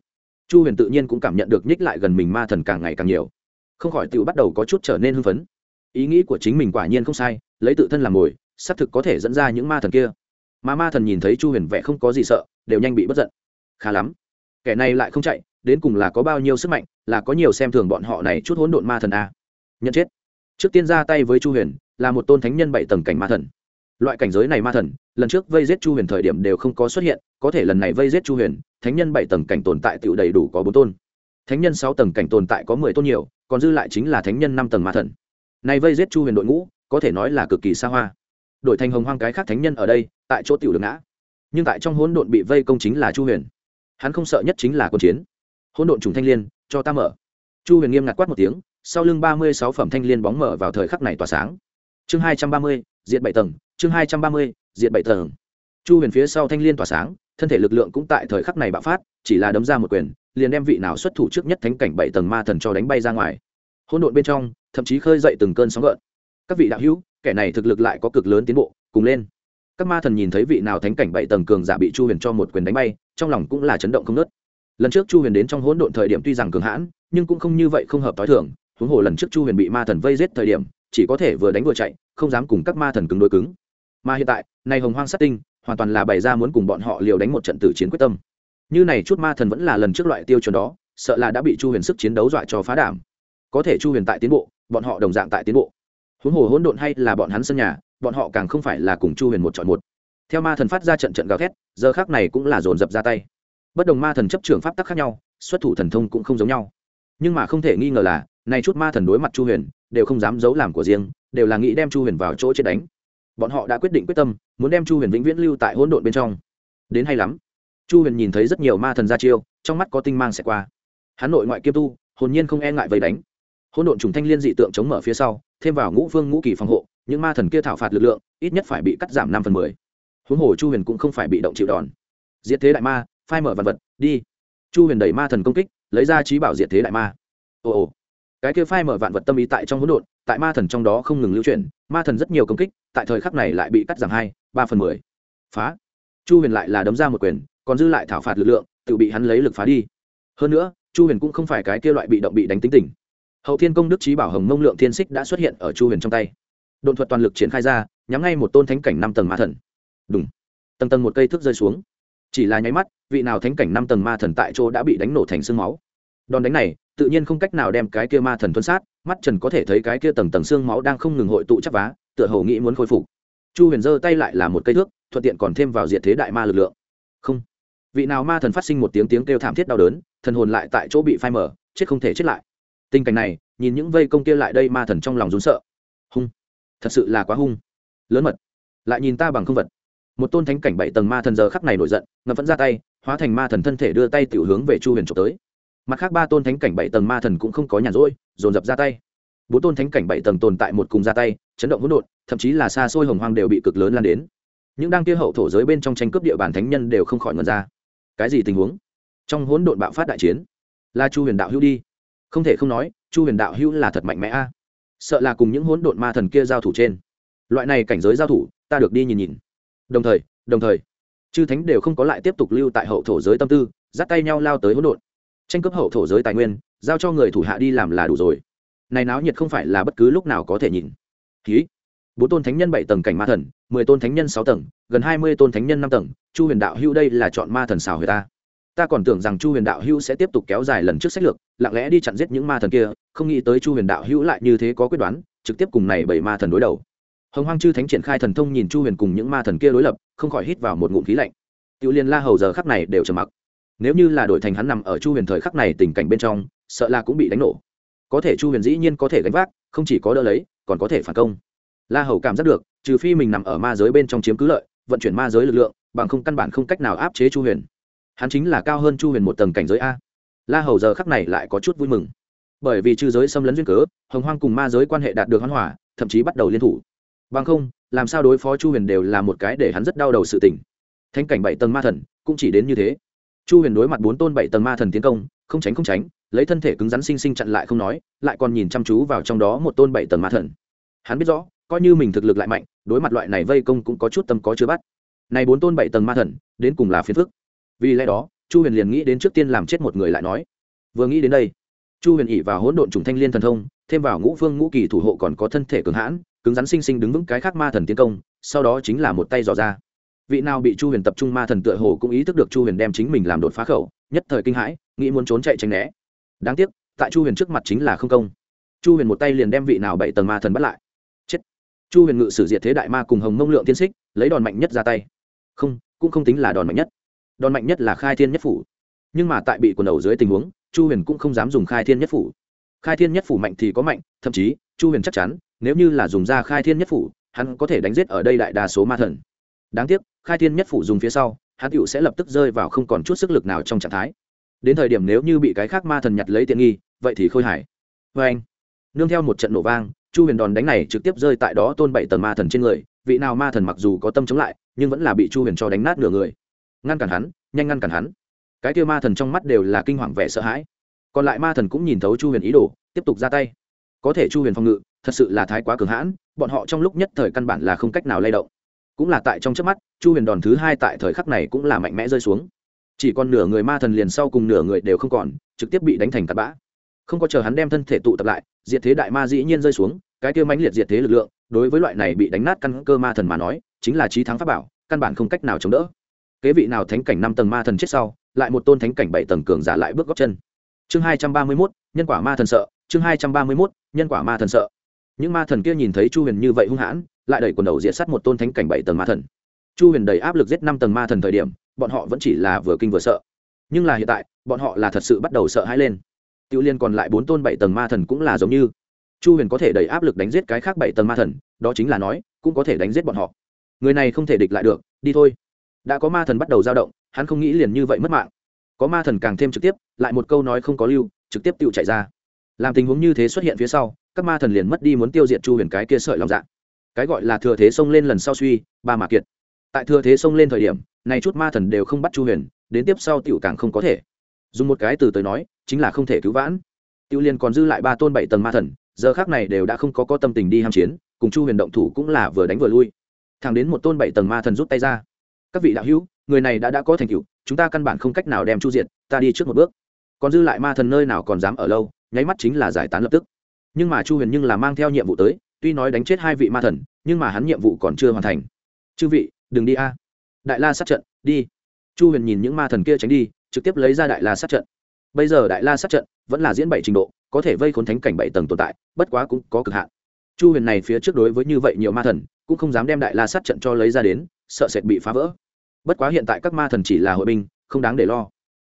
Chu huyền tự nhiên cũng cảm nhận được nhích lại gần mình ma thần càng ngày càng nhiều. Không khỏi tự bắt đầu có chút trở nên hưng phấn. Ý nghĩ của chính mình quả nhiên không sai, lấy tự thân làm mồi, xác thực có thể dẫn ra những ma thần kia mà ma thần nhìn thấy chu huyền vẻ không có gì sợ, đều nhanh bị bất giận. Khá lắm. Kẻ này lại không chạy, đến cùng là có bao nhiêu sức mạnh, là có nhiều xem thường bọn họ này chút hỗn độn ma thần a. Nhận chết. Trước tiên ra tay với chu huyền, là một tôn thánh nhân bảy tầng cảnh ma thần. Loại cảnh giới này ma thần, lần trước vây giết chu huyền thời điểm đều không có xuất hiện, có thể lần này vây giết chu huyền, thánh nhân bảy tầng cảnh tồn tại tựu đầy đủ có bốn tôn. Thánh nhân sáu tầng cảnh tồn tại có mười tôn nhiều, còn dư lại chính là thánh nhân năm tầng ma thần. Này vây giết chu huyền đội ngũ, có thể nói là cực kỳ xa hoa. Đổi thành hồng hoang cái khác thánh nhân ở đây tại chỗ tiểu được ngã. Nhưng tại trong hỗn độn bị vây công chính là chu huyền. Hắn không sợ nhất chính là quân chiến. Hỗn độn trùng thanh liên, cho ta mở. Chu huyền nghiêm ngặt quát một tiếng, sau lưng ba mươi sáu phẩm thanh liên bóng mở vào thời khắc này tỏa sáng. Chương hai trăm ba mươi diện bảy tầng, chương hai trăm ba mươi diện bảy tầng. Chu huyền phía sau thanh liên tỏa sáng, thân thể lực lượng cũng tại thời khắc này bạo phát, chỉ là đấm ra một quyền, liền đem vị nào xuất thủ trước nhất thánh cảnh bảy tầng ma thần cho đánh bay ra ngoài. Hỗn độn bên trong, thậm chí khơi dậy từng cơn sóng gợn. Các vị đạo hữu, kẻ này thực lực lại có cực lớn tiến bộ, cùng lên các ma thần nhìn thấy vị nào thánh cảnh bảy tầng cường giả bị chu huyền cho một quyền đánh bay, trong lòng cũng là chấn động không nớt lần trước chu huyền đến trong hỗn độn thời điểm tuy rằng cường hãn, nhưng cũng không như vậy không hợp t h o i thường. Huống hồ lần trước chu huyền bị ma thần vây giết thời điểm, chỉ có thể vừa đánh vừa chạy, không dám cùng các ma thần cứng đối cứng. Mà hiện tại nay hồng hoang sát tinh, hoàn toàn là bày ra muốn cùng bọn họ liều đánh một trận tử chiến quyết tâm. Như này chút ma thần vẫn là lần trước loại tiêu chuẩn đó, sợ là đã bị chu huyền sức chiến đấu dọa cho phá đảm. Có thể chu huyền tại tiến bộ, bọn họ đồng dạng tại tiến bộ. Huống hồ hỗn độn hay là bọn hắn sân nhà bọn họ càng không phải là cùng chu huyền một chọn một. Theo ma thần phát ra trận trận gào thét, giờ khác này cũng là dồn dập ra tay. Bất đồng ma thần chấp trường pháp tắc khác nhau, xuất thủ thần thông cũng không giống nhau. Nhưng mà không thể nghi ngờ là, nay chút ma thần đối mặt chu huyền, đều không dám giấu làm của riêng, đều là nghĩ đem chu huyền vào chỗ chết đánh. Bọn họ đã quyết định quyết tâm, muốn đem chu huyền vĩnh viễn lưu tại hỗn độn bên trong. Đến hay lắm. Chu huyền nhìn thấy rất nhiều ma thần ra chiêu, trong mắt có tinh mang sẽ qua. Hắn nội ngoại kiêm tu, hồn nhiên không e ngại vây đánh. Hỗn độn trùng thanh liên dị tượng chống mở phía sau, thêm vào ngũ phương ngũ kỳ phòng hộ những ma thần kia thảo phạt lực lượng, ít nhất phải bị cắt giảm năm phần mười. Huống hồ chu huyền cũng không phải bị động chịu đòn. Diệt thế đại ma, phai mở vật vật, đi. Chu huyền đẩy ma thần công kích, lấy ra trí bảo diệt thế đại ma. Ồ ồ. Cái kia phai mở vạn vật tâm ý tại trong hỗn độn, tại ma thần trong đó không ngừng lưu chuyển, ma thần rất nhiều công kích, tại thời khắc này lại bị cắt giảm hai, ba phần mười. Phá. Chu huyền lại là đấm ra một quyền, còn dư lại thảo phạt lực lượng, tự bị hắn lấy lực phá đi. Hơn nữa, chu huyền cũng không phải cái kia loại bị động bị đánh tính tình. Hậu thiên công đức trí bảo hồng mông lượng thiên xích đã xuất hiện ở chu huyền trong tay đột thuật toàn lực triển khai ra, nhắm ngay một tôn thánh cảnh năm tầng ma thần. Đúng tầng tầng một cây thước rơi xuống. Chỉ là nháy mắt, vị nào thánh cảnh năm tầng ma thần tại chỗ đã bị đánh nổ thành xương máu. Đòn đánh này, tự nhiên không cách nào đem cái kia ma thần tuân sát, mắt trần có thể thấy cái kia tầng tầng xương máu đang không ngừng hội tụ chắc vá, tựa hồ nghĩ muốn khôi phục. Chu huyền giơ tay lại là một cây thước, thuận tiện còn thêm vào diệt thế đại ma lực lượng. Không. Vị nào ma thần phát sinh một tiếng tiếng kêu thảm thiết đau đớn, thần hồn lại tại chỗ bị phai mở chết không thể chết lại. Tình cảnh này, nhìn những vây công kia lại đây ma thần trong lòng rún sợ. Hung thật sự là quá hung. Lớn mật. Lại nhìn ta bằng không vật. Một tôn thánh cảnh bảy tầng ma thần giờ khắc này nổi giận ngập vẫn ra tay, hóa thành ma thần thân thể đưa tay tiểu hướng về chu huyền trộm tới. Mặt khác ba tôn thánh cảnh bảy tầng ma thần cũng không có nhàn rỗi, dồn dập ra tay. Bốn tôn thánh cảnh bảy tầng tồn tại một cùng ra tay, chấn động hỗn độn, thậm chí là xa xôi hồng hoang đều bị cực lớn lan đến. Những đang kia hậu thổ giới bên trong tranh cướp địa bàn thánh nhân đều không khỏi ngần ra. Cái gì tình huống? Trong hỗn độn bạo phát đại chiến, là chu huyền đạo hữu đi. Không thể không nói, chu huyền đạo hữu là thật mạnh mẽ a sợ là cùng những hỗn độn ma thần kia giao thủ trên. Loại này cảnh giới giao thủ, ta được đi nhìn nhìn. Đồng thời đồng thời, chư thánh đều không có lại tiếp tục lưu tại hậu thổ giới tâm tư, dắt tay nhau lao tới hỗn độn. Tranh cướp hậu thổ giới tài nguyên, giao cho người thủ hạ đi làm là đủ rồi. Này náo nhiệt không phải là bất cứ lúc nào có thể nhìn. Ký bốn tôn thánh nhân bảy tầng cảnh ma thần, mười tôn thánh nhân sáu tầng, gần hai mươi tôn thánh nhân năm tầng, chu huyền đạo hưu đây là chọn ma thần xào người ta ta còn tưởng rằng chu huyền đạo hưu sẽ tiếp tục kéo dài lần trước sách lược, lặng lẽ đi chặn giết những ma thần kia, không nghĩ tới chu huyền đạo hữu lại như thế có quyết đoán, trực tiếp cùng này bảy ma thần đối đầu. Hồng hoang chư thánh triển khai thần thông nhìn chu huyền cùng những ma thần kia đối lập, không khỏi hít vào một ngụm khí lạnh. Tiểu liên la hầu giờ khắc này đều trầm mặc. Nếu như là đổi thành hắn nằm ở chu huyền thời khắc này tình cảnh bên trong, sợ là cũng bị đánh nổ. Có thể chu huyền dĩ nhiên có thể gánh vác, không chỉ có đỡ lấy, còn có thể phản công. La hầu cảm giác được, trừ phi mình nằm ở ma giới bên trong chiếm cứ lợi, vận chuyển ma giới lực lượng, bằng không căn bản không cách nào áp chế chu huyền hắn chính là cao hơn chu huyền một tầng cảnh giới a. La hầu giờ khắc này lại có chút vui mừng. Bởi vì chư giới xâm lấn duyên cớ, hồng hoang cùng ma giới quan hệ đạt được hoan hỏa, thậm chí bắt đầu liên thủ. Bằng không, làm sao đối phó chu huyền đều là một cái để hắn rất đau đầu sự tỉnh thanh cảnh bảy tầng ma thần, cũng chỉ đến như thế. Chu huyền đối mặt bốn tôn bảy tầng ma thần tiến công, không tránh không tránh, lấy thân thể cứng rắn sinh sinh chặn lại không nói, lại còn nhìn chăm chú vào trong đó một tôn bảy tầng ma thần. Hắn biết rõ, coi như mình thực lực lại mạnh, đối mặt loại này vây công cũng có chút tâm có chưa bắt. Này bốn tôn bảy tầng ma thần, đến cùng là phiền phức vì lẽ đó, chu huyền liền nghĩ đến trước tiên làm chết một người lại nói. Vừa nghĩ đến đây, chu huyền ỉ vào hỗn độn trùng thanh liên thần thông, thêm vào ngũ phương ngũ kỳ thủ hộ còn có thân thể cường hãn, cứng rắn sinh sinh đứng vững cái khác ma thần tiến công, sau đó chính là một tay dò ra. Vị nào bị chu huyền tập trung ma thần tựa hồ cũng ý thức được chu huyền đem chính mình làm đột phá khẩu, nhất thời kinh hãi, nghĩ muốn trốn chạy tránh né. Đáng tiếc, tại chu huyền trước mặt chính là không công. Chu huyền một tay liền đem vị nào bảy tầng ma thần bắt lại. Chết. Chu huyền ngự sử diệt thế đại ma cùng hồng mông lượng tiên xích, lấy đòn mạnh nhất ra tay. Không, cũng không tính là đòn mạnh nhất đòn mạnh nhất là khai thiên nhất phủ. Nhưng mà tại bị quần đầu dưới tình huống, chu huyền cũng không dám dùng khai thiên nhất phủ. Khai thiên nhất phủ mạnh thì có mạnh, thậm chí, chu huyền chắc chắn, nếu như là dùng ra khai thiên nhất phủ, hắn có thể đánh giết ở đây đại đa số ma thần. Đáng tiếc, khai thiên nhất phủ dùng phía sau, hắn cựu sẽ lập tức rơi vào không còn chút sức lực nào trong trạng thái. Đến thời điểm nếu như bị cái khác ma thần nhặt lấy tiện nghi, vậy thì khôi hài. Vê anh, nương theo một trận nổ vang, chu huyền đòn đánh này trực tiếp rơi tại đó tôn bảy tầng ma thần trên người. Vị nào ma thần mặc dù có tâm chống lại, nhưng vẫn là bị chu huyền cho đánh nát nửa người ngăn cản hắn, nhanh ngăn cản hắn. Cái kia ma thần trong mắt đều là kinh hoàng vẻ sợ hãi. Còn lại ma thần cũng nhìn thấu chu huyền ý đồ, tiếp tục ra tay. Có thể chu huyền phòng ngự, thật sự là thái quá cường hãn, bọn họ trong lúc nhất thời căn bản là không cách nào lay động. Cũng là tại trong trước mắt, chu huyền đòn thứ hai tại thời khắc này cũng là mạnh mẽ rơi xuống. Chỉ còn nửa người ma thần liền sau cùng nửa người đều không còn, trực tiếp bị đánh thành tạt bã. Không có chờ hắn đem thân thể tụ tập lại, diệt thế đại ma dĩ nhiên rơi xuống, cái kia mãnh liệt diệt thế lực lượng, đối với loại này bị đánh nát căn cơ ma thần mà nói, chính là trí thắng pháp bảo, căn bản không cách nào chống đỡ kế vị nào thánh cảnh năm tầng ma thần chết sau, lại một tôn thánh cảnh bảy tầng cường giả lại bước góc chân. Chương hai trăm ba mươi mốt, nhân quả ma thần sợ, chương hai trăm ba mươi mốt, nhân quả ma thần sợ. Những ma thần kia nhìn thấy chu huyền như vậy hung hãn, lại đẩy quần đầu diện sát một tôn thánh cảnh bảy tầng ma thần. Chu huyền đầy áp lực giết năm tầng ma thần thời điểm, bọn họ vẫn chỉ là vừa kinh vừa sợ. Nhưng là hiện tại, bọn họ là thật sự bắt đầu sợ hãi lên. Tiêu liên còn lại bốn tôn bảy tầng ma thần cũng là giống như. Chu huyền có thể đẩy áp lực đánh giết cái khác bảy tầng ma thần, đó chính là nói, cũng có thể đánh giết bọn họ. Người này không thể địch lại được, đi thôi đã có ma thần bắt đầu dao động, hắn không nghĩ liền như vậy mất mạng. Có ma thần càng thêm trực tiếp, lại một câu nói không có lưu, trực tiếp tự chạy ra. Làm tình huống như thế xuất hiện phía sau, các ma thần liền mất đi muốn tiêu diệt chu huyền cái kia sợi lòng dạ. Cái gọi là thừa thế xông lên lần sau suy, ba mà kiệt. Tại thừa thế xông lên thời điểm này chút ma thần đều không bắt chu huyền, đến tiếp sau tiểu càng không có thể. Dùng một cái từ tới nói, chính là không thể cứu vãn. Tiểu liền còn dư lại ba tôn bảy tầng ma thần, giờ khác này đều đã không có có tâm tình đi ham chiến, cùng chu huyền động thủ cũng là vừa đánh vừa lui. Thẳng đến một tôn bảy tầng ma thần rút tay ra các vị đạo hữu, người này đã đã có thành tựu, chúng ta căn bản không cách nào đem chu diện ta đi trước một bước. Còn dư lại ma thần nơi nào còn dám ở lâu, nháy mắt chính là giải tán lập tức. Nhưng mà chu huyền nhưng là mang theo nhiệm vụ tới, tuy nói đánh chết hai vị ma thần, nhưng mà hắn nhiệm vụ còn chưa hoàn thành. Chư vị, đừng đi a. Đại la sát trận, đi. Chu huyền nhìn những ma thần kia tránh đi, trực tiếp lấy ra đại la sát trận. Bây giờ đại la sát trận vẫn là diễn bảy trình độ, có thể vây khốn thánh cảnh bảy tầng tồn tại, bất quá cũng có cực hạn. Chu huyền này phía trước đối với như vậy nhiều ma thần, cũng không dám đem đại la sát trận cho lấy ra đến sợ sệt bị phá vỡ. Bất quá hiện tại các ma thần chỉ là hội binh, không đáng để lo.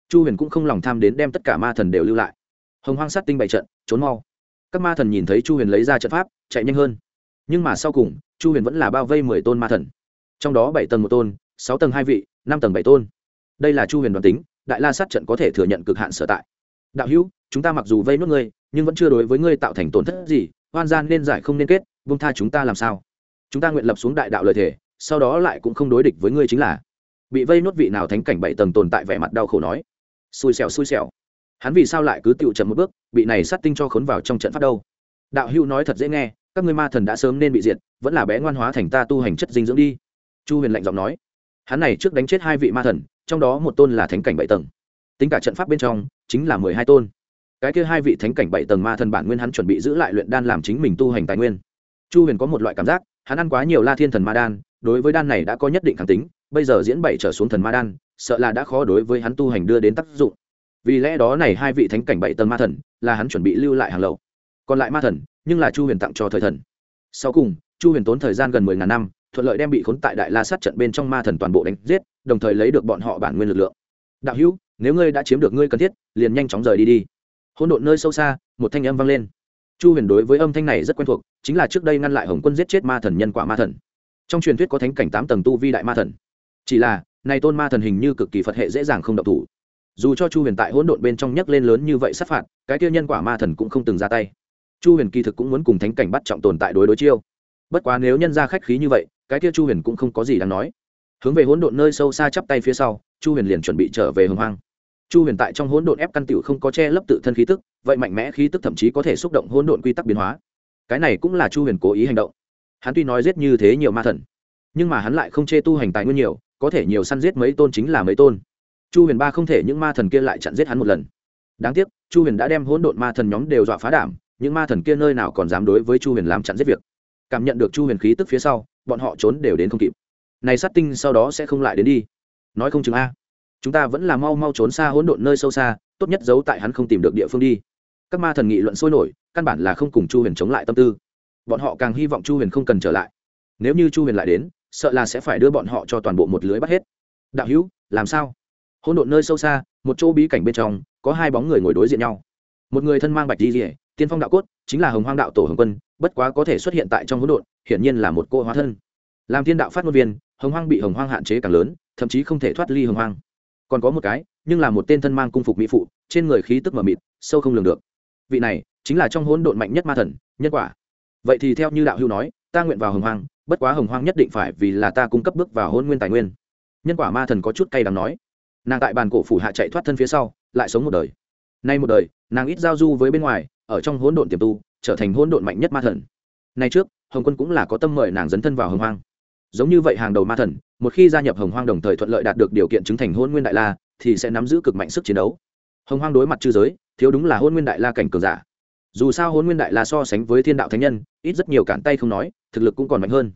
Chu huyền cũng không lòng tham đến đem tất cả ma thần đều lưu lại. Hồng hoang sát tinh bày trận, trốn mau. Các ma thần nhìn thấy chu huyền lấy ra trận pháp, chạy nhanh hơn. Nhưng mà sau cùng, chu huyền vẫn là bao vây mười tôn ma thần. Trong đó bảy tầng một tôn, sáu tầng hai vị, năm tầng bảy tôn. Đây là chu huyền đoàn tính, đại la sát trận có thể thừa nhận cực hạn sở tại. Đạo hữu, chúng ta mặc dù vây nuốt ngươi, nhưng vẫn chưa đối với ngươi tạo thành tổn thất gì hoan gian nên giải không nên kết vung tha chúng ta làm sao? Chúng ta nguyện lập xuống đại đạo lời thể sau đó lại cũng không đối địch với ngươi chính là. Bị vây nốt vị nào thánh cảnh bảy tầng tồn tại vẻ mặt đau khổ nói. Xui xẻo xui xẻo. Hắn vì sao lại cứ tựu chậm một bước, bị này sát tinh cho khốn vào trong trận pháp đâu? Đạo hữu nói thật dễ nghe, các ngươi ma thần đã sớm nên bị diệt, vẫn là bé ngoan hóa thành ta tu hành chất dinh dưỡng đi. Chu huyền lạnh giọng nói. Hắn này trước đánh chết hai vị ma thần, trong đó một tôn là thánh cảnh bảy tầng. Tính cả trận pháp bên trong, chính là mười hai tôn. Cái kia hai vị thánh cảnh bảy tầng ma thần bản nguyên hắn chuẩn bị giữ lại luyện đan làm chính mình tu hành tài nguyên. Chu huyền có một loại cảm giác, hắn ăn quá nhiều la thiên thần ma đan đối với đan này đã có nhất định kháng tính, bây giờ diễn bảy trở xuống thần ma đan, sợ là đã khó đối với hắn tu hành đưa đến tác dụng. Vì lẽ đó này hai vị thánh cảnh bảy tầng ma thần, là hắn chuẩn bị lưu lại hàng lậu. Còn lại ma thần, nhưng là chu huyền tặng cho thời thần. Sau cùng, chu huyền tốn thời gian gần mười ngàn năm, thuận lợi đem bị khốn tại đại la sát trận bên trong ma thần toàn bộ đánh giết, đồng thời lấy được bọn họ bản nguyên lực lượng. Đạo hữu, nếu ngươi đã chiếm được ngươi cần thiết, liền nhanh chóng rời đi đi. Hỗn độn nơi sâu xa, một thanh âm vang lên. Chu huyền đối với âm thanh này rất quen thuộc, chính là trước đây ngăn lại hồng quân giết chết ma thần nhân quả ma thần trong truyền thuyết có thánh cảnh tám tầng tu vi đại ma thần. Chỉ là, này tôn ma thần hình như cực kỳ phật hệ dễ dàng không độc thủ. Dù cho chu huyền tại hỗn độn bên trong nhấc lên lớn như vậy sát phạt, cái tiêu nhân quả ma thần cũng không từng ra tay. Chu huyền kỳ thực cũng muốn cùng thánh cảnh bắt trọng tồn tại đối đối chiêu. Bất quá nếu nhân ra khách khí như vậy, cái kia chu huyền cũng không có gì đáng nói. Hướng về hỗn độn nơi sâu xa chắp tay phía sau, chu huyền liền chuẩn bị trở về hồng hoang. Chu huyền tại trong hỗn độn ép căn tiểu không có che lấp tự thân khí tức, vậy mạnh mẽ khí tức thậm chí có thể xúc động hỗn độn quy tắc biến hóa. Cái này cũng là chu huyền cố ý hành động hắn tuy nói giết như thế nhiều ma thần, nhưng mà hắn lại không chê tu hành tài nguyên nhiều, có thể nhiều săn giết mấy tôn chính là mấy tôn. Chu huyền ba không thể những ma thần kia lại chặn giết hắn một lần. Đáng tiếc, chu huyền đã đem hỗn độn ma thần nhóm đều dọa phá đảm, những ma thần kia nơi nào còn dám đối với chu huyền làm chặn giết việc. Cảm nhận được chu huyền khí tức phía sau, bọn họ trốn đều đến không kịp. Này sát tinh sau đó sẽ không lại đến đi. Nói không chừng a. Chúng ta vẫn là mau mau trốn xa hỗn độn nơi sâu xa, tốt nhất giấu tại hắn không tìm được địa phương đi. Các ma thần nghị luận sôi nổi, căn bản là không cùng chu huyền chống lại tâm tư bọn họ càng hy vọng chu huyền không cần trở lại. Nếu như chu huyền lại đến, sợ là sẽ phải đưa bọn họ cho toàn bộ một lưới bắt hết. Đạo hữu, làm sao? Hỗn độn nơi sâu xa, một chỗ bí cảnh bên trong, có hai bóng người ngồi đối diện nhau. Một người thân mang bạch di rỉa tiên phong đạo cốt, chính là hồng hoang đạo tổ hồng quân, bất quá có thể xuất hiện tại trong hỗn độn, hiển nhiên là một cô hóa thân. Làm thiên đạo phát ngôn viên, hồng hoang bị hồng hoang hạn chế càng lớn, thậm chí không thể thoát ly hồng hoang. Còn có một cái, nhưng là một tên thân mang cung phục mỹ phụ, trên người khí tức mờ mịt, sâu không lường được. Vị này, chính là trong hỗn độn mạnh nhất ma thần, nhân quả vậy thì theo như đạo hưu nói, ta nguyện vào hồng hoang, bất quá hồng hoang nhất định phải vì là ta cung cấp bước vào hôn nguyên tài nguyên. Nhân quả ma thần có chút cay đắng nói. Nàng tại bàn cổ phủ hạ chạy thoát thân phía sau, lại sống một đời. Nay một đời, nàng ít giao du với bên ngoài, ở trong hỗn độn tiềm tu, trở thành hỗn độn mạnh nhất ma thần. Nay trước, hồng quân cũng là có tâm mời nàng dấn thân vào hồng hoang. Giống như vậy hàng đầu ma thần, một khi gia nhập hồng hoang đồng thời thuận lợi đạt được điều kiện chứng thành hôn nguyên đại la, thì sẽ nắm giữ cực mạnh sức chiến đấu. Hồng hoang đối mặt chư giới, thiếu đúng là hôn nguyên đại la cảnh cường giả dù sao hôn nguyên đại la so sánh với thiên đạo thánh nhân, ít rất nhiều cản tay không nói, thực lực cũng còn mạnh hơn.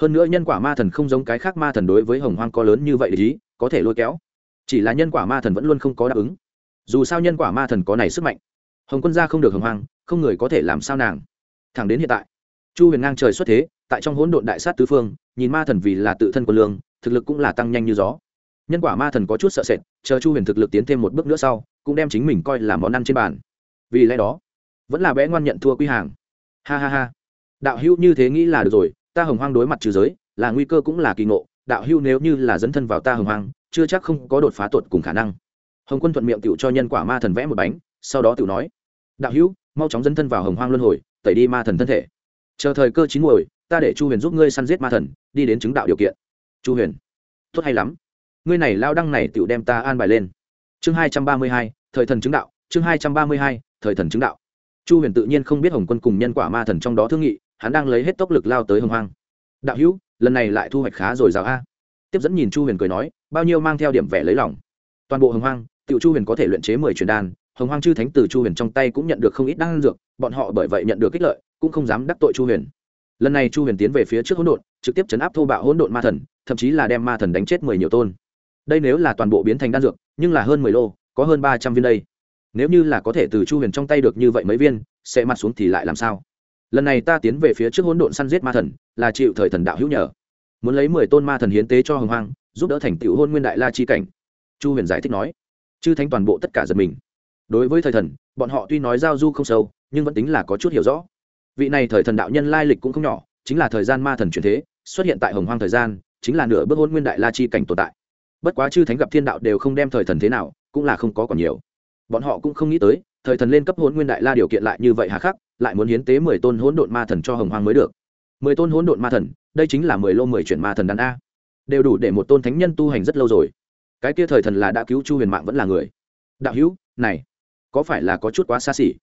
Hơn nữa nhân quả ma thần không giống cái khác ma thần đối với hồng hoang có lớn như vậy ý, có thể lôi kéo. Chỉ là nhân quả ma thần vẫn luôn không có đáp ứng. Dù sao nhân quả ma thần có này sức mạnh. Hồng quân gia không được hồng hoang, không người có thể làm sao nàng. Thẳng đến hiện tại, chu huyền ngang trời xuất thế, tại trong hỗn độn đại sát tứ phương, nhìn ma thần vì là tự thân quân lương, thực lực cũng là tăng nhanh như gió. Nhân quả ma thần có chút sợ sệt, chờ chu huyền thực lực tiến thêm một bước nữa sau, cũng đem chính mình coi là món ăn trên bàn. Vì lẽ đó vẫn là bé ngoan nhận thua quy hàng. Ha ha ha. Đạo hữu như thế nghĩ là được rồi, ta hồng hoang đối mặt trừ giới, là nguy cơ cũng là kỳ ngộ. Đạo hữu nếu như là dấn thân vào ta hồng hoang, chưa chắc không có đột phá tuột cùng khả năng. Hồng quân thuận miệng tựu cho nhân quả ma thần vẽ một bánh, sau đó tựu nói, đạo hữu, mau chóng dấn thân vào hồng hoang luân hồi, tẩy đi ma thần thân thể. Chờ thời cơ chín muồi, ta để chu huyền giúp ngươi săn giết ma thần, đi đến chứng đạo điều kiện. Chu huyền, tốt hay lắm. Ngươi này lao đăng này tựu đem ta an bài lên. Chương hai trăm ba mươi hai, thời thần chứng đạo, chương hai trăm ba mươi hai, thời thần chứng đạo chu huyền tự nhiên không biết hồng quân cùng nhân quả ma thần trong đó thương nghị, hắn đang lấy hết tốc lực lao tới hồng hoang. Đạo hữu, lần này lại thu hoạch khá rồi rào a. Tiếp dẫn nhìn chu huyền cười nói, bao nhiêu mang theo điểm vẻ lấy lòng. Toàn bộ hồng hoang tự chu huyền có thể luyện chế mười truyền đan, hồng hoang chư thánh từ chu huyền trong tay cũng nhận được không ít đan dược, bọn họ bởi vậy nhận được kích lợi, cũng không dám đắc tội chu huyền. Lần này chu huyền tiến về phía trước hỗn độn, trực tiếp chấn áp thô bạo hỗn độn ma thần, thậm chí là đem ma thần đánh chết mười nhiều tôn. Đây nếu là toàn bộ biến thành đan dược, nhưng là hơn mười lô, có hơn ba trăm viên đây nếu như là có thể từ chu huyền trong tay được như vậy mấy viên, sẽ mặt xuống thì lại làm sao? Lần này ta tiến về phía trước hỗn độn săn giết ma thần, là chịu thời thần đạo hữu nhờ. Muốn lấy mười tôn ma thần hiến tế cho hồng hoang, giúp đỡ thành tựu hôn nguyên đại la chi cảnh. Chu huyền giải thích nói. Chư thánh toàn bộ tất cả giật mình. Đối với thời thần, bọn họ tuy nói giao du không sâu, nhưng vẫn tính là có chút hiểu rõ. Vị này thời thần đạo nhân lai lịch cũng không nhỏ, chính là thời gian ma thần truyền thế, xuất hiện tại hồng hoang thời gian, chính là nửa bước hôn nguyên đại la chi cảnh tồn tại. Bất quá chư thánh gặp thiên đạo đều không đem thời thần thế nào, cũng là không có còn nhiều bọn họ cũng không nghĩ tới, thời thần lên cấp hôn nguyên đại la điều kiện lại như vậy hà khắc, lại muốn hiến tế mười tôn hỗn độn ma thần cho hồng hoang mới được. Mười tôn hỗn độn ma thần, đây chính là mười lô mười chuyển ma thần đàn a. Đều đủ để một tôn thánh nhân tu hành rất lâu rồi. Cái kia thời thần là đã cứu chu huyền mạng vẫn là người. Đạo hữu, này, có phải là có chút quá xa xỉ?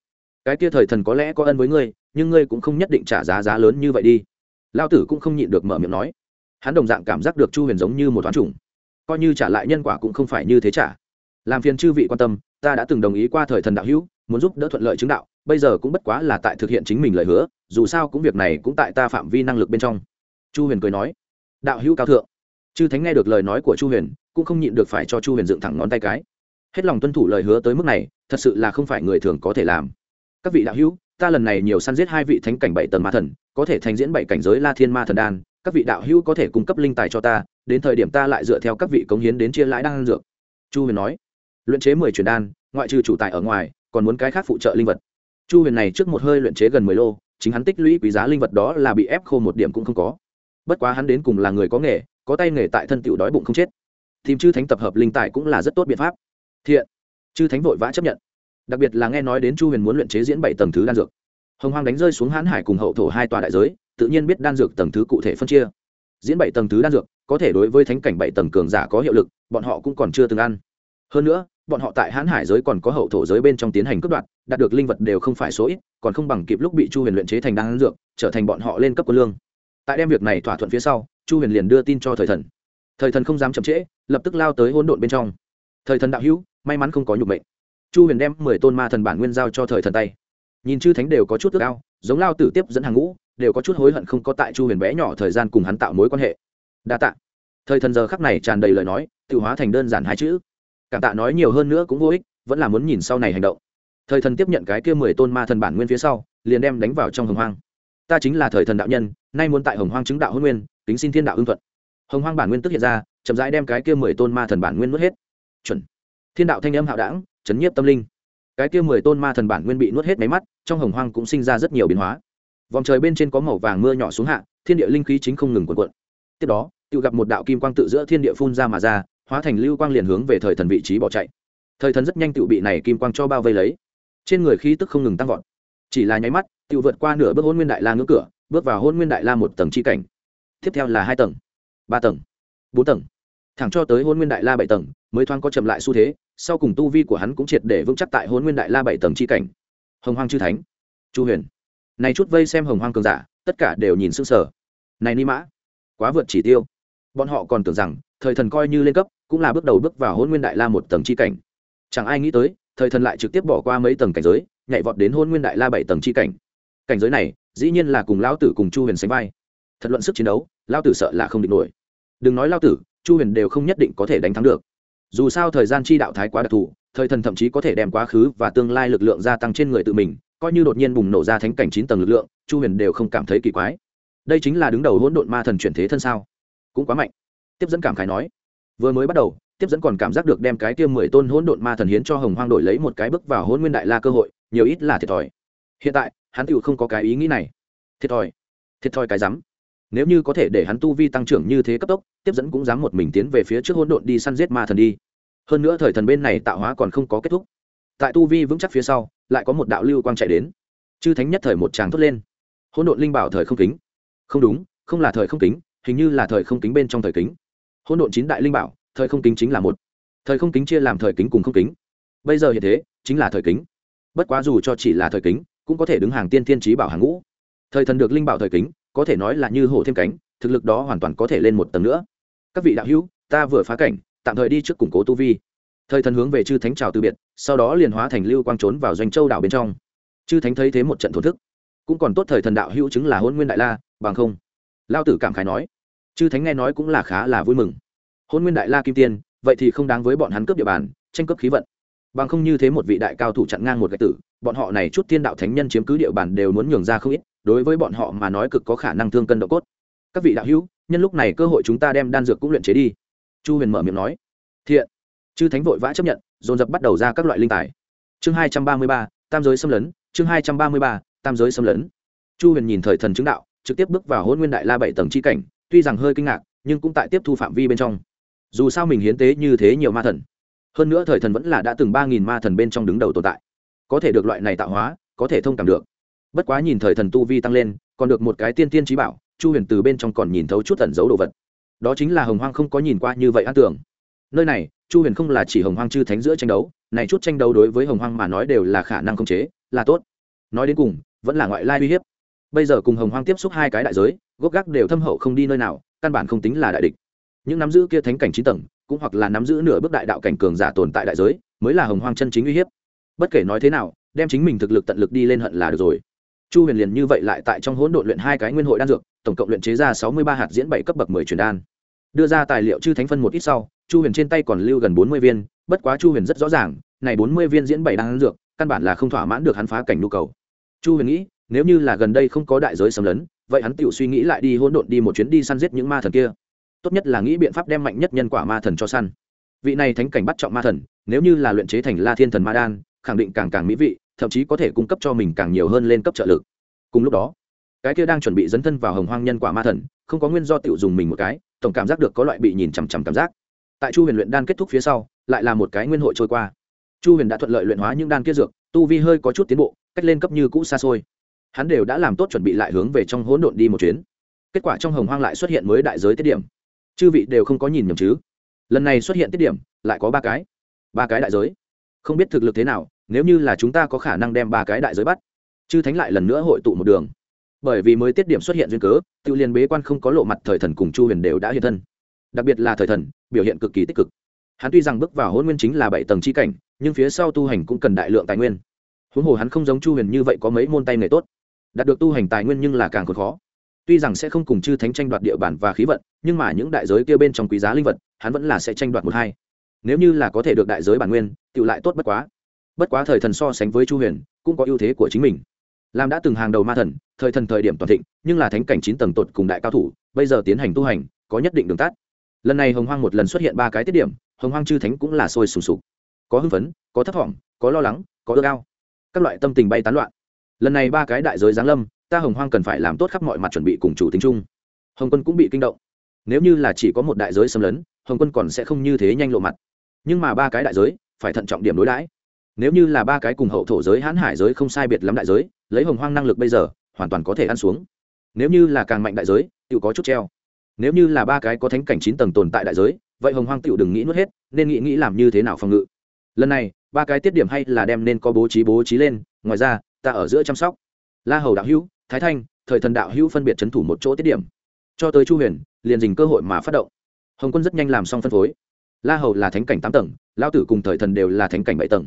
Cái kia thời thần có lẽ có ân với ngươi, nhưng ngươi cũng không nhất định trả giá giá lớn như vậy đi. Lao tử cũng không nhịn được mở miệng nói. Hắn đồng dạng cảm giác được chu huyền giống như một toán chủng. Coi như trả lại nhân quả cũng không phải như thế trả. Làm phiền chư vị quan tâm ta đã từng đồng ý qua thời thần đạo hữu, muốn giúp đỡ thuận lợi chứng đạo, bây giờ cũng bất quá là tại thực hiện chính mình lời hứa, dù sao cũng việc này cũng tại ta phạm vi năng lực bên trong. Chu huyền cười nói. Đạo hữu cao thượng. Chư thánh nghe được lời nói của chu huyền, cũng không nhịn được phải cho chu huyền dựng thẳng ngón tay cái. Hết lòng tuân thủ lời hứa tới mức này, thật sự là không phải người thường có thể làm. Các vị đạo hữu, ta lần này nhiều săn giết hai vị thánh cảnh bảy tầng ma thần, có thể thành diễn bảy cảnh giới la thiên ma thần đan, các vị đạo hữu có thể cung cấp linh tài cho ta, đến thời điểm ta lại dựa theo các vị cống hiến đến chia lãi đan dược. Chu huyền nói luyện chế mười truyền đan, ngoại trừ chủ tài ở ngoài, còn muốn cái khác phụ trợ linh vật. Chu huyền này trước một hơi luyện chế gần mười lô, chính hắn tích lũy quý giá linh vật đó là bị ép khô một điểm cũng không có. Bất quá hắn đến cùng là người có nghề, có tay nghề tại thân tiểu đói bụng không chết. Tìm chư thánh tập hợp linh tài cũng là rất tốt biện pháp. Thiện. Chư thánh vội vã chấp nhận. Đặc biệt là nghe nói đến chu huyền muốn luyện chế diễn bảy tầng thứ đan dược. Hồng hoàng đánh rơi xuống hãn hải cùng hậu thổ hai tòa đại giới, tự nhiên biết đan dược tầng thứ cụ thể phân chia. Diễn bảy tầng thứ đan dược, có thể đối với thánh cảnh bảy tầng cường giả có hiệu lực, bọn họ cũng còn chưa từng ăn. Hơn nữa bọn họ tại hãn hải giới còn có hậu thổ giới bên trong tiến hành cướp đoạt, đạt được linh vật đều không phải số ít, còn không bằng kịp lúc bị chu huyền luyện chế thành đan dược, trở thành bọn họ lên cấp quân lương. Tại đem việc này thỏa thuận phía sau, chu huyền liền đưa tin cho thời thần. Thời thần không dám chậm trễ, lập tức lao tới hỗn độn bên trong. Thời thần đạo hữu, may mắn không có nhục mệnh. Chu huyền đem mười tôn ma thần bản nguyên giao cho thời thần tay. Nhìn chư thánh đều có chút ước ao, giống lao tử tiếp dẫn hàng ngũ, đều có chút hối hận không có tại chu huyền bé nhỏ thời gian cùng hắn tạo mối quan hệ. Đa tạ. Thời thần giờ khắc này tràn đầy lời nói, tự hóa thành đơn giản hai chữ cảm tạ nói nhiều hơn nữa cũng vô ích, vẫn là muốn nhìn sau này hành động. Thời thần tiếp nhận cái kia mười tôn ma thần bản nguyên phía sau, liền đem đánh vào trong hồng hoang. Ta chính là thời thần đạo nhân, nay muốn tại hồng hoang chứng đạo hôn nguyên tính xin thiên đạo ưng thuận. Hồng hoang bản nguyên tức hiện ra, chậm rãi đem cái kia mười tôn ma thần bản nguyên nuốt hết. Chuẩn. Thiên đạo thanh âm hạo đảng, chấn nhiếp tâm linh. Cái kia mười tôn ma thần bản nguyên bị nuốt hết máy mắt, trong hồng hoang cũng sinh ra rất nhiều biến hóa. Vòng trời bên trên có màu vàng mưa nhỏ xuống hạ, thiên địa linh khí chính không ngừng cuộn cuộn. Tiếp đó, tự gặp một đạo kim quang tự giữa thiên địa phun ra mà ra hóa thành lưu quang liền hướng về thời thần vị trí bỏ chạy. Thời thần rất nhanh tự bị này kim quang cho bao vây lấy. Trên người khí tức không ngừng tăng vọt. Chỉ là nháy mắt tự vượt qua nửa bước hôn nguyên đại la ngưỡng cửa, bước vào hôn nguyên đại la một tầng chi cảnh. Tiếp theo là hai tầng, ba tầng, bốn tầng. Thẳng cho tới hôn nguyên đại la bảy tầng, mới thoáng có chậm lại xu thế, sau cùng tu vi của hắn cũng triệt để vững chắc tại hôn nguyên đại la bảy tầng chi cảnh. Hồng hoang chư thánh, chu huyền. Này chút vây xem hồng hoang cường giả, tất cả đều nhìn sững sờ. Này ni mã, quá vượt chỉ tiêu. Bọn họ còn tưởng rằng, thời thần coi như lên cấp cũng là bước đầu bước vào hôn nguyên đại la một tầng chi cảnh. Chẳng ai nghĩ tới, thời thần lại trực tiếp bỏ qua mấy tầng cảnh giới, nhảy vọt đến hôn nguyên đại la bảy tầng chi cảnh. Cảnh giới này, dĩ nhiên là cùng lão tử cùng chu huyền sánh vai. Thật luận sức chiến đấu, lão tử sợ là không địch nổi. Đừng nói lão tử, chu huyền đều không nhất định có thể đánh thắng được. Dù sao thời gian chi đạo thái quá đặc thù, thời thần thậm chí có thể đem quá khứ và tương lai lực lượng gia tăng trên người tự mình, coi như đột nhiên bùng nổ ra thánh cảnh chín tầng lực lượng, chu huyền đều không cảm thấy kỳ quái. Đây chính là đứng đầu hỗn độn ma thần chuyển thế thân sao? Cũng quá mạnh. Tiếp dẫn cảm khái nói vừa mới bắt đầu, tiếp dẫn còn cảm giác được đem cái kia mười tôn hỗn độn ma thần hiến cho hồng hoang đổi lấy một cái bước vào hỗn nguyên đại la cơ hội, nhiều ít là thiệt thòi. Hiện tại, hắn tựu không có cái ý nghĩ này. Thiệt thòi thiệt thòi cái rắm. Nếu như có thể để hắn tu vi tăng trưởng như thế cấp tốc, tiếp dẫn cũng dám một mình tiến về phía trước hỗn độn đi săn giết ma thần đi. Hơn nữa thời thần bên này tạo hóa còn không có kết thúc. Tại tu vi vững chắc phía sau, lại có một đạo lưu quang chạy đến. Chư thánh nhất thời một tràng thốt lên. Hỗn độn linh bảo thời không kính. Không đúng, không là thời không kính, hình như là thời không kính bên trong thời kính hỗn độn chín đại linh bảo, thời không kính chính là một. Thời không kính chia làm thời kính cùng không kính. Bây giờ hiện thế, chính là thời kính. Bất quá dù cho chỉ là thời kính, cũng có thể đứng hàng tiên thiên trí bảo hàng ngũ. Thời thần được linh bảo thời kính, có thể nói là như hổ thêm cánh, thực lực đó hoàn toàn có thể lên một tầng nữa. Các vị đạo hữu, ta vừa phá cảnh, tạm thời đi trước củng cố tu vi. Thời thần hướng về chư thánh chào từ biệt, sau đó liền hóa thành lưu quang trốn vào doanh châu đảo bên trong. Chư thánh thấy thế một trận thổn thức. Cũng còn tốt thời thần đạo hữu chứng là hôn nguyên đại la, bằng không. Lao tử cảm khái nói chư thánh nghe nói cũng là khá là vui mừng. Hôn nguyên đại la kim tiên, vậy thì không đáng với bọn hắn cướp địa bàn, tranh cướp khí vận. Bằng không như thế một vị đại cao thủ chặn ngang một gạch tử, bọn họ này chút thiên đạo thánh nhân chiếm cứ địa bàn đều muốn nhường ra không ít, đối với bọn họ mà nói cực có khả năng thương cân độ cốt. Các vị đạo hữu, nhân lúc này cơ hội chúng ta đem đan dược cũng luyện chế đi. Chu huyền mở miệng nói. Thiện. Chư thánh vội vã chấp nhận, dồn dập bắt đầu ra các loại linh tài. Chương hai trăm ba mươi ba, tam giới xâm lấn, chương hai trăm ba mươi ba, tam giới xâm lấn. Chu huyền nhìn thời thần chứng đạo, trực tiếp bước vào hôn nguyên đại la bảy tầng c h i cảnh tuy rằng hơi kinh ngạc, nhưng cũng tại tiếp thu phạm vi bên trong. Dù sao mình hiến tế như thế nhiều ma thần, hơn nữa thời thần vẫn là đã từng ba nghìn ma thần bên trong đứng đầu tồn tại. Có thể được loại này tạo hóa, có thể thông cảm được. Bất quá nhìn thời thần tu vi tăng lên, còn được một cái tiên tiên trí bảo, chu huyền từ bên trong còn nhìn thấu chút tẩn giấu đồ vật. Đó chính là hồng hoang không có nhìn qua như vậy an tưởng. Nơi này, chu huyền không là chỉ hồng hoang chư thánh giữa tranh đấu, này chút tranh đấu đối với hồng hoang mà nói đều là khả năng không chế, là tốt. Nói đến cùng, vẫn là ngoại lai uy hiếp bây giờ cùng hồng hoang tiếp xúc hai cái đại giới, gốc gác đều thâm hậu không đi nơi nào, căn bản không tính là đại địch. Những nắm giữ kia thánh cảnh chín tầng, cũng hoặc là nắm giữ nửa bước đại đạo cảnh cường giả tồn tại đại giới, mới là hồng hoang chân chính uy hiếp. Bất kể nói thế nào, đem chính mình thực lực tận lực đi lên hận là được rồi. Chu huyền liền như vậy lại tại trong hỗn độn luyện hai cái nguyên hội đan dược, tổng cộng luyện chế ra sáu mươi ba hạt diễn bảy cấp bậc mười truyền đan. Đưa ra tài liệu chư thánh phân một ít sau, chu huyền trên tay còn lưu gần bốn mươi viên, bất quá chu huyền rất rõ ràng, này bốn mươi viên diễn bảy đan dược, căn bản là không thỏa mãn được hắn phá cảnh nhu cầu. Chu huyền nghĩ nếu như là gần đây không có đại giới xâm lấn, vậy hắn tự suy nghĩ lại đi hỗn độn đi một chuyến đi săn giết những ma thần kia. Tốt nhất là nghĩ biện pháp đem mạnh nhất nhân quả ma thần cho săn. Vị này thánh cảnh bắt trọng ma thần, nếu như là luyện chế thành la thiên thần ma đan, khẳng định càng càng mỹ vị, thậm chí có thể cung cấp cho mình càng nhiều hơn lên cấp trợ lực. Cùng lúc đó, cái kia đang chuẩn bị dấn thân vào hồng hoang nhân quả ma thần, không có nguyên do tự dùng mình một cái, tổng cảm giác được có loại bị nhìn chằm chằm cảm giác. Tại chu huyền luyện đan kết thúc phía sau, lại là một cái nguyên hội trôi qua. Chu huyền đã thuận lợi luyện hóa những đan kia dược, tu vi hơi có chút tiến bộ, cách lên cấp như cũ xa xôi hắn đều đã làm tốt chuẩn bị lại hướng về trong hỗn độn đi một chuyến. Kết quả trong hồng hoang lại xuất hiện mới đại giới tiết điểm. Chư vị đều không có nhìn nhầm chứ? Lần này xuất hiện tiết điểm, lại có ba cái. Ba cái đại giới. Không biết thực lực thế nào, nếu như là chúng ta có khả năng đem ba cái đại giới bắt, chư thánh lại lần nữa hội tụ một đường. Bởi vì mới tiết điểm xuất hiện duyên cớ tự liên bế quan không có lộ mặt thời thần cùng chu huyền đều đã hiện thân. Đặc biệt là thời thần, biểu hiện cực kỳ tích cực. Hắn tuy rằng bước vào hôn nguyên chính là bảy tầng c h i cảnh, nhưng phía sau tu hành cũng cần đại lượng tài nguyên. Huống hồ hắn không giống chu huyền như vậy có mấy môn tay nghề tốt đạt được tu hành tài nguyên nhưng là càng còn khó. Tuy rằng sẽ không cùng chư thánh tranh đoạt địa bàn và khí vận nhưng mà những đại giới kia bên trong quý giá linh vật hắn vẫn là sẽ tranh đoạt một hai. Nếu như là có thể được đại giới bản nguyên tự lại tốt bất quá. Bất quá thời thần so sánh với chu huyền cũng có ưu thế của chính mình. Làm đã từng hàng đầu ma thần thời thần thời điểm toàn thịnh nhưng là thánh cảnh chín tầng tột cùng đại cao thủ bây giờ tiến hành tu hành có nhất định đường tắt. Lần này hồng hoang một lần xuất hiện ba cái tiết điểm hồng hoang chư thánh cũng là sôi sùng sục. Có hưng phấn có thất vọng, có lo lắng có ưa cao các loại tâm tình bay tán loạn lần này ba cái đại giới giáng lâm, ta hồng hoang cần phải làm tốt khắp mọi mặt chuẩn bị cùng chủ tính chung. Hồng quân cũng bị kinh động. Nếu như là chỉ có một đại giới xâm lấn, hồng quân còn sẽ không như thế nhanh lộ mặt. Nhưng mà ba cái đại giới, phải thận trọng điểm đối đãi. Nếu như là ba cái cùng hậu thổ giới hãn hải giới không sai biệt lắm đại giới, lấy hồng hoang năng lực bây giờ, hoàn toàn có thể ăn xuống. Nếu như là càng mạnh đại giới tự có chút treo. Nếu như là ba cái có thánh cảnh chín tầng tồn tại đại giới, vậy hồng hoang tựu đừng nghĩ nuốt hết, nên nghĩ nghĩ làm như thế nào phòng ngự. Lần này, ba cái tiết điểm hay là đem nên có bố trí bố trí lên, ngoài ra ta ở giữa chăm sóc. La hầu đạo hữu, thái thanh, thời thần đạo hữu phân biệt trấn thủ một chỗ tiết điểm. Cho tới chu huyền, liền dình cơ hội mà phát động. Hồng quân rất nhanh làm xong phân phối. La hầu là thánh cảnh tám tầng lao tử cùng thời thần đều là thánh cảnh bảy tầng.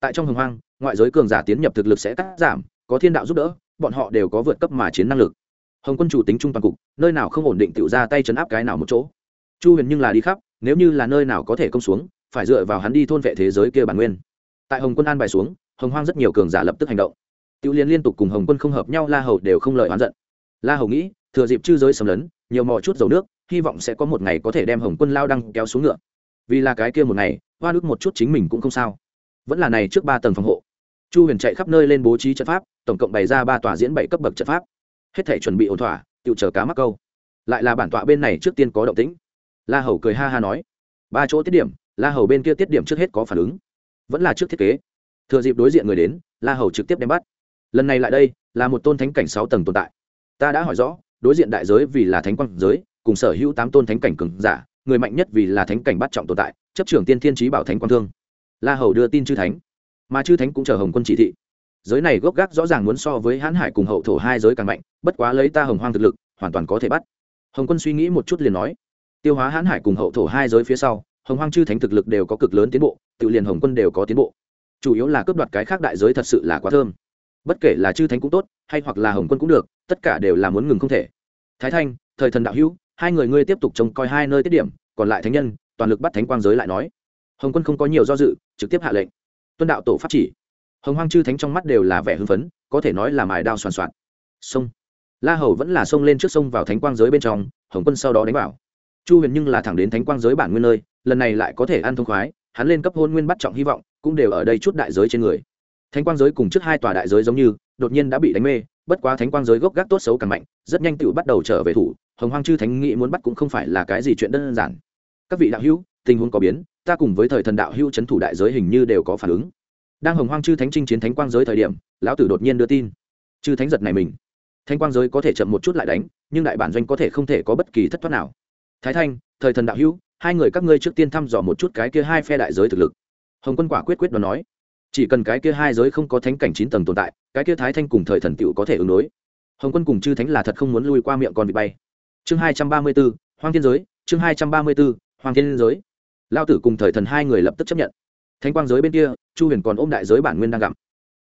Tại trong hồng hoang, ngoại giới cường giả tiến nhập thực lực sẽ cắt giảm, có thiên đạo giúp đỡ, bọn họ đều có vượt cấp mà chiến năng lực. Hồng quân chủ tính trung toàn cục, nơi nào không ổn định tự ra tay chấn áp cái nào một chỗ. Chu huyền nhưng là đi khắp, nếu như là nơi nào có thể công xuống, phải dựa vào hắn đi thôn vệ thế giới kia bản nguyên. Tại hồng quân an bài xuống, hồng hoang rất nhiều cường giả lập tức hành động tiểu liên liên tục cùng hồng quân không hợp nhau la hầu đều không lời oán giận. La hầu nghĩ thừa dịp chư giới sầm lớn, nhiều mò chút dầu nước hy vọng sẽ có một ngày có thể đem hồng quân lao đăng kéo xuống ngựa. Vì là cái kia một ngày hoa nước một chút chính mình cũng không sao. Vẫn là này trước ba tầng phòng hộ. Chu huyền chạy khắp nơi lên bố trí trận pháp tổng cộng bày ra ba tòa diễn bảy cấp bậc trận pháp. Hết thảy chuẩn bị ổn thỏa tiêu chờ cá mắc câu. Lại là bản tọa bên này trước tiên có động tĩnh. La hầu cười ha ha nói ba chỗ tiết điểm la hầu bên kia tiết điểm trước hết có phản ứng. Vẫn là trước thiết kế. Thừa dịp đối diện người đến la hầu trực tiếp đem bắt lần này lại đây, là một tôn thánh cảnh sáu tầng tồn tại. Ta đã hỏi rõ, đối diện đại giới vì là thánh quang giới, cùng sở hữu tám tôn thánh cảnh cường giả, người mạnh nhất vì là thánh cảnh bắt trọng tồn tại, chấp trưởng tiên thiên trí bảo thánh quang thương. La hầu đưa tin chư thánh. Mà chư thánh cũng chờ hồng quân chỉ thị. Giới này gốc gác rõ ràng muốn so với hãn hải cùng hậu thổ hai giới càng mạnh, bất quá lấy ta hồng hoang thực lực, hoàn toàn có thể bắt. Hồng quân suy nghĩ một chút liền nói, tiêu hóa hãn hải cùng hậu thổ hai giới phía sau, hồng hoang chư thánh thực lực đều có cực lớn tiến bộ, tự liền hồng quân đều có tiến bộ. Chủ yếu là cướp đoạt cái khác đại giới thật sự là quá thơm bất kể là chư thánh cũng tốt, hay hoặc là hồng quân cũng được, tất cả đều là muốn ngừng không thể. Thái thanh, thời thần đạo hữu, hai người ngươi tiếp tục trông coi hai nơi tiết điểm, còn lại thánh nhân, toàn lực bắt thánh quang giới lại nói. Hồng quân không có nhiều do dự, trực tiếp hạ lệnh. Tuân đạo tổ pháp chỉ. Hồng hoang chư thánh trong mắt đều là vẻ hưng phấn, có thể nói là mài đao soàn soạn. Sông. La hầu vẫn là sông lên trước sông vào thánh quang giới bên trong, hồng quân sau đó đánh vào. Chu huyền nhưng là thẳng đến thánh quang giới bản nguyên nơi, lần này lại có thể ăn thông khoái, hắn lên cấp hôn nguyên bắt trọng hy vọng, cũng đều ở đây chút đại giới trên người thánh quang giới cùng trước hai tòa đại giới giống như, đột nhiên đã bị đánh mê, bất quá thánh quang giới gốc gác tốt xấu càng mạnh, rất nhanh tựu bắt đầu trở về thủ, hồng hoang chư thánh nghĩ muốn bắt cũng không phải là cái gì chuyện đơn giản. Các vị đạo hữu, tình huống có biến, ta cùng với thời thần đạo hữu c thủ đại giới hình như đều có phản ứng. Đang hồng hoang chư thánh chinh chiến thánh quang giới thời điểm, lão tử đột nhiên đưa tin. Chư thánh giật này mình. Thánh quang giới có thể chậm một chút lại đánh, nhưng đại bản doanh có thể không thể có bất kỳ thất thoát nào. Thái thanh, thời thần đạo hữu, hai người các ngươi trước tiên thăm dò một chút cái kia hai phe đại giới thực lực. Hồng quân quả quyết quyết đoán nói chỉ cần cái kia hai giới không có thánh cảnh chín tầng tồn tại, cái kia thái thanh cùng thời thần tựu có thể ứng đối. Hồng quân cùng chư thánh là thật không muốn lui qua miệng con bị bay. Chương hai trăm ba mươi b ố hoang thiên giới, chương hai trăm ba mươi b ố hoàng thiên giới. Lao tử cùng thời thần hai người lập tức chấp nhận. Thánh quang giới bên kia, chu huyền còn ôm đại giới bản nguyên đang gặm.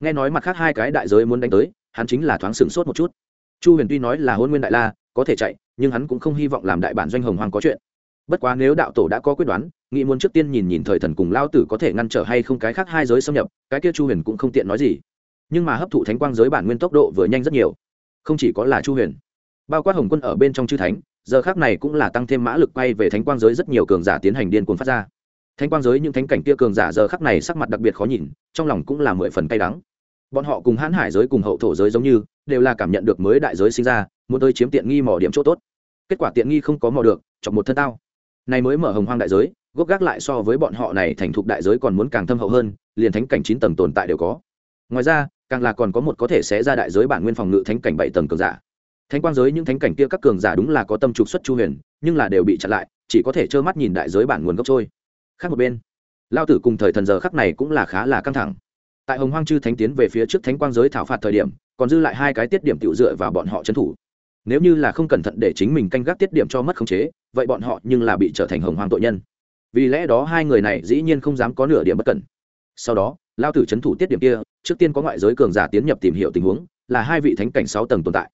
Nghe nói mặt khác hai cái đại giới muốn đánh tới, hắn chính là thoáng sửng sốt một chút. Chu huyền tuy nói là hôn nguyên đại la, có thể chạy, nhưng hắn cũng không hy vọng làm đại bản doanh hồng hoàng có chuyện bất quá nếu đạo tổ đã có quyết đoán, nghĩ muốn trước tiên nhìn nhìn thời thần cùng lao tử có thể ngăn trở hay không cái khác hai giới xâm nhập, cái kia chu huyền cũng không tiện nói gì. Nhưng mà hấp thụ thánh quang giới bản nguyên tốc độ vừa nhanh rất nhiều. Không chỉ có là chu huyền, bao quát hồng quân ở bên trong chư thánh, giờ khác này cũng là tăng thêm mã lực quay về thánh quang giới rất nhiều cường giả tiến hành điên cuồng phát ra. Thánh quang giới những thánh cảnh kia cường giả giờ khắc này sắc mặt đặc biệt khó nhìn, trong lòng cũng là mười phần cay đắng. Bọn họ cùng hãn hải giới cùng hậu thổ giới giống như, đều là cảm nhận được mới đại giới sinh ra, muốn tới chiếm tiện nghi mỏ điểm chỗ tốt. Kết quả tiện nghi không có mò được, chọc một thân tao này mới mở hồng hoang đại giới, gốc gác lại so với bọn họ này thành thục đại giới còn muốn càng thâm hậu hơn, liền thánh cảnh chín tầng tồn tại đều có. Ngoài ra, càng là còn có một có thể sẽ ra đại giới bản nguyên phòng ngự thánh cảnh bảy tầng cường giả. Thánh quang giới những thánh cảnh kia các cường giả đúng là có tâm trục xuất chu huyền, nhưng là đều bị chặn lại, chỉ có thể trơ mắt nhìn đại giới bản nguồn gốc trôi. Khác một bên, lao tử cùng thời thần giờ khắc này cũng là khá là căng thẳng. Tại hồng hoang chư thánh tiến về phía trước thánh quang giới thảo phạt thời điểm, còn dư lại hai cái tiết điểm tiểu dựa vào bọn họ trấn thủ nếu như là không cẩn thận để chính mình canh gác tiết điểm cho mất khống chế, vậy bọn họ nhưng là bị trở thành hồng hoang tội nhân. Vì lẽ đó hai người này dĩ nhiên không dám có nửa điểm bất cẩn. Sau đó, lao tử c h ấ n thủ tiết điểm kia, trước tiên có ngoại giới cường giả tiến nhập tìm hiểu tình huống, là hai vị thánh cảnh sáu tầng tồn tại.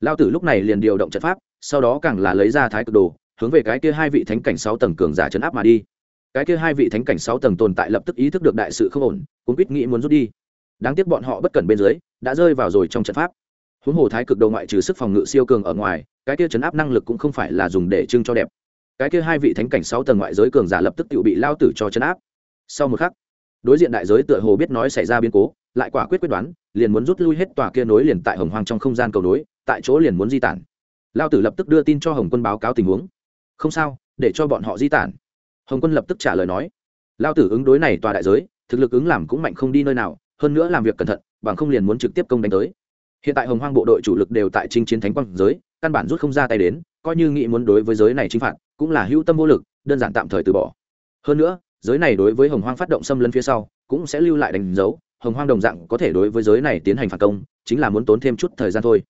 Lao tử lúc này liền điều động trận pháp, sau đó càng là lấy ra thái cực đồ, hướng về cái kia hai vị thánh cảnh sáu tầng cường giả chấn áp mà đi. Cái kia hai vị thánh cảnh sáu tầng tồn tại lập tức ý thức được đại sự không ổn cũng quýt nghĩ muốn rút đi. Đáng tiếc bọn họ bất cẩn bên dưới, đã rơi vào rồi trong trận pháp huống hồ thái cực đồ ngoại trừ sức phòng ngự siêu cường ở ngoài, cái kia chấn áp năng lực cũng không phải là dùng để trưng cho đẹp. Cái kia hai vị thánh cảnh sáu tầng ngoại giới cường giả lập tức tự bị lao tử cho chấn áp. Sau một khắc, đối diện đại giới tựa hồ biết nói xảy ra biến cố, lại quả quyết quyết đoán, liền muốn rút lui hết tòa kia nối liền tại hồng hoang trong không gian cầu nối, tại chỗ liền muốn di tản. Lao tử lập tức đưa tin cho hồng quân báo cáo tình huống. Không sao, để cho bọn họ di tản. Hồng quân lập tức trả lời nói. Lao tử ứng đối này tòa đại giới, thực lực ứng làm cũng mạnh không đi nơi nào, hơn nữa làm việc cẩn thận, bằng không liền muốn trực tiếp công đánh tới hiện tại hồng hoang bộ đội chủ lực đều tại chinh chiến thánh quang giới, căn bản rút không ra tay đến, coi như nghĩ muốn đối với giới này chinh phạt, cũng là hữu tâm vô lực, đơn giản tạm thời từ bỏ. Hơn nữa, giới này đối với hồng hoang phát động xâm lấn phía sau, cũng sẽ lưu lại đánh dấu, hồng hoang đồng dạng có thể đối với giới này tiến hành phản công, chính là muốn tốn thêm chút thời gian thôi.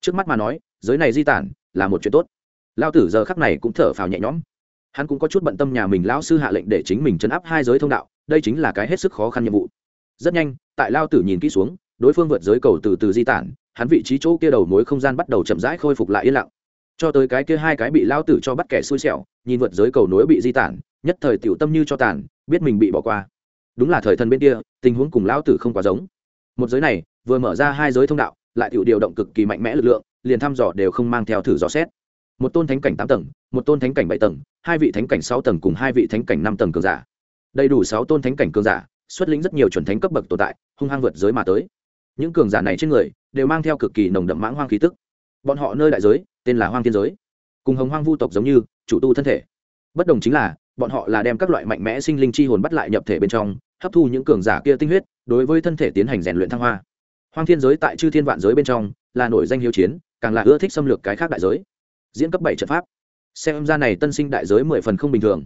Trước mắt mà nói, giới này di tản, là một chuyện tốt. Lao tử giờ khắc này cũng thở phào nhẹ nhõm. Hắn cũng có chút bận tâm nhà mình lão sư hạ lệnh để chính mình chấn áp hai giới thông đạo, đây chính là cái hết sức khó khăn nhiệm vụ. Rất nhanh, tại lao tử nhìn kỹ xuống đối phương vượt giới cầu từ từ di tản, hắn vị trí chỗ kia đầu mối không gian bắt đầu chậm rãi khôi phục lại yên lặng. Cho tới cái kia hai cái bị lao tử cho bắt kẻ xui xẻo, nhìn vượt giới cầu nối bị di tản, nhất thời tiểu tâm như cho tàn, biết mình bị bỏ qua. Đúng là thời thần bên kia, tình huống cùng lao tử không quá giống. Một giới này, vừa mở ra hai giới thông đạo, lại tiểu điều động cực kỳ mạnh mẽ lực lượng, liền thăm dò đều không mang theo thử dò xét. Một tôn thánh cảnh tám tầng, một tôn thánh cảnh bảy tầng, hai vị thánh cảnh sáu tầng cùng hai vị thánh cảnh năm tầng cường giả. Đầy đủ sáu tôn thánh cảnh cường giả, xuất lĩnh rất nhiều chuẩn thánh cấp bậc tồn tại, hung hăng vượt giới mà tới những cường giả này trên người đều mang theo cực kỳ nồng đậm mãng hoang khí tức. Bọn họ nơi đại giới, tên là hoang thiên giới. Cùng hồng hoang vu tộc giống như, chủ tu thân thể. Bất đồng chính là, bọn họ là đem các loại mạnh mẽ sinh linh chi hồn bắt lại nhập thể bên trong, hấp thu những cường giả kia tinh huyết, đối với thân thể tiến hành rèn luyện thăng hoa. Hoang thiên giới tại chư thiên vạn giới bên trong, là nổi danh hiếu chiến, càng là ưa thích xâm lược cái khác đại giới. Diễn cấp bảy trận pháp. Xem ra này tân sinh đại giới mười phần không bình thường.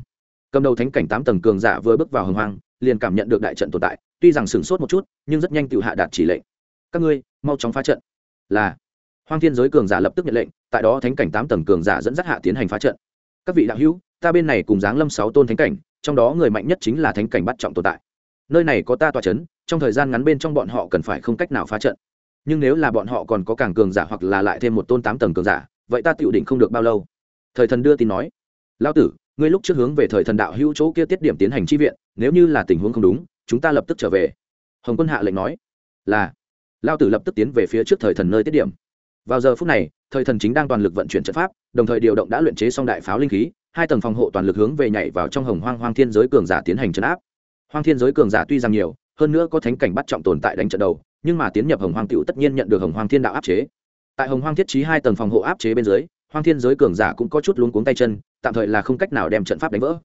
Cầm đầu thánh cảnh tám tầng cường giả vừa bước vào hồng hoang, liền cảm nhận được đại trận tồn tại, tuy rằng sửng sốt một chút, nhưng rất nhanh tự hạ đạt chỉ lệnh các ngươi, mau chóng phá trận. Là, hoang thiên giới cường giả lập tức nhận lệnh, tại đó thánh cảnh tám tầng cường giả dẫn dắt hạ tiến hành phá trận. Các vị đạo hữu, ta bên này cùng giáng lâm sáu tôn thánh cảnh, trong đó người mạnh nhất chính là thánh cảnh bắt trọng tồn tại. Nơi này có ta tòa c h ấ n trong thời gian ngắn bên trong bọn họ cần phải không cách nào phá trận. Nhưng nếu là bọn họ còn có càng cường giả hoặc là lại thêm một tôn tám tầng cường giả, vậy ta tựu định không được bao lâu? Thời thần đưa tin nói lao tử, ngươi lúc trước hướng về thời thần đạo hữu chỗ kia tiết điểm tiến hành tri viện, nếu như là tình huống không đúng, chúng ta lập tức trở về. Hồng quân hạ lệnh nói, là lao tử lập tức tiến về phía trước thời thần nơi tiết điểm. Vào giờ phút này, thời thần chính đang toàn lực vận chuyển trận pháp, đồng thời điều động đã luyện chế xong đại pháo linh khí, hai tầng phòng hộ toàn lực hướng về nhảy vào trong hồng hoang hoang thiên giới cường giả tiến hành chấn áp. Hoang thiên giới cường giả tuy rằng nhiều, hơn nữa có thánh cảnh bắt trọng tồn tại đánh trận đầu, nhưng mà tiến nhập hồng hoang cựu tất nhiên nhận được hồng hoang thiên đạo áp chế. Tại hồng hoang thiết trí hai tầng phòng hộ áp chế bên dưới, hoang thiên giới cường giả cũng có chút luống cuống tay chân, tạm thời là không cách nào đem trận pháp đánh vỡ.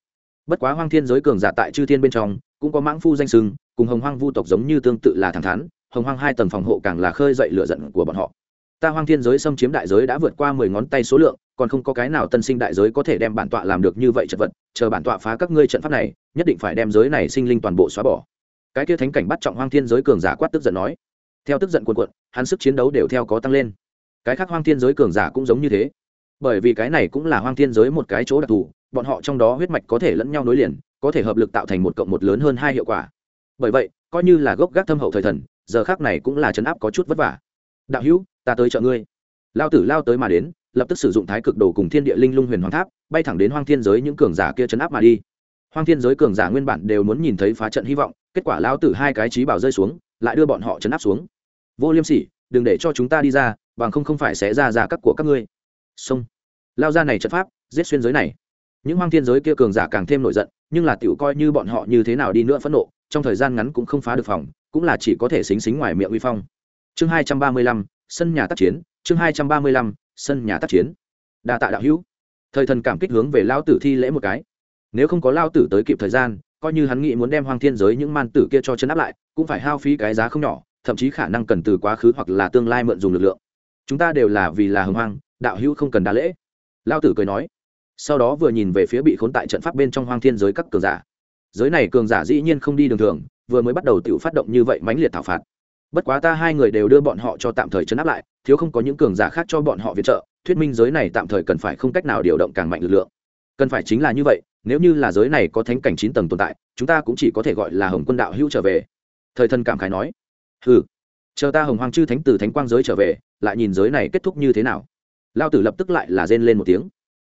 Bất quá hoang thiên giới cường giả tại chư thiên bên trong, cũng có mãng phu danh sưng cùng hồng hoang vu tộc giống như tương tự là thẳng thắn hồng hoang hai tầng phòng hộ càng là khơi dậy lửa giận của bọn họ. Ta hoang thiên giới xâm chiếm đại giới đã vượt qua mười ngón tay số lượng, còn không có cái nào tân sinh đại giới có thể đem bản tọa làm được như vậy chật vật, chờ bản tọa phá các ngươi trận pháp này, nhất định phải đem giới này sinh linh toàn bộ xóa bỏ. Cái kia thánh cảnh bắt trọng hoang thiên giới cường giả quát tức giận nói. Theo tức giận cuồn cuộn, hắn sức chiến đấu đều theo có tăng lên. Cái khác hoang thiên giới cường giả cũng giống như thế. Bởi vì cái này cũng là hoang thiên giới một cái chỗ đặc thù, bọn họ trong đó huyết mạch có thể lẫn nhau nối liền, có thể hợp lực tạo thành một cộng một lớn hơn hai hiệu quả. Bởi vậy, coi như là gốc gác thâm hậu thời thần giờ khác này cũng là chấn áp có chút vất vả. Đạo hữu, ta tới chợ ngươi. Lao tử lao tới mà đến, lập tức sử dụng thái cực đồ cùng thiên địa linh lung huyền hoàng tháp, bay thẳng đến hoang thiên giới những cường giả kia chấn áp mà đi. Hoang thiên giới cường giả nguyên bản đều muốn nhìn thấy phá trận hy vọng, kết quả lao tử hai cái trí bảo rơi xuống, lại đưa bọn họ chấn áp xuống. Vô liêm sỉ, đừng để cho chúng ta đi ra, bằng không không phải sẽ ra ra các của các ngươi. Xông lao ra này trận pháp, giết xuyên giới này. Những hoang thiên giới kia cường giả càng thêm nổi giận, nhưng là tiểu coi như bọn họ như thế nào đi nữa phẫn nộ trong thời gian ngắn cũng không phá được phòng, cũng là chỉ có thể xính xính ngoài miệng uy phong. Chương hai trăm ba mươi lăm, sân nhà tác chiến, chương hai trăm ba mươi lăm, sân nhà tác chiến. Đa tạ đạo hữu. Thời thần cảm kích hướng về lao tử thi lễ một cái. Nếu không có lao tử tới kịp thời gian, coi như hắn nghĩ muốn đem hoang thiên giới những man tử kia cho chân áp lại, cũng phải hao phí cái giá không nhỏ, thậm chí khả năng cần từ quá khứ hoặc là tương lai mượn dùng lực lượng. Chúng ta đều là vì là hưng hoang, đạo hữu không cần đa lễ. Lao tử cười nói. Sau đó vừa nhìn về phía bị khốn tại trận pháp bên trong hoang thiên giới các cường giả giới này cường giả dĩ nhiên không đi đường thường, vừa mới bắt đầu tự phát động như vậy mãnh liệt thảo phạt. Bất quá ta hai người đều đưa bọn họ cho tạm thời chấn áp lại, thiếu không có những cường giả khác cho bọn họ viện trợ, thuyết minh giới này tạm thời cần phải không cách nào điều động càng mạnh lực lượng. Cần phải chính là như vậy, nếu như là giới này có thánh cảnh chín tầng tồn tại, chúng ta cũng chỉ có thể gọi là hồng quân đạo hữu trở về. Thời thân cảm khái nói. Ừ chờ ta hồng hoàng chư thánh từ thánh quang giới trở về, lại nhìn giới này kết thúc như thế nào. Lao tử lập tức lại là rên lên một tiếng.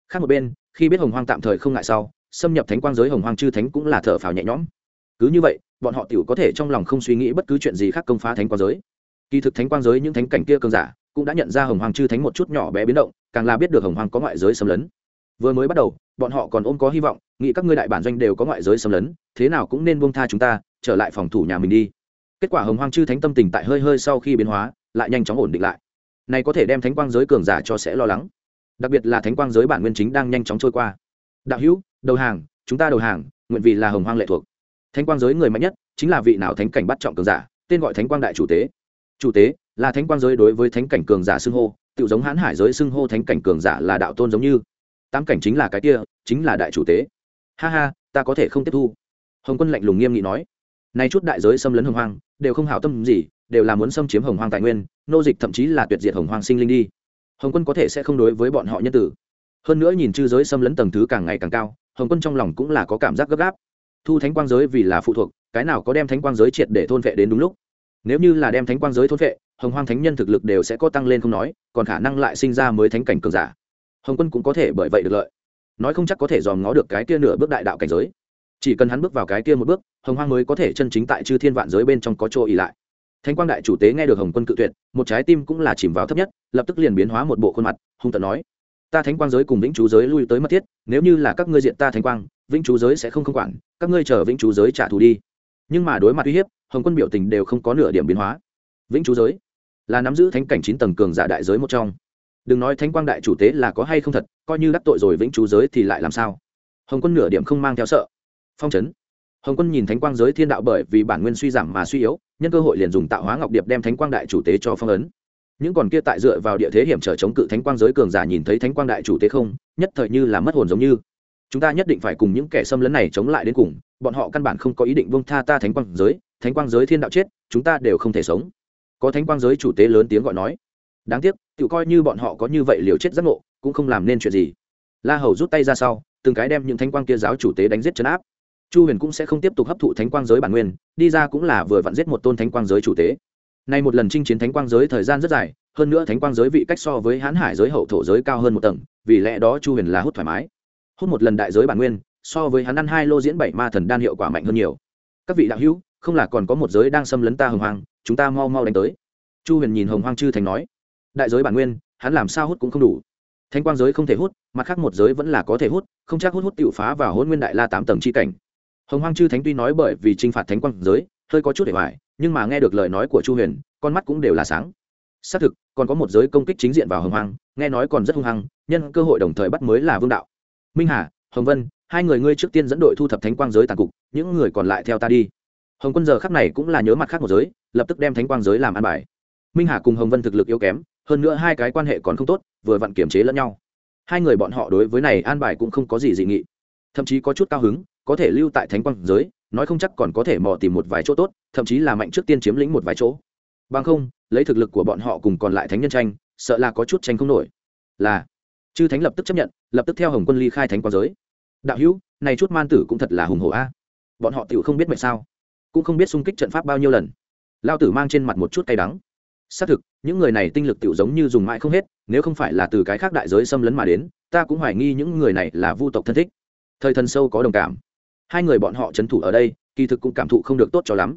Khác một bên, khi biết hồng hoang tạm thời không ngại sau xâm nhập thánh quang giới hồng hoang chư thánh cũng là thở phào nhẹ nhõm. Cứ như vậy, bọn họ tiểu có thể trong lòng không suy nghĩ bất cứ chuyện gì khác công phá thánh quang giới. Kỳ thực thánh quang giới những thánh cảnh kia cường giả cũng đã nhận ra hồng hoàng chư thánh một chút nhỏ bé biến động, càng là biết được hồng hoàng có ngoại giới xâm lấn. Vừa mới bắt đầu, bọn họ còn ôm có hy vọng, nghĩ các ngươi đại bản doanh đều có ngoại giới xâm lấn, thế nào cũng nên buông tha chúng ta, trở lại phòng thủ nhà mình đi. Kết quả hồng hoàng chư thánh tâm tình tại hơi hơi sau khi biến hóa, lại nhanh chóng ổn định lại. Này có thể đem thánh quang giới cường giả cho sẽ lo lắng. Đặc biệt là thánh quang giới bản nguyên chính đang nhanh chóng trôi qua đạo hữu, đầu hàng, chúng ta đầu hàng, nguyện vì là hồng hoang lệ thuộc. Thánh quang giới người mạnh nhất chính là vị nào thánh cảnh bắt trọng cường giả, tên gọi thánh quang đại chủ tế. Chủ tế là thánh quang giới đối với thánh cảnh cường giả xưng hô tự giống hãn hải giới xưng hô thánh cảnh cường giả là đạo tôn giống như. Tám cảnh chính là cái kia, chính là đại chủ tế. Ha ha, ta có thể không tiếp thu. Hồng quân lạnh lùng nghiêm nghị nói. Nay chút đại giới xâm lấn hồng hoang, đều không hảo tâm gì, đều là muốn xâm chiếm hồng hoang tài nguyên, nô dịch thậm chí là tuyệt diệt hồng hoang sinh linh đi. Hồng quân có thể sẽ không đối với bọn họ nhân tử hơn nữa nhìn chư giới xâm lấn tầng thứ càng ngày càng cao, hồng quân trong lòng cũng là có cảm giác gấp gáp. Thu thánh quang giới vì là phụ thuộc, cái nào có đem thánh quang giới triệt để thôn vệ đến đúng lúc? Nếu như là đem thánh quang giới thôn vệ, hồng hoang thánh nhân thực lực đều sẽ có tăng lên không nói, còn khả năng lại sinh ra mới thánh cảnh cường giả. Hồng quân cũng có thể bởi vậy được lợi. Nói không chắc có thể dòm ngó được cái kia nửa bước đại đạo cảnh giới. Chỉ cần hắn bước vào cái kia một bước, hồng hoang mới có thể chân chính tại chư thiên vạn giới bên trong có chỗ ỉ lại. Thánh quang đại chủ tế nghe được hồng quân cự tuyệt, một trái tim cũng là chìm vào thấp nhất, lập tức liền biến hóa một bộ khuôn mặt, hung tận nói ta thánh quang giới cùng vĩnh chú giới lui tới mất thiết, nếu như là các ngươi diện ta thánh quang, vĩnh chú giới sẽ không không quản, các ngươi chờ vĩnh chú giới trả thù đi. Nhưng mà đối mặt uy hiếp, hồng quân biểu tình đều không có nửa điểm biến hóa. Vĩnh chú giới là nắm giữ thánh cảnh chín tầng cường giả đại giới một trong. Đừng nói thánh quang đại chủ tế là có hay không thật, coi như đắc tội rồi vĩnh chú giới thì lại làm sao? Hồng quân nửa điểm không mang theo sợ. Phong trấn hồng quân nhìn thánh quang giới thiên đạo bởi vì bản nguyên suy giảm mà suy yếu, nhân cơ hội liền dùng tạo hóa ngọc điệp đem thánh quang đại chủ tế cho phong ấn những còn kia tại dựa vào địa thế hiểm trở chống cự thánh quang giới cường giả nhìn thấy thánh quang đại chủ tế không, nhất thời như là mất hồn giống như. Chúng ta nhất định phải cùng những kẻ xâm lấn này chống lại đến cùng, bọn họ căn bản không có ý định bông tha ta thánh quang giới, thánh quang giới thiên đạo chết, chúng ta đều không thể sống. Có thánh quang giới chủ tế lớn tiếng gọi nói. Đáng tiếc tự coi như bọn họ có như vậy liều chết giác ngộ, cũng không làm nên chuyện gì. La hầu rút tay ra sau, từng cái đem những thánh quang kia giáo chủ tế đánh giết chấn áp. Chu huyền cũng sẽ không tiếp tục hấp thụ thánh quang giới bản nguyên, đi ra cũng là vừa vặn giết một tôn thánh quang giới chủ tế nay một lần chinh chiến thánh quang giới thời gian rất dài, hơn nữa thánh quang giới vị cách so với hán hải giới hậu thổ giới cao hơn một tầng, vì lẽ đó chu huyền là hút thoải mái. Hút một lần đại giới bản nguyên, so với hắn ăn hai lô diễn bảy ma thần đan hiệu quả mạnh hơn nhiều. Các vị đạo hữu, không là còn có một giới đang xâm lấn ta hồng hoang, chúng ta mau mau đánh tới. Chu huyền nhìn hồng hoang chư thành nói, đại giới bản nguyên, hắn làm sao hút cũng không đủ. Thánh quang giới không thể hút, mặt khác một giới vẫn là có thể hút, không chắc hút hút tiểu phá vào hôn nguyên đại la tám tầng chi cảnh. Hồng hoang chư thánh tuy nói bởi vì trinh phạt thánh quang giới hơi có chút để hoài nhưng mà nghe được lời nói của chu huyền, con mắt cũng đều là sáng. Xác thực, còn có một giới công kích chính diện vào hồng hoang, nghe nói còn rất hung hăng, nhân cơ hội đồng thời bắt mới là vương đạo. Minh hà, hồng vân, hai người ngươi trước tiên dẫn đội thu thập thánh quang giới tàn cục, những người còn lại theo ta đi. Hồng quân giờ khắc này cũng là nhớ mặt khác một giới, lập tức đem thánh quang giới làm ăn bài. Minh hà cùng hồng vân thực lực yếu kém, hơn nữa hai cái quan hệ còn không tốt, vừa vặn kiểm chế lẫn nhau. Hai người bọn họ đối với này an bài cũng không có gì dị nghị. Thậm chí có chút cao hứng, có thể lưu tại thánh quang giới nói không chắc còn có thể mò tìm một vài chỗ tốt, thậm chí là mạnh trước tiên chiếm lĩnh một vài chỗ. Bằng không, lấy thực lực của bọn họ cùng còn lại thánh nhân tranh, sợ là có chút tranh không nổi. Là, chư thánh lập tức chấp nhận, lập tức theo hồng quân ly khai thánh quang giới. Đạo hữu, này chút man tử cũng thật là hùng hổ a. Bọn họ tự không biết mệt sao, cũng không biết xung kích trận pháp bao nhiêu lần. Lao tử mang trên mặt một chút cay đắng. Xác thực, những người này tinh lực tự giống như dùng mãi không hết, nếu không phải là từ cái khác đại giới xâm lấn mà đến, ta cũng hoài nghi những người này là vu tộc thân thích. Thời thần sâu có đồng cảm hai người bọn họ trấn thủ ở đây, kỳ thực cũng cảm thụ không được tốt cho lắm.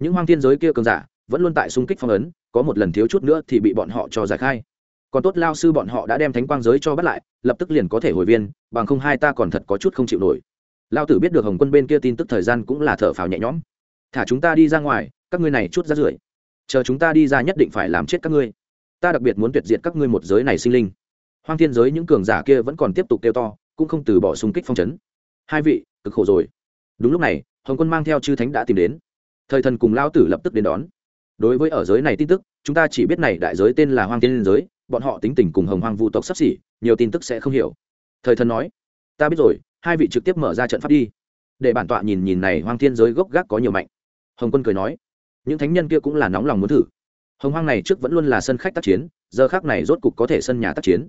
Những hoang thiên giới kia cường giả, vẫn luôn tại xung kích phong ấn, có một lần thiếu chút nữa thì bị bọn họ cho giải khai. Còn tốt lao sư bọn họ đã đem thánh quang giới cho bắt lại, lập tức liền có thể hồi viên, bằng không hai ta còn thật có chút không chịu nổi. Lao tử biết được hồng quân bên kia tin tức thời gian cũng là thở phào nhẹ nhõm. Thả chúng ta đi ra ngoài, các ngươi này chút ra rưởi. Chờ chúng ta đi ra nhất định phải làm chết các ngươi. Ta đặc biệt muốn tuyệt diệt các ngươi một giới này sinh linh. Hoang thiên giới những cường giả kia vẫn còn tiếp tục kêu to, cũng không từ bỏ xung kích phong trấn hai vị, cực khổ rồi. Đúng lúc này, hồng quân mang theo chư thánh đã tìm đến. Thời thần cùng lao tử lập tức đến đón. Đối với ở giới này tin tức, chúng ta chỉ biết này đại giới tên là hoang thiên giới, bọn họ tính tình cùng hồng hoang vu tộc sắp xỉ, nhiều tin tức sẽ không hiểu. Thời thần nói, ta biết rồi, hai vị trực tiếp mở ra trận pháp đi. Để bản tọa nhìn nhìn này hoang thiên giới gốc gác có nhiều mạnh. Hồng quân cười nói, những thánh nhân kia cũng là nóng lòng muốn thử. Hồng hoang này trước vẫn luôn là sân khách tác chiến, giờ khác này rốt cục có thể sân nhà tác chiến.